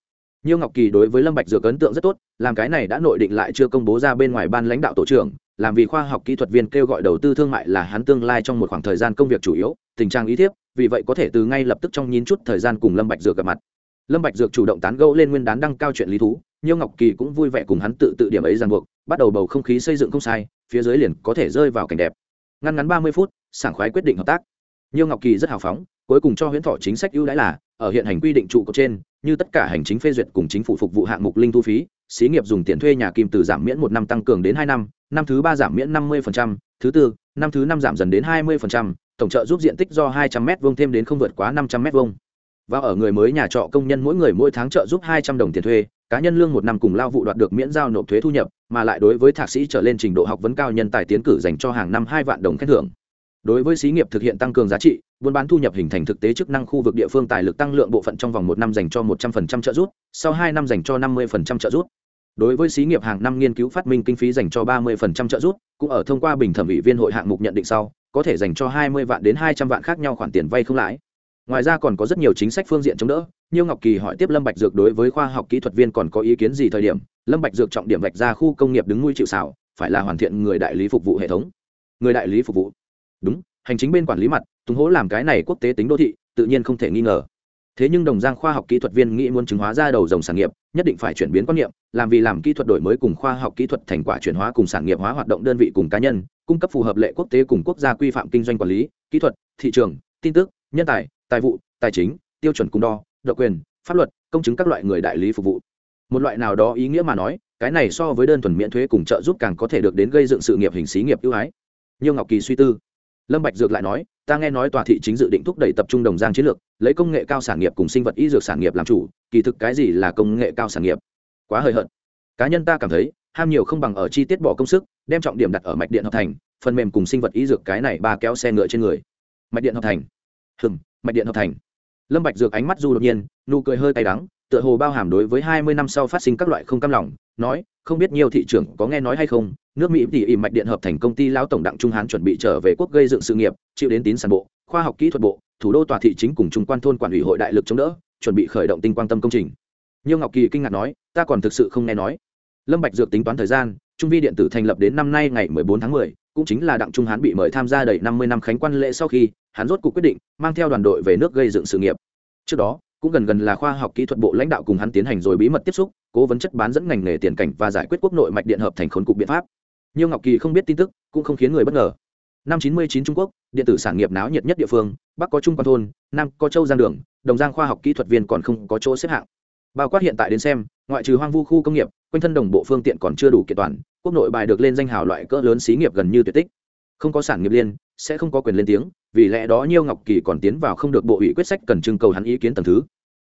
nhiêu ngọc kỳ đối với lâm bạch dược ấn tượng rất tốt, làm cái này đã nội định lại chưa công bố ra bên ngoài ban lãnh đạo tổ trưởng, làm vì khoa học kỹ thuật viên kêu gọi đầu tư thương mại là hắn tương lai trong một khoảng thời gian công việc chủ yếu, tình trạng ý thiếp, vì vậy có thể từ ngay lập tức trong nhín chút thời gian cùng lâm bạch dược gặp mặt. Lâm bạch dược chủ động tán gẫu lên nguyên đán đăng cao chuyện lý thú, nhiêu ngọc kỳ cũng vui vẻ cùng hắn tự tự điểm ấy ràng buộc, bắt đầu bầu không khí xây dựng không sai, phía dưới liền có thể rơi vào cảnh đẹp. Ngắn ngắn ba mươi phút, sảng khoái quyết định hợp tác. Nhiêu ngọc kỳ rất hào phóng cuối cùng cho huyễn thọ chính sách ưu đãi là, ở hiện hành quy định trụ cột trên, như tất cả hành chính phê duyệt cùng chính phủ phục vụ hạng mục linh thu phí, xí nghiệp dùng tiền thuê nhà kim từ giảm miễn một năm tăng cường đến hai năm năm thứ ba giảm miễn năm mươi thứ tư, năm thứ năm giảm dần đến hai mươi tổng trợ giúp diện tích do hai trăm m vông thêm đến không vượt quá năm trăm m vông và ở người mới nhà trọ công nhân mỗi người mỗi tháng trợ giúp hai trăm đồng tiền thuê, cá nhân lương một năm cùng lao vụ đoạt được miễn giao nộp thuế thu nhập, mà lại đối với thạc sĩ trở lên trình độ học vấn cao nhân tài tiến cử dành cho hàng năm hai vạn đồng khen thưởng đối với xí nghiệp thực hiện tăng cường giá trị, buôn bán thu nhập hình thành thực tế chức năng khu vực địa phương tài lực tăng lượng bộ phận trong vòng một năm dành cho một trăm phần trăm trợ giúp, sau hai năm dành cho năm mươi phần trăm trợ giúp. Đối với xí nghiệp hàng năm nghiên cứu phát minh kinh phí dành cho ba mươi phần trăm trợ giúp, cũng ở thông qua bình thẩm ủy viên hội hạng mục nhận định sau, có thể dành cho hai mươi vạn đến hai trăm vạn khác nhau khoản tiền vay không lãi. Ngoài ra còn có rất nhiều chính sách phương diện chống đỡ như ngọc kỳ hỏi tiếp lâm bạch dược đối với khoa học kỹ thuật viên còn có ý kiến gì thời điểm, lâm bạch dược trọng điểm vạch ra khu công nghiệp đứng nuôi chịu xảo, phải là hoàn thiện người đại lý phục vụ hệ thống. Người đại lý phục vụ đúng, hành chính bên quản lý mặt, tùng hố làm cái này quốc tế tính đô thị, tự nhiên không thể nghi ngờ. Thế nhưng đồng giang khoa học kỹ thuật viên nghĩ muốn chứng hóa ra đầu dòng sản nghiệp, nhất định phải chuyển biến quan niệm, làm vì làm kỹ thuật đổi mới cùng khoa học kỹ thuật thành quả chuyển hóa cùng sản nghiệp hóa hoạt động đơn vị cùng cá nhân, cung cấp phù hợp lệ quốc tế cùng quốc gia quy phạm kinh doanh quản lý, kỹ thuật, thị trường, tin tức, nhân tài tài vụ, tài chính, tiêu chuẩn cung đo, độc quyền, pháp luật, công chứng các loại người đại lý phục vụ. Một loại nào đó ý nghĩa mà nói, cái này so với đơn thuần miễn thuế cùng trợ giúp càng có thể được đến gây dựng sự nghiệp hình xí nghiệp ưu ái. Như ngọc kỳ suy tư lâm bạch dược lại nói ta nghe nói tòa thị chính dự định thúc đẩy tập trung đồng giang chiến lược lấy công nghệ cao sản nghiệp cùng sinh vật y dược sản nghiệp làm chủ kỳ thực cái gì là công nghệ cao sản nghiệp? Quá hời hợt. Cá nhân ta cảm thấy ham nhiều không bằng ở chi tiết bỏ công sức đem trọng điểm đặt ở mạch điện hợp thành phần mềm cùng sinh vật y dược cái này ba kéo xe ngựa trên người. Mạch điện hợp thành. Hừm, mạch điện hợp thành. Lâm bạch dược ánh mắt du đột nhiên nụ cười hơi cay đắng tựa hồ bao hàm đối với hai mươi năm sau phát sinh các loại không cam lòng nói không biết nhiều thị trưởng có nghe nói hay không nước mỹ thì ỉ mạch điện hợp thành công ty lão tổng đặng trung hán chuẩn bị trở về quốc gây dựng sự nghiệp chịu đến tín sản bộ khoa học kỹ thuật bộ thủ đô tòa thị chính cùng trung quan thôn quản ủy hội đại lực chống đỡ chuẩn bị khởi động tinh quan tâm công trình. Nhiều ngọc kỳ kinh ngạc nói ta còn thực sự không nghe nói. Lâm bạch dược tính toán thời gian trung vi điện tử thành lập đến năm nay ngày 14 tháng 10, cũng chính là đặng trung hán bị mời tham gia đầy 50 năm khánh quan lễ sau khi hắn rốt cuộc quyết định mang theo đoàn đội về nước gây dựng sự nghiệp. Trước đó cũng gần gần là khoa học kỹ thuật bộ lãnh đạo cùng hắn tiến hành rồi bí mật tiếp xúc, cố vấn chất bán dẫn ngành nghề tiền cảnh và giải quyết quốc nội mạch điện hợp thành khốn cục biện pháp. Nhiều ngọc kỳ không biết tin tức, cũng không khiến người bất ngờ. Năm 99 trung quốc, điện tử sản nghiệp náo nhiệt nhất địa phương, bắc có trung quan thôn, nam có châu giang đường, đồng giang khoa học kỹ thuật viên còn không có chỗ xếp hạng. Bao quát hiện tại đến xem, ngoại trừ hoang vu khu công nghiệp, quanh thân đồng bộ phương tiện còn chưa đủ kiện toàn, quốc nội bài được lên danh hào loại cỡ lớn xí nghiệp gần như tuyệt tích không có sản nghiệp liên, sẽ không có quyền lên tiếng, vì lẽ đó nhiêu ngọc kỳ còn tiến vào không được bộ ủy quyết sách cần trưng cầu hắn ý kiến tầng thứ.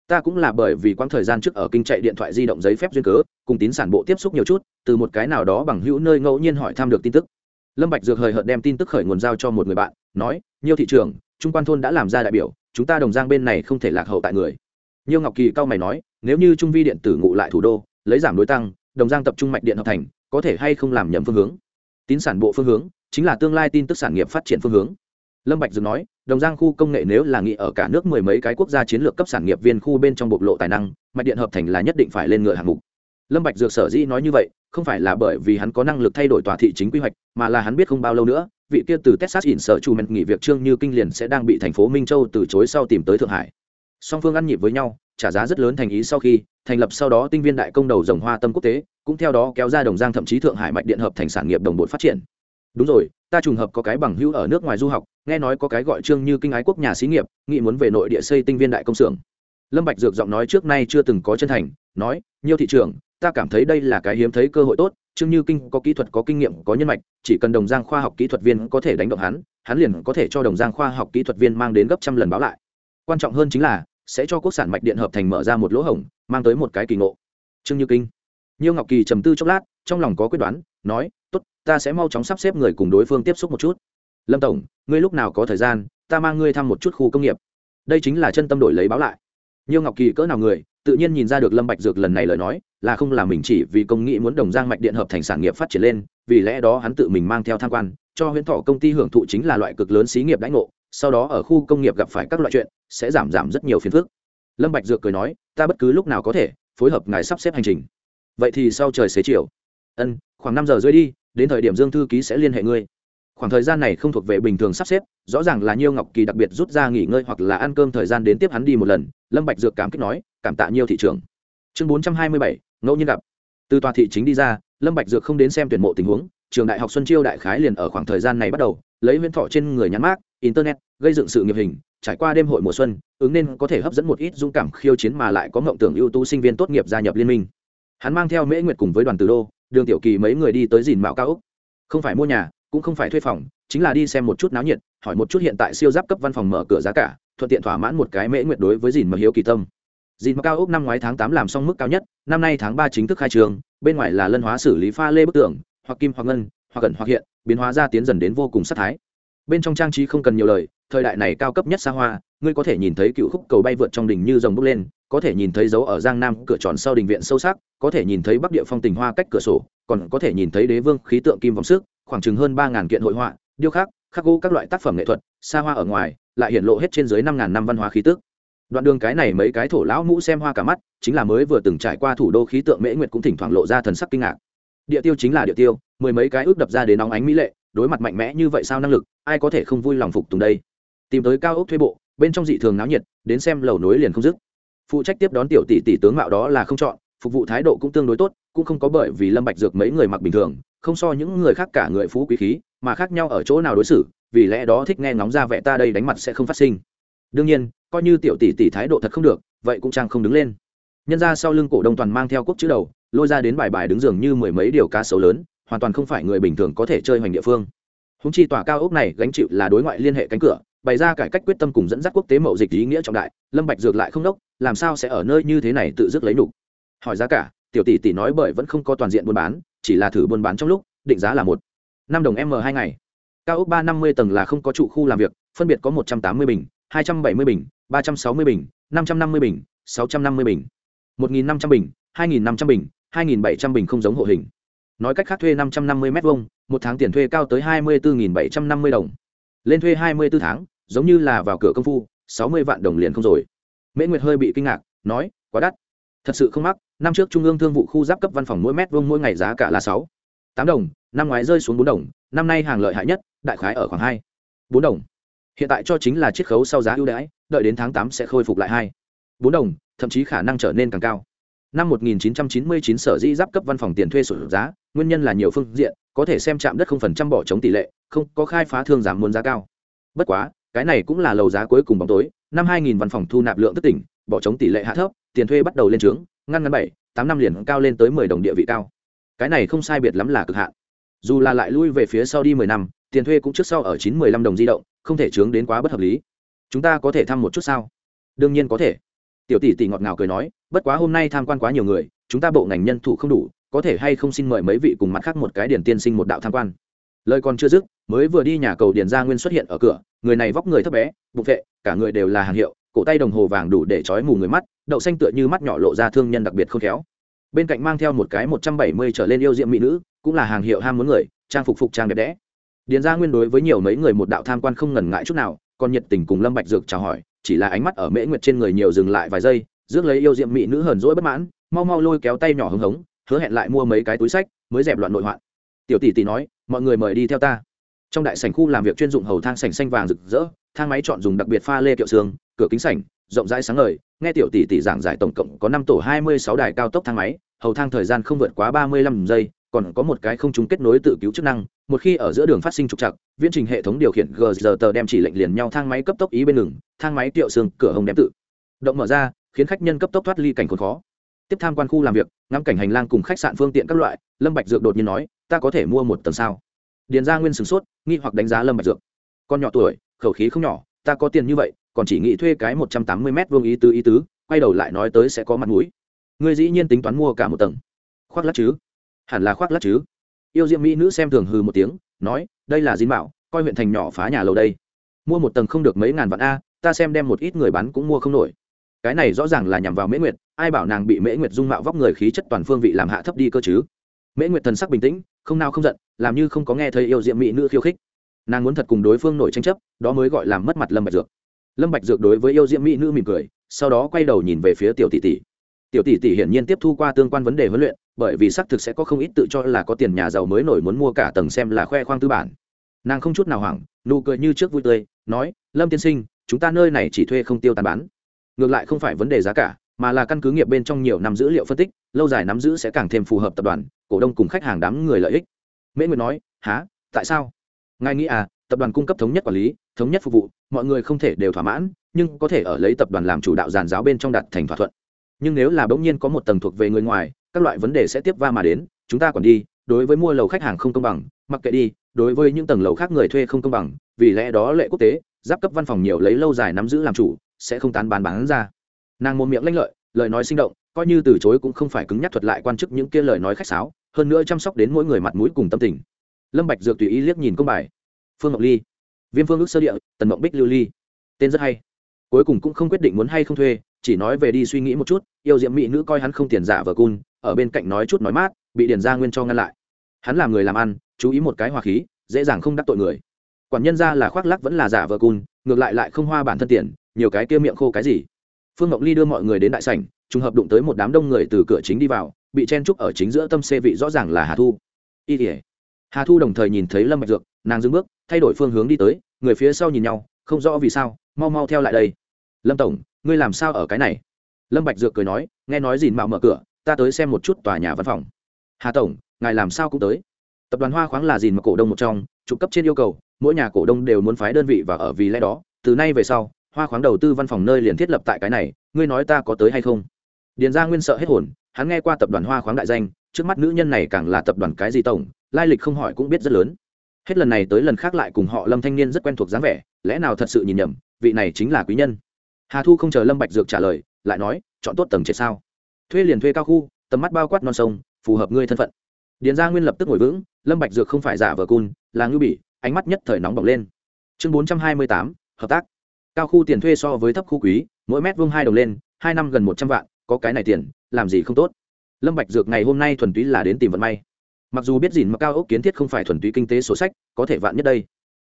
Ta cũng là bởi vì quãng thời gian trước ở kinh chạy điện thoại di động giấy phép duyên cớ, cùng tín sản bộ tiếp xúc nhiều chút, từ một cái nào đó bằng hữu nơi ngẫu nhiên hỏi thăm được tin tức. Lâm bạch dược hời hợt đem tin tức khởi nguồn giao cho một người bạn, nói nhiều thị trường trung quan thôn đã làm ra đại biểu, chúng ta đồng giang bên này không thể lạc hậu tại người. Nhiều ngọc kỳ cao mày nói, nếu như trung vi điện tử ngụ lại thủ đô, lấy giảm đối tăng, đồng giang tập trung mạch điện hợp thành, có thể hay không làm nhầm phương hướng? Tín sản bộ phương hướng chính là tương lai tin tức sản nghiệp phát triển phương hướng. Lâm bạch dừng nói, đồng giang khu công nghệ nếu là nghị ở cả nước mười mấy cái quốc gia chiến lược cấp sản nghiệp viên khu bên trong bộc lộ tài năng, mạch điện hợp thành là nhất định phải lên ngựa hạng mục. Lâm bạch dược sở dĩ nói như vậy, không phải là bởi vì hắn có năng lực thay đổi tòa thị chính quy hoạch, mà là hắn biết không bao lâu nữa, vị kia từ texas in sở chủ mệnh nghỉ việc trương như kinh liền sẽ đang bị thành phố minh châu từ chối sau tìm tới thượng hải. Song phương ăn nhịp với nhau, trả giá rất lớn thành ý sau khi, thành lập sau đó tinh viên đại công đầu dòng hoa tâm quốc tế, cũng theo đó kéo ra đồng giang thậm chí thượng hải mạch điện hợp thành sản nghiệp đồng bộ phát triển đúng rồi, ta trùng hợp có cái bằng hữu ở nước ngoài du học, nghe nói có cái gọi trương như kinh ái quốc nhà xí nghiệp, nghĩ muốn về nội địa xây tinh viên đại công xưởng. Lâm bạch dược giọng nói trước nay chưa từng có chân thành, nói nhiều thị trường ta cảm thấy đây là cái hiếm thấy cơ hội tốt, trương như kinh có kỹ thuật, có kinh nghiệm, có nhân mạch, chỉ cần đồng giang khoa học kỹ thuật viên có thể đánh động hắn hắn liền có thể cho đồng giang khoa học kỹ thuật viên mang đến gấp trăm lần báo lại. Quan trọng hơn chính là, sẽ cho quốc sản mạch điện hợp thành mở ra một lỗ hổng, mang tới một cái kỳ ngộ. Trương như kinh. Nhiêu ngọc kỳ trầm tư chốc lát, trong lòng có quyết đoán, nói tốt, ta sẽ mau chóng sắp xếp người cùng đối phương tiếp xúc một chút. Lâm tổng, ngươi lúc nào có thời gian, ta mang ngươi thăm một chút khu công nghiệp. Đây chính là chân tâm đổi lấy báo lại. Nhiêu ngọc kỳ cỡ nào người, tự nhiên nhìn ra được lâm bạch dược lần này lời nói, là không là mình chỉ vì công nghị muốn đồng giang mạch điện hợp thành sản nghiệp phát triển lên, vì lẽ đó hắn tự mình mang theo tham quan, cho huyễn thọ công ty hưởng thụ chính là loại cực lớn xí nghiệp đãi ngộ, sau đó ở khu công nghiệp gặp phải các loại chuyện, sẽ giảm giảm rất nhiều phiền phức. Lâm bạch dược cười nói, ta bất cứ lúc nào có thể phối hợp ngài sắp xếp hành trình. Vậy thì sau trời xế chiều. Ân, khoảng năm giờ rưỡi đi đến thời điểm dương thư ký sẽ liên hệ ngươi. Khoảng thời gian này không thuộc về bình thường sắp xếp, rõ ràng là nhiêu ngọc kỳ đặc biệt rút ra nghỉ ngơi hoặc là ăn cơm thời gian đến tiếp hắn đi một lần, lâm bạch dược cảm kích nói, cảm tạ nhiêu thị trường chương bốn trăm hai mươi bảy, ngẫu nhiên gặp. Từ tòa thị chính đi ra, lâm bạch dược không đến xem tuyển mộ tình huống, trường đại học xuân chiêu đại khái liền ở khoảng thời gian này bắt đầu, lấy huyễn thọ trên người nhắn mát internet, gây dựng sự nghiệp hình, trải qua đêm hội mùa xuân, ứng nên có thể hấp dẫn một ít dũng cảm khiêu chiến mà lại có mộng tưởng ưu tú sinh viên tốt nghiệp gia nhập liên minh. Hắn mang theo mễ nguyệt cùng với đoàn từ đô đường tiểu kỳ mấy người đi tới dìn mạo cao úc. Không phải mua nhà, cũng không phải thuê phòng, chính là đi xem một chút náo nhiệt, hỏi một chút hiện tại siêu giáp cấp văn phòng mở cửa giá cả, thuận tiện thỏa mãn một cái mễ nguyệt đối với dìn mà hiếu kỳ tâm. Dìn mạo cao úc năm ngoái tháng tám làm xong mức cao nhất, năm nay tháng ba chính thức khai trường, bên ngoài là lân hóa xử lý pha lê bức tường, hoặc kim hoặc ngân, hoặc cẩn hoặc hiện, biến hóa ra tiến dần đến vô cùng sắc thái. Bên trong trang trí không cần nhiều lời, thời đại này cao cấp nhất xa hoa, ngươi có thể nhìn thấy cựu khúc cầu bay vượt trong đỉnh như dòng bước lên có thể nhìn thấy dấu ở giang nam cửa tròn sau đình viện sâu sắc, có thể nhìn thấy bắc địa phong tình hoa cách cửa sổ, còn có thể nhìn thấy đế vương khí tượng kim vọng sức, khoảng chừng hơn ba ngàn kiện hội họa, điêu khắc khắc gỗ các loại tác phẩm nghệ thuật, xa hoa ở ngoài, lại hiện lộ hết trên dưới năm ngàn năm văn hóa khí tức đoạn đường cái này mấy cái thổ lão mũ xem hoa cả mắt, chính là mới vừa từng trải qua thủ đô khí tượng mễ nguyệt cũng thỉnh thoảng lộ ra thần sắc kinh ngạc. Địa tiêu chính là địa tiêu, mười mấy cái ước đập ra đến nóng ánh mỹ lệ, đối mặt mạnh mẽ như vậy sao năng lực, ai có thể không vui lòng phục tùng đây? Tìm tới cao ốc thuê bộ, bên trong dị thường náo nhiệt, đến xem lầu nối liền không dứt phụ trách tiếp đón tiểu tỷ tỷ tướng mạo đó là không chọn, phục vụ thái độ cũng tương đối tốt, cũng không có bởi vì lâm bạch dược mấy người mặc bình thường, không so những người khác cả người phú quý khí, mà khác nhau ở chỗ nào đối xử, vì lẽ đó thích nghe ngóng ra vẻ ta đây đánh mặt sẽ không phát sinh. Đương nhiên, coi như tiểu tỷ tỷ thái độ thật không được, vậy cũng trang không đứng lên. Nhân ra sau lưng cổ đông toàn mang theo quốc chữ đầu, lôi ra đến bài bài đứng giường như mười mấy điều cá sấu lớn, hoàn toàn không phải người bình thường có thể chơi hoành địa phương. Húng chi tòa cao ốc này gánh chịu là đối ngoại liên hệ cánh cửa, bày ra cải cách quyết tâm cùng dẫn dắt quốc tế mậu dịch ý nghĩa trọng đại, lâm bạch dược lại không đốc làm sao sẽ ở nơi như thế này tự dứt lấy đủ hỏi giá cả, tiểu tỷ tỷ nói bởi vẫn không có toàn diện buôn bán, chỉ là thử buôn bán trong lúc, định giá là một năm đồng m hai ngày. Cao ốc ba năm mươi tầng là không có trụ khu làm việc, phân biệt có một trăm tám mươi bình, hai trăm bảy mươi bình, ba trăm sáu mươi bình, năm trăm năm mươi bình, sáu trăm năm mươi bình. Một nghìn năm trăm bình, hai nghìn năm trăm bình, hai nghìn bảy trăm bình không giống hộ hình. Nói cách khác thuê năm trăm năm mươi m hai một tháng tiền thuê cao tới hai mươi bốn bảy trăm năm mươi đồng. Lên thuê hai mươi bốn tháng, giống như là vào cửa công phu, sáu mươi vạn đồng liền không rồi mễ nguyệt hơi bị kinh ngạc, nói, quá đắt. Thật sự không mắc, năm trước trung ương thương vụ khu giáp cấp văn phòng mỗi mét vuông mỗi ngày giá cả là sáu, tám đồng, năm ngoái rơi xuống bốn đồng, năm nay hàng lợi hại nhất, đại khái ở khoảng hai, bốn đồng. Hiện tại cho chính là chiết khấu sau giá ưu đãi, đợi đến tháng tám sẽ khôi phục lại hai, bốn đồng, thậm chí khả năng trở nên càng cao. Năm 1999 sở dĩ giáp cấp văn phòng tiền thuê sổ giá, nguyên nhân là nhiều phương diện, có thể xem chạm đất không phần trăm bỏ chống tỷ lệ, không có khai phá thương giảm muốn giá cao. Bất quá cái này cũng là lầu giá cuối cùng bóng tối, năm 2000 văn phòng thu nạp lượng tức tỉnh, bỏ chống tỷ lệ hạ thấp, tiền thuê bắt đầu lên trướng, ngăn ngắn bảy, tám năm liền cao lên tới mười đồng địa vị cao. Cái này không sai biệt lắm là cực hạn. Dù là lại lui về phía sau đi mười năm, tiền thuê cũng trước sau ở chín mười lăm đồng di động, không thể trướng đến quá bất hợp lý. Chúng ta có thể thăm một chút sao? Đương nhiên có thể. Tiểu tỷ tỷ ngọt ngào cười nói, bất quá hôm nay tham quan quá nhiều người, chúng ta bộ ngành nhân thủ không đủ, có thể hay không xin mời mấy vị cùng mặt khác một cái điển tiên sinh một đạo tham quan? Lời còn chưa dứt, mới vừa đi nhà cầu điền gia nguyên xuất hiện ở cửa, người này vóc người thấp bé bục vệ cả người đều là hàng hiệu, cổ tay đồng hồ vàng đủ để trói mù người mắt, đậu xanh tựa như mắt nhỏ lộ ra thương nhân đặc biệt không khéo. Bên cạnh mang theo một cái một trăm bảy mươi trở lên yêu diệm mỹ nữ, cũng là hàng hiệu ham muốn người, trang phục phục trang đẹp đẽ. Điền gia nguyên đối với nhiều mấy người một đạo tham quan không ngần ngại chút nào, còn nhiệt tình cùng lâm bạch dược chào hỏi, chỉ là ánh mắt ở mễ nguyệt trên người nhiều dừng lại vài giây, rước lấy yêu diệm mỹ nữ hờn dỗi bất mãn, mau mau lôi kéo tay nhỏ hứng hống, hứa hẹn lại mua mấy cái túi sách, mới dẹp loạn nội hoạn. Tiểu tỷ tỷ nói mọi người mời đi theo ta. Trong đại sảnh khu làm việc chuyên dụng hầu thang sảnh xanh vàng rực rỡ, thang máy chọn dùng đặc biệt pha lê kiệu xương, cửa kính sảnh, rộng rãi sáng ngời, nghe tiểu tỷ tỷ giảng giải tổng cộng có năm tổ hai mươi sáu đài cao tốc thang máy, hầu thang thời gian không vượt quá ba mươi lăm giây, còn có một cái không chúng kết nối tự cứu chức năng, một khi ở giữa đường phát sinh trục trặc, viễn trình hệ thống điều khiển gờ đem chỉ lệnh liền nhau thang máy cấp tốc ý bên ngừng, thang máy tiệu xương, cửa hồng đem tự. Động mở ra, khiến khách nhân cấp tốc thoát ly cảnh khốn khó. Tiếp tham quan khu làm việc, ngắm cảnh hành lang cùng khách sạn phương tiện các loại, lâm bạch dược đột nhiên nói ta có thể mua một tầng sao? Điền gia nguyên sửng sốt, nghi hoặc đánh giá lâm bạch dược. Con nhỏ tuổi, khẩu khí không nhỏ, ta có tiền như vậy, còn chỉ nghĩ thuê cái một trăm tám mươi mét vuông ý tứ ý tứ, quay đầu lại nói tới sẽ có mặt mũi. Ngươi dĩ nhiên tính toán mua cả một tầng. Khoác lát chứ? Hẳn là khoác lát chứ. Yêu diệm mỹ nữ xem thường hừ một tiếng, nói, đây là dính bảo, coi huyện thành nhỏ phá nhà lầu đây. Mua một tầng không được mấy ngàn vạn a, ta xem đem một ít người bán cũng mua không nổi. Cái này rõ ràng là nhằm vào mễ nguyệt, ai bảo nàng bị mễ nguyệt dung mạo vóc người khí chất toàn phương vị làm hạ thấp đi cơ chứ? Mễ nguyệt thần sắc bình tĩnh, không nào không giận, làm như không có nghe thấy yêu diệm mỹ nữ khiêu khích. Nàng muốn thật cùng đối phương nổi tranh chấp, đó mới gọi là mất mặt lâm bạch dược. Lâm bạch dược đối với yêu diệm mỹ nữ mỉm cười, sau đó quay đầu nhìn về phía tiểu tỷ tỷ. Tiểu tỷ tỷ hiển nhiên tiếp thu qua tương quan vấn đề huấn luyện, bởi vì xác thực sẽ có không ít tự cho là có tiền nhà giàu mới nổi muốn mua cả tầng xem là khoe khoang tư bản. Nàng không chút nào hoảng, nụ cười như trước vui tươi, nói, lâm tiên sinh, chúng ta nơi này chỉ thuê không tiêu tàn bán. Ngược lại không phải vấn đề giá cả mà là căn cứ nghiệp bên trong nhiều năm dữ liệu phân tích, lâu dài nắm giữ sẽ càng thêm phù hợp tập đoàn, cổ đông cùng khách hàng đám người lợi ích. Mễ nguyệt nói há tại sao? Ngài nghĩ à tập đoàn cung cấp thống nhất quản lý, thống nhất phục vụ, mọi người không thể đều thỏa mãn, nhưng có thể ở lấy tập đoàn làm chủ đạo giàn giáo bên trong đặt thành thỏa thuận. Nhưng nếu là bỗng nhiên có một tầng thuộc về người ngoài, các loại vấn đề sẽ tiếp va mà đến, chúng ta còn đi, đối với mua lầu khách hàng không công bằng, mặc kệ đi, đối với những tầng lầu khác người thuê không công bằng, vì lẽ đó lệ quốc tế, giáp cấp văn phòng nhiều lấy lâu dài nắm giữ làm chủ, sẽ không tán bán bán ra nàng một miệng lanh lợi, lời nói sinh động, coi như từ chối cũng không phải cứng nhắc thuật lại quan chức những kia lời nói khách sáo, hơn nữa chăm sóc đến mỗi người mặt mũi cùng tâm tình. Lâm bạch dược tùy ý liếc nhìn công bài. Phương ngọc ly. Viêm phương ước sơ địa, tần mộng bích lưu ly. Tên rất hay. Cuối cùng cũng không quyết định muốn hay không thuê, chỉ nói về đi suy nghĩ một chút, yêu diệm mỹ nữ coi hắn không tiền giả vờ cun, ở bên cạnh nói chút nói mát, bị điền gia nguyên cho ngăn lại. Hắn làm người làm ăn, chú ý một cái hòa khí, dễ dàng không đắc tội người. Quản nhân ra là khoác lắc vẫn là giả vờ cun, ngược lại lại không hoa bản thân tiền, nhiều cái kia miệng khô cái gì phương ngọc ly đưa mọi người đến đại sảnh, trùng hợp đụng tới một đám đông người từ cửa chính đi vào, bị chen trúc ở chính giữa tâm xê vị rõ ràng là hà thu. Y tỉa hà thu đồng thời nhìn thấy lâm bạch dược, nàng dừng bước, thay đổi phương hướng đi tới, người phía sau nhìn nhau, không rõ vì sao, mau mau theo lại đây. Lâm tổng, ngươi làm sao ở cái này? Lâm bạch dược cười nói, nghe nói dìn mạo mở cửa, ta tới xem một chút tòa nhà văn phòng. Hà tổng, ngài làm sao cũng tới? Tập đoàn hoa khoáng là dìn mà cổ đông một trong, trụ cấp trên yêu cầu, mỗi nhà cổ đông đều muốn phái đơn vị và ở vì lẽ đó, từ nay về sau hoa khoáng đầu tư văn phòng nơi liền thiết lập tại cái này, ngươi nói ta có tới hay không? Điền gia nguyên sợ hết hồn, hắn nghe qua tập đoàn hoa khoáng đại danh, trước mắt nữ nhân này càng là tập đoàn cái gì tổng, lai lịch không hỏi cũng biết rất lớn. Hết lần này tới lần khác lại cùng họ lâm thanh niên rất quen thuộc dáng vẻ, lẽ nào thật sự nhìn nhầm, vị này chính là quý nhân. Hà thu không chờ lâm bạch dược trả lời, lại nói, chọn tốt tầng trệt sao? Thuê liền thuê cao khu, tầm mắt bao quát non sông, phù hợp ngươi thân phận. Điền gia nguyên lập tức ngồi vững, lâm bạch dược không phải giả vờ cun, là ngưu bỉ, ánh mắt nhất thời nóng bỏng lên. Chương bốn trăm hai mươi tám, hợp tác cao khu tiền thuê so với thấp khu quý, mỗi mét vuông hai đồng lên, hai năm gần một trăm vạn, có cái này tiền, làm gì không tốt? Lâm bạch dược ngày hôm nay thuần túy là đến tìm vận may. Mặc dù biết gìn mà cao ốc kiến thiết không phải thuần túy kinh tế sổ sách, có thể vạn nhất đây.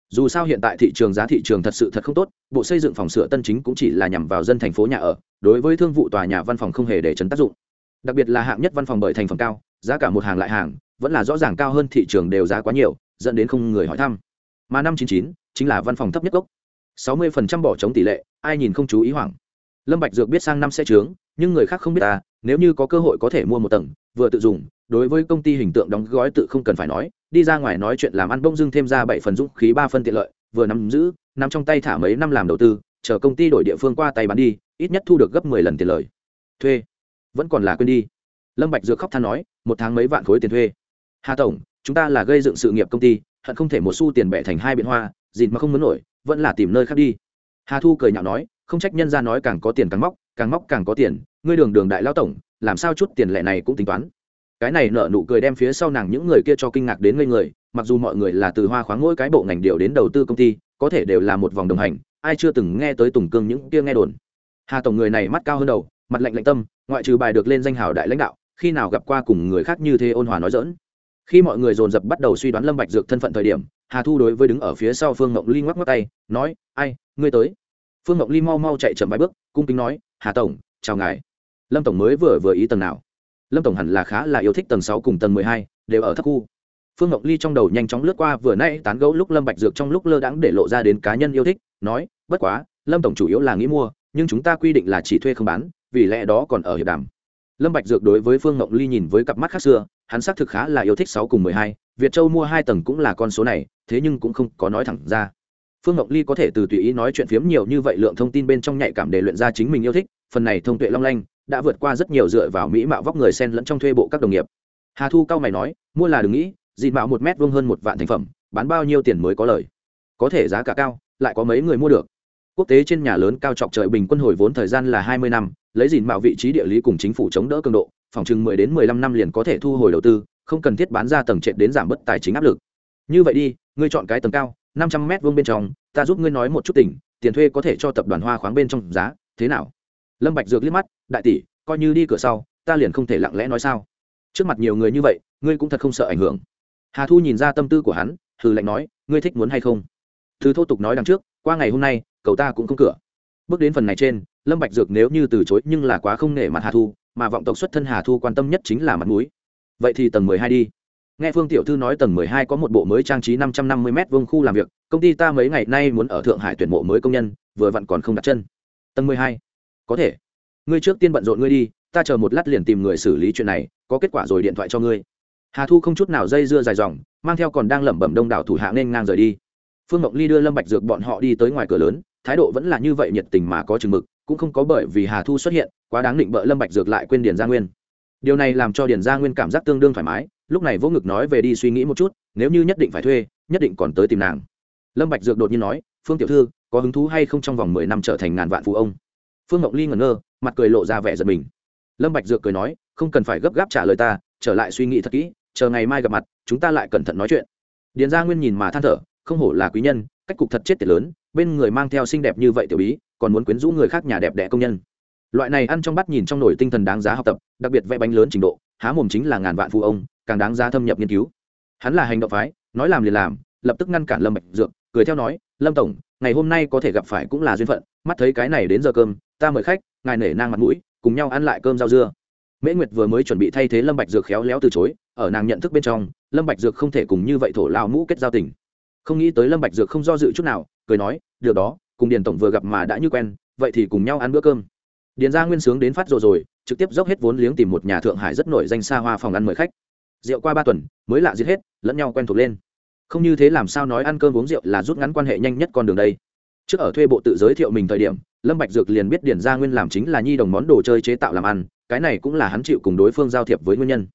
Dù sao hiện tại thị trường giá thị trường thật sự thật không tốt, bộ xây dựng phòng sửa tân chính cũng chỉ là nhằm vào dân thành phố nhà ở, đối với thương vụ tòa nhà văn phòng không hề để chấn tác dụng. Đặc biệt là hạng nhất văn phòng bởi thành phẩm cao, giá cả một hàng lại hàng, vẫn là rõ ràng cao hơn thị trường đều giá quá nhiều, dẫn đến không người hỏi thăm. Mà năm chín chín chính là văn phòng thấp nhất gốc sáu mươi phần trăm bỏ trống tỷ lệ, ai nhìn không chú ý hoảng. Lâm bạch dược biết sang năm sẽ trướng, nhưng người khác không biết ta nếu như có cơ hội có thể mua một tầng, vừa tự dùng, đối với công ty hình tượng đóng gói tự không cần phải nói, đi ra ngoài nói chuyện làm ăn bông dưng thêm ra bảy phần dũng khí ba phân tiện lợi, vừa nắm giữ, nắm trong tay thả mấy năm làm đầu tư, chờ công ty đổi địa phương qua tay bán đi, ít nhất thu được gấp mười lần tiền lời. Thuê. Vẫn còn là quên đi. Lâm bạch dược khóc than nói, một tháng mấy vạn khối tiền thuê. Hà tổng, chúng ta là gây dựng sự nghiệp công ty, hận không thể một xu tiền bẻ thành hai biện hoa, dịt mà không muốn nổi vẫn là tìm nơi khác đi. Hà thu cười nhạo nói, không trách nhân ra nói càng có tiền càng móc càng móc càng có tiền, ngươi đường đường đại lao tổng, làm sao chút tiền lệ này cũng tính toán. Cái này nợ nụ cười đem phía sau nàng những người kia cho kinh ngạc đến ngây người, mặc dù mọi người là từ hoa khoáng mỗi cái bộ ngành điều đến đầu tư công ty, có thể đều là một vòng đồng hành, ai chưa từng nghe tới tùng cương những kia nghe đồn. Hà tổng người này mắt cao hơn đầu, mặt lạnh lạnh tâm, ngoại trừ bài được lên danh hào đại lãnh đạo, khi nào gặp qua cùng người khác như thế ôn hòa nói dỡn khi mọi người dồn dập bắt đầu suy đoán lâm bạch dược thân phận thời điểm hà thu đối với đứng ở phía sau phương ngọc ly ngoắc ngoắc tay, nói, ai, ngươi tới. Phương ngọc ly mau mau chạy chậm vài bước, cung kính nói, hà tổng, chào ngài. Lâm tổng mới vừa vừa ý tầng nào. Lâm tổng hẳn là khá là yêu thích tầng sáu cùng tầng mười hai, đều ở thấp khu. Phương ngọc ly trong đầu nhanh chóng lướt qua vừa nay tán gẫu lúc lâm bạch dược trong lúc lơ đãng để lộ ra đến cá nhân yêu thích, nói, bất quá, lâm tổng chủ yếu là nghĩ mua, nhưng chúng ta quy định là chỉ thuê không bán, vì lẽ đó còn ở hiệp đàm. Lâm bạch dược đối với phương ngộng ly nhìn với cặp mắt khác xưa hắn xác thực khá là yêu thích sáu cùng mười hai, việt châu mua hai tầng cũng là con số này, thế nhưng cũng không có nói thẳng ra. Phương Ngọc ly có thể từ tùy ý nói chuyện phiếm nhiều như vậy lượng thông tin bên trong nhạy cảm để luyện ra chính mình yêu thích, phần này thông tuệ long lanh, đã vượt qua rất nhiều dựa vào mỹ mạo vóc người sen lẫn trong thuê bộ các đồng nghiệp. Hà thu cao mày nói, mua là đừng nghĩ dịn mạo một mét vuông hơn một vạn thành phẩm, bán bao nhiêu tiền mới có lời? Có thể giá cả cao, lại có mấy người mua được. Quốc tế trên nhà lớn cao trọc trời bình quân hồi vốn thời gian là hai mươi năm, lấy dìn mạo vị trí địa lý cùng chính phủ chống đỡ cường độ phòng chừng mười đến mười lăm năm liền có thể thu hồi đầu tư, không cần thiết bán ra tầng trệt đến giảm bớt tài chính áp lực. Như vậy đi, ngươi chọn cái tầng cao, năm trăm mét vuông bên trong, ta giúp ngươi nói một chút tỉnh tiền thuê có thể cho tập đoàn hoa khoáng bên trong giá, thế nào? Lâm bạch dược liếc mắt, đại tỷ, coi như đi cửa sau, ta liền không thể lặng lẽ nói sao? Trước mặt nhiều người như vậy, ngươi cũng thật không sợ ảnh hưởng. Hà thu nhìn ra tâm tư của hắn, hừ lạnh nói, ngươi thích muốn hay không? Thứ thô tục nói đằng trước, qua ngày hôm nay cầu ta cũng không cửa. Bước đến phần này trên, lâm bạch dược nếu như từ chối nhưng là quá không nể mặt hà thu mà vọng tộc xuất thân hà thu quan tâm nhất chính là mặt mũi. Vậy thì tầng mười hai đi. Nghe phương tiểu thư nói tầng mười hai có một bộ mới trang trí năm trăm năm mươi m vuông khu làm việc, công ty ta mấy ngày nay muốn ở thượng hải tuyển mộ mới công nhân, vừa vặn còn không đặt chân. Tầng mười hai? Có thể. Ngươi trước tiên bận rộn ngươi đi, ta chờ một lát liền tìm người xử lý chuyện này, có kết quả rồi điện thoại cho ngươi. Hà thu không chút nào dây dưa dài dòng, mang theo còn đang lẩm bẩm đông đảo thủ hạ nên ngang rời đi. Phương mộng ly đưa lâm bạch dược bọn họ đi tới ngoài cửa lớn, thái độ vẫn là như vậy nhiệt tình mà có chừng mực cũng không có bởi vì hà thu xuất hiện, quá đáng định bợ lâm bạch dược lại quên điền gia nguyên. Điều này làm cho điền gia nguyên cảm giác tương đương thoải mái, lúc này vô ngực nói về đi suy nghĩ một chút, nếu như nhất định phải thuê, nhất định còn tới tìm nàng. Lâm bạch dược đột nhiên nói, phương tiểu thư, có hứng thú hay không trong vòng mười năm trở thành ngàn vạn phú ông? Phương ngọc ly ngẩn ngơ, mặt cười lộ ra vẻ giận mình. Lâm bạch dược cười nói, không cần phải gấp gáp trả lời ta, trở lại suy nghĩ thật kỹ, chờ ngày mai gặp mặt, chúng ta lại cẩn thận nói chuyện. Điền gia nguyên nhìn mà than thở, không hổ là quý nhân, cách cục thật chết tiệt lớn bên người mang theo xinh đẹp như vậy tiểu bí, còn muốn quyến rũ người khác nhà đẹp đẽ công nhân. Loại này ăn trong bắt nhìn trong nổi tinh thần đáng giá học tập, đặc biệt vẽ bánh lớn trình độ, há mồm chính là ngàn vạn phụ ông, càng đáng giá thâm nhập nghiên cứu. Hắn là hành động phái, nói làm liền làm, lập tức ngăn cản lâm bạch dược, cười theo nói, lâm tổng, ngày hôm nay có thể gặp phải cũng là duyên phận, mắt thấy cái này đến giờ cơm, ta mời khách, ngài nể nang mặt mũi, cùng nhau ăn lại cơm rau dưa. Mễ nguyệt vừa mới chuẩn bị thay thế lâm bạch dược khéo léo từ chối, ở nàng nhận thức bên trong, lâm bạch dược không thể cùng như vậy thổ lao mũ kết giao tình. Không nghĩ tới lâm bạch dược không do dự chút nào cười nói, được đó, cùng điền tổng vừa gặp mà đã như quen, vậy thì cùng nhau ăn bữa cơm. Điền gia nguyên sướng đến phát rồi rồi, trực tiếp dốc hết vốn liếng tìm một nhà thượng hải rất nổi danh xa hoa phòng ăn mời khách. Rượu qua ba tuần, mới lạ giết hết, lẫn nhau quen thuộc lên. Không như thế làm sao nói ăn cơm uống rượu là rút ngắn quan hệ nhanh nhất con đường đây. Trước ở thuê bộ tự giới thiệu mình thời điểm, lâm bạch dược liền biết điền gia nguyên làm chính là nhi đồng món đồ chơi chế tạo làm ăn, cái này cũng là hắn chịu cùng đối phương giao thiệp với nguyên nhân.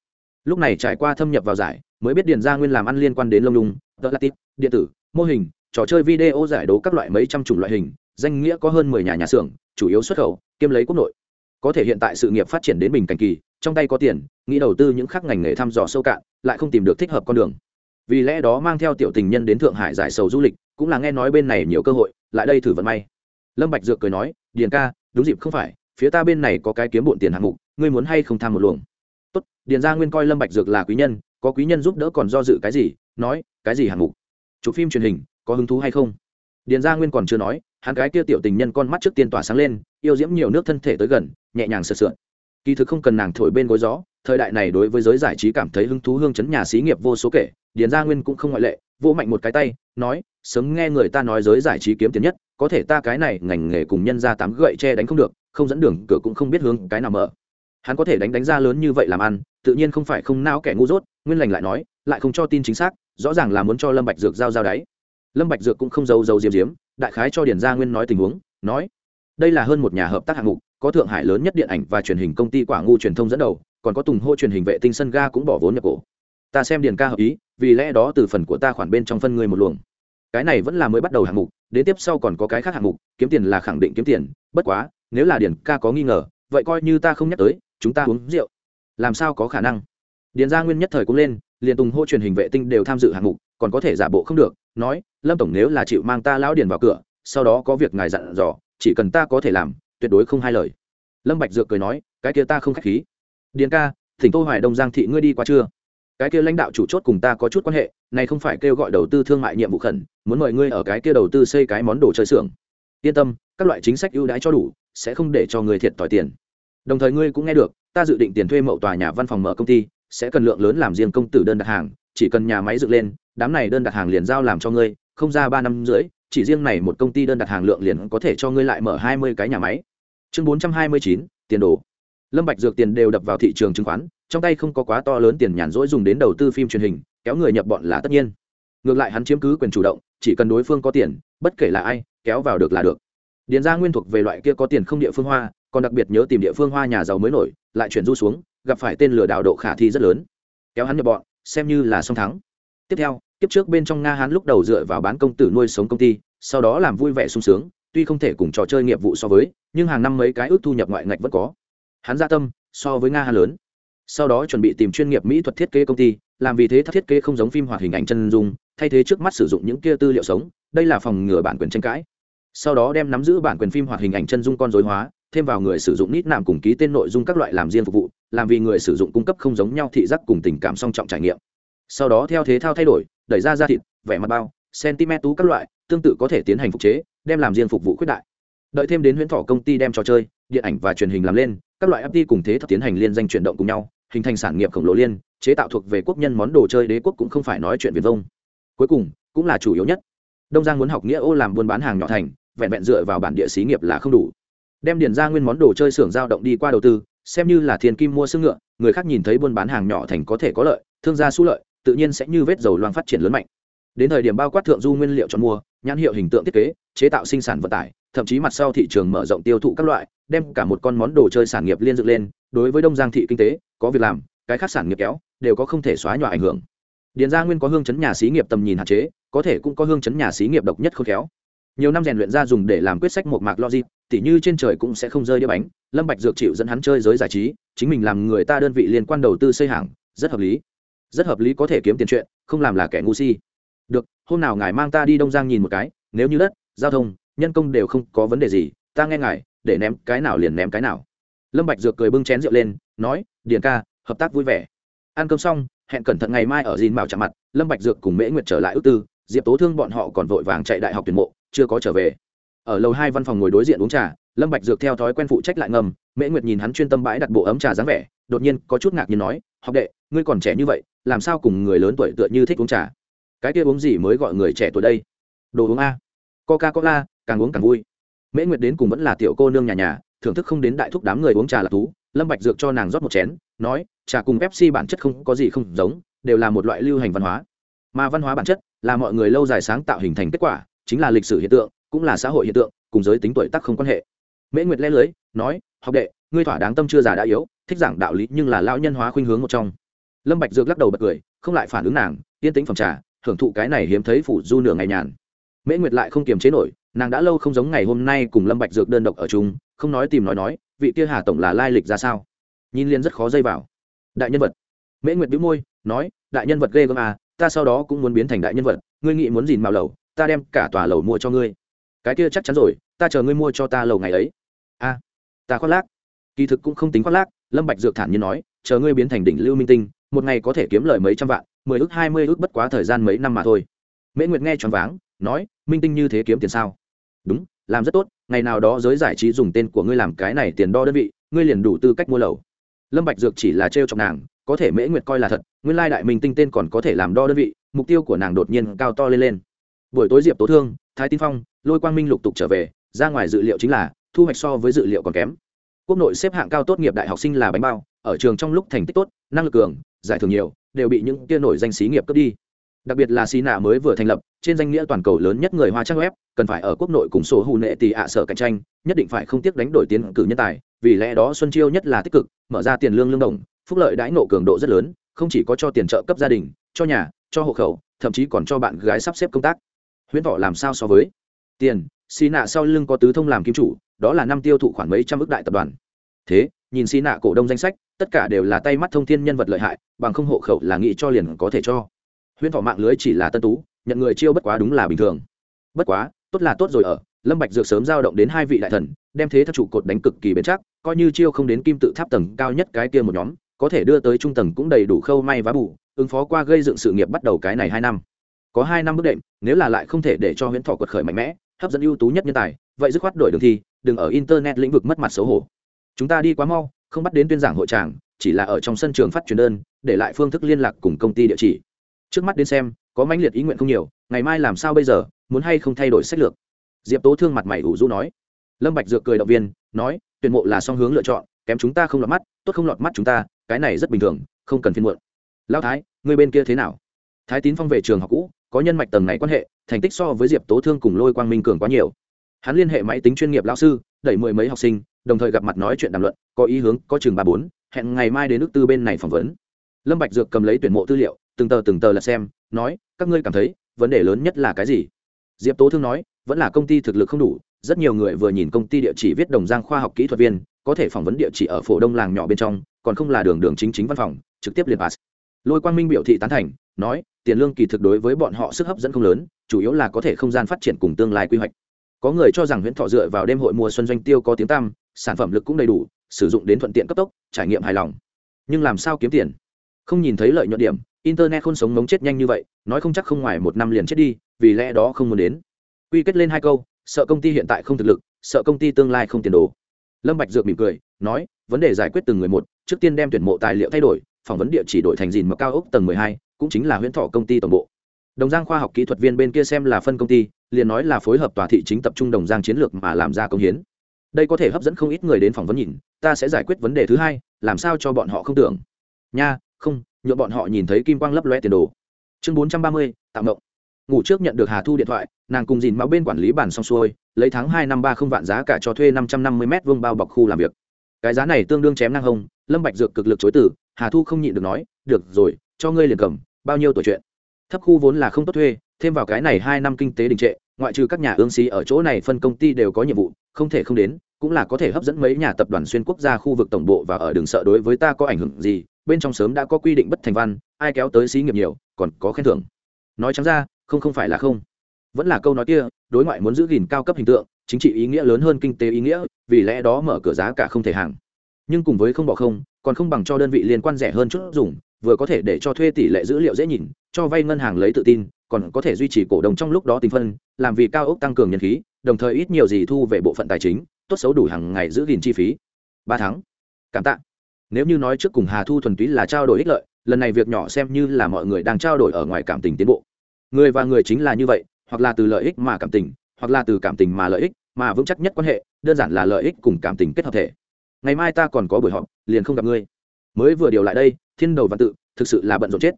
Lúc này trải qua thâm nhập vào giải, mới biết điền gia nguyên làm ăn liên quan đến lông lung là latit điện tử, mô hình trò chơi video giải đấu các loại mấy trăm chủng loại hình, danh nghĩa có hơn mười nhà nhà xưởng, chủ yếu xuất khẩu, kiêm lấy quốc nội. Có thể hiện tại sự nghiệp phát triển đến bình cảnh kỳ, trong tay có tiền, nghĩ đầu tư những khác ngành nghề thăm dò sâu cạn, lại không tìm được thích hợp con đường. Vì lẽ đó mang theo tiểu tình nhân đến thượng hải giải sầu du lịch, cũng là nghe nói bên này nhiều cơ hội, lại đây thử vận may. Lâm bạch dược cười nói, điền ca, đúng dịp không phải, phía ta bên này có cái kiếm bộn tiền hạng mục, ngươi muốn hay không tham một luồng? Tốt, điền gia nguyên coi lâm bạch dược là quý nhân, có quý nhân giúp đỡ còn do dự cái gì? Nói, cái gì hạng mục? Chụp phim truyền hình có hứng thú hay không? Điền gia nguyên còn chưa nói, hắn cái kia tiểu tình nhân con mắt trước tiên tỏa sáng lên, yêu diễm nhiều nước thân thể tới gần, nhẹ nhàng sượt sượt. Kỳ thực không cần nàng thổi bên gối gió, thời đại này đối với giới giải trí cảm thấy hứng thú hương chấn nhà xí nghiệp vô số kể, điền gia nguyên cũng không ngoại lệ vô mạnh một cái tay, nói, sớm nghe người ta nói giới giải trí kiếm tiền nhất, có thể ta cái này ngành nghề cùng nhân ra tám gậy che đánh không được, không dẫn đường, cửa cũng không biết hướng cái nào mở. Hắn có thể đánh đánh ra lớn như vậy làm ăn, tự nhiên không phải không nao kẻ ngu dốt, nguyên lành lại nói, lại không cho tin chính xác, rõ ràng là muốn cho lâm bạch dược giao giao đáy lâm bạch dược cũng không giấu giấu diếm diếm đại khái cho điền gia nguyên nói tình huống, nói, đây là hơn một nhà hợp tác hạng mục, có thượng hải lớn nhất điện ảnh và truyền hình công ty quả ngu truyền thông dẫn đầu, còn có tùng hô truyền hình vệ tinh sân ga cũng bỏ vốn nhập cổ. Ta xem điền ca hợp ý, vì lẽ đó từ phần của ta khoản bên trong phân người một luồng. Cái này vẫn là mới bắt đầu hạng mục, đến tiếp sau còn có cái khác hạng mục, kiếm tiền là khẳng định kiếm tiền, bất quá, nếu là điền ca có nghi ngờ, vậy coi như ta không nhắc tới, chúng ta uống rượu. Làm sao có khả năng? Điền gia nguyên nhất thời cũng lên, liền tùng hô truyền hình vệ tinh đều tham dự hạng mục, còn có thể giả bộ không được nói, lâm tổng nếu là chịu mang ta lão điền vào cửa, sau đó có việc ngài dặn dò, chỉ cần ta có thể làm, tuyệt đối không hai lời. Lâm bạch dược cười nói, cái kia ta không khách khí. Điền ca, thỉnh tôi hoài đông giang thị ngươi đi qua chưa? Cái kia lãnh đạo chủ chốt cùng ta có chút quan hệ này không phải kêu gọi đầu tư thương mại nhiệm vụ khẩn, muốn mời ngươi ở cái kia đầu tư xây cái món đồ chơi xưởng. Yên tâm, các loại chính sách ưu đãi cho đủ, sẽ không để cho người thiệt tỏi tiền. Đồng thời ngươi cũng nghe được, ta dự định tiền thuê mậu tòa nhà văn phòng mở công ty, sẽ cần lượng lớn làm riêng công tử đơn đặt hàng chỉ cần nhà máy dựng lên, đám này đơn đặt hàng liền giao làm cho ngươi, không ra ba năm rưỡi, chỉ riêng này một công ty đơn đặt hàng lượng liền có thể cho ngươi lại mở hai mươi cái nhà máy. Chương bốn trăm hai mươi chín, tiền đồ. Lâm bạch dược tiền đều đập vào thị trường chứng khoán, trong tay không có quá to lớn tiền nhàn rỗi dùng đến đầu tư phim truyền hình, kéo người nhập bọn là tất nhiên. Ngược lại hắn chiếm cứ quyền chủ động, chỉ cần đối phương có tiền, bất kể là ai, kéo vào được là được. Điền gia nguyên thuộc về loại kia có tiền không địa phương hoa, còn đặc biệt nhớ tìm địa phương hoa nhà giàu mới nổi, lại chuyển du xuống, gặp phải tên lừa đảo độ khả thi rất lớn. Kéo hắn nhập bọn xem như là song thắng. Tiếp theo, kiếp trước bên trong nga hắn lúc đầu dựa vào bán công tử nuôi sống công ty, sau đó làm vui vẻ sung sướng, tuy không thể cùng trò chơi nghiệp vụ so với, nhưng hàng năm mấy cái ước thu nhập ngoại ngạch vẫn có. Hắn gia tâm, so với nga hán lớn. Sau đó chuẩn bị tìm chuyên nghiệp mỹ thuật thiết kế công ty, làm vì thế thiết kế không giống phim hoạt hình ảnh chân dung, thay thế trước mắt sử dụng những kia tư liệu sống, đây là phòng ngừa bản quyền tranh cãi. Sau đó đem nắm giữ bản quyền phim hoạt hình ảnh chân dung con dối hóa thêm vào người sử dụng nít nạm cùng ký tên nội dung các loại làm riêng phục vụ, làm vì người sử dụng cung cấp không giống nhau thị giác cùng tình cảm song trọng trải nghiệm. Sau đó theo thế thao thay đổi, đẩy ra da thịt, vẻ mặt bao centimet tú các loại, tương tự có thể tiến hành phục chế, đem làm riêng phục vụ khuyết đại. Đợi thêm đến huyễn thọ công ty đem trò chơi, điện ảnh và truyền hình làm lên, các loại fp cùng thế thao tiến hành liên danh chuyển động cùng nhau, hình thành sản nghiệp khổng lồ liên, chế tạo thuộc về quốc nhân món đồ chơi đế quốc cũng không phải nói chuyện viền vông. Cuối cùng, cũng là chủ yếu nhất. Đông giang muốn học nghĩa ô làm buôn bán hàng nhỏ thành, vẹn vẹn dựa vào bản địa xí nghiệp là không đủ đem điền ra nguyên món đồ chơi xưởng giao động đi qua đầu tư, xem như là thiên kim mua xương ngựa, người khác nhìn thấy buôn bán hàng nhỏ thành có thể có lợi, thương gia su lợi, tự nhiên sẽ như vết dầu loang phát triển lớn mạnh. Đến thời điểm bao quát thượng du nguyên liệu chọn mua, nhãn hiệu hình tượng thiết kế, chế tạo sinh sản vận tải, thậm chí mặt sau thị trường mở rộng tiêu thụ các loại, đem cả một con món đồ chơi sản nghiệp liên dựng lên, đối với đông giang thị kinh tế, có việc làm, cái khác sản nghiệp kéo, đều có không thể xóa nhòa ảnh hưởng. Điền gia nguyên có hương chấn nhà xí nghiệp tầm nhìn hạn chế, có thể cũng có hương chấn nhà xí nghiệp độc nhất khôn khéo. Nhiều năm rèn luyện ra dùng để làm quyết sách một mạc logic tỉ như trên trời cũng sẽ không rơi đĩa bánh, lâm bạch dược chịu dẫn hắn chơi giới giải trí, chính mình làm người ta đơn vị liên quan đầu tư xây hàng, rất hợp lý. Rất hợp lý có thể kiếm tiền chuyện, không làm là kẻ ngu si. Được, hôm nào ngài mang ta đi đông giang nhìn một cái, nếu như đất, giao thông, nhân công đều không có vấn đề gì, ta nghe ngài, để ném cái nào liền ném cái nào. Lâm bạch dược cười bưng chén rượu lên, nói, điền ca, hợp tác vui vẻ. Ăn cơm xong, hẹn cẩn thận ngày mai ở dìn bảo chạm mặt, lâm bạch dược cùng mễ nguyệt trở lại ước tư, diệp tố thương bọn họ còn vội vàng chạy đại học tuyển mộ, chưa có trở về ở lầu hai văn phòng ngồi đối diện uống trà lâm bạch dược theo thói quen phụ trách lại ngầm mễ nguyệt nhìn hắn chuyên tâm bãi đặt bộ ấm trà dáng vẻ đột nhiên có chút ngạc nhiên nói học đệ ngươi còn trẻ như vậy làm sao cùng người lớn tuổi tựa như thích uống trà? Cái kia uống gì mới gọi người trẻ tuổi đây? Đồ uống a. Coca cola càng uống càng vui. Mễ nguyệt đến cùng vẫn là tiểu cô nương nhà nhà thưởng thức không đến đại thúc đám người uống trà là tú, lâm bạch dược cho nàng rót một chén nói trà cùng pepsi bản chất không có gì không giống đều là một loại lưu hành văn hóa. Mà văn hóa bản chất là mọi người lâu dài sáng tạo hình thành kết quả chính là lịch sử hiện tượng cũng là xã hội hiện tượng, cùng giới tính tuổi tác không quan hệ. Mễ nguyệt le lưới, nói, học đệ, ngươi thỏa đáng tâm chưa già đã yếu, thích giảng đạo lý nhưng là lão nhân hóa khuynh hướng một trong. Lâm bạch dược lắc đầu bật cười, không lại phản ứng nàng, yên tĩnh phòng trà, thưởng thụ cái này hiếm thấy phủ du nửa ngày nhàn. Mễ nguyệt lại không kiềm chế nổi, nàng đã lâu không giống ngày hôm nay cùng lâm bạch dược đơn độc ở chung, không nói tìm nói nói, vị kia hà tổng là lai lịch ra sao? Nhìn liên rất khó dây vào. Đại nhân vật. Mễ nguyệt bĩu môi, nói, đại nhân vật ghê gớm à ta sau đó cũng muốn biến thành đại nhân vật, ngươi nghĩ muốn gìn mạo lầu, ta đem cả tòa lầu mua cho ngươi cái kia chắc chắn rồi, ta chờ ngươi mua cho ta lầu ngày ấy. A, ta khoác lác. Kỳ thực cũng không tính khoác lác, lâm bạch dược thản nhiên nói, chờ ngươi biến thành đỉnh lưu minh tinh, một ngày có thể kiếm lời mấy trăm vạn, mười ước, hai mươi ước bất quá thời gian mấy năm mà thôi. Mễ nguyệt nghe choáng váng, nói, minh tinh như thế kiếm tiền sao? Đúng, làm rất tốt, ngày nào đó giới giải trí dùng tên của ngươi làm cái này tiền đo đơn vị, ngươi liền đủ tư cách mua lầu. Lâm bạch dược chỉ là treo chọc nàng, có thể mễ nguyệt coi là thật, nguyên lai đại minh tinh tên còn có thể làm đo đơn vị, mục tiêu của nàng đột nhiên cao to lên lên. Buổi tối diệp tố thương, thái tinh phong lôi quang minh lục tục trở về, ra ngoài dự liệu chính là, thu hoạch so với dự liệu còn kém. Quốc nội xếp hạng cao tốt nghiệp đại học sinh là bánh bao, ở trường trong lúc thành tích tốt, năng lực cường, giải thưởng nhiều, đều bị những tia nổi danh xí nghiệp cướp đi. Đặc biệt là xí nạ mới vừa thành lập, trên danh nghĩa toàn cầu lớn nhất người hoa trang web, cần phải ở quốc nội cùng số hù nệ tỷ ạ sở cạnh tranh, nhất định phải không tiếc đánh đổi tiến cử nhân tài, vì lẽ đó xuân chiêu nhất là tích cực, mở ra tiền lương lương đồng, phúc lợi đãi nộ cường độ rất lớn, không chỉ có cho tiền trợ cấp gia đình, cho nhà, cho hộ khẩu, thậm chí còn cho bạn gái sắp xếp công tác. Huyễn thọ làm sao so với? Tiền xì nạ sau lưng có tứ thông làm kim chủ, đó là năm tiêu thụ khoảng mấy trăm ước đại tập đoàn. Thế, nhìn xì nạ cổ đông danh sách, tất cả đều là tay mắt thông thiên nhân vật lợi hại, bằng không hộ khẩu là nghĩ cho liền có thể cho. Huyễn thọ mạng lưới chỉ là tân tú, nhận người chiêu bất quá đúng là bình thường. Bất quá, tốt là tốt rồi ở, lâm bạch dược sớm giao động đến hai vị đại thần, đem thế thất trụ cột đánh cực kỳ bền chắc, coi như chiêu không đến kim tự tháp tầng cao nhất cái kia một nhóm, có thể đưa tới trung tầng cũng đầy đủ khâu may vá bù, ứng phó qua gây dựng sự nghiệp bắt đầu cái này hai năm. Có hai năm bước đệm, nếu là lại không thể để cho huyễn thọ quật khởi mạnh mẽ hấp dẫn ưu tú nhất nhân tài, vậy dứt khoát đổi đường thi, đừng ở internet lĩnh vực mất mặt xấu hổ. Chúng ta đi quá mau, không bắt đến tuyên giảng hội tràng, chỉ là ở trong sân trường phát truyền đơn, để lại phương thức liên lạc cùng công ty địa chỉ. Trước mắt đến xem, có mãnh liệt ý nguyện không nhiều, ngày mai làm sao bây giờ, muốn hay không thay đổi sách lược? Diệp tố thương mặt mày ủ rũ nói. Lâm bạch dược cười động viên, nói, tuyển mộ là song hướng lựa chọn, kém chúng ta không lọt mắt, tốt không lọt mắt chúng ta, cái này rất bình thường, không cần phiền muộn. Lão thái, người bên kia thế nào? Thái tín phong về trường học cũ có nhân mạch tầng này quan hệ, thành tích so với diệp tố thương cùng lôi quang minh cường quá nhiều. Hắn liên hệ máy tính chuyên nghiệp lao sư, đẩy mười mấy học sinh, đồng thời gặp mặt nói chuyện đàm luận, có ý hướng, có chừng ba bốn, hẹn ngày mai đến nước tư bên này phỏng vấn. Lâm bạch dược cầm lấy tuyển mộ tư liệu, từng tờ từng tờ là xem, nói, các ngươi cảm thấy, vấn đề lớn nhất là cái gì? Diệp tố thương nói, vẫn là công ty thực lực không đủ, rất nhiều người vừa nhìn công ty địa chỉ viết đồng giang khoa học kỹ thuật viên, có thể phỏng vấn địa chỉ ở phổ đông làng nhỏ bên trong, còn không là đường đường chính chính văn phòng, trực tiếp liền pass. Lôi quang minh biểu thị tán thành, nói tiền lương kỳ thực đối với bọn họ sức hấp dẫn không lớn, chủ yếu là có thể không gian phát triển cùng tương lai quy hoạch. Có người cho rằng huyện thọ dựa vào đêm hội mùa xuân doanh tiêu có tiếng tăm, sản phẩm lực cũng đầy đủ, sử dụng đến thuận tiện cấp tốc, trải nghiệm hài lòng. Nhưng làm sao kiếm tiền? Không nhìn thấy lợi nhuận điểm, internet không sống mống chết nhanh như vậy, nói không chắc không ngoài một năm liền chết đi, vì lẽ đó không muốn đến. Quy kết lên hai câu, sợ công ty hiện tại không thực lực, sợ công ty tương lai không tiền đồ. Lâm bạch dược mỉm cười, nói, vấn đề giải quyết từng người một, trước tiên đem tuyển mộ tài liệu thay đổi, phỏng vấn địa chỉ đổi thành dìn mà cao ốc tầng mười hai cũng chính là huyễn thọ công ty tổng bộ. Đồng giang khoa học kỹ thuật viên bên kia xem là phân công ty, liền nói là phối hợp tòa thị chính tập trung đồng giang chiến lược mà làm ra công hiến. Đây có thể hấp dẫn không ít người đến phỏng vấn nhìn, ta sẽ giải quyết vấn đề thứ hai, làm sao cho bọn họ không tưởng. Nha, không nhựa bọn họ nhìn thấy kim quang lấp loe tiền đồ. Chương bốn trăm ba mươi, tạm mộng ngủ trước nhận được hà thu điện thoại, nàng cùng dìn máu bên quản lý bản xong xuôi, lấy tháng hai năm ba không vạn giá cả cho thuê năm trăm năm mươi m vương bao bọc khu làm việc. Cái giá này tương đương chém ngang hông, lâm bạch dược cực lực chối từ, hà thu không nhịn được nói, được rồi cho ngươi liền cầm, bao nhiêu tuổi chuyện. Thấp khu vốn là không tốt thuê, thêm vào cái này hai năm kinh tế đình trệ, ngoại trừ các nhà ương xí ở chỗ này phân công ty đều có nhiệm vụ, không thể không đến, cũng là có thể hấp dẫn mấy nhà tập đoàn xuyên quốc gia khu vực tổng bộ và ở đường sợ đối với ta có ảnh hưởng gì, bên trong sớm đã có quy định bất thành văn, ai kéo tới xí nghiệp nhiều, còn có khen thưởng. Nói trắng ra, không không phải là không. Vẫn là câu nói kia, đối ngoại muốn giữ gìn cao cấp hình tượng, chính trị ý nghĩa lớn hơn kinh tế ý nghĩa, vì lẽ đó mở cửa giá cả không thể hàng. Nhưng cùng với không bỏ không, còn không bằng cho đơn vị liên quan rẻ hơn chút dùng vừa có thể để cho thuê tỷ lệ dữ liệu dễ nhìn, cho vay ngân hàng lấy tự tin, còn có thể duy trì cổ đồng trong lúc đó tình phân, làm vì cao ốc tăng cường nhân khí, đồng thời ít nhiều gì thu về bộ phận tài chính, tốt xấu đủ hàng ngày giữ gìn chi phí. Ba tháng. Cảm tạ. Nếu như nói trước cùng hà thu thuần túy là trao đổi ích lợi, lần này việc nhỏ xem như là mọi người đang trao đổi ở ngoài cảm tình tiến bộ. Người và người chính là như vậy, hoặc là từ lợi ích mà cảm tình, hoặc là từ cảm tình mà lợi ích, mà vững chắc nhất quan hệ, đơn giản là lợi ích cùng cảm tình kết hợp thể. Ngày mai ta còn có buổi họp, liền không gặp ngươi. Mới vừa điều lại đây thiên đầu văn tự, thực sự là bận rộn chết.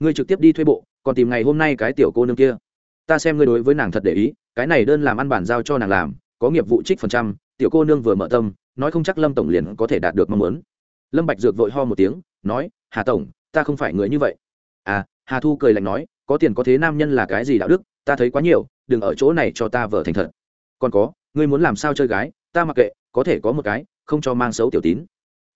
Ngươi trực tiếp đi thuê bộ, còn tìm ngày hôm nay cái tiểu cô nương kia. Ta xem ngươi đối với nàng thật để ý, cái này đơn làm ăn bản giao cho nàng làm, có nghiệp vụ trích phần trăm, tiểu cô nương vừa mở tâm, nói không chắc lâm tổng liền có thể đạt được mong muốn. Lâm bạch dược vội ho một tiếng, nói, hà tổng, ta không phải người như vậy. À hà thu cười lạnh nói, có tiền có thế nam nhân là cái gì đạo đức, ta thấy quá nhiều, đừng ở chỗ này cho ta vợ thành thật. Còn có, ngươi muốn làm sao chơi gái, ta mặc kệ, có thể có một cái, không cho mang xấu tiểu tín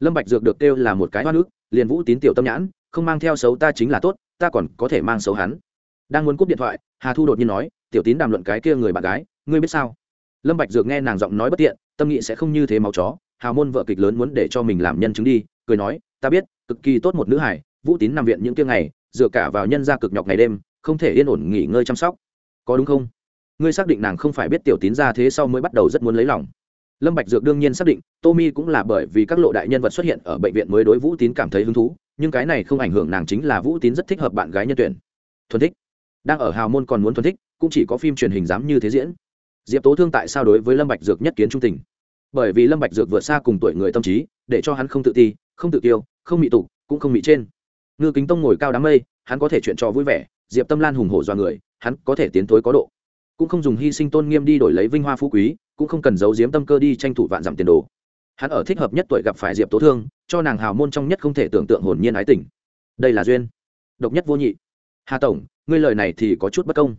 lâm bạch dược được kêu là một cái hoa nước liền vũ tín tiểu tâm nhãn, không mang theo xấu ta chính là tốt, ta còn có thể mang xấu hắn. Đang muốn cúp điện thoại, hà thu đột nhiên nói, tiểu tín đàm luận cái kia người bạn gái, ngươi biết sao? Lâm bạch dược nghe nàng giọng nói bất tiện, tâm nghĩ sẽ không như thế máu chó, hào môn vợ kịch lớn muốn để cho mình làm nhân chứng đi, cười nói, ta biết, cực kỳ tốt một nữ hải vũ tín nằm viện những kia ngày, dựa cả vào nhân gia cực nhọc ngày đêm, không thể yên ổn nghỉ ngơi chăm sóc. Có đúng không? Ngươi xác định nàng không phải biết tiểu tín ra thế sau mới bắt đầu rất muốn lấy lòng lâm bạch dược đương nhiên xác định, tommy cũng là bởi vì các lộ đại nhân vật xuất hiện ở bệnh viện mới đối vũ tín cảm thấy hứng thú, nhưng cái này không ảnh hưởng nàng chính là vũ tín rất thích hợp bạn gái nhân tuyển. Thuần thích. Đang ở hào môn còn muốn thuần thích, cũng chỉ có phim truyền hình dám như thế diễn. Diệp tố thương tại sao đối với lâm bạch dược nhất kiến trung tình? Bởi vì lâm bạch dược vượt xa cùng tuổi người tâm trí, để cho hắn không tự ti, không tự tiêu không mị tục, cũng không mị trên. Ngư kính tông ngồi cao đám mây, hắn có thể chuyện trò vui vẻ, diệp tâm lan hùng hổ do người, hắn có thể tiến tối có độ. Cũng không dùng hy sinh tôn nghiêm đi đổi lấy vinh hoa phú quý cũng không cần giấu giếm tâm cơ đi tranh thủ vạn dặm tiền đồ. Hắn ở thích hợp nhất tuổi gặp phải diệp tố thương, cho nàng hào môn trong nhất không thể tưởng tượng hồn nhiên ái tình. Đây là duyên. Độc nhất vô nhị. Hà tổng, ngươi lời này thì có chút bất công.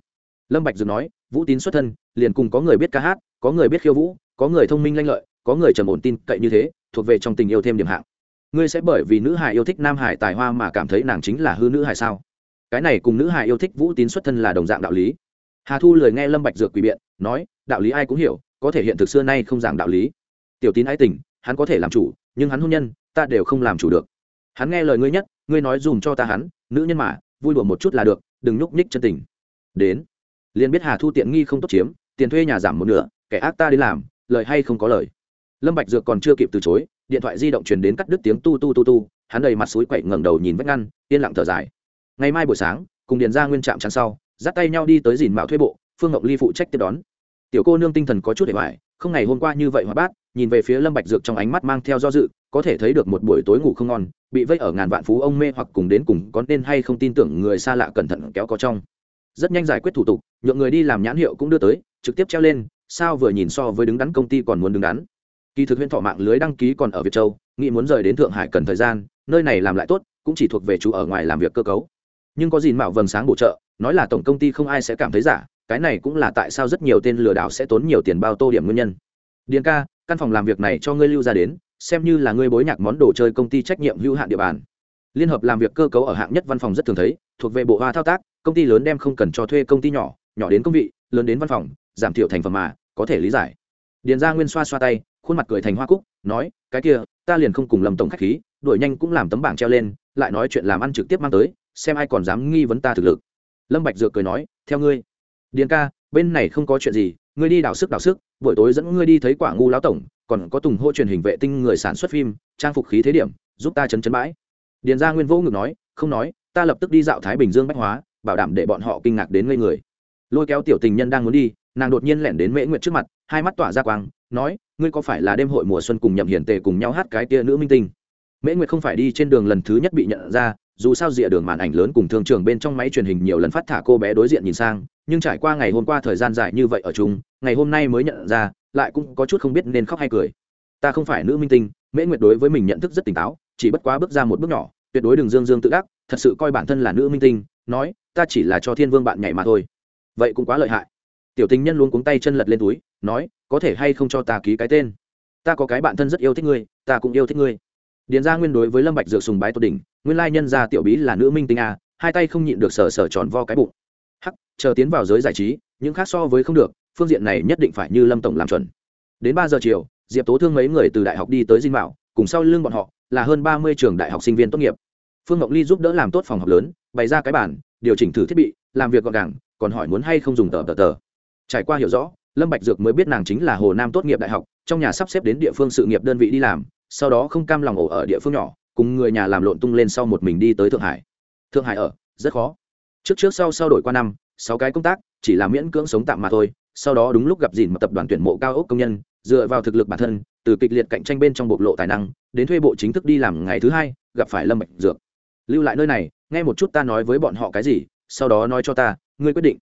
Lâm bạch dừng nói, vũ tín xuất thân, liền cùng có người biết ca hát, có người biết khiêu vũ, có người thông minh lanh lợi, có người trầm ổn tin cậy như thế, thuộc về trong tình yêu thêm điểm hạng. Ngươi sẽ bởi vì nữ hải yêu thích nam hải tài hoa mà cảm thấy nàng chính là hư nữ hải sao? Cái này cùng nữ hải yêu thích vũ tín xuất thân là đồng dạng đạo lý. Hà thu lời nghe lâm bạch dược quỷ biện, nói, đạo lý ai cũng hiểu có thể hiện thực xưa nay không giảng đạo lý. Tiểu tín ái tình, hắn có thể làm chủ, nhưng hắn hôn nhân, ta đều không làm chủ được. Hắn nghe lời ngươi nhất, ngươi nói dùm cho ta hắn, nữ nhân mà, vui đùa một chút là được, đừng nhúc nhích chân tình. Đến. Liền biết hà thu tiện nghi không tốt chiếm, tiền thuê nhà giảm một nửa, kẻ ác ta đi làm, lời hay không có lời. Lâm bạch dược còn chưa kịp từ chối, điện thoại di động truyền đến cắt đứt tiếng tu tu tu tu, hắn đầy mặt suối quậy ngẩng đầu nhìn vách ngăn, yên lặng thở dài. Ngày mai buổi sáng, cùng điền ra nguyên trạm chắn sau, dắt tay nhau đi tới dìn mạo thuê bộ, phương ngọc ly phụ trách tiếp đón tiểu cô nương tinh thần có chút để hoài, không ngày hôm qua như vậy hoạt bát, nhìn về phía lâm bạch dược trong ánh mắt mang theo do dự, có thể thấy được một buổi tối ngủ không ngon, bị vây ở ngàn vạn phú ông mê hoặc cùng đến cùng có nên hay không tin tưởng người xa lạ cẩn thận kéo có trong. Rất nhanh giải quyết thủ tục, nhượng người đi làm nhãn hiệu cũng đưa tới, trực tiếp treo lên, sao vừa nhìn so với đứng đắn công ty còn muốn đứng đắn. Kỳ thực huyện thọ mạng lưới đăng ký còn ở việt châu, nghĩ muốn rời đến thượng hải cần thời gian, nơi này làm lại tốt, cũng chỉ thuộc về chú ở ngoài làm việc cơ cấu. Nhưng có gì mạo vầng sáng bổ trợ, nói là tổng công ty không ai sẽ cảm thấy giả cái này cũng là tại sao rất nhiều tên lừa đảo sẽ tốn nhiều tiền bao tô điểm nguyên nhân. Điền ca, căn phòng làm việc này cho ngươi lưu ra đến, xem như là ngươi bối nhạc món đồ chơi công ty trách nhiệm hữu hạn địa bàn. Liên hợp làm việc cơ cấu ở hạng nhất văn phòng rất thường thấy, thuộc về bộ hoa thao tác, công ty lớn đem không cần cho thuê công ty nhỏ nhỏ đến công vị, lớn đến văn phòng, giảm thiểu thành phẩm mà, có thể lý giải. Điền gia nguyên xoa xoa tay, khuôn mặt cười thành hoa cúc, nói, cái kia, ta liền không cùng lầm tổng khách khí, đuổi nhanh cũng làm tấm bảng treo lên, lại nói chuyện làm ăn trực tiếp mang tới, xem ai còn dám nghi vấn ta thực lực. Lâm bạch dược cười nói, theo ngươi điền ca, bên này không có chuyện gì, ngươi đi đào sức đào sức, buổi tối dẫn ngươi đi thấy quả ngu lão tổng, còn có tùng hô truyền hình vệ tinh người sản xuất phim, trang phục khí thế điểm, giúp ta chấn chấn bãi. Điền gia nguyên vô ngực nói, không nói, ta lập tức đi dạo thái bình dương bách hóa, bảo đảm để bọn họ kinh ngạc đến ngây người. Lôi kéo tiểu tình nhân đang muốn đi, nàng đột nhiên lẻn đến mễ nguyệt trước mặt, hai mắt tỏa ra quang, nói, ngươi có phải là đêm hội mùa xuân cùng nhậm hiển tề cùng nhau hát cái tia nữ minh tinh? Mễ nguyệt không phải đi trên đường lần thứ nhất bị nhận ra, dù sao rìa đường màn ảnh lớn cùng thương trường bên trong máy truyền hình nhiều lần phát thả cô bé đối diện nhìn sang nhưng trải qua ngày hôm qua thời gian dài như vậy ở chung, ngày hôm nay mới nhận ra, lại cũng có chút không biết nên khóc hay cười. Ta không phải nữ minh tinh, mễ nguyệt đối với mình nhận thức rất tỉnh táo, chỉ bất quá bước ra một bước nhỏ, tuyệt đối đừng dương dương tự đắc, thật sự coi bản thân là nữ minh tinh, nói, ta chỉ là cho thiên vương bạn nhảy mà thôi. Vậy cũng quá lợi hại. Tiểu tình nhân luôn cuống tay chân lật lên túi, nói, có thể hay không cho ta ký cái tên? Ta có cái bạn thân rất yêu thích ngươi, ta cũng yêu thích ngươi. Điền gia nguyên đối với lâm bạch dược sùng bái tột đỉnh, nguyên lai nhân gia tiểu bí là nữ minh tinh à hai tay không nhịn được sờ sờ tròn vo cái bụng chờ tiến vào giới giải trí những khác so với không được phương diện này nhất định phải như lâm tổng làm chuẩn. Đến ba giờ chiều diệp tố thương mấy người từ đại học đi tới dinh bảo, cùng sau lưng bọn họ là hơn ba mươi trường đại học sinh viên tốt nghiệp. Phương ngọc ly giúp đỡ làm tốt phòng học lớn bày ra cái bản điều chỉnh thử thiết bị làm việc gọn gàng còn hỏi muốn hay không dùng tờ tờ tờ. Trải qua hiểu rõ lâm bạch dược mới biết nàng chính là hồ nam tốt nghiệp đại học trong nhà sắp xếp đến địa phương sự nghiệp đơn vị đi làm sau đó không cam lòng ổ ở địa phương nhỏ cùng người nhà làm lộn tung lên sau một mình đi tới thượng hải. Thượng hải ở rất khó. Trước trước sau sau đổi qua năm sáu cái công tác, chỉ là miễn cưỡng sống tạm mà thôi, sau đó đúng lúc gặp dìn mà tập đoàn tuyển mộ cao ốc công nhân, dựa vào thực lực bản thân, từ kịch liệt cạnh tranh bên trong bộc lộ tài năng, đến thuê bộ chính thức đi làm ngày thứ hai, gặp phải lâm bạch dược. Lưu lại nơi này, nghe một chút ta nói với bọn họ cái gì, sau đó nói cho ta, ngươi quyết định.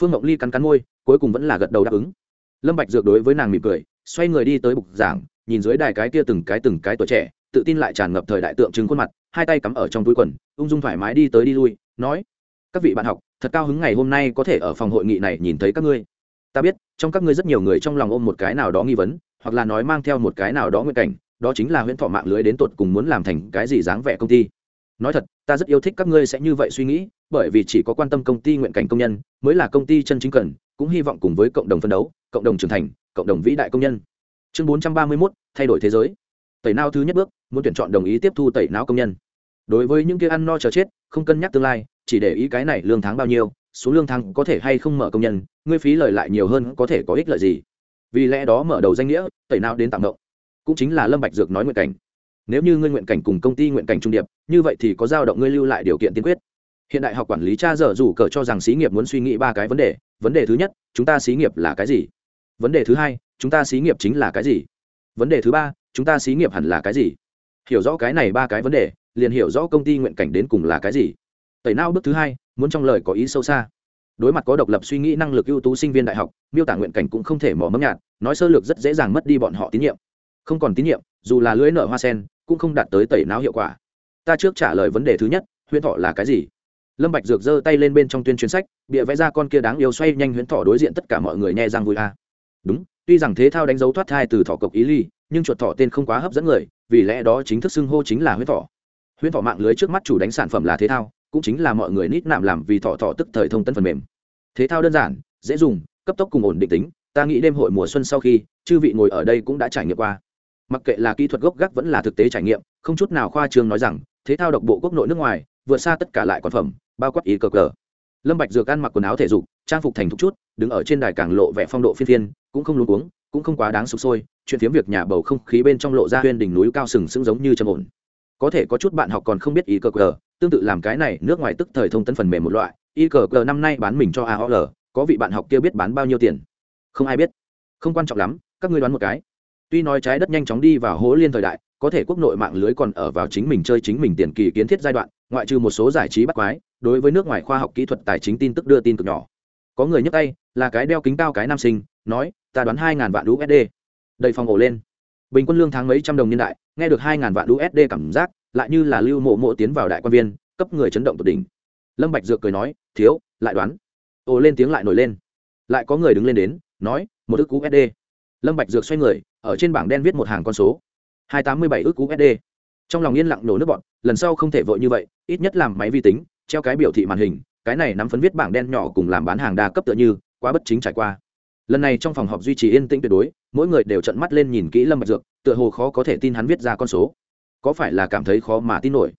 Phương ngọc ly cắn cắn môi, cuối cùng vẫn là gật đầu đáp ứng. Lâm bạch dược đối với nàng mỉm cười, xoay người đi tới bục giảng, nhìn dưới đài cái kia từng cái từng cái tuổi trẻ, tự tin lại tràn ngập thời đại tượng trưng khuôn mặt, hai tay cắm ở trong túi quần, ung dung thoải mái đi tới đi lui, nói, các vị bạn học thật cao hứng ngày hôm nay có thể ở phòng hội nghị này nhìn thấy các ngươi. Ta biết trong các ngươi rất nhiều người trong lòng ôm một cái nào đó nghi vấn hoặc là nói mang theo một cái nào đó nguyện cảnh đó chính là huyễn thọ mạng lưới đến tột cùng muốn làm thành cái gì dáng vẻ công ty. Nói thật ta rất yêu thích các ngươi sẽ như vậy suy nghĩ bởi vì chỉ có quan tâm công ty nguyện cảnh công nhân mới là công ty chân chính cần cũng hy vọng cùng với cộng đồng phân đấu cộng đồng trưởng thành cộng đồng vĩ đại công nhân. Chương bốn trăm ba mươi 431, thay đổi thế giới. Tẩy não thứ nhất bước muốn tuyển chọn đồng ý tiếp thu tẩy não công nhân. Đối với những kia ăn no chờ chết không cân nhắc tương lai chỉ để ý cái này lương tháng bao nhiêu, số lương tháng có thể hay không mở công nhân, ngươi phí lời lại nhiều hơn có thể có ích lợi gì. Vì lẽ đó mở đầu danh nghĩa, tẩy não đến tạm động cũng chính là lâm bạch dược nói nguyện cảnh. Nếu như ngươi nguyện cảnh cùng công ty nguyện cảnh trung điệp, như vậy thì có giao động ngươi lưu lại điều kiện tiên quyết. Hiện đại học quản lý cha dở rủ cờ cho rằng xí nghiệp muốn suy nghĩ ba cái vấn đề. Vấn đề thứ nhất, chúng ta xí nghiệp là cái gì? Vấn đề thứ hai, chúng ta xí nghiệp chính là cái gì? Vấn đề thứ ba, chúng ta xí nghiệp hẳn là cái gì? Hiểu rõ cái này ba cái vấn đề, liền hiểu rõ công ty nguyện cảnh đến cùng là cái gì tẩy não bước thứ hai, muốn trong lời có ý sâu xa. Đối mặt có độc lập suy nghĩ năng lực ưu tú sinh viên đại học, miêu tả nguyện cảnh cũng không thể mỏ mẫm nhạt, nói sơ lược rất dễ dàng mất đi bọn họ tín nhiệm. Không còn tín nhiệm, dù là lưới nợ hoa sen, cũng không đạt tới tẩy não hiệu quả. Ta trước trả lời vấn đề thứ nhất, huyễn thọ là cái gì? Lâm bạch dược giơ tay lên bên trong tuyên truyền sách, bịa vẽ ra con kia đáng yêu xoay nhanh huyễn thọ đối diện tất cả mọi người nhẹ răng vui a. Đúng, tuy rằng thế thao đánh dấu thoát thai từ thọ cộc ý ly, nhưng chuột thọ tên không quá hấp dẫn người, vì lẽ đó chính thức xưng hô chính là huyễn thọ. Huyễn thọ mạng lưới trước mắt chủ đánh sản phẩm là thế thao cũng chính là mọi người nít nạm làm vì thọ thọ tức thời thông tân phần mềm. Thế thao đơn giản, dễ dùng, cấp tốc cùng ổn định tính, ta nghĩ đêm hội mùa xuân sau khi, chư vị ngồi ở đây cũng đã trải nghiệm qua. Mặc kệ là kỹ thuật gốc gác vẫn là thực tế trải nghiệm, không chút nào khoa trương nói rằng, thế thao độc bộ quốc nội nước ngoài, vượt xa tất cả lại còn phẩm, bao quát ý cờ cờ. Lâm bạch dược ăn mặc quần áo thể dục, trang phục thành thục chút, đứng ở trên đài càng lộ vẻ phong độ phiên phiên, cũng không luống cuống, cũng không quá đáng sụp sôi, chuyện phiếm việc nhà bầu không khí bên trong lộ ra huyên đỉnh núi cao sừng sững giống như trầm ổn. Có thể có chút bạn học còn không biết ý cờ cờ tương tự làm cái này, nước ngoài tức thời thông tân phần mềm một loại y cờ cờ năm nay bán mình cho aol có vị bạn học kia biết bán bao nhiêu tiền? Không ai biết. Không quan trọng lắm, các ngươi đoán một cái. Tuy nói trái đất nhanh chóng đi vào hố liên thời đại, có thể quốc nội mạng lưới còn ở vào chính mình chơi chính mình tiền kỳ kiến thiết giai đoạn, ngoại trừ một số giải trí bắt quái, đối với nước ngoài khoa học kỹ thuật tài chính tin tức đưa tin cực nhỏ. Có người nhấc tay, là cái đeo kính cao cái nam sinh, nói, ta đoán hai ngàn vạn usd đầy phòng ổ lên. Bình quân lương tháng mấy trăm đồng niên đại, nghe được hai ngàn vạn usd cảm giác lại như là lưu mộ mộ tiến vào đại quan viên, cấp người chấn động tột đỉnh. Lâm bạch dược cười nói, thiếu, lại đoán. Ồ lên tiếng lại nổi lên. Lại có người đứng lên đến, nói, một ức usd lâm bạch dược xoay người, ở trên bảng đen viết một hàng con số. Hai tám mươi bảy ức usd trong lòng yên lặng nổ nước bọn lần sau không thể vội như vậy, ít nhất làm máy vi tính, treo cái biểu thị màn hình, cái này nắm phấn viết bảng đen nhỏ cùng làm bán hàng đa cấp tựa như, quá bất chính trải qua. Lần này trong phòng họp duy trì yên tĩnh tuyệt đối, mỗi người đều trợn mắt lên nhìn kỹ lâm bạch dược, tựa hồ khó có thể tin hắn viết ra con số có phải là cảm thấy khó mà tin nổi?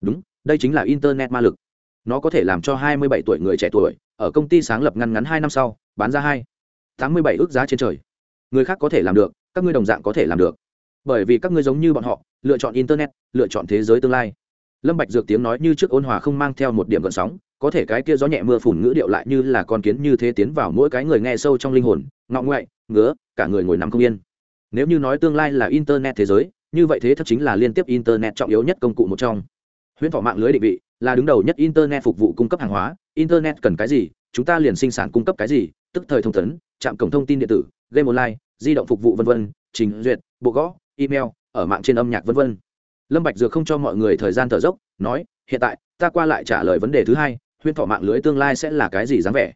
Đúng, đây chính là internet ma lực. Nó có thể làm cho 27 tuổi người trẻ tuổi ở công ty sáng lập ngăn ngắn hai năm sau bán ra hai 87 ước giá trên trời. Người khác có thể làm được, các ngươi đồng dạng có thể làm được. Bởi vì các ngươi giống như bọn họ, lựa chọn internet, lựa chọn thế giới tương lai. Lâm bạch dược tiếng nói như trước ôn hòa không mang theo một điểm gợn sóng, có thể cái kia gió nhẹ mưa phùn ngữ điệu lại như là con kiến như thế tiến vào mỗi cái người nghe sâu trong linh hồn ngọng ngoại, ngứa, cả người ngồi nằm không yên. Nếu như nói tương lai là internet thế giới như vậy thế thật chính là liên tiếp internet trọng yếu nhất công cụ một trong. Huyễn thọ mạng lưới định vị là đứng đầu nhất internet phục vụ cung cấp hàng hóa. Internet cần cái gì, chúng ta liền sinh sản cung cấp cái gì, tức thời thông tấn, trạm cổng thông tin điện tử, game online, di động phục vụ vân vân, trình duyệt, bộ gõ, email, ở mạng trên âm nhạc vân vân. Lâm bạch dược không cho mọi người thời gian thở dốc, nói, hiện tại, ta qua lại trả lời vấn đề thứ hai, huyễn thọ mạng lưới tương lai sẽ là cái gì dáng vẻ?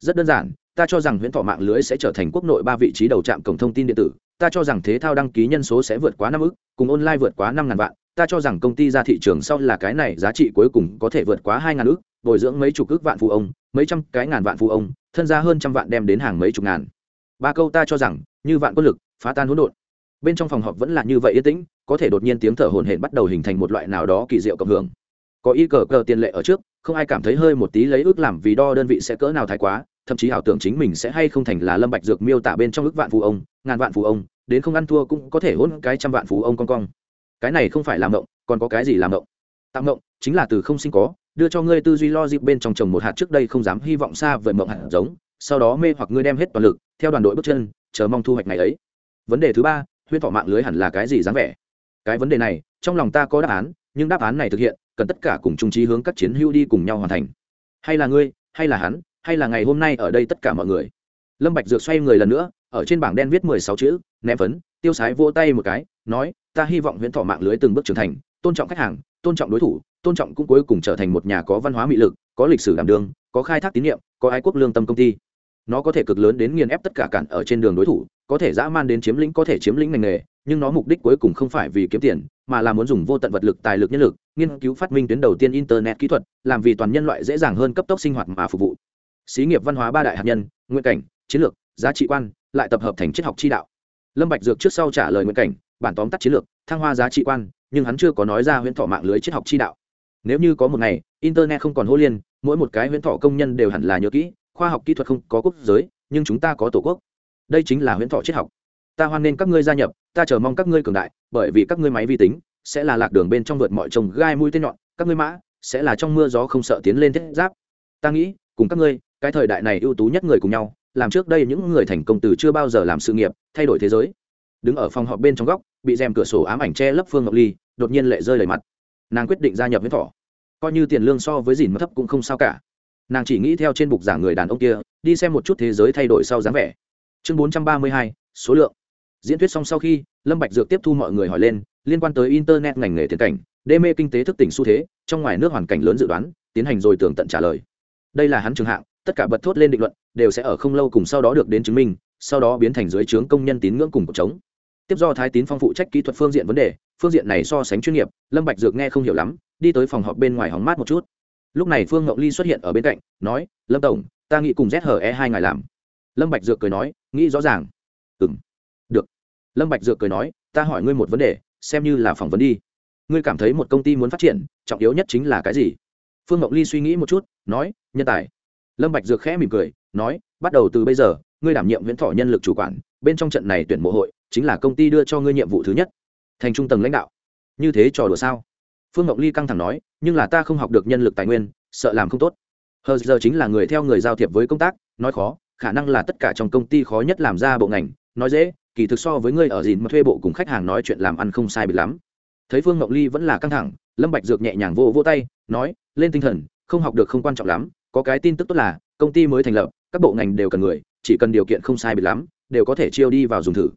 Rất đơn giản, ta cho rằng huyễn thọ mạng lưới sẽ trở thành quốc nội ba vị trí đầu trạm cổng thông tin điện tử ta cho rằng thế thao đăng ký nhân số sẽ vượt quá năm ức, cùng online vượt quá năm ngàn vạn, ta cho rằng công ty ra thị trường sau là cái này giá trị cuối cùng có thể vượt quá hai ngàn ức, bồi dưỡng mấy chục ức vạn phụ ông, mấy trăm cái ngàn vạn phụ ông, thân ra hơn trăm vạn đem đến hàng mấy chục ngàn. Ba câu ta cho rằng, như vạn quân lực, phá tan hỗn độn. Bên trong phòng họp vẫn là như vậy yên tĩnh, có thể đột nhiên tiếng thở hổn hển bắt đầu hình thành một loại nào đó kỳ diệu cộng hưởng. Có y cờ cờ tiền lệ ở trước, không ai cảm thấy hơi một tí lấy ước làm vì đo đơn vị sẽ cỡ nào thái quá thậm chí ảo tưởng chính mình sẽ hay không thành là lâm bạch dược miêu tả bên trong ước vạn phú ông, ngàn vạn phú ông, đến không ăn thua cũng có thể hôn cái trăm vạn phú ông con cong. Cái này không phải làm ngộng, còn có cái gì làm ngộng? Tạm ngộng, chính là từ không sinh có, đưa cho ngươi tư duy lo dịp bên trong trồng một hạt trước đây không dám hy vọng xa vời mộng hạt giống, sau đó mê hoặc ngươi đem hết toàn lực, theo đoàn đội bước chân, chờ mong thu hoạch ngày ấy. Vấn đề thứ ba, huyên thọ mạng lưới hẳn là cái gì dáng vẻ? Cái vấn đề này, trong lòng ta có đáp án, nhưng đáp án này thực hiện, cần tất cả cùng trung trí hướng các chiến hữu đi cùng nhau hoàn thành. Hay là ngươi, hay là hắn hay là ngày hôm nay ở đây tất cả mọi người? Lâm bạch dược xoay người lần nữa, ở trên bảng đen viết mười sáu chữ, ném phấn, tiêu sái vỗ tay một cái, nói, ta hy vọng huyễn thọ mạng lưới từng bước trưởng thành, tôn trọng khách hàng, tôn trọng đối thủ, tôn trọng cũng cuối cùng trở thành một nhà có văn hóa mị lực, có lịch sử đảm đương, có khai thác tín nhiệm, có ái quốc lương tâm công ty. Nó có thể cực lớn đến nghiền ép tất cả cản ở trên đường đối thủ, có thể dã man đến chiếm lĩnh, có thể chiếm lĩnh ngành nghề, nhưng nó mục đích cuối cùng không phải vì kiếm tiền, mà là muốn dùng vô tận vật lực, tài lực, nhân lực, nghiên cứu phát minh tuyến đầu tiên internet kỹ thuật, làm vì toàn nhân loại dễ dàng hơn cấp tốc sinh hoạt mà phục vụ xí nghiệp văn hóa ba đại hạt nhân, nguyện cảnh, chiến lược, giá trị quan, lại tập hợp thành triết học chi đạo. Lâm bạch dược trước sau trả lời nguyện cảnh, bản tóm tắt chiến lược, thăng hoa giá trị quan, nhưng hắn chưa có nói ra huyễn thọ mạng lưới triết học chi đạo. Nếu như có một ngày, internet không còn hô liên, mỗi một cái huyễn thọ công nhân đều hẳn là nhớ kỹ, khoa học kỹ thuật không có quốc giới, nhưng chúng ta có tổ quốc. Đây chính là huyễn thọ triết học. Ta hoan nghênh các ngươi gia nhập, ta chờ mong các ngươi cường đại, bởi vì các ngươi máy vi tính sẽ là lạc đường bên trong vượt mọi trồng gai mũi tên nhọn, các ngươi mã sẽ là trong mưa gió không sợ tiến lên thiết giáp. Ta nghĩ, cùng các ngươi cái thời đại này ưu tú nhất người cùng nhau, làm trước đây những người thành công từ chưa bao giờ làm sự nghiệp, thay đổi thế giới. Đứng ở phòng họp bên trong góc, bị rèm cửa sổ ám ảnh che lấp phương ngọc ly, đột nhiên lệ rơi đầy mặt. Nàng quyết định gia nhập với thỏ coi như tiền lương so với dìn mất thấp cũng không sao cả. Nàng chỉ nghĩ theo trên bục giảng người đàn ông kia, đi xem một chút thế giới thay đổi sau dáng vẻ. Chương bốn trăm ba mươi hai, số lượng. Diễn thuyết xong sau khi, lâm bạch dược tiếp thu mọi người hỏi lên, liên quan tới internet ngành nghề tiền cảnh, đê mê kinh tế thức tỉnh xu thế, trong ngoài nước hoàn cảnh lớn dự đoán, tiến hành rồi tường tận trả lời. Đây là hắn trường hạng tất cả bật thốt lên định luận, đều sẽ ở không lâu cùng sau đó được đến chứng minh, sau đó biến thành dưới trướng công nhân tín ngưỡng cùng cuộc chống tiếp do thái tín phong phụ trách kỹ thuật phương diện vấn đề, phương diện này so sánh chuyên nghiệp, lâm bạch dược nghe không hiểu lắm, đi tới phòng họp bên ngoài hóng mát một chút. Lúc này phương ngọc ly xuất hiện ở bên cạnh, nói, lâm tổng, ta nghĩ cùng zhe hai ngày làm. Lâm bạch dược cười nói, nghĩ rõ ràng. Ừm. Được. Lâm bạch dược cười nói, ta hỏi ngươi một vấn đề, xem như là phỏng vấn đi. Ngươi cảm thấy một công ty muốn phát triển, trọng yếu nhất chính là cái gì? Phương ngọc ly suy nghĩ một chút, nói, nhân tài lâm bạch dược khẽ mỉm cười, nói, bắt đầu từ bây giờ, ngươi đảm nhiệm viễn thọ nhân lực chủ quản, bên trong trận này tuyển mộ hội, chính là công ty đưa cho ngươi nhiệm vụ thứ nhất. Thành trung tầng lãnh đạo, như thế trò đùa sao? Phương ngọc ly căng thẳng nói, nhưng là ta không học được nhân lực tài nguyên, sợ làm không tốt. Hờ giờ chính là người theo người giao thiệp với công tác, nói khó, khả năng là tất cả trong công ty khó nhất làm ra bộ ngành, nói dễ, kỳ thực so với ngươi ở dìn mà thuê bộ cùng khách hàng nói chuyện làm ăn không sai biệt lắm. Thấy phương ngọc ly vẫn là căng thẳng, lâm bạch dược nhẹ nhàng vô vô tay, nói, lên tinh thần, không học được không quan trọng lắm có cái tin tức tốt là, công ty mới thành lập, các bộ ngành đều cần người, chỉ cần điều kiện không sai biệt lắm, đều có thể chiêu đi vào dùng thử.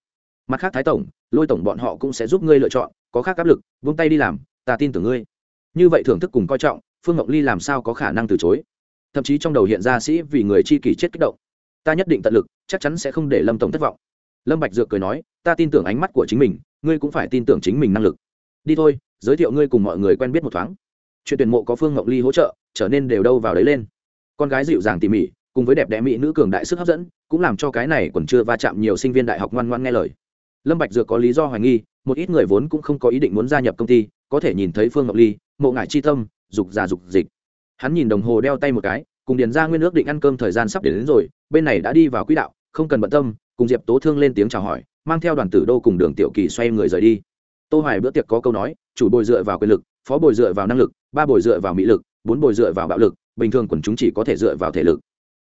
Mặt khác thái tổng, lôi tổng bọn họ cũng sẽ giúp ngươi lựa chọn, có khác áp lực, vung tay đi làm, ta tin tưởng ngươi. Như vậy thưởng thức cùng coi trọng, phương ngọc ly làm sao có khả năng từ chối? Thậm chí trong đầu hiện ra sĩ vì người chi kỷ chết kích động. Ta nhất định tận lực, chắc chắn sẽ không để lâm tổng thất vọng. Lâm bạch dược cười nói, ta tin tưởng ánh mắt của chính mình, ngươi cũng phải tin tưởng chính mình năng lực. Đi thôi, giới thiệu ngươi cùng mọi người quen biết một thoáng. Chuyện tuyển mộ có phương ngọc ly hỗ trợ, trở nên đều đâu vào đấy lên con gái dịu dàng tỉ mỉ cùng với đẹp đẽ mỹ nữ cường đại sức hấp dẫn cũng làm cho cái này còn chưa va chạm nhiều sinh viên đại học ngoan ngoan nghe lời. Lâm bạch dược có lý do hoài nghi một ít người vốn cũng không có ý định muốn gia nhập công ty có thể nhìn thấy phương ngọc ly mộ ngải chi tâm dục già dục dịch. Hắn nhìn đồng hồ đeo tay một cái cùng điền ra nguyên ước định ăn cơm thời gian sắp đến, đến rồi bên này đã đi vào quỹ đạo không cần bận tâm cùng diệp tố thương lên tiếng chào hỏi mang theo đoàn tử đô cùng đường tiểu kỳ xoay người rời đi. Tô hoài bữa tiệc có câu nói chủ bồi dựa vào quyền lực phó bồi dựa vào năng lực ba bồi dựa vào mỹ lực bốn bồi dựa vào bạo lực bình thường quần chúng chỉ có thể dựa vào thể lực.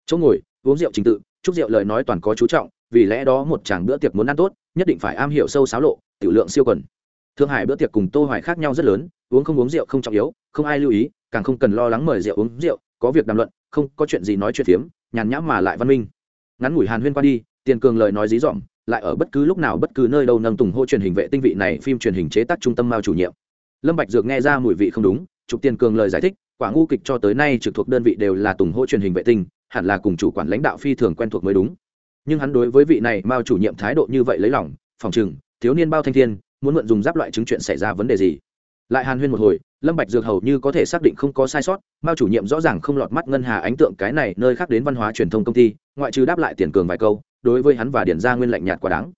Chỗ ngồi, uống rượu trình tự, chúc rượu lời nói toàn có chú trọng, vì lẽ đó một chàng bữa tiệc muốn ăn tốt, nhất định phải am hiểu sâu xáo lộ, tiểu lượng siêu quần. Thương hải bữa tiệc cùng tô hoài khác nhau rất lớn, uống không uống rượu không trọng yếu, không ai lưu ý, càng không cần lo lắng mời rượu uống rượu, có việc đàm luận, không có chuyện gì nói chuyện phiếm, nhàn nhã mà lại văn minh. Ngắn ngủi hàn huyên qua đi, tiền cường lời nói dí dỏm, lại ở bất cứ lúc nào bất cứ nơi đâu nâng tùng hô truyền hình vệ tinh vị này phim truyền hình chế tác trung tâm mao chủ nhiệm. Lâm bạch dược nghe ra mùi vị không đúng trục tiền cường lời giải thích, quả ngu kịch cho tới nay trực thuộc đơn vị đều là tùng Hỗ truyền hình vệ tinh, hẳn là cùng chủ quản lãnh đạo phi thường quen thuộc mới đúng. Nhưng hắn đối với vị này mao chủ nhiệm thái độ như vậy lấy lòng, phòng trừng, thiếu niên bao thanh thiên, muốn mượn dùng giáp loại chứng chuyện xảy ra vấn đề gì? Lại hàn huyên một hồi, lâm bạch dược hầu như có thể xác định không có sai sót, mao chủ nhiệm rõ ràng không lọt mắt ngân hà ánh tượng cái này nơi khác đến văn hóa truyền thông công ty, ngoại trừ đáp lại tiền cường vài câu, đối với hắn và điển gia nguyên lạnh nhạt quá đáng.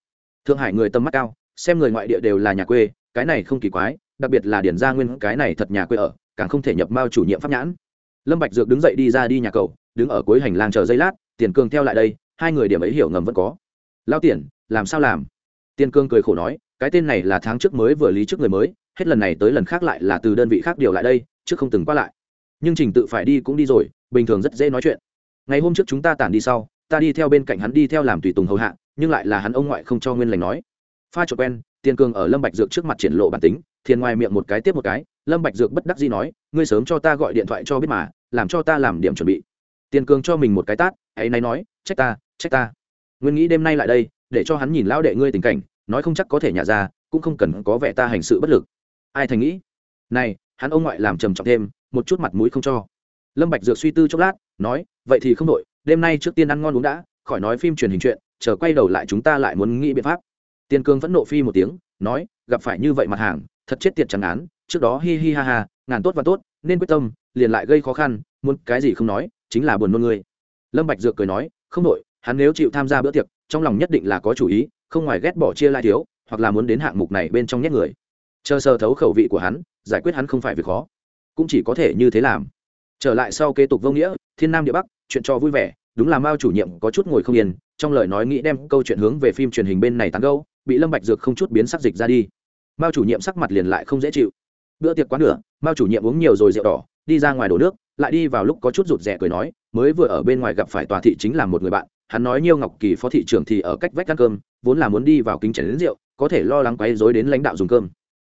Thượng hải người tâm mắt cao, xem người ngoại địa đều là nhà quê, cái này không kỳ quái đặc biệt là điển gia nguyên cái này thật nhà quê ở, càng không thể nhập mao chủ nhiệm pháp nhãn. Lâm bạch dược đứng dậy đi ra đi nhà cầu, đứng ở cuối hành lang chờ giây lát, tiền Cương theo lại đây, hai người điểm ấy hiểu ngầm vẫn có. Lao tiền, làm sao làm? Tiền cương cười khổ nói, cái tên này là tháng trước mới vừa lý trước người mới, hết lần này tới lần khác lại là từ đơn vị khác điều lại đây chứ không từng qua lại. Nhưng trình tự phải đi cũng đi rồi, bình thường rất dễ nói chuyện. Ngày hôm trước chúng ta tản đi sau, ta đi theo bên cạnh hắn đi theo làm tùy tùng hầu hạ, nhưng lại là hắn ông ngoại không cho nguyên lành nói pha trộn quen tiền cương ở lâm bạch dược trước mặt triển lộ bản tính thiên ngoài miệng một cái tiếp một cái lâm bạch dược bất đắc dĩ nói ngươi sớm cho ta gọi điện thoại cho biết mà làm cho ta làm điểm chuẩn bị. Tiền cương cho mình một cái tát ấy nay nói trách ta trách ta. Nguyên nghĩ đêm nay lại đây để cho hắn nhìn lão đệ ngươi tình cảnh nói không chắc có thể nhả ra cũng không cần có vẻ ta hành sự bất lực. Ai thành nghĩ? Này hắn ông ngoại làm trầm trọng thêm một chút mặt mũi không cho. Lâm bạch dược suy tư chốc lát nói vậy thì không đổi, đêm nay trước tiên ăn ngon uống đã khỏi nói phim truyền hình chuyện chờ quay đầu lại chúng ta lại muốn nghĩ biện pháp tiên cương vẫn nộ phi một tiếng, nói, gặp phải như vậy mặt hàng, thật chết tiệt chẳng án, trước đó hi hi ha ha, ngàn tốt và tốt, nên quyết tâm, liền lại gây khó khăn, muốn cái gì không nói, chính là buồn nôn người. Lâm bạch dược cười nói, không đội hắn nếu chịu tham gia bữa tiệc, trong lòng nhất định là có chủ ý, không ngoài ghét bỏ chia lai thiếu, hoặc là muốn đến hạng mục này bên trong nhét người. Chờ sơ thấu khẩu vị của hắn, giải quyết hắn không phải việc khó. Cũng chỉ có thể như thế làm. Trở lại sau kế tục vô nghĩa, thiên nam địa bắc, chuyện cho vui vẻ, đúng là mao chủ nhiệm có chút ngồi không yên, trong lời nói nghĩ đem câu chuyện hướng về phim truyền hình bên này tán gẫu bị lâm bạch dược không chút biến sắc dịch ra đi. Mao chủ nhiệm sắc mặt liền lại không dễ chịu. Bữa tiệc quá nửa, mao chủ nhiệm uống nhiều rồi rượu đỏ, đi ra ngoài đổ nước, lại đi vào lúc có chút rụt rè cười nói, mới vừa ở bên ngoài gặp phải tòa thị chính là một người bạn, hắn nói nhiêu ngọc kỳ phó thị trưởng thì ở cách vách ăn cơm, vốn là muốn đi vào kính chén đến rượu, có thể lo lắng quấy rối đến lãnh đạo dùng cơm.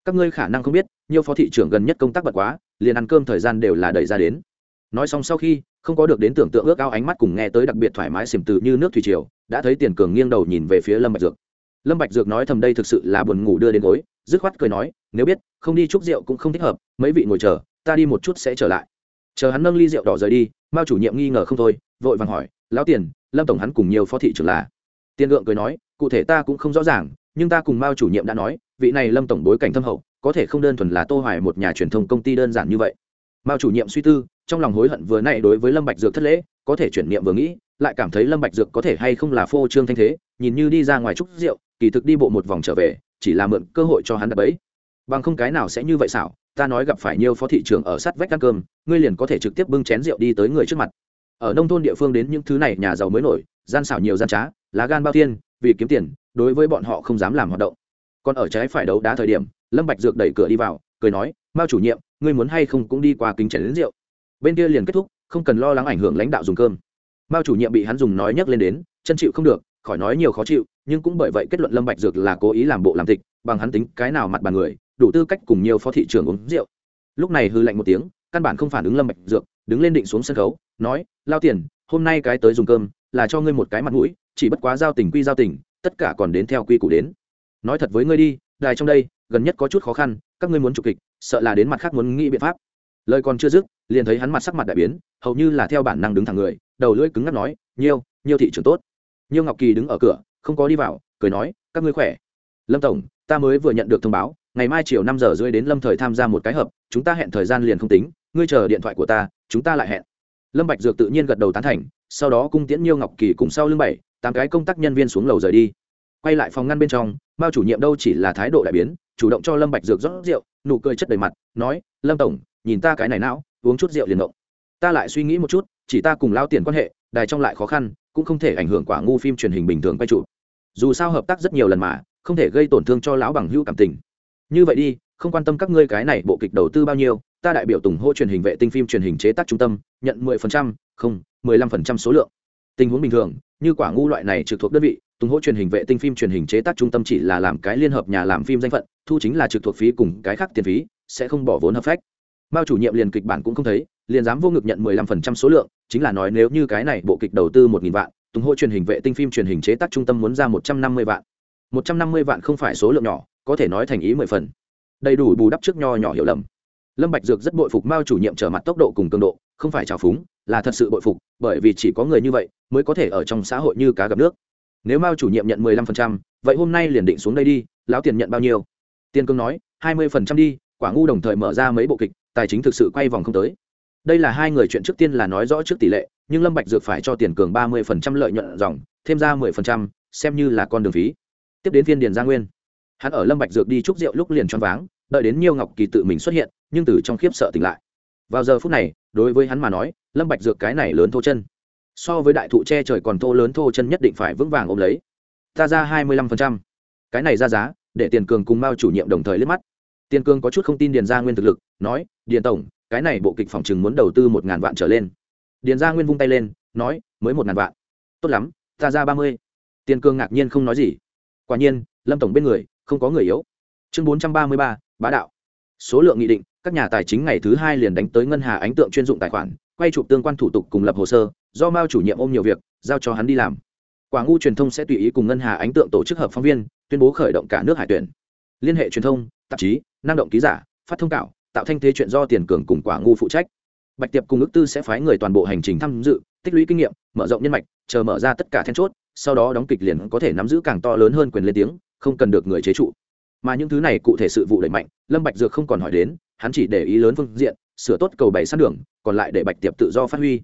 Các ngươi khả năng không biết, nhiêu phó thị trưởng gần nhất công tác bật quá, liền ăn cơm thời gian đều là đẩy ra đến. Nói xong sau khi, không có được đến tưởng tượng ước ao ánh mắt cùng nghe tới đặc biệt thoải mái xìm từ như nước thủy triều, đã thấy tiền cường nghiêng đầu nhìn về phía lâm bạch dược lâm bạch dược nói thầm đây thực sự là buồn ngủ đưa đến gối, dứt khoát cười nói, nếu biết, không đi chúc rượu cũng không thích hợp, mấy vị ngồi chờ, ta đi một chút sẽ trở lại. Chờ hắn nâng ly rượu đỏ rời đi, mao chủ nhiệm nghi ngờ không thôi, vội vàng hỏi, lão tiền, lâm tổng hắn cùng nhiều phó thị trưởng là? Tiền lượng cười nói, cụ thể ta cũng không rõ ràng, nhưng ta cùng mao chủ nhiệm đã nói, vị này lâm tổng bối cảnh thâm hậu, có thể không đơn thuần là tô hoài một nhà truyền thông công ty đơn giản như vậy. Mao chủ nhiệm suy tư, trong lòng hối hận vừa nãy đối với lâm bạch dược thất lễ, có thể chuyển niệm vừa nghĩ, lại cảm thấy lâm bạch dược có thể hay không là phô trương thanh thế, nhìn như đi ra ngoài chút rượu kỳ thực đi bộ một vòng trở về, chỉ là mượn cơ hội cho hắn đập bẫy. Bằng không cái nào sẽ như vậy xảo, ta nói gặp phải nhiều phó thị trưởng ở sát vách ăn cơm, ngươi liền có thể trực tiếp bưng chén rượu đi tới người trước mặt. Ở nông thôn địa phương đến những thứ này nhà giàu mới nổi, gian xảo nhiều gian trá, lá gan bao thiên, vì kiếm tiền, đối với bọn họ không dám làm hoạt động. Còn ở trái phải đấu đá thời điểm, lâm bạch dược đẩy cửa đi vào, cười nói, mao chủ nhiệm, ngươi muốn hay không cũng đi qua kính chén đến rượu. Bên kia liền kết thúc, không cần lo lắng ảnh hưởng lãnh đạo dùng cơm. Mao chủ nhiệm bị hắn dùng nói nhắc lên đến, chân chịu không được khỏi nói nhiều khó chịu, nhưng cũng bởi vậy kết luận lâm bạch dược là cố ý làm bộ làm tịch, bằng hắn tính cái nào mặt bàn người, đủ tư cách cùng nhiều phó thị trưởng uống rượu. Lúc này hư lạnh một tiếng, căn bản không phản ứng lâm bạch dược, đứng lên định xuống sân khấu, nói, lao tiền, hôm nay cái tới dùng cơm, là cho ngươi một cái mặt mũi, chỉ bất quá giao tình quy giao tình, tất cả còn đến theo quy củ đến. Nói thật với ngươi đi, đài trong đây, gần nhất có chút khó khăn, các ngươi muốn chụp kịch, sợ là đến mặt khác muốn nghĩ biện pháp. Lời còn chưa dứt, liền thấy hắn mặt sắc mặt đại biến, hầu như là theo bản năng đứng thẳng người, đầu lưỡi cứng ngắc nói, nhiêu nhiêu thị trường tốt nhiêu ngọc kỳ đứng ở cửa, không có đi vào, cười nói, các ngươi khỏe? Lâm tổng, ta mới vừa nhận được thông báo, ngày mai chiều năm giờ rưỡi đến lâm thời tham gia một cái hợp, chúng ta hẹn thời gian liền không tính, ngươi chờ điện thoại của ta, chúng ta lại hẹn. Lâm bạch dược tự nhiên gật đầu tán thành, sau đó cung tiễn nhiêu ngọc kỳ cùng sau lưng bảy, tám cái công tác nhân viên xuống lầu rời đi. Quay lại phòng ngăn bên trong, mao chủ nhiệm đâu chỉ là thái độ đại biến, chủ động cho lâm bạch dược rót rượu, nụ cười chất đầy mặt, nói, lâm tổng, nhìn ta cái này não, uống chút rượu liền động. Ta lại suy nghĩ một chút, chỉ ta cùng lao tiền quan hệ, đài trong lại khó khăn cũng không thể ảnh hưởng quả ngu phim truyền hình bình thường quay trụ. Dù sao hợp tác rất nhiều lần mà, không thể gây tổn thương cho lão bằng hữu cảm tình. Như vậy đi, không quan tâm các ngươi cái này bộ kịch đầu tư bao nhiêu, ta đại biểu tùng hô truyền hình vệ tinh phim truyền hình chế tác trung tâm, nhận mười phần trăm, không, mười lăm phần trăm số lượng. Tình huống bình thường, như quả ngu loại này trực thuộc đơn vị, tùng hỗ truyền hình vệ tinh phim truyền hình chế tác trung tâm chỉ là làm cái liên hợp nhà làm phim danh phận, thu chính là trực thuộc phí cùng cái khác tiền phí, sẽ không bỏ vốn hợp phách. Mao chủ nhiệm liền kịch bản cũng không thấy liền dám vô ngực nhận mười lăm phần trăm số lượng, chính là nói nếu như cái này bộ kịch đầu tư một nghìn vạn, tùng Hô truyền hình vệ tinh phim truyền hình chế tác trung tâm muốn ra một trăm năm mươi vạn. Một trăm năm mươi vạn không phải số lượng nhỏ, có thể nói thành ý mười phần. Đầy đủ bù đắp trước nho nhỏ hiểu lầm. Lâm bạch dược rất bội phục mao chủ nhiệm trở mặt tốc độ cùng cường độ, không phải trào phúng, là thật sự bội phục, bởi vì chỉ có người như vậy mới có thể ở trong xã hội như cá gặp nước. Nếu mao chủ nhiệm nhận mười lăm phần trăm, vậy hôm nay liền định xuống đây đi, lão tiền nhận bao nhiêu? Tiên cương nói, hai mươi phần trăm đi, quả ngu đồng thời mở ra mấy bộ kịch, tài chính thực sự quay vòng không tới đây là hai người chuyện trước tiên là nói rõ trước tỷ lệ, nhưng lâm bạch dược phải cho tiền cường ba mươi phần trăm lợi nhuận dòng, thêm ra mười phần trăm, xem như là con đường phí. Tiếp đến viên điền gia nguyên. Hắn ở lâm bạch dược đi chúc rượu lúc liền choáng váng, đợi đến nhiêu ngọc kỳ tự mình xuất hiện, nhưng từ trong khiếp sợ tỉnh lại. Vào giờ phút này, đối với hắn mà nói, lâm bạch dược cái này lớn thô chân. So với đại thụ che trời còn thô lớn thô chân nhất định phải vững vàng ôm lấy. Ta ra hai mươi lăm phần trăm. Cái này ra giá, để tiền cường cùng mao chủ nhiệm đồng thời liếc mắt. Tiền cường có chút không tin điền gia nguyên thực lực, nói, điền tổng cái này bộ kịch phòng chừng muốn đầu tư một ngàn vạn trở lên. Điền gia nguyên vung tay lên, nói, mới một ngàn vạn. Tốt lắm, ta ra ba mươi. Tiền Cương ngạc nhiên không nói gì. Quả nhiên, lâm tổng bên người, không có người yếu. Chương bốn trăm ba mươi ba, bá đạo. Số lượng nghị định, các nhà tài chính ngày thứ hai liền đánh tới ngân hà ánh tượng chuyên dụng tài khoản, quay chụp tương quan thủ tục cùng lập hồ sơ, do mao chủ nhiệm ôm nhiều việc, giao cho hắn đi làm. Quả ngu truyền thông sẽ tùy ý cùng ngân hà ánh tượng tổ chức hợp phóng viên, tuyên bố khởi động cả nước hải tuyển. Liên hệ truyền thông, tạp chí, năng động ký giả, phát thông cạo tạo thanh thế chuyện do tiền cường cùng quả ngu phụ trách. Bạch tiệp cùng ước tư sẽ phái người toàn bộ hành trình tham dự, tích lũy kinh nghiệm, mở rộng nhân mạch, chờ mở ra tất cả then chốt, sau đó đóng kịch liền có thể nắm giữ càng to lớn hơn quyền lên tiếng, không cần được người chế trụ. Mà những thứ này cụ thể sự vụ đẩy mạnh, lâm bạch dược không còn hỏi đến, hắn chỉ để ý lớn phương diện, sửa tốt cầu bảy sát đường, còn lại để bạch tiệp tự do phát huy.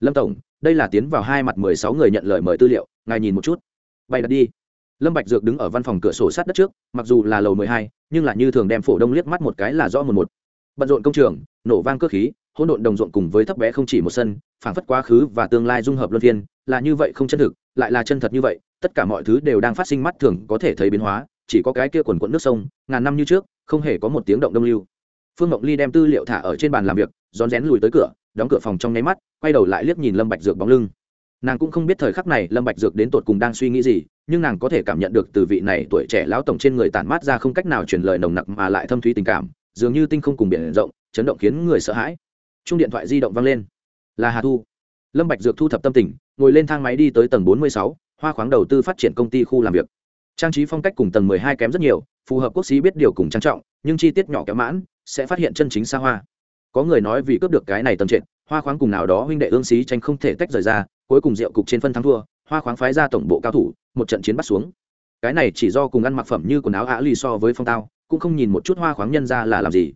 Lâm tổng, đây là tiến vào hai mặt mười sáu người nhận lời mời tư liệu, ngài nhìn một chút. Bày đặt đi. Lâm bạch dược đứng ở văn phòng cửa sổ sát đất trước, mặc dù là lầu mười hai, nhưng là như thường đem phổ đông liếc mắt một cái là rõ một một bận rộn công trường, nổ vang cơ khí, hỗn độn đồng ruộng cùng với thấp bé không chỉ một sân, phảng phất quá khứ và tương lai dung hợp luân phiên, là như vậy không chân thực, lại là chân thật như vậy, tất cả mọi thứ đều đang phát sinh mắt thường, có thể thấy biến hóa, chỉ có cái kia quần quận nước sông, ngàn năm như trước, không hề có một tiếng động đông lưu. Phương ngọc ly đem tư liệu thả ở trên bàn làm việc, rón rén lùi tới cửa, đóng cửa phòng trong nháy mắt, quay đầu lại liếc nhìn lâm bạch dược bóng lưng. Nàng cũng không biết thời khắc này lâm bạch dược đến tột cùng đang suy nghĩ gì, nhưng nàng có thể cảm nhận được từ vị này tuổi trẻ lão tổng trên người tản mát ra không cách nào truyền lời nồng nặc mà lại thâm thúy tình cảm dường như tinh không cùng biển rộng chấn động khiến người sợ hãi. Chung điện thoại di động vang lên. Là hà thu. Lâm bạch dược thu thập tâm tình ngồi lên thang máy đi tới tầng bốn mươi sáu, hoa khoáng đầu tư phát triển công ty khu làm việc. Trang trí phong cách cùng tầng mười hai kém rất nhiều phù hợp quốc sĩ biết điều cùng trang trọng nhưng chi tiết nhỏ kéo mãn sẽ phát hiện chân chính xa hoa. Có người nói vì cướp được cái này tầm trệt hoa khoáng cùng nào đó huynh đệ ương xí tranh không thể tách rời ra cuối cùng rượu cục trên phân thắng thua hoa khoáng phái ra tổng bộ cao thủ một trận chiến bắt xuống cái này chỉ do cùng ăn mặc phẩm như quần áo ả lì so với phong tao, cũng không nhìn một chút hoa khoáng nhân ra là làm gì.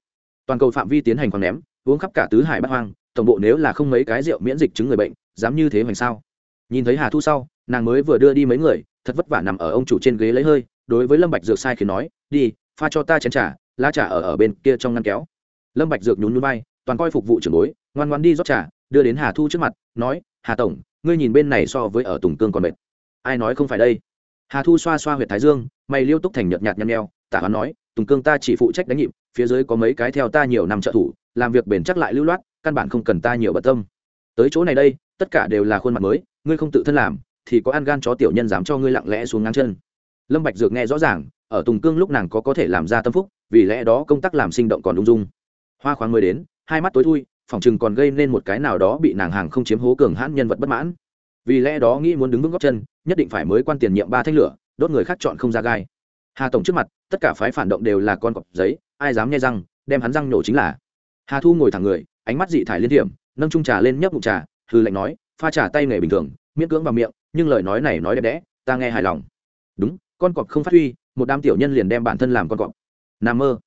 Toàn cầu phạm vi tiến hành khoáng ném, uống khắp cả tứ hải bát hoang, tổng bộ nếu là không mấy cái rượu miễn dịch chứng người bệnh, dám như thế hoành sao? Nhìn thấy hà thu sau, nàng mới vừa đưa đi mấy người, thật vất vả nằm ở ông chủ trên ghế lấy hơi, đối với lâm bạch dược sai khiến nói, đi, pha cho ta chén trà, lá trà ở ở bên kia trong ngăn kéo. Lâm bạch dược nhún nhún vai, toàn coi phục vụ trưởng bối, ngoan ngoan đi rót trà, đưa đến hà thu trước mặt, nói, hà tổng, ngươi nhìn bên này so với ở tùng cương còn mệt. Ai nói không phải đây? Hà thu xoa xoa huyệt thái dương, mày liêu túc thành nhợt nhạt nhăn nheo, tả hắn nói, tùng cương ta chỉ phụ trách đánh nhịp, phía dưới có mấy cái theo ta nhiều năm trợ thủ, làm việc bền chắc lại lưu loát, căn bản không cần ta nhiều bận tâm. Tới chỗ này đây, tất cả đều là khuôn mặt mới, ngươi không tự thân làm, thì có ăn gan chó tiểu nhân dám cho ngươi lặng lẽ xuống ngang chân. Lâm bạch dược nghe rõ ràng, ở tùng cương lúc nàng có có thể làm ra tâm phúc, vì lẽ đó công tác làm sinh động còn ung dung. Hoa khoáng mới đến, hai mắt tối thui, phòng chừng còn gây nên một cái nào đó bị nàng hàng không chiếm hố cường hãn nhân vật bất mãn vì lẽ đó nghĩ muốn đứng vững góc chân, nhất định phải mới quan tiền nhiệm ba thanh lửa, đốt người khác chọn không ra gai. Hà tổng trước mặt, tất cả phái phản động đều là con cọp giấy, ai dám nhai răng, đem hắn răng nhổ chính là. Hà thu ngồi thẳng người, ánh mắt dị thải liên điểm nâng trung trà lên nhấp bụng trà hư lệnh nói, pha trà tay nghề bình thường, miễn cưỡng vào miệng, nhưng lời nói này nói đẹp đẽ, ta nghe hài lòng. Đúng, con cọp không phát huy, một đám tiểu nhân liền đem bản thân làm con cọp. Nà mơ.